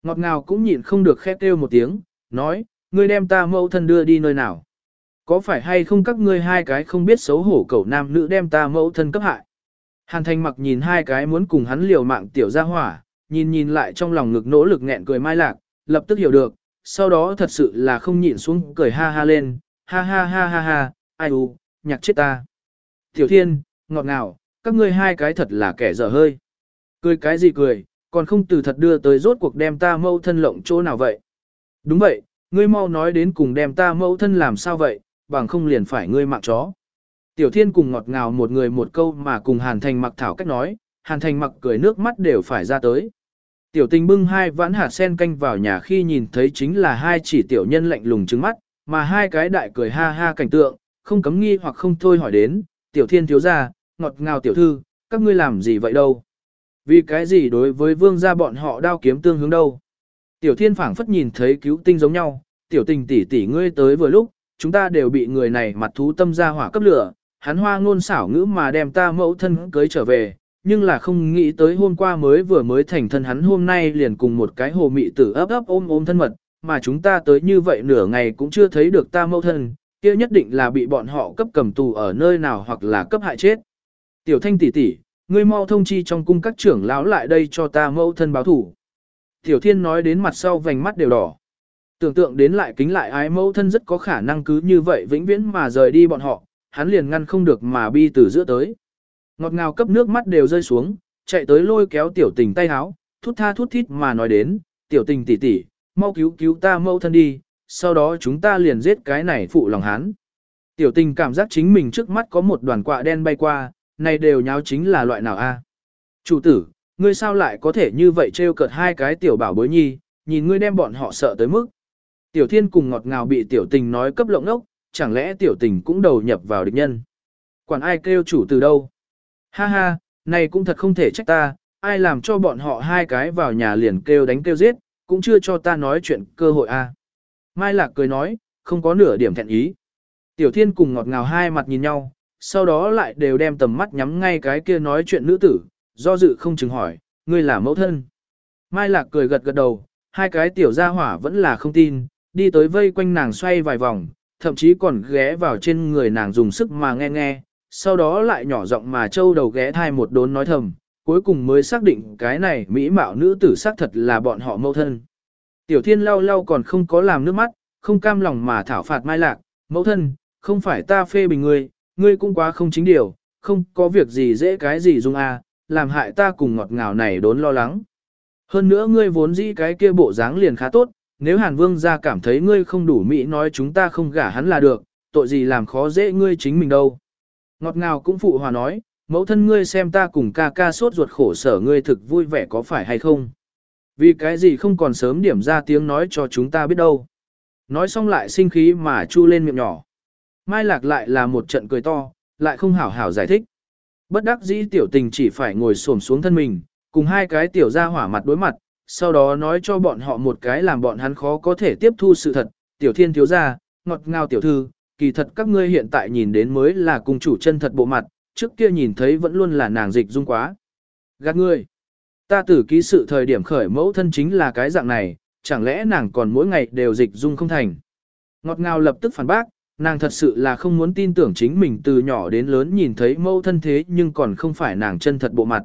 Ngọt ngào cũng nhịn không được khét kêu một tiếng, nói, ngươi đem ta mẫu thân đưa đi nơi nào. Có phải hay không các ngươi hai cái không biết xấu hổ cậu nam nữ đem ta mẫu thân cấp hại. Hàn thành mặc nhìn hai cái muốn cùng hắn liều mạng tiểu ra hỏa, nhìn nhìn lại trong lòng ngực nỗ lực nghẹn cười mai lạc, lập tức hiểu được, sau đó thật sự là không nhịn xuống cười ha ha lên, ha ha ha ha ha, ai u, nhạc chết ta. Tiểu thiên, ngọt ngào, các ngươi hai cái thật là kẻ dở hơi. Cười cái gì cười, còn không từ thật đưa tới rốt cuộc đem ta mâu thân lộng chỗ nào vậy. Đúng vậy, ngươi mau nói đến cùng đem ta mẫu thân làm sao vậy, bằng không liền phải ngươi mạng chó. Tiểu thiên cùng ngọt ngào một người một câu mà cùng hàn thành mặc thảo cách nói, hàn thành mặc cười nước mắt đều phải ra tới. Tiểu tình bưng hai vãn hạt sen canh vào nhà khi nhìn thấy chính là hai chỉ tiểu nhân lạnh lùng trứng mắt, mà hai cái đại cười ha ha cảnh tượng, không cấm nghi hoặc không thôi hỏi đến, tiểu thiên thiếu gia, ngọt ngào tiểu thư, các ngươi làm gì vậy đâu? Vì cái gì đối với vương gia bọn họ đao kiếm tương hướng đâu? Tiểu thiên phảng phất nhìn thấy cứu tinh giống nhau, tiểu tình tỷ tỷ ngươi tới vừa lúc, chúng ta đều bị người này mặt thú tâm ra hỏa cấp lửa, hắn hoa ngôn xảo ngữ mà đem ta mẫu thân cưới trở về, nhưng là không nghĩ tới hôm qua mới vừa mới thành thân hắn hôm nay liền cùng một cái hồ mị tử ấp ấp ôm ôm thân mật, mà chúng ta tới như vậy nửa ngày cũng chưa thấy được ta mẫu thân, kia nhất định là bị bọn họ cấp cầm tù ở nơi nào hoặc là cấp hại chết. Tiểu thanh tỷ tỷ, ngươi mau thông chi trong cung các trưởng lão lại đây cho ta mẫu thân báo thủ. Tiểu thiên nói đến mặt sau vành mắt đều đỏ. Tưởng tượng đến lại kính lại ái mẫu thân rất có khả năng cứ như vậy vĩnh viễn mà rời đi bọn họ, hắn liền ngăn không được mà bi từ giữa tới. Ngọt ngào cấp nước mắt đều rơi xuống, chạy tới lôi kéo tiểu tình tay háo, thút tha thút thít mà nói đến, tiểu tình tỷ tỷ, mau cứu cứu ta mẫu thân đi, sau đó chúng ta liền giết cái này phụ lòng hắn. Tiểu tình cảm giác chính mình trước mắt có một đoàn quạ đen bay qua, này đều nháo chính là loại nào a? Chủ tử, ngươi sao lại có thể như vậy trêu cợt hai cái tiểu bảo bối nhi, nhìn ngươi đem bọn họ sợ tới mức. Tiểu thiên cùng ngọt ngào bị tiểu tình nói cấp lộng ốc, chẳng lẽ tiểu tình cũng đầu nhập vào địch nhân. Quản ai kêu chủ từ đâu? Ha ha, này cũng thật không thể trách ta, ai làm cho bọn họ hai cái vào nhà liền kêu đánh kêu giết, cũng chưa cho ta nói chuyện cơ hội a. Mai Lạc cười nói, không có nửa điểm thẹn ý. Tiểu Thiên cùng ngọt ngào hai mặt nhìn nhau, sau đó lại đều đem tầm mắt nhắm ngay cái kia nói chuyện nữ tử, do dự không chừng hỏi, ngươi là mẫu thân. Mai Lạc cười gật gật đầu, hai cái tiểu gia hỏa vẫn là không tin, đi tới vây quanh nàng xoay vài vòng, thậm chí còn ghé vào trên người nàng dùng sức mà nghe nghe, sau đó lại nhỏ giọng mà trâu đầu ghé thai một đốn nói thầm, cuối cùng mới xác định cái này mỹ mạo nữ tử xác thật là bọn họ mẫu thân. Tiểu thiên lau lau còn không có làm nước mắt, không cam lòng mà thảo phạt mai lạc, mẫu thân, không phải ta phê bình ngươi, ngươi cũng quá không chính điều, không có việc gì dễ cái gì dung à, làm hại ta cùng ngọt ngào này đốn lo lắng. Hơn nữa ngươi vốn dĩ cái kia bộ dáng liền khá tốt, nếu Hàn Vương ra cảm thấy ngươi không đủ mỹ nói chúng ta không gả hắn là được, tội gì làm khó dễ ngươi chính mình đâu. Ngọt ngào cũng phụ hòa nói, mẫu thân ngươi xem ta cùng ca ca sốt ruột khổ sở ngươi thực vui vẻ có phải hay không? Vì cái gì không còn sớm điểm ra tiếng nói cho chúng ta biết đâu. Nói xong lại sinh khí mà chu lên miệng nhỏ. Mai Lạc lại là một trận cười to, lại không hảo hảo giải thích. Bất đắc dĩ tiểu tình chỉ phải ngồi xổm xuống thân mình, cùng hai cái tiểu ra hỏa mặt đối mặt, sau đó nói cho bọn họ một cái làm bọn hắn khó có thể tiếp thu sự thật. Tiểu thiên thiếu ra, ngọt ngào tiểu thư, kỳ thật các ngươi hiện tại nhìn đến mới là cung chủ chân thật bộ mặt, trước kia nhìn thấy vẫn luôn là nàng dịch dung quá. Gạt ngươi, ta tử ký sự thời điểm khởi mẫu thân chính là cái dạng này, chẳng lẽ nàng còn mỗi ngày đều dịch dung không thành. Ngọt ngào lập tức phản bác, nàng thật sự là không muốn tin tưởng chính mình từ nhỏ đến lớn nhìn thấy mẫu thân thế nhưng còn không phải nàng chân thật bộ mặt.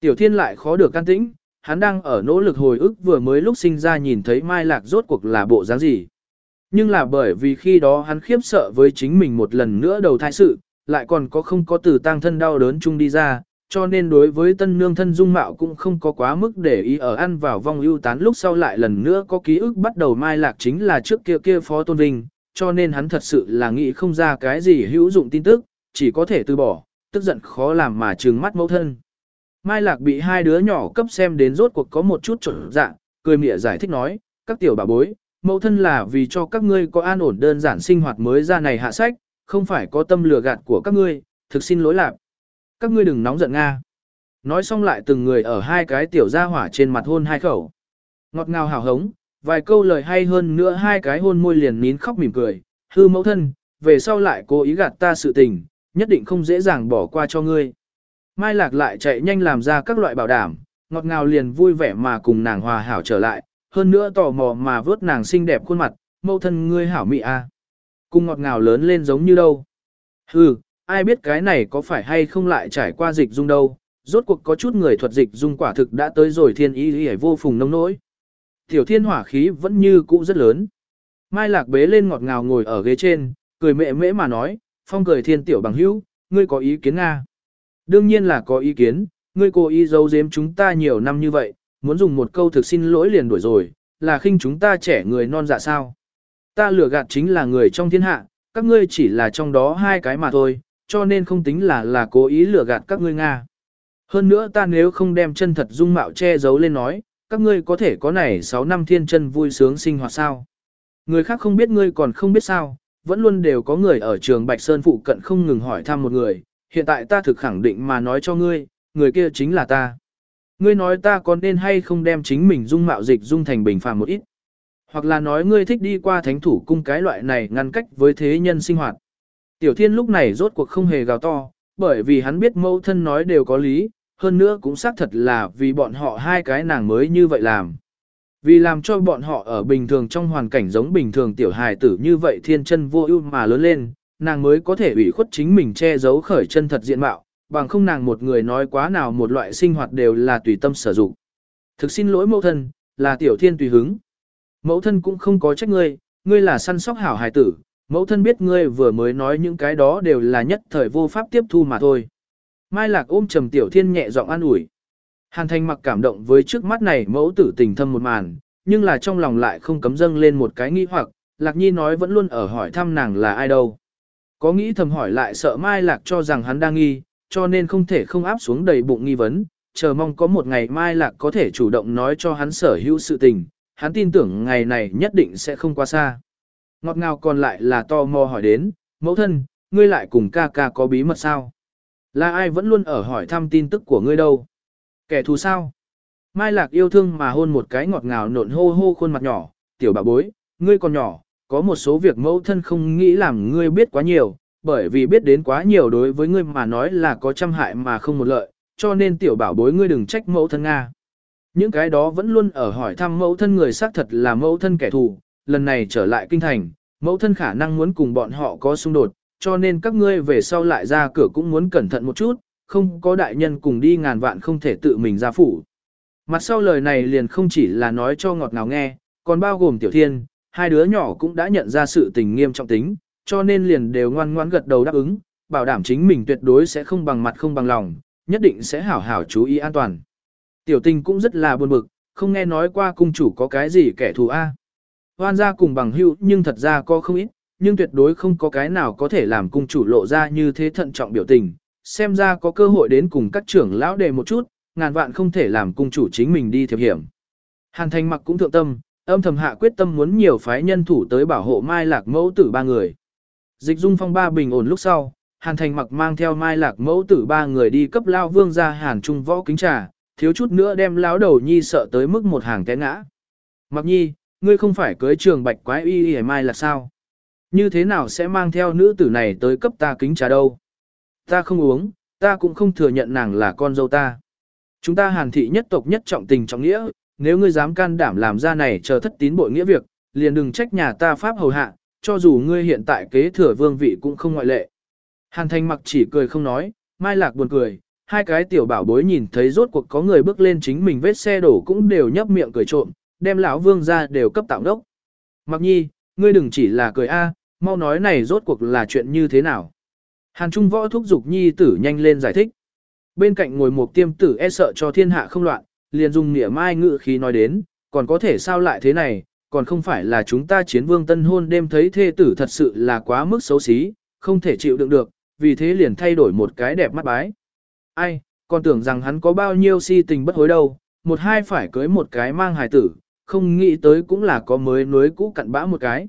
Tiểu thiên lại khó được can tĩnh, hắn đang ở nỗ lực hồi ức vừa mới lúc sinh ra nhìn thấy Mai Lạc rốt cuộc là bộ dáng gì. Nhưng là bởi vì khi đó hắn khiếp sợ với chính mình một lần nữa đầu thai sự, lại còn có không có từ tang thân đau đớn chung đi ra, cho nên đối với tân nương thân dung mạo cũng không có quá mức để ý ở ăn vào vong ưu tán lúc sau lại lần nữa có ký ức bắt đầu mai lạc chính là trước kia kia phó tôn vinh, cho nên hắn thật sự là nghĩ không ra cái gì hữu dụng tin tức, chỉ có thể từ bỏ, tức giận khó làm mà trừng mắt mẫu thân. Mai lạc bị hai đứa nhỏ cấp xem đến rốt cuộc có một chút trộn dạng, cười mỉa giải thích nói, các tiểu bà bối, mẫu thân là vì cho các ngươi có an ổn đơn giản sinh hoạt mới ra này hạ sách, không phải có tâm lừa gạt của các ngươi, thực xin lỗi lạc. Các ngươi đừng nóng giận Nga. Nói xong lại từng người ở hai cái tiểu gia hỏa trên mặt hôn hai khẩu. Ngọt ngào hào hống, vài câu lời hay hơn nữa hai cái hôn môi liền nín khóc mỉm cười, hư mẫu thân, về sau lại cố ý gạt ta sự tình, nhất định không dễ dàng bỏ qua cho ngươi. Mai Lạc lại chạy nhanh làm ra các loại bảo đảm, ngọt ngào liền vui vẻ mà cùng nàng hòa hảo trở lại, hơn nữa tò mò mà vớt nàng xinh đẹp khuôn mặt, mẫu thân ngươi hảo mị a. À. Cùng ngọt ngào lớn lên giống như đâu. Hừ, ai biết cái này có phải hay không lại trải qua dịch dung đâu, rốt cuộc có chút người thuật dịch dung quả thực đã tới rồi thiên ý hề vô phùng nông nỗi. Tiểu thiên hỏa khí vẫn như cũ rất lớn. Mai lạc bế lên ngọt ngào ngồi ở ghế trên, cười mẹ mễ mà nói, phong cười thiên tiểu bằng hữu, ngươi có ý kiến Nga. Đương nhiên là có ý kiến, ngươi cố ý giấu giếm chúng ta nhiều năm như vậy, muốn dùng một câu thực xin lỗi liền đuổi rồi, là khinh chúng ta trẻ người non dạ sao. Ta lừa gạt chính là người trong thiên hạ, các ngươi chỉ là trong đó hai cái mà thôi, cho nên không tính là là cố ý lừa gạt các ngươi Nga. Hơn nữa ta nếu không đem chân thật dung mạo che giấu lên nói, các ngươi có thể có này 6 năm thiên chân vui sướng sinh hoạt sao. Người khác không biết ngươi còn không biết sao, vẫn luôn đều có người ở trường Bạch Sơn phụ cận không ngừng hỏi thăm một người, hiện tại ta thực khẳng định mà nói cho ngươi, người kia chính là ta. Ngươi nói ta có nên hay không đem chính mình dung mạo dịch dung thành bình phàm một ít. Hoặc là nói ngươi thích đi qua thánh thủ cung cái loại này ngăn cách với thế nhân sinh hoạt. Tiểu thiên lúc này rốt cuộc không hề gào to, bởi vì hắn biết mẫu thân nói đều có lý, hơn nữa cũng xác thật là vì bọn họ hai cái nàng mới như vậy làm. Vì làm cho bọn họ ở bình thường trong hoàn cảnh giống bình thường tiểu hài tử như vậy thiên chân vô ưu mà lớn lên, nàng mới có thể ủy khuất chính mình che giấu khởi chân thật diện mạo, bằng không nàng một người nói quá nào một loại sinh hoạt đều là tùy tâm sử dụng. Thực xin lỗi mẫu thân, là tiểu thiên tùy hứng. Mẫu thân cũng không có trách ngươi, ngươi là săn sóc hảo hài tử, mẫu thân biết ngươi vừa mới nói những cái đó đều là nhất thời vô pháp tiếp thu mà thôi. Mai Lạc ôm trầm tiểu thiên nhẹ giọng an ủi. Hàn Thành mặc cảm động với trước mắt này mẫu tử tình thâm một màn, nhưng là trong lòng lại không cấm dâng lên một cái nghi hoặc, Lạc Nhi nói vẫn luôn ở hỏi thăm nàng là ai đâu. Có nghĩ thầm hỏi lại sợ Mai Lạc cho rằng hắn đang nghi, cho nên không thể không áp xuống đầy bụng nghi vấn, chờ mong có một ngày Mai Lạc có thể chủ động nói cho hắn sở hữu sự tình, hắn tin tưởng ngày này nhất định sẽ không quá xa. Ngọt ngào còn lại là to mò hỏi đến, mẫu thân, ngươi lại cùng ca ca có bí mật sao? Là ai vẫn luôn ở hỏi thăm tin tức của ngươi đâu? Kẻ thù sao? Mai Lạc yêu thương mà hôn một cái ngọt ngào nộn hô hô khuôn mặt nhỏ, tiểu bà bối, ngươi còn nhỏ, có một số việc mẫu thân không nghĩ làm ngươi biết quá nhiều, bởi vì biết đến quá nhiều đối với ngươi mà nói là có trăm hại mà không một lợi, cho nên tiểu bảo bối ngươi đừng trách mẫu thân Nga. Những cái đó vẫn luôn ở hỏi thăm mẫu thân người xác thật là mẫu thân kẻ thù, lần này trở lại kinh thành, mẫu thân khả năng muốn cùng bọn họ có xung đột, cho nên các ngươi về sau lại ra cửa cũng muốn cẩn thận một chút, không có đại nhân cùng đi ngàn vạn không thể tự mình ra phủ. Mặt sau lời này liền không chỉ là nói cho ngọt ngào nghe, còn bao gồm tiểu thiên, hai đứa nhỏ cũng đã nhận ra sự tình nghiêm trọng tính, cho nên liền đều ngoan ngoãn gật đầu đáp ứng, bảo đảm chính mình tuyệt đối sẽ không bằng mặt không bằng lòng, nhất định sẽ hảo hảo chú ý an toàn. Tiểu tình cũng rất là buồn bực, không nghe nói qua cung chủ có cái gì kẻ thù A. Hoan gia cùng bằng hữu nhưng thật ra có không ít, nhưng tuyệt đối không có cái nào có thể làm cung chủ lộ ra như thế thận trọng biểu tình, xem ra có cơ hội đến cùng các trưởng lão đề một chút, ngàn vạn không thể làm cung chủ chính mình đi thiệp hiểm. Hàn thành mặc cũng thượng tâm, âm thầm hạ quyết tâm muốn nhiều phái nhân thủ tới bảo hộ Mai Lạc mẫu tử ba người. Dịch dung phong ba bình ổn lúc sau, Hàn thành mặc mang theo Mai Lạc mẫu tử ba người đi cấp lao vương ra Hàn Trung võ kính trà, thiếu chút nữa đem lão đầu nhi sợ tới mức một hàng té ngã. Mặc nhi, ngươi không phải cưới trường bạch quái y y mai là sao? Như thế nào sẽ mang theo nữ tử này tới cấp ta kính trà đâu? Ta không uống, ta cũng không thừa nhận nàng là con dâu ta. Chúng ta hàn thị nhất tộc nhất trọng tình trọng nghĩa, nếu ngươi dám can đảm làm ra này chờ thất tín bội nghĩa việc, liền đừng trách nhà ta pháp hầu hạ, cho dù ngươi hiện tại kế thừa vương vị cũng không ngoại lệ. Hàn Thanh mặc chỉ cười không nói, mai lạc buồn cười, hai cái tiểu bảo bối nhìn thấy rốt cuộc có người bước lên chính mình vết xe đổ cũng đều nhấp miệng cười trộm, đem lão vương ra đều cấp tạo đốc. Mặc nhi, ngươi đừng chỉ là cười a, mau nói này rốt cuộc là chuyện như thế nào. Hàn Trung võ thúc giục nhi tử nhanh lên giải thích. Bên cạnh ngồi một tiêm tử e sợ cho thiên hạ không loạn, liền dùng nỉa mai ngự khí nói đến, còn có thể sao lại thế này, còn không phải là chúng ta chiến vương tân hôn đêm thấy thê tử thật sự là quá mức xấu xí, không thể chịu đựng được, vì thế liền thay đổi một cái đẹp mắt bái. Ai, còn tưởng rằng hắn có bao nhiêu si tình bất hối đâu, một hai phải cưới một cái mang hài tử, không nghĩ tới cũng là có mới núi cũ cặn bã một cái.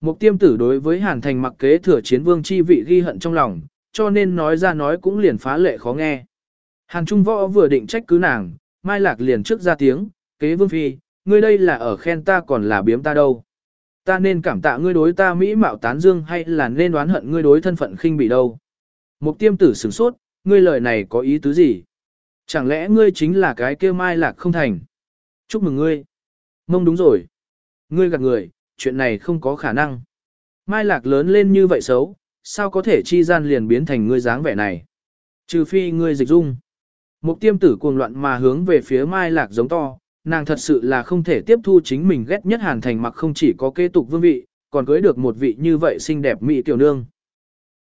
Mục tiêm tử đối với Hàn Thành mặc kế thừa chiến vương chi vị ghi hận trong lòng, cho nên nói ra nói cũng liền phá lệ khó nghe. Hàn Trung Võ vừa định trách cứ nàng, Mai Lạc liền trước ra tiếng, kế vương phi, ngươi đây là ở khen ta còn là biếm ta đâu. Ta nên cảm tạ ngươi đối ta mỹ mạo tán dương hay là nên đoán hận ngươi đối thân phận khinh bị đâu. Mục tiêm tử sửng sốt, ngươi lời này có ý tứ gì? Chẳng lẽ ngươi chính là cái kia Mai Lạc không thành? Chúc mừng ngươi. Mông đúng rồi. Ngươi gạt người, chuyện này không có khả năng. Mai Lạc lớn lên như vậy xấu, sao có thể chi gian liền biến thành ngươi dáng vẻ này? Trừ phi ngươi dịch dung. Mục tiêm tử cuồng loạn mà hướng về phía Mai Lạc giống to, nàng thật sự là không thể tiếp thu chính mình ghét nhất hàn thành mặc không chỉ có kế tục vương vị, còn cưới được một vị như vậy xinh đẹp mỹ tiểu nương.